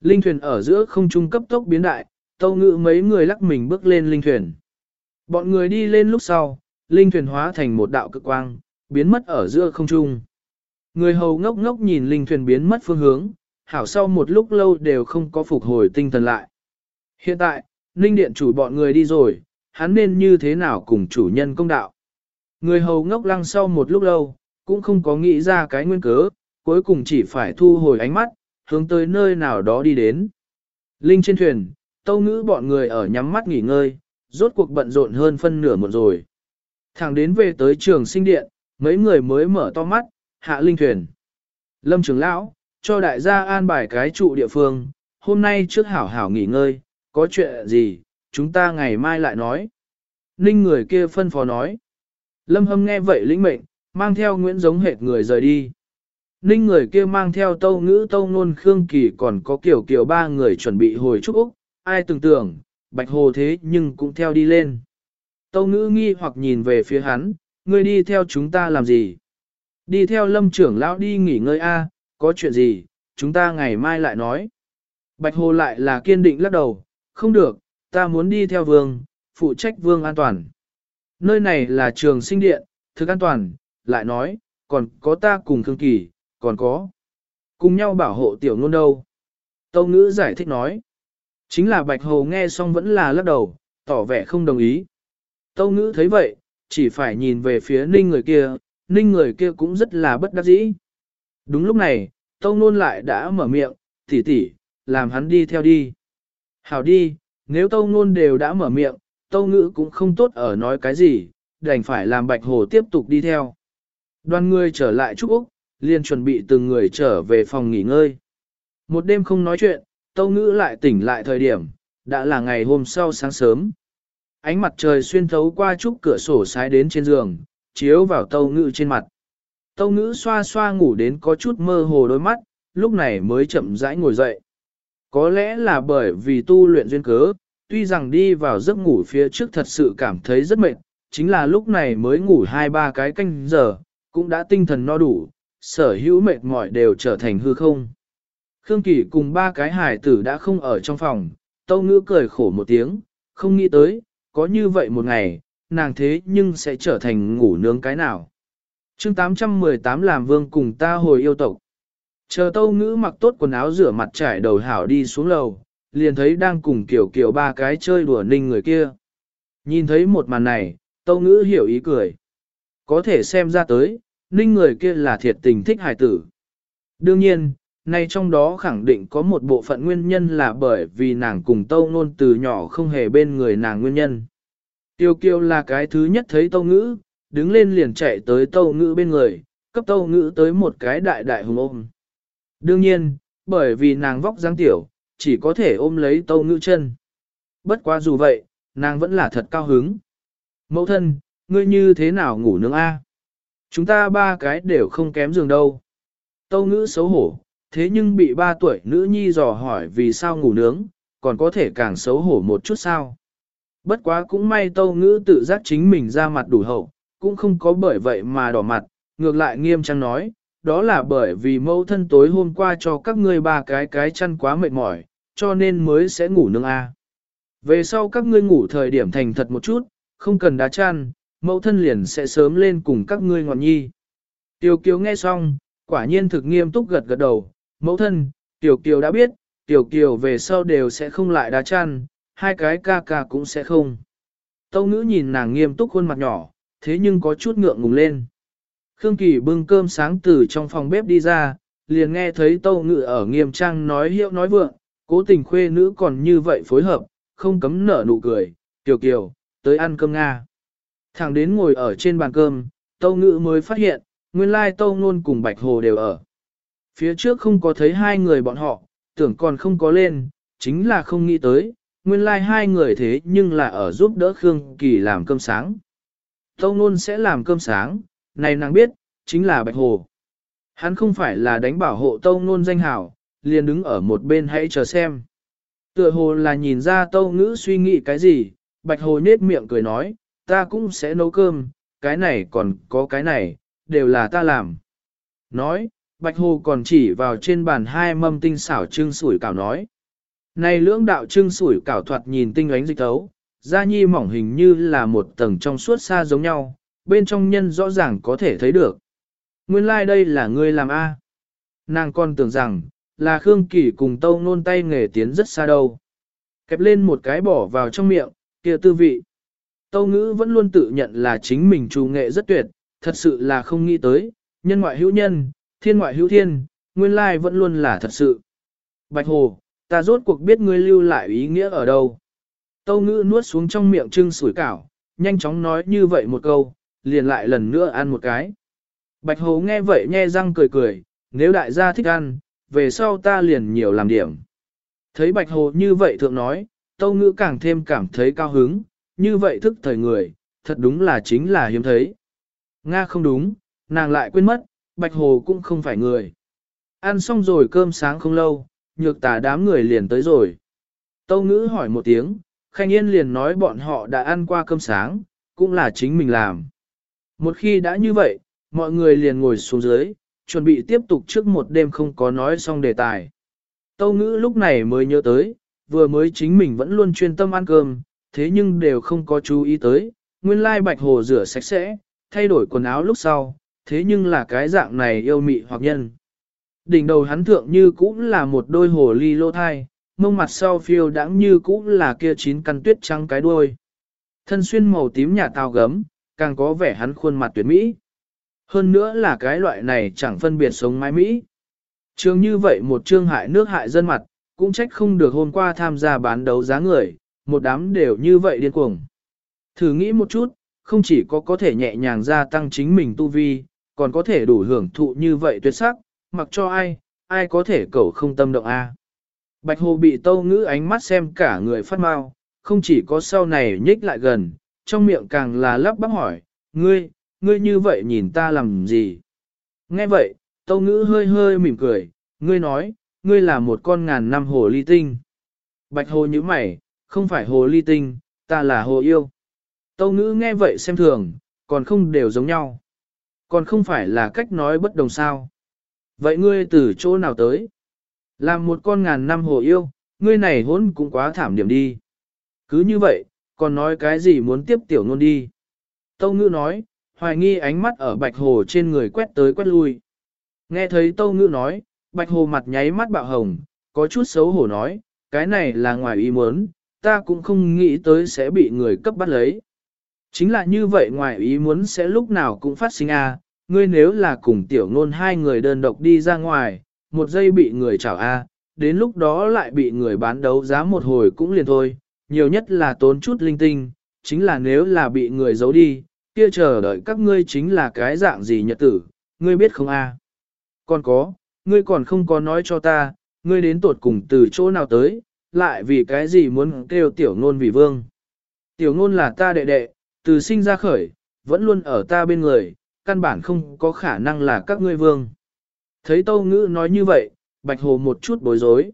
Linh thuyền ở giữa không trung cấp tốc biến đại, tâu ngự mấy người lắc mình bước lên linh thuyền. Bọn người đi lên lúc sau, linh thuyền hóa thành một đạo cực quang, biến mất ở giữa không trung. Người hầu ngốc ngốc nhìn linh thuyền biến mất phương hướng, hảo sau một lúc lâu đều không có phục hồi tinh thần lại. Hiện tại, linh điện chủ bọn người đi rồi, hắn nên như thế nào cùng chủ nhân công đạo. Người hầu ngốc lăng sau một lúc lâu, cũng không có nghĩ ra cái nguyên cớ, cuối cùng chỉ phải thu hồi ánh mắt, hướng tới nơi nào đó đi đến. Linh trên thuyền, tâu ngữ bọn người ở nhắm mắt nghỉ ngơi, rốt cuộc bận rộn hơn phân nửa một rồi. Thẳng đến về tới trường sinh điện, mấy người mới mở to mắt, hạ linh thuyền. Lâm trưởng lão, cho đại gia an bài cái trụ địa phương, hôm nay trước hảo hảo nghỉ ngơi, có chuyện gì, chúng ta ngày mai lại nói. Ninh người kia phân phó nói. Lâm hâm nghe vậy lĩnh mệnh, mang theo Nguyễn giống hệt người rời đi. Ninh người kia mang theo tâu ngữ tâu nôn khương kỳ còn có kiểu kiểu ba người chuẩn bị hồi trúc Úc, ai tưởng tưởng, bạch hồ thế nhưng cũng theo đi lên. Tâu ngữ nghi hoặc nhìn về phía hắn, ngươi đi theo chúng ta làm gì? Đi theo lâm trưởng lão đi nghỉ ngơi a có chuyện gì, chúng ta ngày mai lại nói. Bạch hồ lại là kiên định lắc đầu, không được, ta muốn đi theo vương, phụ trách vương an toàn. Nơi này là trường sinh điện, thực an toàn, lại nói, còn có ta cùng Khương Kỳ, còn có. Cùng nhau bảo hộ tiểu ngôn đâu. Tâu ngữ giải thích nói. Chính là Bạch Hồ nghe xong vẫn là lắc đầu, tỏ vẻ không đồng ý. Tâu ngữ thấy vậy, chỉ phải nhìn về phía ninh người kia, ninh người kia cũng rất là bất đắc dĩ. Đúng lúc này, Tâu Nôn lại đã mở miệng, tỉ tỉ, làm hắn đi theo đi. Hảo đi, nếu Tâu ngôn đều đã mở miệng, Tâu Ngữ cũng không tốt ở nói cái gì, đành phải làm Bạch Hồ tiếp tục đi theo. Đoàn người trở lại Trúc Úc, liền chuẩn bị từng người trở về phòng nghỉ ngơi. Một đêm không nói chuyện, Tâu Ngữ lại tỉnh lại thời điểm, đã là ngày hôm sau sáng sớm. Ánh mặt trời xuyên thấu qua trúc cửa sổ sái đến trên giường, chiếu vào Tâu Ngữ trên mặt. Tâu Ngữ xoa xoa ngủ đến có chút mơ hồ đôi mắt, lúc này mới chậm rãi ngồi dậy. Có lẽ là bởi vì tu luyện duyên cớ, tuy rằng đi vào giấc ngủ phía trước thật sự cảm thấy rất mệt, chính là lúc này mới ngủ hai ba cái canh giờ, cũng đã tinh thần no đủ, sở hữu mệt mỏi đều trở thành hư không. Khương Kỳ cùng ba cái hải tử đã không ở trong phòng, tâu ngữ cười khổ một tiếng, không nghĩ tới, có như vậy một ngày, nàng thế nhưng sẽ trở thành ngủ nướng cái nào. chương 818 làm vương cùng ta hồi yêu tộc. Chờ tâu ngữ mặc tốt quần áo rửa mặt trải đầu hảo đi xuống lầu, liền thấy đang cùng kiểu kiểu ba cái chơi đùa ninh người kia. Nhìn thấy một màn này, tâu ngữ hiểu ý cười. Có thể xem ra tới, ninh người kia là thiệt tình thích hài tử. Đương nhiên, nay trong đó khẳng định có một bộ phận nguyên nhân là bởi vì nàng cùng tâu nôn từ nhỏ không hề bên người nàng nguyên nhân. Tiêu kiêu là cái thứ nhất thấy tâu ngữ, đứng lên liền chạy tới tâu ngữ bên người, cấp tâu ngữ tới một cái đại đại hùng ôm. Đương nhiên, bởi vì nàng vóc dáng tiểu, chỉ có thể ôm lấy tâu ngữ chân. Bất quá dù vậy, nàng vẫn là thật cao hứng. Mẫu thân, ngươi như thế nào ngủ nướng A? Chúng ta ba cái đều không kém giường đâu. Tâu ngữ xấu hổ, thế nhưng bị ba tuổi nữ nhi dò hỏi vì sao ngủ nướng, còn có thể càng xấu hổ một chút sao. Bất quá cũng may tâu ngữ tự giác chính mình ra mặt đủ hậu, cũng không có bởi vậy mà đỏ mặt, ngược lại nghiêm trang nói, đó là bởi vì mẫu thân tối hôm qua cho các ngươi ba cái cái chăn quá mệt mỏi, cho nên mới sẽ ngủ nướng A. Về sau các ngươi ngủ thời điểm thành thật một chút, không cần đá chăn, mẫu thân liền sẽ sớm lên cùng các ngươi ngọn nhi. Tiểu Kiều nghe xong, quả nhiên thực nghiêm túc gật gật đầu, mẫu thân, Tiểu Kiều đã biết, Tiểu Kiều về sau đều sẽ không lại đá chăn, hai cái ca ca cũng sẽ không. Tâu ngữ nhìn nàng nghiêm túc khuôn mặt nhỏ, thế nhưng có chút ngượng ngùng lên. Khương Kỳ bưng cơm sáng từ trong phòng bếp đi ra, liền nghe thấy tâu Ngự ở nghiêm trang nói hiệu nói vượng, cố tình khuê nữ còn như vậy phối hợp, không cấm nở nụ cười, Tiểu Kiều, tới ăn cơm Nga. Thẳng đến ngồi ở trên bàn cơm, Tâu Ngự mới phát hiện, nguyên lai Tâu Nôn cùng Bạch Hồ đều ở. Phía trước không có thấy hai người bọn họ, tưởng còn không có lên, chính là không nghĩ tới, nguyên lai hai người thế nhưng là ở giúp đỡ Khương Kỳ làm cơm sáng. Tâu Nôn sẽ làm cơm sáng, này nàng biết, chính là Bạch Hồ. Hắn không phải là đánh bảo hộ Tâu Nôn danh hảo, liền đứng ở một bên hãy chờ xem. Tựa hồ là nhìn ra Tâu Ngữ suy nghĩ cái gì, Bạch Hồ nết miệng cười nói, ta cũng sẽ nấu cơm, cái này còn có cái này, đều là ta làm. Nói, Bạch Hồ còn chỉ vào trên bàn hai mâm tinh xảo trưng sủi cảo nói. Này lưỡng đạo trưng sủi cảo thoạt nhìn tinh ánh dịch tấu, da nhi mỏng hình như là một tầng trong suốt xa giống nhau, bên trong nhân rõ ràng có thể thấy được. Nguyên lai like đây là ngươi làm A. Nàng còn tưởng rằng, là Khương Kỳ cùng tâu nôn tay nghề tiến rất xa đâu. Kẹp lên một cái bỏ vào trong miệng, kia tư vị. Tâu ngữ vẫn luôn tự nhận là chính mình trù nghệ rất tuyệt, thật sự là không nghĩ tới, nhân ngoại hữu nhân, thiên ngoại hữu thiên, nguyên lai vẫn luôn là thật sự. Bạch Hồ, ta rốt cuộc biết ngươi lưu lại ý nghĩa ở đâu. Tâu ngữ nuốt xuống trong miệng trưng sủi cảo, nhanh chóng nói như vậy một câu, liền lại lần nữa ăn một cái. Bạch Hồ nghe vậy nhe răng cười cười, nếu đại gia thích ăn, về sau ta liền nhiều làm điểm. Thấy Bạch Hồ như vậy thượng nói, Tâu Ngữ càng thêm cảm thấy cao hứng, như vậy thức thời người, thật đúng là chính là hiếm thấy. Nga không đúng, nàng lại quên mất, Bạch Hồ cũng không phải người. Ăn xong rồi cơm sáng không lâu, nhược tả đám người liền tới rồi. Tâu Ngữ hỏi một tiếng, Khanh Yên liền nói bọn họ đã ăn qua cơm sáng, cũng là chính mình làm. Một khi đã như vậy, mọi người liền ngồi xuống dưới, chuẩn bị tiếp tục trước một đêm không có nói xong đề tài. Tâu ngữ lúc này mới nhớ tới, vừa mới chính mình vẫn luôn chuyên tâm ăn cơm, thế nhưng đều không có chú ý tới, nguyên lai bạch hồ rửa sạch sẽ, thay đổi quần áo lúc sau, thế nhưng là cái dạng này yêu mị hoặc nhân. Đỉnh đầu hắn thượng như cũng là một đôi hồ ly lô thai, mông mặt sau phiêu đãng như cũng là kia chín căn tuyết trắng cái đuôi. Thân xuyên màu tím nhà tàu gấm, càng có vẻ hắn khuôn mặt tuyệt mỹ. Hơn nữa là cái loại này chẳng phân biệt sống mái Mỹ. Trường như vậy một trương hại nước hại dân mặt, cũng trách không được hôm qua tham gia bán đấu giá người, một đám đều như vậy điên cuồng. Thử nghĩ một chút, không chỉ có có thể nhẹ nhàng gia tăng chính mình tu vi, còn có thể đủ hưởng thụ như vậy tuyệt sắc, mặc cho ai, ai có thể cầu không tâm động a. Bạch Hồ bị tâu ngữ ánh mắt xem cả người phát mau, không chỉ có sau này nhích lại gần, trong miệng càng là lắp bắp hỏi, ngươi, ngươi như vậy nhìn ta làm gì? Nghe vậy, tâu ngữ hơi hơi mỉm cười, ngươi nói, ngươi là một con ngàn năm hồ ly tinh. Bạch hồ như mày, không phải hồ ly tinh, ta là hồ yêu. Tâu ngữ nghe vậy xem thường, còn không đều giống nhau. Còn không phải là cách nói bất đồng sao. Vậy ngươi từ chỗ nào tới? Làm một con ngàn năm hồ yêu, ngươi này hốn cũng quá thảm điểm đi. Cứ như vậy, còn nói cái gì muốn tiếp tiểu ngôn đi. Tâu ngữ nói, hoài nghi ánh mắt ở bạch hồ trên người quét tới quét lui. Nghe thấy tâu ngữ nói, bạch hồ mặt nháy mắt bạo hồng, có chút xấu hổ nói, cái này là ngoài ý muốn, ta cũng không nghĩ tới sẽ bị người cấp bắt lấy. Chính là như vậy ngoài ý muốn sẽ lúc nào cũng phát sinh a ngươi nếu là cùng tiểu ngôn hai người đơn độc đi ra ngoài, một giây bị người chảo a đến lúc đó lại bị người bán đấu giá một hồi cũng liền thôi, nhiều nhất là tốn chút linh tinh, chính là nếu là bị người giấu đi, kia chờ đợi các ngươi chính là cái dạng gì nhật tử, ngươi biết không a? Còn có, ngươi còn không có nói cho ta, ngươi đến tuột cùng từ chỗ nào tới, lại vì cái gì muốn kêu tiểu ngôn vì vương. Tiểu ngôn là ta đệ đệ, từ sinh ra khởi, vẫn luôn ở ta bên người, căn bản không có khả năng là các ngươi vương. Thấy tâu ngữ nói như vậy, bạch hồ một chút bối rối.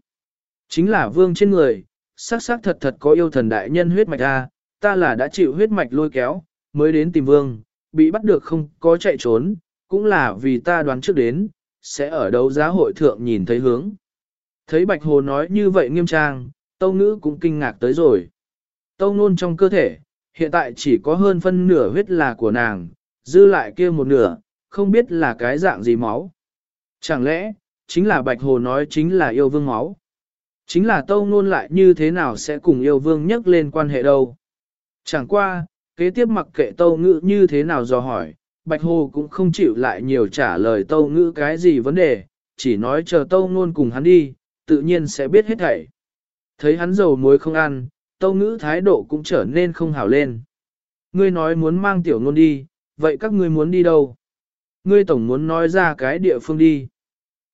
Chính là vương trên người, xác xác thật thật có yêu thần đại nhân huyết mạch a, ta là đã chịu huyết mạch lôi kéo, mới đến tìm vương, bị bắt được không có chạy trốn, cũng là vì ta đoán trước đến, sẽ ở đấu giá hội thượng nhìn thấy hướng. Thấy Bạch Hồ nói như vậy nghiêm trang, Tâu Ngữ cũng kinh ngạc tới rồi. Tâu Nôn trong cơ thể, hiện tại chỉ có hơn phân nửa huyết là của nàng, dư lại kia một nửa, không biết là cái dạng gì máu. Chẳng lẽ, chính là Bạch Hồ nói chính là yêu vương máu. Chính là Tâu Nôn lại như thế nào sẽ cùng yêu vương nhắc lên quan hệ đâu. Chẳng qua, kế tiếp mặc kệ Tâu Ngữ như thế nào do hỏi, Bạch Hồ cũng không chịu lại nhiều trả lời Tâu Ngữ cái gì vấn đề, chỉ nói chờ Tâu Nôn cùng hắn đi, tự nhiên sẽ biết hết thảy. Thấy hắn dầu muối không ăn, Tâu Ngữ thái độ cũng trở nên không hảo lên. Ngươi nói muốn mang tiểu nôn đi, vậy các ngươi muốn đi đâu? Ngươi tổng muốn nói ra cái địa phương đi.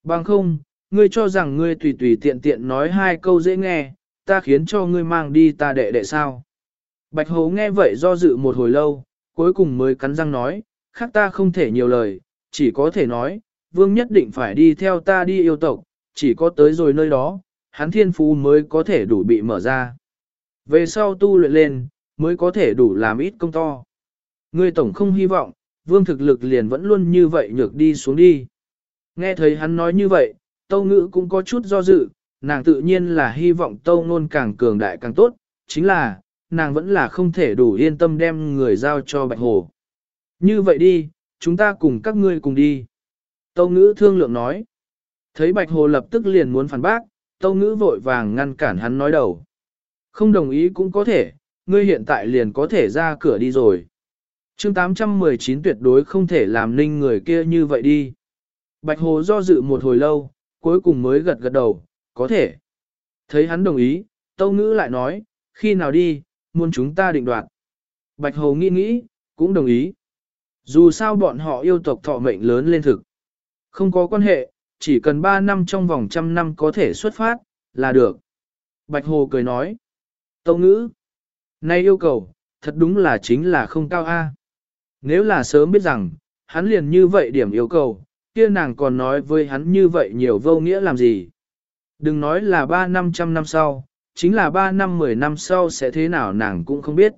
Bằng không, ngươi cho rằng ngươi tùy tùy tiện tiện nói hai câu dễ nghe, ta khiến cho ngươi mang đi ta đệ đệ sao. Bạch Hồ nghe vậy do dự một hồi lâu, cuối cùng mới cắn răng nói, khác ta không thể nhiều lời, chỉ có thể nói, vương nhất định phải đi theo ta đi yêu tộc, chỉ có tới rồi nơi đó, hắn thiên phú mới có thể đủ bị mở ra. Về sau tu luyện lên, mới có thể đủ làm ít công to. Ngươi tổng không hy vọng, vương thực lực liền vẫn luôn như vậy nhược đi xuống đi. Nghe thấy hắn nói như vậy, tâu ngữ cũng có chút do dự, nàng tự nhiên là hy vọng tâu nôn càng cường đại càng tốt, chính là, nàng vẫn là không thể đủ yên tâm đem người giao cho bạch hồ. Như vậy đi, chúng ta cùng các ngươi cùng đi. Tâu ngữ thương lượng nói. Thấy bạch hồ lập tức liền muốn phản bác, tâu ngữ vội vàng ngăn cản hắn nói đầu. Không đồng ý cũng có thể, ngươi hiện tại liền có thể ra cửa đi rồi. chương 819 tuyệt đối không thể làm ninh người kia như vậy đi. Bạch hồ do dự một hồi lâu, cuối cùng mới gật gật đầu, có thể. Thấy hắn đồng ý, tâu ngữ lại nói, khi nào đi, muốn chúng ta định đoạt. Bạch hồ nghĩ nghĩ, cũng đồng ý. Dù sao bọn họ yêu tộc thọ mệnh lớn lên thực. Không có quan hệ, chỉ cần 3 năm trong vòng trăm năm có thể xuất phát, là được. Bạch Hồ cười nói. Tâu ngữ. Nay yêu cầu, thật đúng là chính là không cao A. Nếu là sớm biết rằng, hắn liền như vậy điểm yêu cầu, kia nàng còn nói với hắn như vậy nhiều vô nghĩa làm gì. Đừng nói là 3 năm trăm năm sau, chính là 3 năm 10 năm sau sẽ thế nào nàng cũng không biết.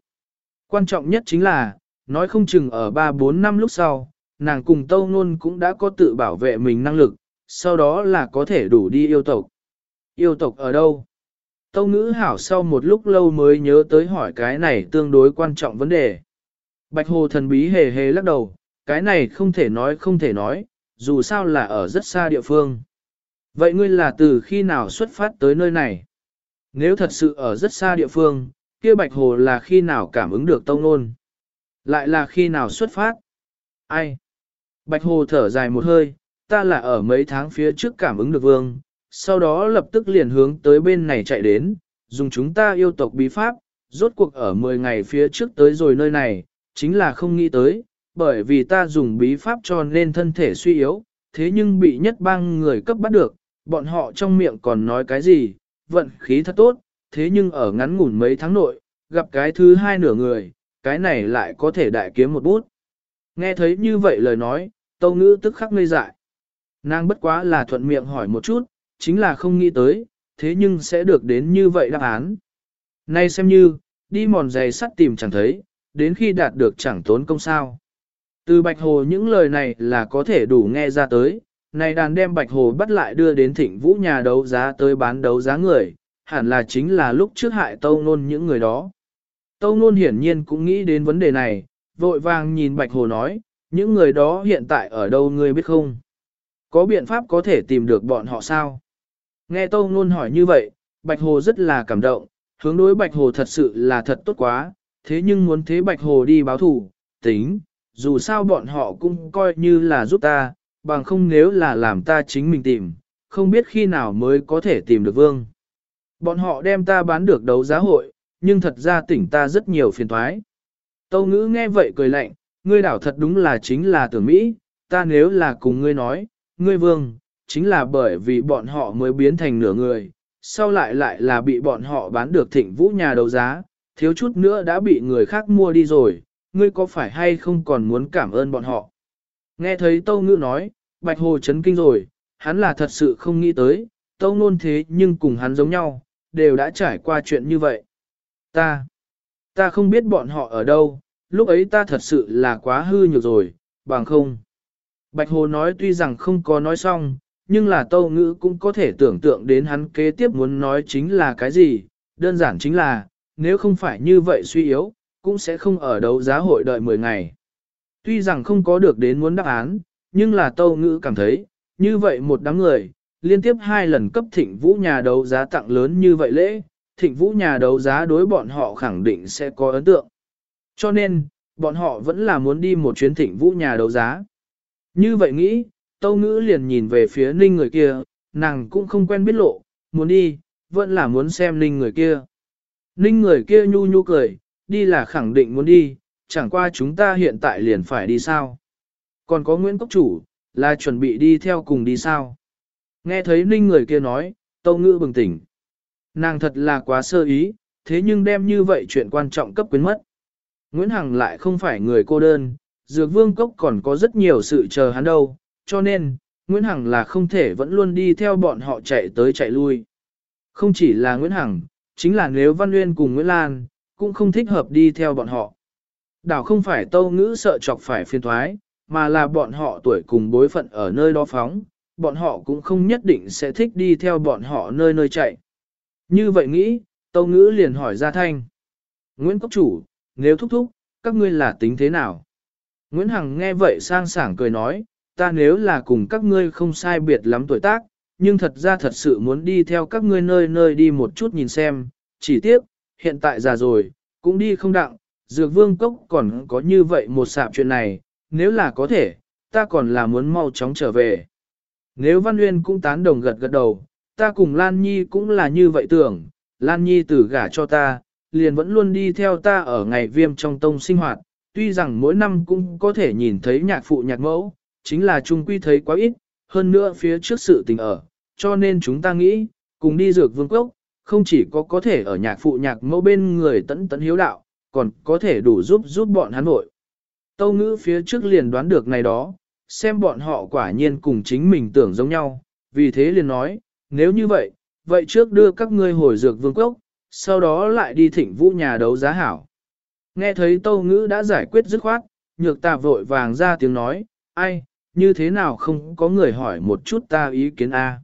Quan trọng nhất chính là, nói không chừng ở 3-4 năm lúc sau, nàng cùng Tâu Nôn cũng đã có tự bảo vệ mình năng lực, sau đó là có thể đủ đi yêu tộc. Yêu tộc ở đâu? Tâu ngữ hảo sau một lúc lâu mới nhớ tới hỏi cái này tương đối quan trọng vấn đề. Bạch hồ thần bí hề hề lắc đầu, cái này không thể nói không thể nói, dù sao là ở rất xa địa phương. Vậy ngươi là từ khi nào xuất phát tới nơi này? Nếu thật sự ở rất xa địa phương, kia bạch hồ là khi nào cảm ứng được tông nôn? Lại là khi nào xuất phát? Ai? Bạch hồ thở dài một hơi, ta là ở mấy tháng phía trước cảm ứng được vương, sau đó lập tức liền hướng tới bên này chạy đến, dùng chúng ta yêu tộc bí pháp, rốt cuộc ở 10 ngày phía trước tới rồi nơi này, chính là không nghĩ tới, bởi vì ta dùng bí pháp cho nên thân thể suy yếu, thế nhưng bị nhất bang người cấp bắt được, bọn họ trong miệng còn nói cái gì, vận khí thật tốt, thế nhưng ở ngắn ngủn mấy tháng nội, gặp cái thứ hai nửa người, cái này lại có thể đại kiếm một bút. Nghe thấy như vậy lời nói, tâu ngữ tức khắc ngây dại. Nàng bất quá là thuận miệng hỏi một chút, chính là không nghĩ tới, thế nhưng sẽ được đến như vậy đáp án. Nay xem như, đi mòn giày sắt tìm chẳng thấy, đến khi đạt được chẳng tốn công sao. Từ Bạch Hồ những lời này là có thể đủ nghe ra tới, này đàn đem Bạch Hồ bắt lại đưa đến thịnh vũ nhà đấu giá tới bán đấu giá người, hẳn là chính là lúc trước hại Tâu Nôn những người đó. Tâu Nôn hiển nhiên cũng nghĩ đến vấn đề này, vội vàng nhìn Bạch Hồ nói, những người đó hiện tại ở đâu ngươi biết không? Có biện pháp có thể tìm được bọn họ sao? Nghe Tâu Nôn hỏi như vậy, Bạch Hồ rất là cảm động, hướng đối Bạch Hồ thật sự là thật tốt quá, thế nhưng muốn thế Bạch Hồ đi báo thủ, tính, dù sao bọn họ cũng coi như là giúp ta, bằng không nếu là làm ta chính mình tìm, không biết khi nào mới có thể tìm được vương. Bọn họ đem ta bán được đấu giá hội, nhưng thật ra tỉnh ta rất nhiều phiền thoái. Tâu ngữ nghe vậy cười lạnh, ngươi đảo thật đúng là chính là tưởng Mỹ, ta nếu là cùng ngươi nói, ngươi vương, chính là bởi vì bọn họ mới biến thành nửa người, sau lại lại là bị bọn họ bán được thịnh vũ nhà đấu giá, thiếu chút nữa đã bị người khác mua đi rồi, ngươi có phải hay không còn muốn cảm ơn bọn họ. Nghe thấy Tâu Ngữ nói, Bạch Hồ chấn kinh rồi, hắn là thật sự không nghĩ tới, Tâu Nôn thế nhưng cùng hắn giống nhau, đều đã trải qua chuyện như vậy. Ta, ta không biết bọn họ ở đâu, lúc ấy ta thật sự là quá hư nhược rồi, bằng không. Bạch Hồ nói tuy rằng không có nói xong, nhưng là Tâu Ngữ cũng có thể tưởng tượng đến hắn kế tiếp muốn nói chính là cái gì, đơn giản chính là, nếu không phải như vậy suy yếu, cũng sẽ không ở đấu giá hội đợi 10 ngày. Tuy rằng không có được đến muốn đáp án, nhưng là Tâu Ngữ cảm thấy, như vậy một đám người, liên tiếp hai lần cấp thịnh vũ nhà đấu giá tặng lớn như vậy lễ, thịnh vũ nhà đấu giá đối bọn họ khẳng định sẽ có ấn tượng. Cho nên, bọn họ vẫn là muốn đi một chuyến thịnh vũ nhà đấu giá. Như vậy nghĩ, Tâu Ngữ liền nhìn về phía ninh người kia, nàng cũng không quen biết lộ, muốn đi, vẫn là muốn xem ninh người kia. Ninh người kia nhu nhu cười, đi là khẳng định muốn đi, chẳng qua chúng ta hiện tại liền phải đi sao. Còn có Nguyễn Cốc Chủ, là chuẩn bị đi theo cùng đi sao. Nghe thấy ninh người kia nói, Tâu Ngữ bừng tỉnh. Nàng thật là quá sơ ý, thế nhưng đem như vậy chuyện quan trọng cấp quyến mất. Nguyễn Hằng lại không phải người cô đơn, Dược Vương Cốc còn có rất nhiều sự chờ hắn đâu, cho nên, Nguyễn Hằng là không thể vẫn luôn đi theo bọn họ chạy tới chạy lui. Không chỉ là Nguyễn Hằng, chính là nếu Văn Nguyên cùng Nguyễn Lan, cũng không thích hợp đi theo bọn họ. Đảo không phải tâu ngữ sợ chọc phải phiên thoái, mà là bọn họ tuổi cùng bối phận ở nơi đó phóng, bọn họ cũng không nhất định sẽ thích đi theo bọn họ nơi nơi chạy. Như vậy nghĩ, tâu ngữ liền hỏi ra thanh. Nguyễn Cốc Chủ, nếu thúc thúc, các ngươi là tính thế nào? Nguyễn Hằng nghe vậy sang sảng cười nói, ta nếu là cùng các ngươi không sai biệt lắm tuổi tác, nhưng thật ra thật sự muốn đi theo các ngươi nơi nơi đi một chút nhìn xem, chỉ tiếc, hiện tại già rồi, cũng đi không đặng, dược vương cốc còn có như vậy một sạp chuyện này, nếu là có thể, ta còn là muốn mau chóng trở về. Nếu Văn Nguyên cũng tán đồng gật gật đầu, ta cùng Lan Nhi cũng là như vậy tưởng, Lan Nhi tử gả cho ta, liền vẫn luôn đi theo ta ở ngày viêm trong tông sinh hoạt, tuy rằng mỗi năm cũng có thể nhìn thấy nhạc phụ nhạc mẫu, chính là chung quy thấy quá ít, hơn nữa phía trước sự tình ở, cho nên chúng ta nghĩ, cùng đi dược vương quốc, không chỉ có có thể ở nhạc phụ nhạc mẫu bên người tẫn tẫn hiếu đạo, còn có thể đủ giúp giúp bọn hắn vội. Tâu ngữ phía trước liền đoán được này đó, xem bọn họ quả nhiên cùng chính mình tưởng giống nhau, vì thế liền nói, nếu như vậy, vậy trước đưa các ngươi hồi dược vương quốc, sau đó lại đi thỉnh vũ nhà đấu giá hảo. Nghe thấy tâu ngữ đã giải quyết dứt khoát, nhược ta vội vàng ra tiếng nói, ai, như thế nào không có người hỏi một chút ta ý kiến A.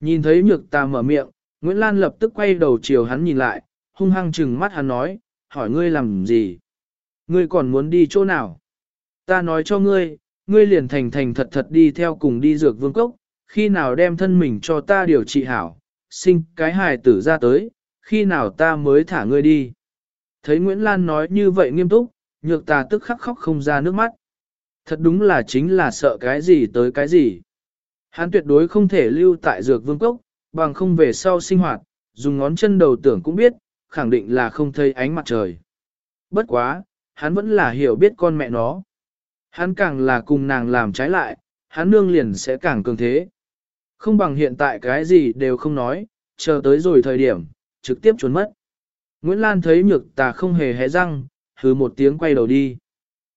Nhìn thấy nhược ta mở miệng, Nguyễn Lan lập tức quay đầu chiều hắn nhìn lại, hung hăng chừng mắt hắn nói, hỏi ngươi làm gì? Ngươi còn muốn đi chỗ nào? Ta nói cho ngươi, ngươi liền thành thành thật thật đi theo cùng đi dược vương cốc, khi nào đem thân mình cho ta điều trị hảo, sinh cái hài tử ra tới, khi nào ta mới thả ngươi đi. Thấy Nguyễn Lan nói như vậy nghiêm túc, nhược ta tức khắc khóc không ra nước mắt. Thật đúng là chính là sợ cái gì tới cái gì. Hắn tuyệt đối không thể lưu tại dược vương cốc, bằng không về sau sinh hoạt, dùng ngón chân đầu tưởng cũng biết, khẳng định là không thấy ánh mặt trời. Bất quá, hắn vẫn là hiểu biết con mẹ nó. Hắn càng là cùng nàng làm trái lại, hắn nương liền sẽ càng cường thế. Không bằng hiện tại cái gì đều không nói, chờ tới rồi thời điểm, trực tiếp trốn mất. Nguyễn Lan thấy nhược tà không hề hé răng, hứ một tiếng quay đầu đi.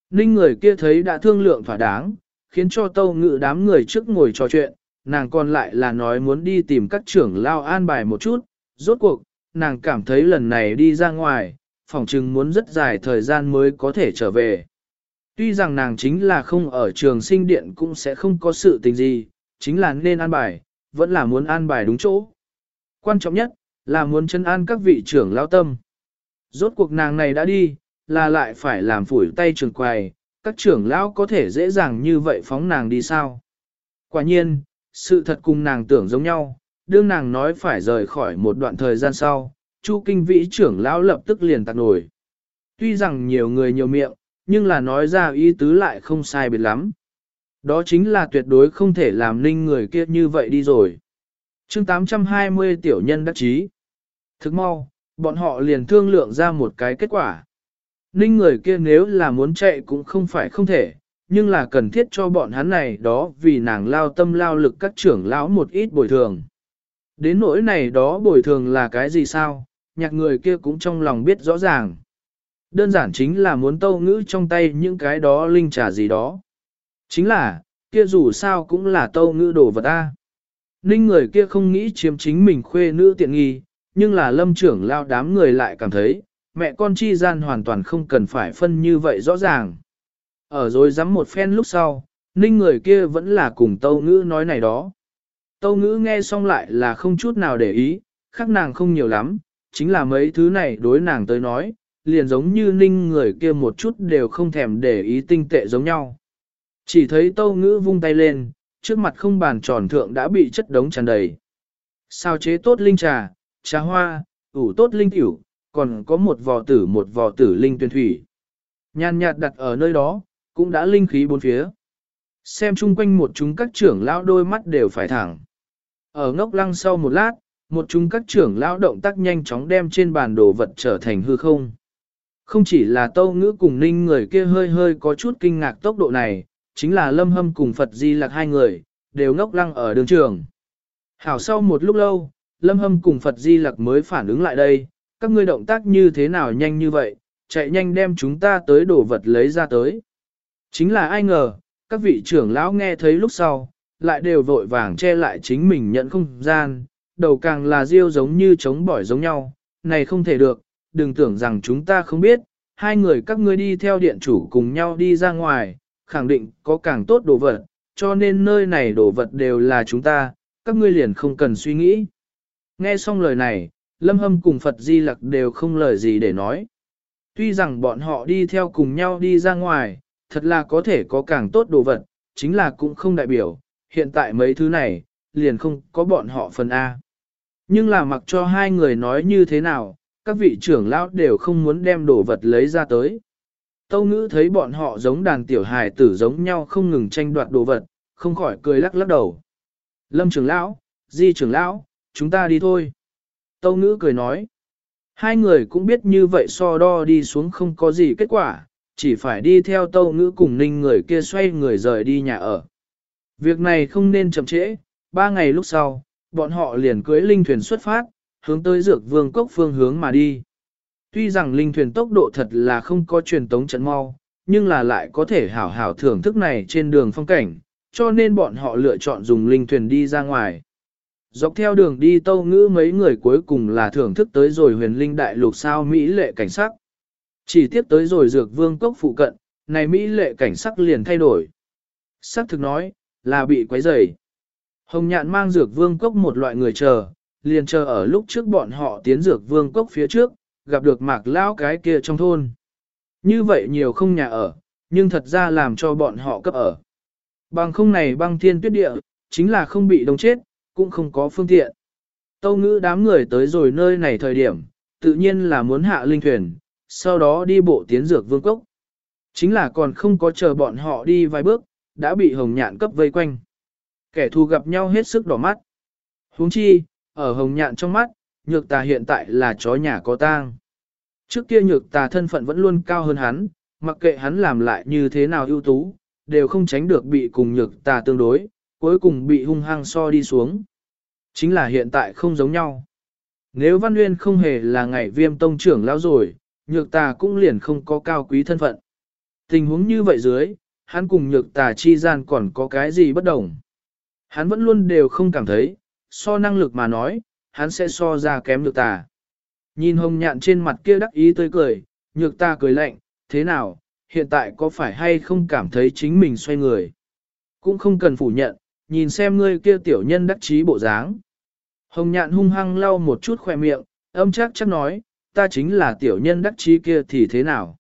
Ninh người kia thấy đã thương lượng thỏa đáng, khiến cho tâu ngự đám người trước ngồi trò chuyện, nàng còn lại là nói muốn đi tìm các trưởng lao an bài một chút, rốt cuộc, nàng cảm thấy lần này đi ra ngoài, phòng chừng muốn rất dài thời gian mới có thể trở về. Tuy rằng nàng chính là không ở trường sinh điện cũng sẽ không có sự tình gì, chính là nên an bài, vẫn là muốn an bài đúng chỗ. Quan trọng nhất, là muốn chân an các vị trưởng lao tâm. Rốt cuộc nàng này đã đi, là lại phải làm phủi tay trường quài, các trưởng lão có thể dễ dàng như vậy phóng nàng đi sao. Quả nhiên, sự thật cùng nàng tưởng giống nhau, đương nàng nói phải rời khỏi một đoạn thời gian sau, Chu kinh vĩ trưởng lão lập tức liền tạc nổi. Tuy rằng nhiều người nhiều miệng, nhưng là nói ra ý tứ lại không sai biệt lắm. Đó chính là tuyệt đối không thể làm ninh người kia như vậy đi rồi. chương 820 tiểu nhân đắc chí. Thức mau, bọn họ liền thương lượng ra một cái kết quả. Ninh người kia nếu là muốn chạy cũng không phải không thể, nhưng là cần thiết cho bọn hắn này đó vì nàng lao tâm lao lực các trưởng lão một ít bồi thường. Đến nỗi này đó bồi thường là cái gì sao, nhạc người kia cũng trong lòng biết rõ ràng. Đơn giản chính là muốn tâu ngữ trong tay những cái đó linh trà gì đó. Chính là, kia dù sao cũng là tâu ngữ đồ vật A. Ninh người kia không nghĩ chiếm chính mình khuê nữ tiện nghi, nhưng là lâm trưởng lao đám người lại cảm thấy, mẹ con chi gian hoàn toàn không cần phải phân như vậy rõ ràng. Ở rồi dám một phen lúc sau, ninh người kia vẫn là cùng tâu ngữ nói này đó. Tâu ngữ nghe xong lại là không chút nào để ý, khác nàng không nhiều lắm, chính là mấy thứ này đối nàng tới nói, liền giống như ninh người kia một chút đều không thèm để ý tinh tệ giống nhau. Chỉ thấy tâu ngữ vung tay lên, trước mặt không bàn tròn thượng đã bị chất đống tràn đầy. Sao chế tốt linh trà, trà hoa, ủ tốt linh tiểu, còn có một vò tử một vò tử linh tuyên thủy. Nhàn nhạt đặt ở nơi đó, cũng đã linh khí bốn phía. Xem chung quanh một chúng các trưởng lão đôi mắt đều phải thẳng. Ở ngốc lăng sau một lát, một chúng các trưởng lão động tác nhanh chóng đem trên bàn đồ vật trở thành hư không. Không chỉ là tâu ngữ cùng ninh người kia hơi hơi có chút kinh ngạc tốc độ này, chính là lâm hâm cùng Phật Di lạc hai người, đều ngốc lăng ở đường trường. Hảo sau một lúc lâu, Lâm Hâm cùng Phật Di Lặc mới phản ứng lại đây, các ngươi động tác như thế nào nhanh như vậy, chạy nhanh đem chúng ta tới đổ vật lấy ra tới. Chính là ai ngờ, các vị trưởng lão nghe thấy lúc sau, lại đều vội vàng che lại chính mình nhận không gian, đầu càng là riêu giống như chống bỏi giống nhau, này không thể được, đừng tưởng rằng chúng ta không biết, hai người các ngươi đi theo điện chủ cùng nhau đi ra ngoài, khẳng định có càng tốt đồ vật, cho nên nơi này đồ vật đều là chúng ta, các ngươi liền không cần suy nghĩ. Nghe xong lời này, Lâm Hâm cùng Phật Di Lặc đều không lời gì để nói. Tuy rằng bọn họ đi theo cùng nhau đi ra ngoài, thật là có thể có càng tốt đồ vật, chính là cũng không đại biểu, hiện tại mấy thứ này, liền không có bọn họ phần A. Nhưng là mặc cho hai người nói như thế nào, các vị trưởng lão đều không muốn đem đồ vật lấy ra tới. Tâu ngữ thấy bọn họ giống đàn tiểu hài tử giống nhau không ngừng tranh đoạt đồ vật, không khỏi cười lắc lắc đầu. Lâm trưởng lão, di trưởng lão, chúng ta đi thôi. Tâu ngữ cười nói. Hai người cũng biết như vậy so đo đi xuống không có gì kết quả, chỉ phải đi theo tâu ngữ cùng ninh người kia xoay người rời đi nhà ở. Việc này không nên chậm trễ, ba ngày lúc sau, bọn họ liền cưới linh thuyền xuất phát, hướng tới dược vương cốc phương hướng mà đi. Tuy rằng linh thuyền tốc độ thật là không có truyền tống trận mau, nhưng là lại có thể hảo hảo thưởng thức này trên đường phong cảnh, cho nên bọn họ lựa chọn dùng linh thuyền đi ra ngoài. Dọc theo đường đi tâu ngữ mấy người cuối cùng là thưởng thức tới rồi huyền linh đại lục sao Mỹ lệ cảnh sắc. Chỉ tiếp tới rồi dược vương cốc phụ cận, này Mỹ lệ cảnh sắc liền thay đổi. Sắc thực nói, là bị quấy rầy. Hồng nhạn mang dược vương cốc một loại người chờ, liền chờ ở lúc trước bọn họ tiến dược vương cốc phía trước, gặp được mạc lão cái kia trong thôn. Như vậy nhiều không nhà ở, nhưng thật ra làm cho bọn họ cấp ở. Bằng không này băng thiên tuyết địa, chính là không bị đông chết, cũng không có phương tiện. Tâu ngữ đám người tới rồi nơi này thời điểm, tự nhiên là muốn hạ linh thuyền, sau đó đi bộ tiến dược vương cốc. Chính là còn không có chờ bọn họ đi vài bước, đã bị hồng nhạn cấp vây quanh. Kẻ thù gặp nhau hết sức đỏ mắt. huống chi, ở hồng nhạn trong mắt, nhược tà hiện tại là chó nhà có tang. Trước kia nhược tà thân phận vẫn luôn cao hơn hắn, mặc kệ hắn làm lại như thế nào ưu tú, đều không tránh được bị cùng nhược tà tương đối, cuối cùng bị hung hăng so đi xuống. Chính là hiện tại không giống nhau. Nếu Văn Nguyên không hề là ngày viêm tông trưởng lão rồi, nhược tà cũng liền không có cao quý thân phận. Tình huống như vậy dưới, hắn cùng nhược tà chi gian còn có cái gì bất đồng. Hắn vẫn luôn đều không cảm thấy, so năng lực mà nói, hắn sẽ so ra kém nhược tà. Nhìn hồng nhạn trên mặt kia đắc ý tươi cười, nhược tà cười lạnh, thế nào, hiện tại có phải hay không cảm thấy chính mình xoay người. Cũng không cần phủ nhận, nhìn xem ngươi kia tiểu nhân đắc chí bộ dáng. Hồng nhạn hung hăng lau một chút khoe miệng, âm chắc chắc nói, ta chính là tiểu nhân đắc chí kia thì thế nào.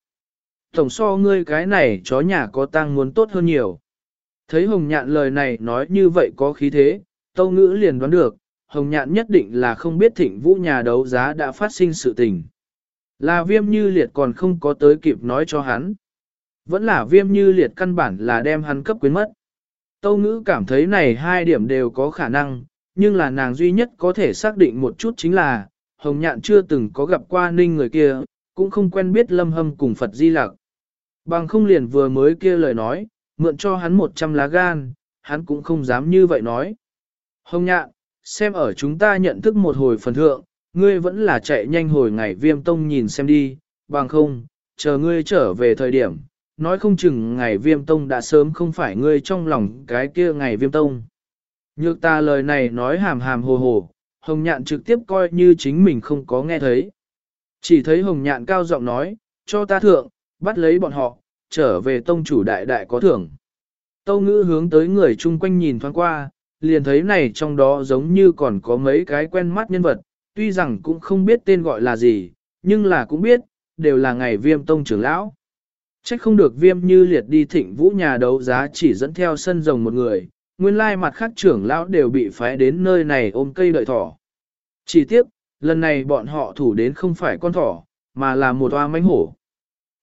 Tổng so ngươi cái này chó nhà có tang muốn tốt hơn nhiều. Thấy hồng nhạn lời này nói như vậy có khí thế, tâu ngữ liền đoán được, hồng nhạn nhất định là không biết thịnh vũ nhà đấu giá đã phát sinh sự tình. Là viêm như liệt còn không có tới kịp nói cho hắn. Vẫn là viêm như liệt căn bản là đem hắn cấp quyến mất. Tâu ngữ cảm thấy này hai điểm đều có khả năng, nhưng là nàng duy nhất có thể xác định một chút chính là, Hồng Nhạn chưa từng có gặp qua ninh người kia, cũng không quen biết lâm hâm cùng Phật Di Lặc. Bằng không liền vừa mới kia lời nói, mượn cho hắn một trăm lá gan, hắn cũng không dám như vậy nói. Hồng Nhạn, xem ở chúng ta nhận thức một hồi phần thượng, ngươi vẫn là chạy nhanh hồi ngày viêm tông nhìn xem đi, bằng không, chờ ngươi trở về thời điểm, nói không chừng ngày viêm tông đã sớm không phải ngươi trong lòng cái kia ngày viêm tông. Nhược ta lời này nói hàm hàm hồ hồ, hồng nhạn trực tiếp coi như chính mình không có nghe thấy. Chỉ thấy hồng nhạn cao giọng nói, cho ta thượng, bắt lấy bọn họ, trở về tông chủ đại đại có thưởng. Tâu ngữ hướng tới người chung quanh nhìn thoáng qua, liền thấy này trong đó giống như còn có mấy cái quen mắt nhân vật, tuy rằng cũng không biết tên gọi là gì, nhưng là cũng biết, đều là ngày viêm tông trưởng lão. Trách không được viêm như liệt đi thịnh vũ nhà đấu giá chỉ dẫn theo sân rồng một người, nguyên lai mặt khác trưởng lão đều bị phái đến nơi này ôm cây đợi thỏ. Chỉ tiếc, lần này bọn họ thủ đến không phải con thỏ, mà là một oa mánh hổ.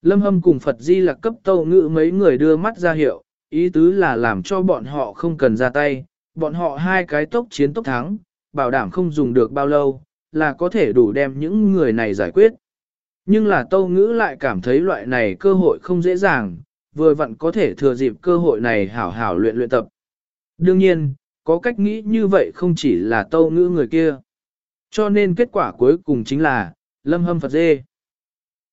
Lâm hâm cùng Phật Di là cấp tâu ngữ mấy người đưa mắt ra hiệu, ý tứ là làm cho bọn họ không cần ra tay, bọn họ hai cái tốc chiến tốc thắng, bảo đảm không dùng được bao lâu, là có thể đủ đem những người này giải quyết. Nhưng là tâu ngữ lại cảm thấy loại này cơ hội không dễ dàng, vừa vặn có thể thừa dịp cơ hội này hảo hảo luyện luyện tập. Đương nhiên, có cách nghĩ như vậy không chỉ là tâu ngữ người kia. Cho nên kết quả cuối cùng chính là, lâm hâm Phật dê.